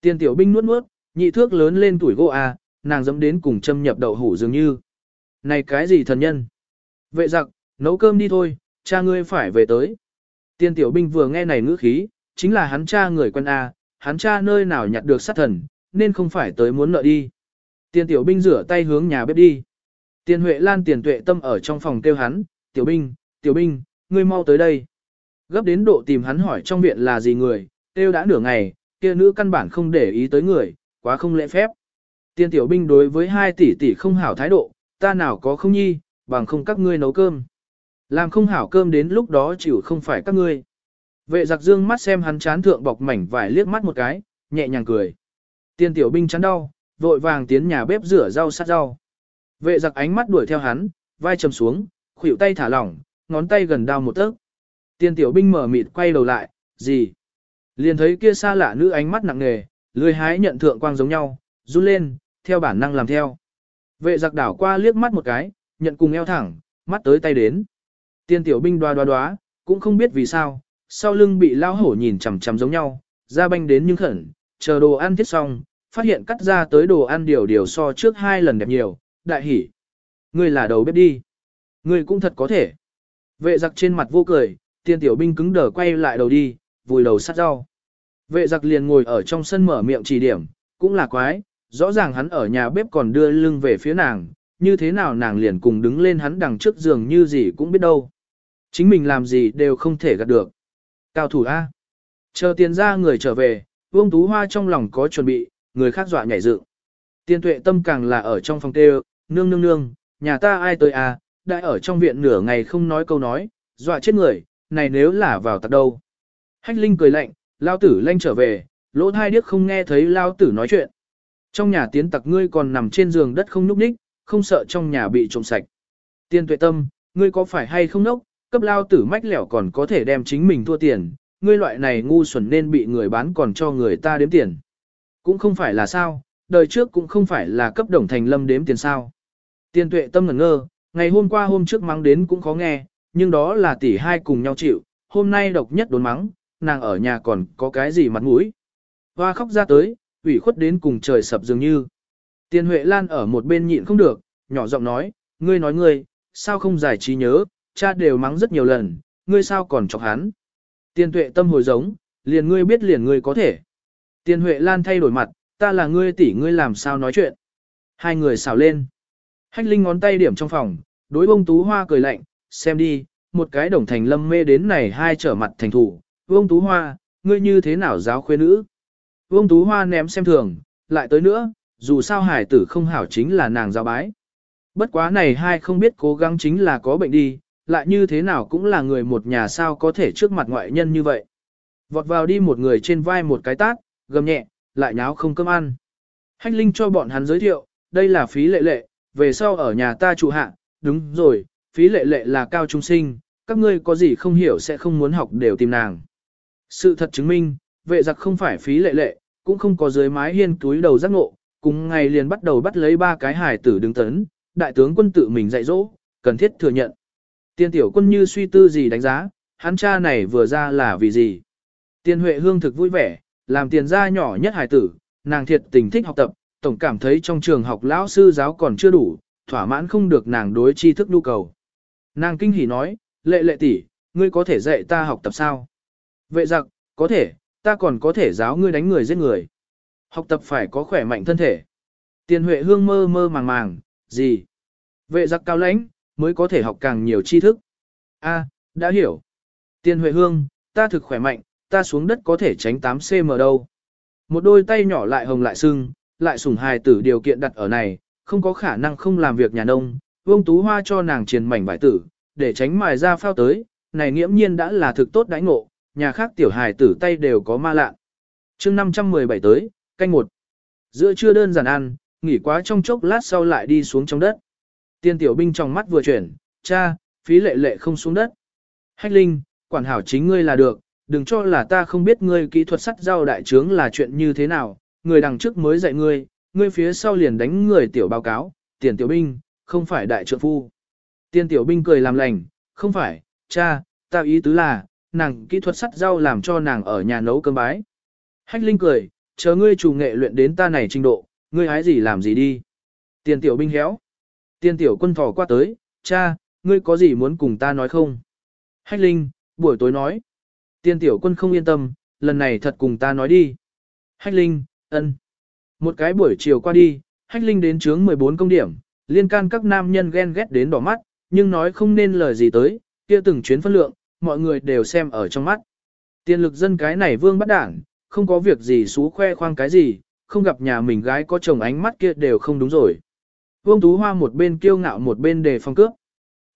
Tiên tiểu binh nuốt nuốt, nhị thước lớn lên tuổi gỗ a, nàng dẫm đến cùng châm nhập đậu hủ dường như. Này cái gì thần nhân? Vệ giặc, nấu cơm đi thôi, cha ngươi phải về tới. Tiên tiểu binh vừa nghe này ngữ khí, chính là hắn cha người quân A, hắn cha nơi nào nhặt được sát thần, nên không phải tới muốn nợ đi. Tiên tiểu binh rửa tay hướng nhà bếp đi. Tiên Huệ Lan tiền tuệ tâm ở trong phòng kêu hắn, tiểu binh, tiểu binh, ngươi mau tới đây. Gấp đến độ tìm hắn hỏi trong viện là gì người, kêu đã nửa ngày, kia nữ căn bản không để ý tới người, quá không lễ phép. Tiên tiểu binh đối với hai tỷ tỷ không hảo thái độ, ta nào có không nhi, bằng không các ngươi nấu cơm. Làm không hảo cơm đến lúc đó chịu không phải các ngươi. Vệ giặc dương mắt xem hắn chán thượng bọc mảnh vải liếc mắt một cái, nhẹ nhàng cười. Tiên tiểu binh chán đau, vội vàng tiến nhà bếp rửa rau sát rau. Vệ giặc ánh mắt đuổi theo hắn, vai trầm xuống, khuỷu tay thả lỏng, ngón tay gần đau một tấc. Tiên tiểu binh mở mịt quay đầu lại, gì? Liền thấy kia xa lạ nữ ánh mắt nặng nề, lười hái nhận thượng quang giống nhau, run lên, theo bản năng làm theo. Vệ giặc đảo qua liếc mắt một cái, nhận cùng eo thẳng, mắt tới tay đến. Tiên tiểu binh đoá đoá đoá, cũng không biết vì sao, sau lưng bị lao hổ nhìn chằm chằm giống nhau, ra banh đến nhưng khẩn, chờ đồ ăn thiết xong, phát hiện cắt ra tới đồ ăn điều điều so trước hai lần đẹp nhiều, đại hỉ. Ngươi là đầu bếp đi. Ngươi cũng thật có thể. Vệ giặc trên mặt vô cười, tiên tiểu binh cứng đờ quay lại đầu đi, vùi đầu sát rau. Vệ giặc liền ngồi ở trong sân mở miệng chỉ điểm, cũng là quái, rõ ràng hắn ở nhà bếp còn đưa lưng về phía nàng, như thế nào nàng liền cùng đứng lên hắn đằng trước giường như gì cũng biết đâu. Chính mình làm gì đều không thể gạt được. Cao thủ A. Chờ tiền ra người trở về, Vương Tú Hoa trong lòng có chuẩn bị, người khác dọa nhảy dựng. Tiên tuệ tâm càng là ở trong phòng tê nương nương nương, nhà ta ai tới à, đã ở trong viện nửa ngày không nói câu nói, dọa chết người, này nếu là vào tạc đâu. Hách Linh cười lạnh, lao tử lanh trở về, lỗ thai điếc không nghe thấy lao tử nói chuyện. Trong nhà tiến tặc ngươi còn nằm trên giường đất không núp ních, không sợ trong nhà bị trộm sạch. Tiên tuệ tâm, ngươi có phải hay không nốc, cấp lao tử mách lẻo còn có thể đem chính mình thua tiền, ngươi loại này ngu xuẩn nên bị người bán còn cho người ta đếm tiền. Cũng không phải là sao, đời trước cũng không phải là cấp đồng thành lâm đếm tiền sao. Tiên tuệ tâm ngẩn ngơ, ngày hôm qua hôm trước mắng đến cũng khó nghe, nhưng đó là tỷ hai cùng nhau chịu, hôm nay độc nhất đốn mắng, nàng ở nhà còn có cái gì mặt mũi. Hoa khóc ra tới, ủy khuất đến cùng trời sập dường như. Tiên Huệ Lan ở một bên nhịn không được, nhỏ giọng nói, ngươi nói ngươi, sao không giải trí nhớ, cha đều mắng rất nhiều lần, ngươi sao còn chọc hắn. Tiên tuệ tâm hồi giống, liền ngươi biết liền ngươi có thể. Tiên Huệ Lan thay đổi mặt, ta là ngươi tỷ ngươi làm sao nói chuyện. Hai người xào lên. Hách Linh ngón tay điểm trong phòng, đối bông tú hoa cười lạnh, xem đi, một cái đồng thành lâm mê đến này hai trở mặt thành thủ. Vương Tú Hoa, ngươi như thế nào giáo khuê nữ? Vương Tú Hoa ném xem thường, lại tới nữa, dù sao hải tử không hảo chính là nàng giáo bái. Bất quá này hai không biết cố gắng chính là có bệnh đi, lại như thế nào cũng là người một nhà sao có thể trước mặt ngoại nhân như vậy. Vọt vào đi một người trên vai một cái tát, gầm nhẹ, lại nháo không cơm ăn. Hách Linh cho bọn hắn giới thiệu, đây là phí lệ lệ, về sau ở nhà ta trụ hạ, đúng rồi, phí lệ lệ là cao trung sinh, các ngươi có gì không hiểu sẽ không muốn học đều tìm nàng. Sự thật chứng minh, vệ giặc không phải phí lệ lệ, cũng không có dưới mái hiên túi đầu giác ngộ, cùng ngày liền bắt đầu bắt lấy ba cái hải tử đứng tấn, đại tướng quân tự mình dạy dỗ, cần thiết thừa nhận. Tiên tiểu quân như suy tư gì đánh giá, hắn cha này vừa ra là vì gì. Tiên Huệ Hương thực vui vẻ, làm tiền gia nhỏ nhất hải tử, nàng thiệt tình thích học tập, tổng cảm thấy trong trường học lão sư giáo còn chưa đủ, thỏa mãn không được nàng đối tri thức nhu cầu. Nàng kinh hỉ nói, lệ lệ tỷ, ngươi có thể dạy ta học tập sao? Vệ giặc, có thể, ta còn có thể giáo ngươi đánh người giết người. Học tập phải có khỏe mạnh thân thể. Tiền Huệ Hương mơ mơ màng màng, gì? Vệ giặc cao lãnh, mới có thể học càng nhiều tri thức. A, đã hiểu. Tiền Huệ Hương, ta thực khỏe mạnh, ta xuống đất có thể tránh 8cm đâu. Một đôi tay nhỏ lại hồng lại sưng, lại sủng hài tử điều kiện đặt ở này, không có khả năng không làm việc nhà nông. Vương Tú Hoa cho nàng triền mảnh vải tử, để tránh mài ra phao tới, này nghiễm nhiên đã là thực tốt đãi ngộ, nhà khác tiểu hài tử tay đều có ma lạ. chương 517 tới, canh một. Giữa trưa đơn giản ăn, nghỉ quá trong chốc lát sau lại đi xuống trong đất. Tiên tiểu binh trong mắt vừa chuyển, cha, phí lệ lệ không xuống đất. Hách linh, quản hảo chính ngươi là được, đừng cho là ta không biết ngươi kỹ thuật sắt giao đại trướng là chuyện như thế nào, người đằng trước mới dạy ngươi, ngươi phía sau liền đánh người tiểu báo cáo, tiền tiểu binh, không phải đại trượng phu. Tiên tiểu binh cười làm lành, không phải, cha, ta ý tứ là, nàng kỹ thuật sắt giao làm cho nàng ở nhà nấu cơm bái. Hách Linh cười, chờ ngươi chủ nghệ luyện đến ta này trình độ, ngươi hái gì làm gì đi. Tiền tiểu binh héo. Tiên tiểu quân thỏ qua tới, cha, ngươi có gì muốn cùng ta nói không? Hách Linh, buổi tối nói. Tiên tiểu quân không yên tâm, lần này thật cùng ta nói đi. Hách Linh, ân. Một cái buổi chiều qua đi, Hách Linh đến chướng 14 công điểm, liên can các nam nhân ghen ghét đến đỏ mắt, nhưng nói không nên lời gì tới, kia từng chuyến phân lượng, mọi người đều xem ở trong mắt. Tiên lực dân cái này vương bắt đảng, không có việc gì xú khoe khoang cái gì, không gặp nhà mình gái có chồng ánh mắt kia đều không đúng rồi. Vương Tú Hoa một bên kiêu ngạo một bên đề phong cướp.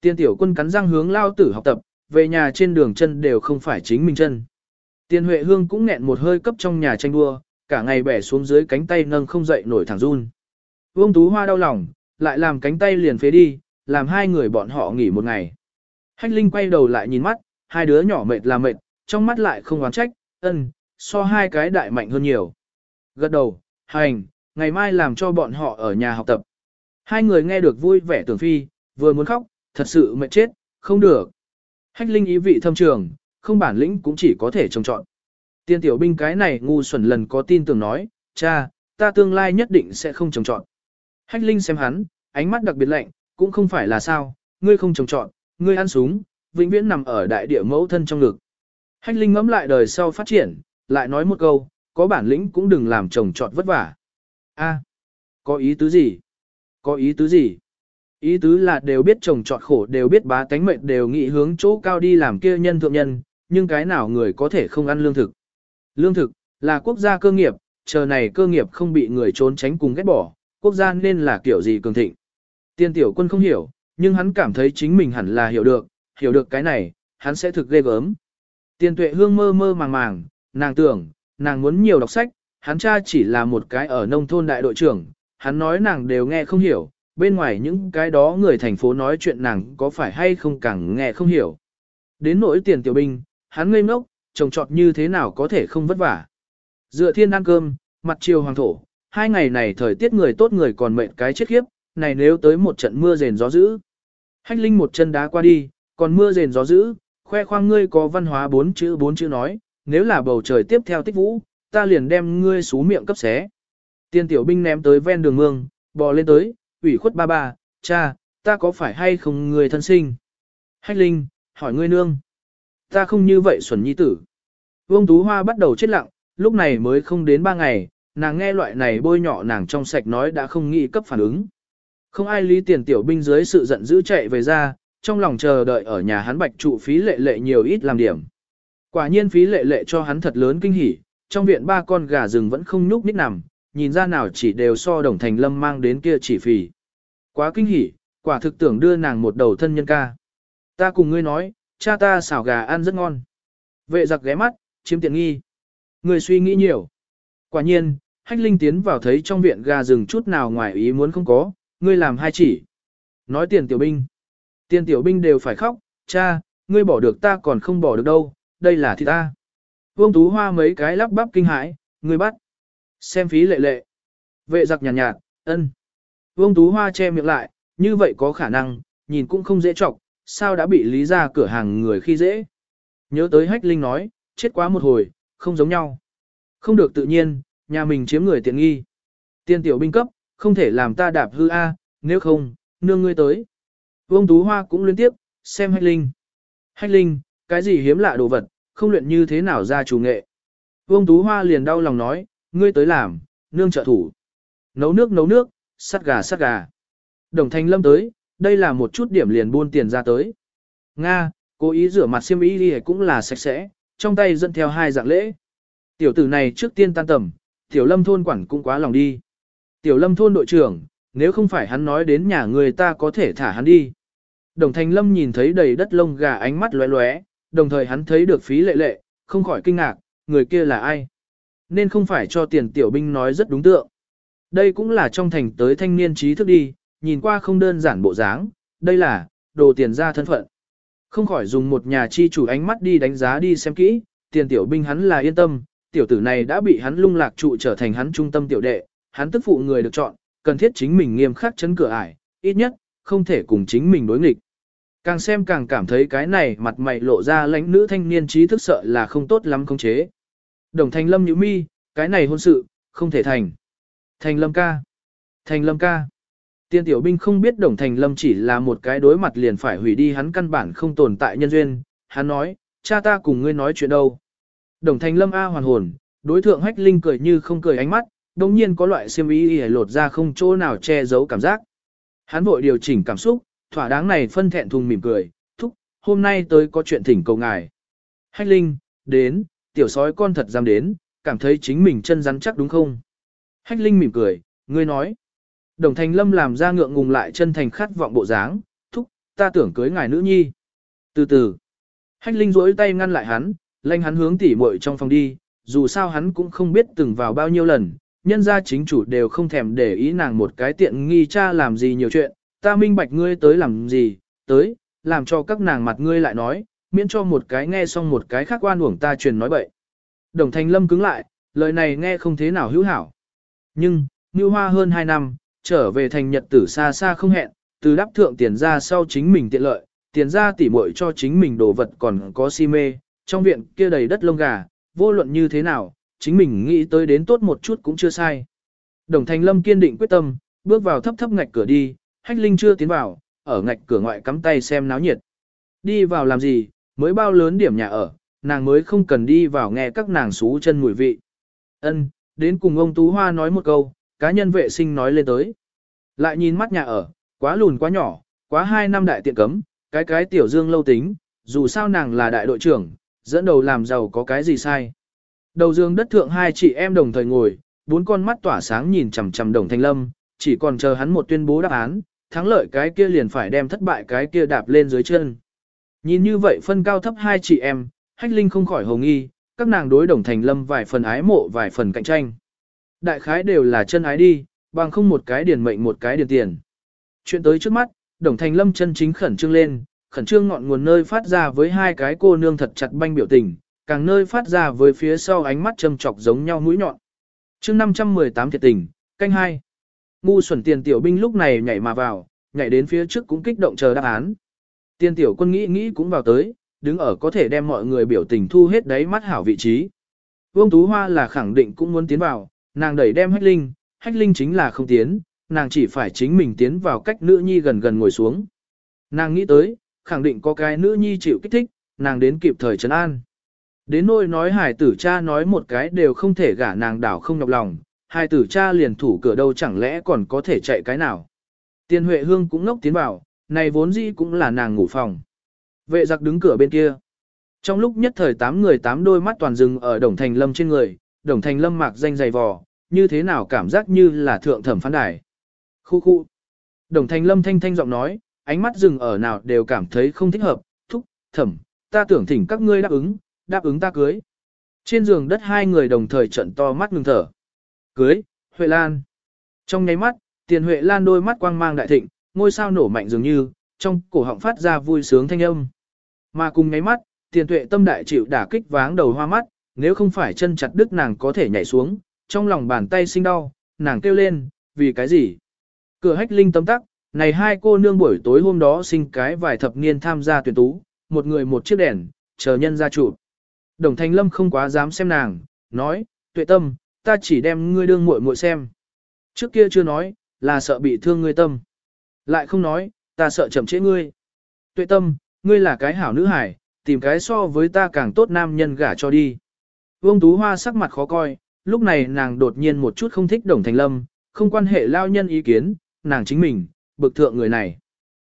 Tiên tiểu quân cắn răng hướng lao tử học tập, về nhà trên đường chân đều không phải chính mình chân. Tiên Huệ Hương cũng nghẹn một hơi cấp trong nhà tranh đua, cả ngày bẻ xuống dưới cánh tay nâng không dậy nổi thẳng run. Vương Tú Hoa đau lòng, lại làm cánh tay liền phế đi, làm hai người bọn họ nghỉ một ngày. Hách Linh quay đầu lại nhìn mắt, hai đứa nhỏ mệt là mệt, trong mắt lại không oán trách, ân, so hai cái đại mạnh hơn nhiều. Gật đầu, hành, ngày mai làm cho bọn họ ở nhà học tập. Hai người nghe được vui vẻ tưởng phi, vừa muốn khóc, thật sự mệt chết, không được. Hách Linh ý vị thâm trường, không bản lĩnh cũng chỉ có thể trông chọn. Tiên tiểu binh cái này ngu xuẩn lần có tin tưởng nói, cha, ta tương lai nhất định sẽ không trông chọn. Hách Linh xem hắn, ánh mắt đặc biệt lạnh, cũng không phải là sao, ngươi không trông chọn, ngươi ăn súng, vĩnh viễn nằm ở đại địa mẫu thân trong ngực. Hách Linh ngẫm lại đời sau phát triển, lại nói một câu, có bản lĩnh cũng đừng làm chồng chọn vất vả. A, có ý tứ gì? Có ý tứ gì? Ý tứ là đều biết chồng trọt khổ đều biết bá tánh mệnh đều nghĩ hướng chỗ cao đi làm kia nhân thượng nhân, nhưng cái nào người có thể không ăn lương thực. Lương thực, là quốc gia cơ nghiệp, chờ này cơ nghiệp không bị người trốn tránh cùng ghét bỏ, quốc gia nên là kiểu gì cường thịnh. Tiên tiểu quân không hiểu, nhưng hắn cảm thấy chính mình hẳn là hiểu được, hiểu được cái này, hắn sẽ thực ghê gớm. Tiên tuệ hương mơ mơ màng màng, nàng tưởng, nàng muốn nhiều đọc sách, hắn cha chỉ là một cái ở nông thôn đại đội trưởng, hắn nói nàng đều nghe không hiểu, bên ngoài những cái đó người thành phố nói chuyện nàng có phải hay không càng nghe không hiểu. Đến nỗi tiền tiểu binh, hắn ngây ngốc, trồng trọt như thế nào có thể không vất vả. Dựa thiên ăn cơm, mặt chiều hoàng thổ, hai ngày này thời tiết người tốt người còn mệt cái chết khiếp, này nếu tới một trận mưa rền gió dữ. Hách Linh một chân đá qua đi, còn mưa rền gió dữ, khoe khoang ngươi có văn hóa bốn chữ bốn chữ nói, nếu là bầu trời tiếp theo tích vũ, ta liền đem ngươi xú miệng cấp xé. Tiên tiểu binh ném tới ven đường mương, bò lên tới, ủy khuất ba ba, cha, ta có phải hay không người thân sinh? Hách Linh, hỏi ngươi nương. Ta không như vậy xuẩn nhi tử. Vương Tú Hoa bắt đầu chết lặng, lúc này mới không đến ba ngày, nàng nghe loại này bôi nhọ nàng trong sạch nói đã không nghĩ cấp phản ứng. Không ai lý tiền tiểu binh dưới sự giận dữ chạy về ra, trong lòng chờ đợi ở nhà hắn bạch trụ phí lệ lệ nhiều ít làm điểm. Quả nhiên phí lệ lệ cho hắn thật lớn kinh hỉ, trong viện ba con gà rừng vẫn không nhúc nhích nằm, nhìn ra nào chỉ đều so đồng thành lâm mang đến kia chỉ phì. Quá kinh hỉ, quả thực tưởng đưa nàng một đầu thân nhân ca. Ta cùng ngươi nói, cha ta xào gà ăn rất ngon. Vệ giặc ghé mắt, chiếm tiện nghi. Người suy nghĩ nhiều. Quả nhiên, hách linh tiến vào thấy trong viện gà rừng chút nào ngoài ý muốn không có, ngươi làm hai chỉ. Nói tiền tiểu binh. Tiền tiểu binh đều phải khóc, cha, ngươi bỏ được ta còn không bỏ được đâu, đây là thì ta. Vương Tú Hoa mấy cái lắp bắp kinh hãi, ngươi bắt. Xem phí lệ lệ. Vệ giặc nhàn nhạt, nhạt, ân. Vương Tú Hoa che miệng lại, như vậy có khả năng, nhìn cũng không dễ chọc sao đã bị lý ra cửa hàng người khi dễ. Nhớ tới hách linh nói, chết quá một hồi, không giống nhau. Không được tự nhiên, nhà mình chiếm người tiện nghi. Tiên tiểu binh cấp, không thể làm ta đạp hư A, nếu không, nương ngươi tới. Vương Tú Hoa cũng liên tiếp, xem hách linh. Hách linh, cái gì hiếm lạ đồ vật, không luyện như thế nào ra chủ nghệ. Vương Tú Hoa liền đau lòng nói, ngươi tới làm, nương trợ thủ. Nấu nước nấu nước, sắt gà sắt gà. Đồng Thanh Lâm tới, đây là một chút điểm liền buôn tiền ra tới. Nga, cố ý rửa mặt xiêm y đi cũng là sạch sẽ, trong tay dẫn theo hai dạng lễ. Tiểu tử này trước tiên tan tầm, tiểu lâm thôn quản cũng quá lòng đi. Tiểu lâm thôn đội trưởng, nếu không phải hắn nói đến nhà người ta có thể thả hắn đi. Đồng Thanh Lâm nhìn thấy đầy đất lông gà ánh mắt lóe lóe, đồng thời hắn thấy được phí lệ lệ, không khỏi kinh ngạc, người kia là ai? Nên không phải cho tiền tiểu binh nói rất đúng tượng. Đây cũng là trong thành tới thanh niên trí thức đi, nhìn qua không đơn giản bộ dáng, đây là, đồ tiền ra thân phận. Không khỏi dùng một nhà chi chủ ánh mắt đi đánh giá đi xem kỹ, tiền tiểu binh hắn là yên tâm, tiểu tử này đã bị hắn lung lạc trụ trở thành hắn trung tâm tiểu đệ, hắn tức phụ người được chọn, cần thiết chính mình nghiêm khắc chấn cửa ải, ít nhất, không thể cùng chính mình đối nghịch. Càng xem càng cảm thấy cái này mặt mày lộ ra lãnh nữ thanh niên trí thức sợ là không tốt lắm không chế. Đồng thành lâm nhíu mi, cái này hôn sự, không thể thành. Thành lâm ca. Thành lâm ca. Tiên tiểu binh không biết đồng thành lâm chỉ là một cái đối mặt liền phải hủy đi hắn căn bản không tồn tại nhân duyên. Hắn nói, cha ta cùng ngươi nói chuyện đâu. Đồng thành lâm A hoàn hồn, đối thượng hách linh cười như không cười ánh mắt, đồng nhiên có loại xiêm ý y lột ra không chỗ nào che giấu cảm giác. Hắn vội điều chỉnh cảm xúc, thỏa đáng này phân thẹn thùng mỉm cười, thúc, hôm nay tới có chuyện thỉnh cầu ngài. Hách linh, đến, tiểu sói con thật dám đến, cảm thấy chính mình chân rắn chắc đúng không? Hách linh mỉm cười, ngươi nói. Đồng thành lâm làm ra ngượng ngùng lại chân thành khát vọng bộ dáng, thúc, ta tưởng cưới ngài nữ nhi. Từ từ, hách linh duỗi tay ngăn lại hắn, lanh hắn hướng tỉ muội trong phòng đi, dù sao hắn cũng không biết từng vào bao nhiêu lần, nhân gia chính chủ đều không thèm để ý nàng một cái tiện nghi cha làm gì nhiều chuyện, ta minh bạch ngươi tới làm gì, tới, làm cho các nàng mặt ngươi lại nói, miễn cho một cái nghe xong một cái khác oan uổng ta truyền nói bậy. Đồng Thành Lâm cứng lại, lời này nghe không thế nào hữu hảo. Nhưng, như hoa hơn 2 năm, trở về thành nhật tử xa xa không hẹn, từ đắp thượng tiền ra sau chính mình tiện lợi, tiền ra tỉ muội cho chính mình đồ vật còn có si mê, trong viện kia đầy đất lông gà, vô luận như thế nào, chính mình nghĩ tới đến tốt một chút cũng chưa sai. Đồng Thành Lâm kiên định quyết tâm, bước vào thấp thấp ngạch cửa đi, Hách Linh chưa tiến vào, ở ngạch cửa ngoại cắm tay xem náo nhiệt. Đi vào làm gì, mới bao lớn điểm nhà ở, nàng mới không cần đi vào nghe các nàng xú chân mùi vị. Ân, đến cùng ông Tú Hoa nói một câu, cá nhân vệ sinh nói lên tới. Lại nhìn mắt nhà ở, quá lùn quá nhỏ, quá hai năm đại tiện cấm, cái cái tiểu dương lâu tính, dù sao nàng là đại đội trưởng, dẫn đầu làm giàu có cái gì sai. Đầu dương đất thượng hai chị em đồng thời ngồi, bốn con mắt tỏa sáng nhìn chằm chằm đồng thanh lâm, chỉ còn chờ hắn một tuyên bố đáp án, thắng lợi cái kia liền phải đem thất bại cái kia đạp lên dưới chân. Nhìn như vậy phân cao thấp hai chị em, hách linh không khỏi hồng nghi, các nàng đối đồng thành lâm vài phần ái mộ vài phần cạnh tranh. Đại khái đều là chân ái đi, bằng không một cái điền mệnh một cái điền tiền. Chuyện tới trước mắt, đồng thành lâm chân chính khẩn trương lên, khẩn trương ngọn nguồn nơi phát ra với hai cái cô nương thật chặt banh biểu tình, càng nơi phát ra với phía sau ánh mắt châm chọc giống nhau mũi nhọn. chương 518 thiệt tình, canh hai Ngu xuẩn tiền tiểu binh lúc này nhảy mà vào, nhảy đến phía trước cũng kích động chờ đáp án. Tiên tiểu quân nghĩ nghĩ cũng vào tới, đứng ở có thể đem mọi người biểu tình thu hết đáy mắt hảo vị trí. Vương Tú Hoa là khẳng định cũng muốn tiến vào, nàng đẩy đem hách linh, hách linh chính là không tiến, nàng chỉ phải chính mình tiến vào cách nữ nhi gần gần ngồi xuống. Nàng nghĩ tới, khẳng định có cái nữ nhi chịu kích thích, nàng đến kịp thời trấn an. Đến nỗi nói hải tử cha nói một cái đều không thể gả nàng đảo không nhọc lòng, hải tử cha liền thủ cửa đâu chẳng lẽ còn có thể chạy cái nào. Tiên Huệ Hương cũng ngốc tiến vào, này vốn dĩ cũng là nàng ngủ phòng. Vệ giặc đứng cửa bên kia. Trong lúc nhất thời tám người tám đôi mắt toàn dừng ở Đồng Thành Lâm trên người, Đồng Thành Lâm mạc danh dày vò, như thế nào cảm giác như là thượng thẩm phán đài. Khu khu. Đồng Thành Lâm thanh thanh giọng nói, ánh mắt dừng ở nào đều cảm thấy không thích hợp, thúc, thẩm, ta tưởng thỉnh các ngươi đáp ứng, đáp ứng ta cưới. Trên giường đất hai người đồng thời trận to mắt ngừng thở. Cưới, Huệ Lan. Trong nháy mắt, tiền Huệ Lan đôi mắt quang mang đại thịnh, ngôi sao nổ mạnh dường như, trong cổ họng phát ra vui sướng thanh âm. Mà cùng ngáy mắt, tiền tuệ tâm đại chịu đả kích váng đầu hoa mắt, nếu không phải chân chặt đứt nàng có thể nhảy xuống, trong lòng bàn tay sinh đau, nàng kêu lên, vì cái gì? Cửa hách linh tâm tắc, này hai cô nương buổi tối hôm đó sinh cái vài thập niên tham gia tuyển tú, một người một chiếc đèn, chờ nhân ra chụp. Đồng Thanh Lâm không quá dám xem nàng, nói, tuệ tâm, ta chỉ đem ngươi đương muội muội xem. Trước kia chưa nói, là sợ bị thương ngươi tâm. Lại không nói, ta sợ chậm trễ ngươi. Tuệ tâm, ngươi là cái hảo nữ hải, tìm cái so với ta càng tốt nam nhân gả cho đi. Vương Tú Hoa sắc mặt khó coi, lúc này nàng đột nhiên một chút không thích Đồng Thành Lâm, không quan hệ lao nhân ý kiến, nàng chính mình, bực thượng người này.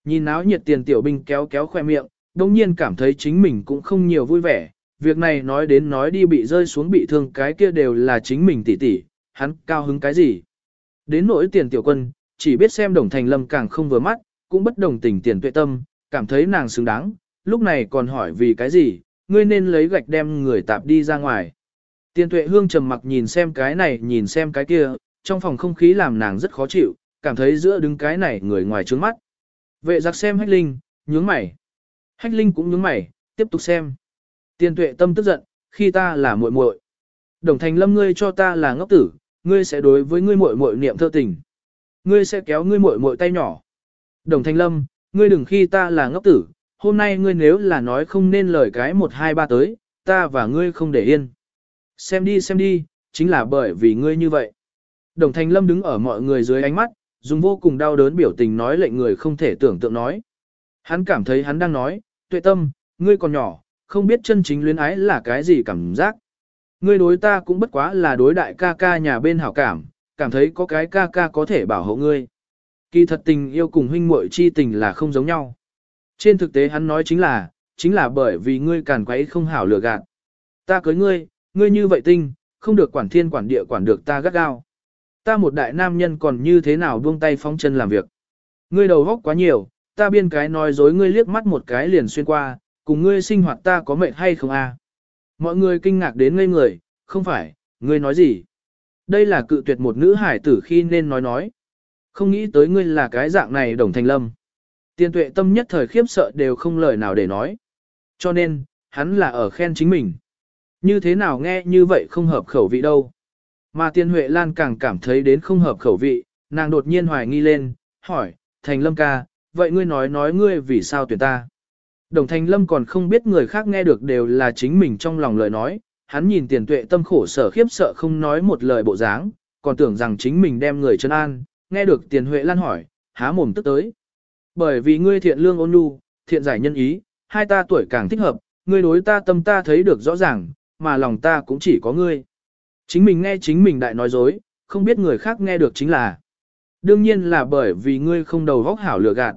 Nhìn náo nhiệt tiền tiểu binh kéo kéo khoe miệng, đồng nhiên cảm thấy chính mình cũng không nhiều vui vẻ. Việc này nói đến nói đi bị rơi xuống bị thương cái kia đều là chính mình tỉ tỉ, hắn cao hứng cái gì. Đến nỗi tiền tiểu quân, chỉ biết xem đồng thành lâm càng không vừa mắt, cũng bất đồng tình tiền tuệ tâm, cảm thấy nàng xứng đáng, lúc này còn hỏi vì cái gì, ngươi nên lấy gạch đem người tạp đi ra ngoài. Tiền tuệ hương trầm mặc nhìn xem cái này nhìn xem cái kia, trong phòng không khí làm nàng rất khó chịu, cảm thấy giữa đứng cái này người ngoài trướng mắt. Vệ giặc xem hách linh, nhướng mày. Hách linh cũng nhướng mày, tiếp tục xem. Tiền tuệ tâm tức giận, khi ta là muội muội, Đồng thành lâm ngươi cho ta là ngốc tử, ngươi sẽ đối với ngươi muội muội niệm thơ tình. Ngươi sẽ kéo ngươi muội muội tay nhỏ. Đồng Thanh lâm, ngươi đừng khi ta là ngốc tử, hôm nay ngươi nếu là nói không nên lời cái một hai ba tới, ta và ngươi không để yên. Xem đi xem đi, chính là bởi vì ngươi như vậy. Đồng Thanh Lâm đứng ở mọi người dưới ánh mắt, dùng vô cùng đau đớn biểu tình nói lệnh người không thể tưởng tượng nói. Hắn cảm thấy hắn đang nói, tuệ tâm, ngươi còn nhỏ, không biết chân chính luyến ái là cái gì cảm giác. Ngươi đối ta cũng bất quá là đối đại ca ca nhà bên hảo cảm, cảm thấy có cái ca ca có thể bảo hộ ngươi. Kỳ thật tình yêu cùng huynh muội chi tình là không giống nhau. Trên thực tế hắn nói chính là, chính là bởi vì ngươi càn quấy không hảo lừa gạt. Ta cưới ngươi, ngươi như vậy tinh, không được quản thiên quản địa quản được ta gắt gao. Ta một đại nam nhân còn như thế nào buông tay phóng chân làm việc. Ngươi đầu góc quá nhiều, ta biên cái nói dối ngươi liếc mắt một cái liền xuyên qua, cùng ngươi sinh hoạt ta có mệt hay không a? Mọi người kinh ngạc đến ngây người, không phải, ngươi nói gì? Đây là cự tuyệt một nữ hải tử khi nên nói nói. Không nghĩ tới ngươi là cái dạng này đồng thành lâm. Tiên tuệ tâm nhất thời khiếp sợ đều không lời nào để nói. Cho nên, hắn là ở khen chính mình. Như thế nào nghe như vậy không hợp khẩu vị đâu. Mà tiên Huệ Lan càng cảm thấy đến không hợp khẩu vị, nàng đột nhiên hoài nghi lên, hỏi, Thành Lâm ca, vậy ngươi nói nói ngươi vì sao tuyển ta? Đồng Thành Lâm còn không biết người khác nghe được đều là chính mình trong lòng lời nói, hắn nhìn tiền tuệ tâm khổ sở khiếp sợ không nói một lời bộ dáng, còn tưởng rằng chính mình đem người chân an, nghe được tiền Huệ Lan hỏi, há mồm tức tới. Bởi vì ngươi thiện lương ôn nhu, thiện giải nhân ý, hai ta tuổi càng thích hợp, ngươi đối ta tâm ta thấy được rõ ràng, mà lòng ta cũng chỉ có ngươi. Chính mình nghe chính mình đại nói dối, không biết người khác nghe được chính là. Đương nhiên là bởi vì ngươi không đầu vóc hảo lừa gạt.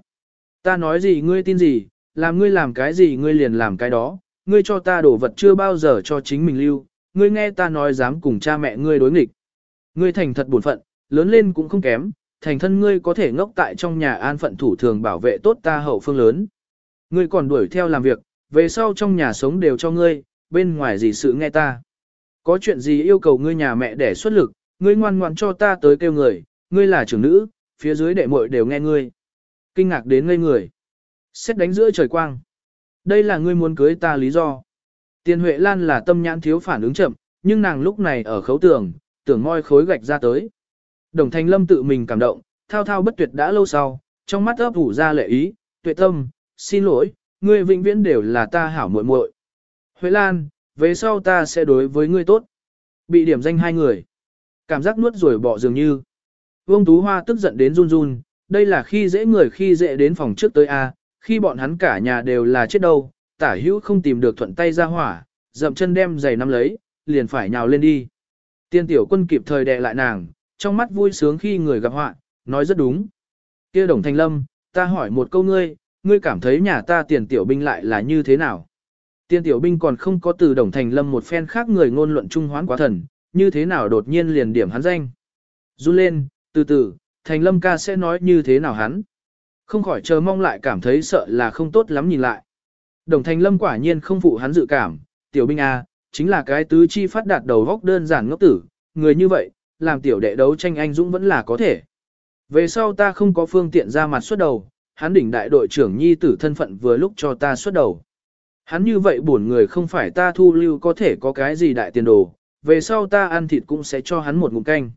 Ta nói gì ngươi tin gì, làm ngươi làm cái gì ngươi liền làm cái đó, ngươi cho ta đổ vật chưa bao giờ cho chính mình lưu, ngươi nghe ta nói dám cùng cha mẹ ngươi đối nghịch. Ngươi thành thật buồn phận, lớn lên cũng không kém, thành thân ngươi có thể ngốc tại trong nhà an phận thủ thường bảo vệ tốt ta hậu phương lớn. Ngươi còn đuổi theo làm việc, về sau trong nhà sống đều cho ngươi, bên ngoài gì sự nghe ta. Có chuyện gì yêu cầu ngươi nhà mẹ để xuất lực, ngươi ngoan ngoãn cho ta tới kêu người, ngươi là trưởng nữ, phía dưới đệ muội đều nghe ngươi. Kinh ngạc đến ngây người. Xét đánh giữa trời quang. Đây là ngươi muốn cưới ta lý do. Tiền Huệ Lan là tâm nhãn thiếu phản ứng chậm, nhưng nàng lúc này ở khấu tường, tưởng moi khối gạch ra tới. Đồng Thành Lâm tự mình cảm động, thao thao bất tuyệt đã lâu sau, trong mắt ấp ủ ra lệ ý, tuệ tâm, xin lỗi, ngươi vĩnh viễn đều là ta hảo muội muội. Huệ Lan, về sau ta sẽ đối với ngươi tốt. Bị điểm danh hai người. Cảm giác nuốt rồi bỏ dường như. Vương Tú Hoa tức giận đến run run, đây là khi dễ người khi dễ đến phòng trước tới A, khi bọn hắn cả nhà đều là chết đâu, tả hữu không tìm được thuận tay ra hỏa, dậm chân đem giày nắm lấy, liền phải nhào lên đi. Tiên tiểu quân kịp thời đè lại nàng, trong mắt vui sướng khi người gặp họa, nói rất đúng. kia đồng thành lâm, ta hỏi một câu ngươi, ngươi cảm thấy nhà ta tiền tiểu binh lại là như thế nào? Tiên tiểu binh còn không có từ đồng thành lâm một phen khác người ngôn luận trung hoán quá thần, như thế nào đột nhiên liền điểm hắn danh. Run lên, từ từ, thành lâm ca sẽ nói như thế nào hắn. Không khỏi chờ mong lại cảm thấy sợ là không tốt lắm nhìn lại. Đồng thành lâm quả nhiên không phụ hắn dự cảm, tiểu binh A, chính là cái tứ chi phát đạt đầu góc đơn giản ngốc tử, người như vậy, làm tiểu đệ đấu tranh anh dũng vẫn là có thể. Về sau ta không có phương tiện ra mặt xuất đầu, hắn đỉnh đại đội trưởng nhi tử thân phận vừa lúc cho ta xuất đầu. Hắn như vậy buồn người không phải ta thu lưu có thể có cái gì đại tiền đồ, về sau ta ăn thịt cũng sẽ cho hắn một ngụm canh.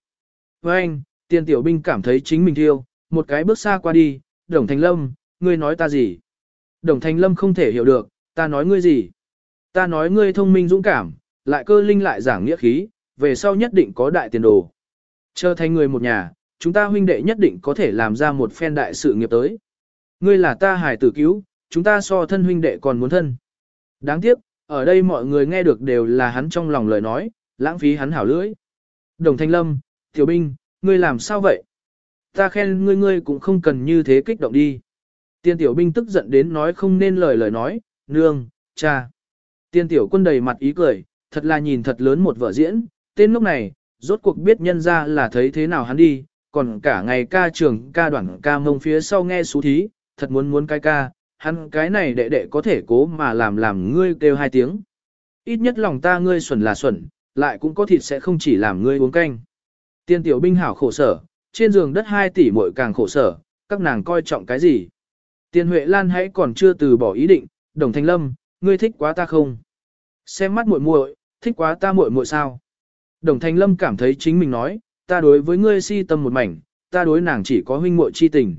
Với anh, tiền tiểu binh cảm thấy chính mình thiêu, một cái bước xa qua đi, đồng thành lâm, ngươi nói ta gì? Đồng thành lâm không thể hiểu được, ta nói ngươi gì? Ta nói ngươi thông minh dũng cảm, lại cơ linh lại giảng nghĩa khí, về sau nhất định có đại tiền đồ. Trở thành người một nhà, chúng ta huynh đệ nhất định có thể làm ra một phen đại sự nghiệp tới. Ngươi là ta hải tử cứu, chúng ta so thân huynh đệ còn muốn thân. Đáng tiếc, ở đây mọi người nghe được đều là hắn trong lòng lời nói, lãng phí hắn hảo lưỡi. Đồng Thanh Lâm, Tiểu Binh, ngươi làm sao vậy? Ta khen ngươi ngươi cũng không cần như thế kích động đi. Tiên Tiểu Binh tức giận đến nói không nên lời lời nói, nương, cha. Tiên Tiểu Quân đầy mặt ý cười, thật là nhìn thật lớn một vở diễn, tên lúc này, rốt cuộc biết nhân ra là thấy thế nào hắn đi, còn cả ngày ca trường ca đoạn ca mông phía sau nghe xú thí, thật muốn muốn cái ca, hắn cái này đệ đệ có thể cố mà làm làm ngươi kêu hai tiếng. Ít nhất lòng ta ngươi xuẩn là xuẩn, lại cũng có thịt sẽ không chỉ làm ngươi uống canh. Tiên tiểu binh hảo khổ sở, trên giường đất hai tỷ muội càng khổ sở, các nàng coi trọng cái gì. Tiên Huệ Lan hãy còn chưa từ bỏ ý định, đồng thanh lâm, ngươi thích quá ta không? Xem mắt muội muội, thích quá ta muội muội sao? Đồng thanh lâm cảm thấy chính mình nói, ta đối với ngươi si tâm một mảnh, ta đối nàng chỉ có huynh muội chi tình.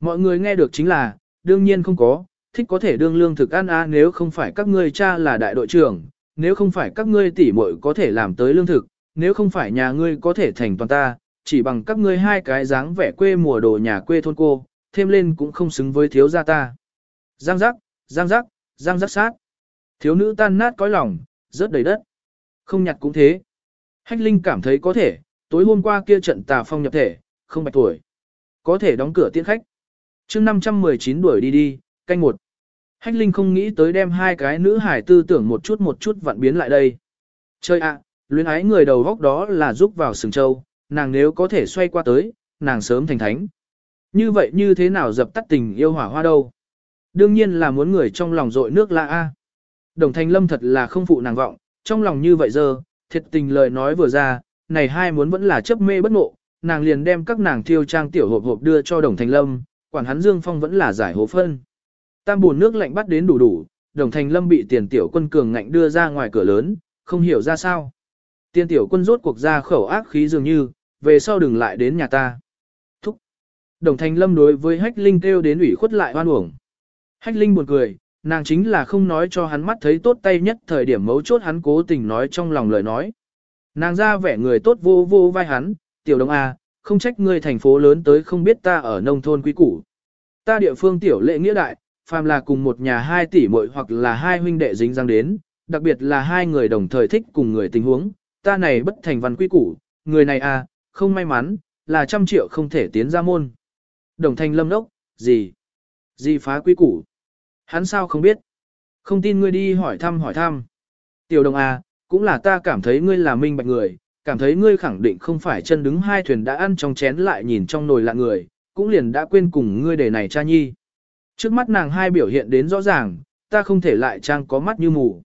Mọi người nghe được chính là, đương nhiên không có, thích có thể đương lương thực ăn a nếu không phải các ngươi cha là đại đội trưởng, nếu không phải các ngươi tỷ muội có thể làm tới lương thực, nếu không phải nhà ngươi có thể thành toàn ta, chỉ bằng các ngươi hai cái dáng vẻ quê mùa đồ nhà quê thôn cô, thêm lên cũng không xứng với thiếu gia ta. Giang giác, giang giác, giang giác sát. Thiếu nữ tan nát cõi lòng, rớt đầy đất. Không nhặt cũng thế. Hách Linh cảm thấy có thể, tối hôm qua kia trận tà phong nhập thể, không bạch tuổi. Có thể đóng cửa tiễn khách chương 519 đuổi đi đi, canh một. Hách Linh không nghĩ tới đem hai cái nữ hải tư tưởng một chút một chút vặn biến lại đây. Chơi ạ, luyến ái người đầu góc đó là giúp vào sừng châu, nàng nếu có thể xoay qua tới, nàng sớm thành thánh. Như vậy như thế nào dập tắt tình yêu hỏa hoa đâu? Đương nhiên là muốn người trong lòng dội nước lạ a. Đồng Thanh Lâm thật là không phụ nàng vọng, trong lòng như vậy giờ, thiệt tình lời nói vừa ra, này hai muốn vẫn là chấp mê bất ngộ, nàng liền đem các nàng thiêu trang tiểu hộp hộp đưa cho Đồng Thanh Lâm, quản hắn Dương Phong vẫn là giải hố phân. Tam buồn nước lạnh bắt đến đủ đủ, đồng thanh lâm bị tiền tiểu quân cường ngạnh đưa ra ngoài cửa lớn, không hiểu ra sao. Tiền tiểu quân rốt cuộc ra khẩu ác khí dường như, về sau đừng lại đến nhà ta. Thúc. Đồng thành lâm đối với hách linh kêu đến ủy khuất lại hoan uổng. Hách linh buồn cười, nàng chính là không nói cho hắn mắt thấy tốt tay nhất thời điểm mấu chốt hắn cố tình nói trong lòng lời nói. Nàng ra vẻ người tốt vô vô vai hắn, tiểu đồng A, à, không trách ngươi thành phố lớn tới không biết ta ở nông thôn quý củ. Ta địa phương tiểu lệ nghĩa đại, phàm là cùng một nhà hai tỷ muội hoặc là hai huynh đệ dính răng đến, đặc biệt là hai người đồng thời thích cùng người tình huống, ta này bất thành văn quý củ, người này à, không may mắn, là trăm triệu không thể tiến ra môn. Đồng thanh lâm đốc, gì? Gì phá quy củ? Hắn sao không biết? Không tin ngươi đi hỏi thăm hỏi thăm. Tiểu đồng à, cũng là ta cảm thấy ngươi là minh bạch người, cảm thấy ngươi khẳng định không phải chân đứng hai thuyền đã ăn trong chén lại nhìn trong nồi lạ người, cũng liền đã quên cùng ngươi đề này cha nhi. Trước mắt nàng hai biểu hiện đến rõ ràng, ta không thể lại trang có mắt như mù.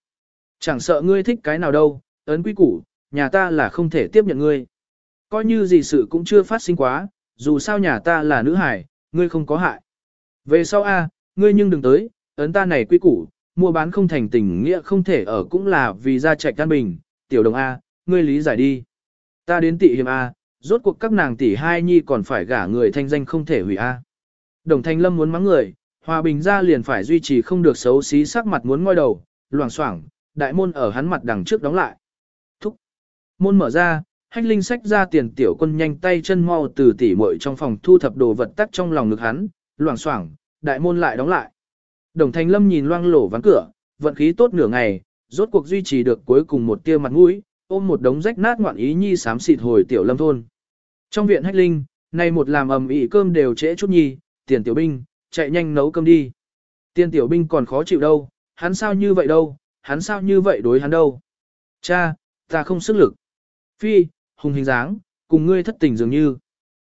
Chẳng sợ ngươi thích cái nào đâu, ấn quý củ, nhà ta là không thể tiếp nhận ngươi. Coi như gì sự cũng chưa phát sinh quá, dù sao nhà ta là nữ hải, ngươi không có hại. Về sau a, ngươi nhưng đừng tới, ấn ta này quy củ, mua bán không thành tình nghĩa không thể ở cũng là vì gia trạch căn bình, tiểu đồng a, ngươi lý giải đi. Ta đến tị hiểm A, rốt cuộc các nàng tỷ hai nhi còn phải gả người thanh danh không thể hủy A. Đồng thanh lâm muốn mắng người, hòa bình ra liền phải duy trì không được xấu xí sắc mặt muốn ngoi đầu, loảng xoảng, đại môn ở hắn mặt đằng trước đóng lại. Thúc. Môn mở ra, hách linh sách ra tiền tiểu quân nhanh tay chân mau từ tỉ muội trong phòng thu thập đồ vật tắc trong lòng ngực hắn, loảng xoảng, đại môn lại đóng lại. Đồng thanh lâm nhìn loang lổ ván cửa, vận khí tốt nửa ngày, rốt cuộc duy trì được cuối cùng một tia mặt mũi, ôm một đống rách nát ngoạn ý nhi xám xịt hồi tiểu lâm thôn. Trong viện hách linh, nay một làm ầm ĩ cơm đều trễ chút nhi, tiền tiểu binh, chạy nhanh nấu cơm đi. Tiền tiểu binh còn khó chịu đâu, hắn sao như vậy đâu, hắn sao như vậy đối hắn đâu. Cha, ta không sức lực. Phi, hùng hình dáng, cùng ngươi thất tình dường như.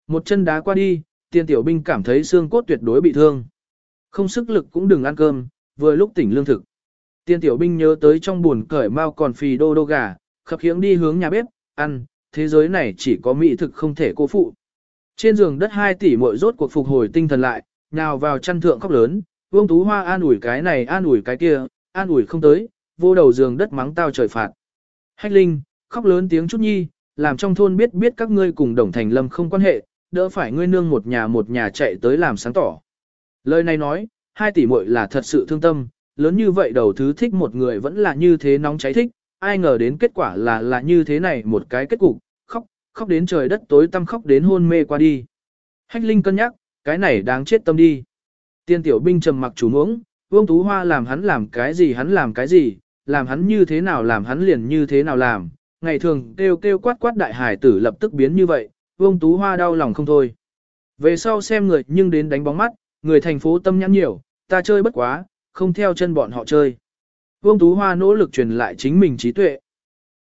Một chân đá qua đi, tiên tiểu binh cảm thấy xương cốt tuyệt đối bị thương. Không sức lực cũng đừng ăn cơm, vừa lúc tỉnh lương thực. Tiên tiểu binh nhớ tới trong buồn cởi mau còn phì đô đô gà, khập khiễng đi hướng nhà bếp, ăn, thế giới này chỉ có mỹ thực không thể cô phụ. Trên giường đất hai tỷ muội rốt cuộc phục hồi tinh thần lại, nào vào chăn thượng khóc lớn, Vương Tú Hoa an ủi cái này an ủi cái kia, an ủi không tới, vô đầu giường đất mắng tao trời phạt. Hách Linh, khóc lớn tiếng chút nhi, làm trong thôn biết biết các ngươi cùng Đồng Thành Lâm không quan hệ, đỡ phải ngươi nương một nhà một nhà chạy tới làm sáng tỏ. Lời này nói, hai tỷ muội là thật sự thương tâm, lớn như vậy đầu thứ thích một người vẫn là như thế nóng cháy thích, ai ngờ đến kết quả là là như thế này một cái kết cục, khóc, khóc đến trời đất tối tăm khóc đến hôn mê qua đi. Hách Linh cân nhắc, cái này đáng chết tâm đi. Tiên tiểu binh trầm mặc chủ uống, Vương Tú Hoa làm hắn làm cái gì hắn làm cái gì, làm hắn như thế nào làm hắn liền như thế nào làm, ngày thường kêu kêu quát quát đại hải tử lập tức biến như vậy, Vương Tú Hoa đau lòng không thôi. Về sau xem người nhưng đến đánh bóng mắt, người thành phố tâm nhãn nhiều, ta chơi bất quá, không theo chân bọn họ chơi. Vương Tú Hoa nỗ lực truyền lại chính mình trí tuệ.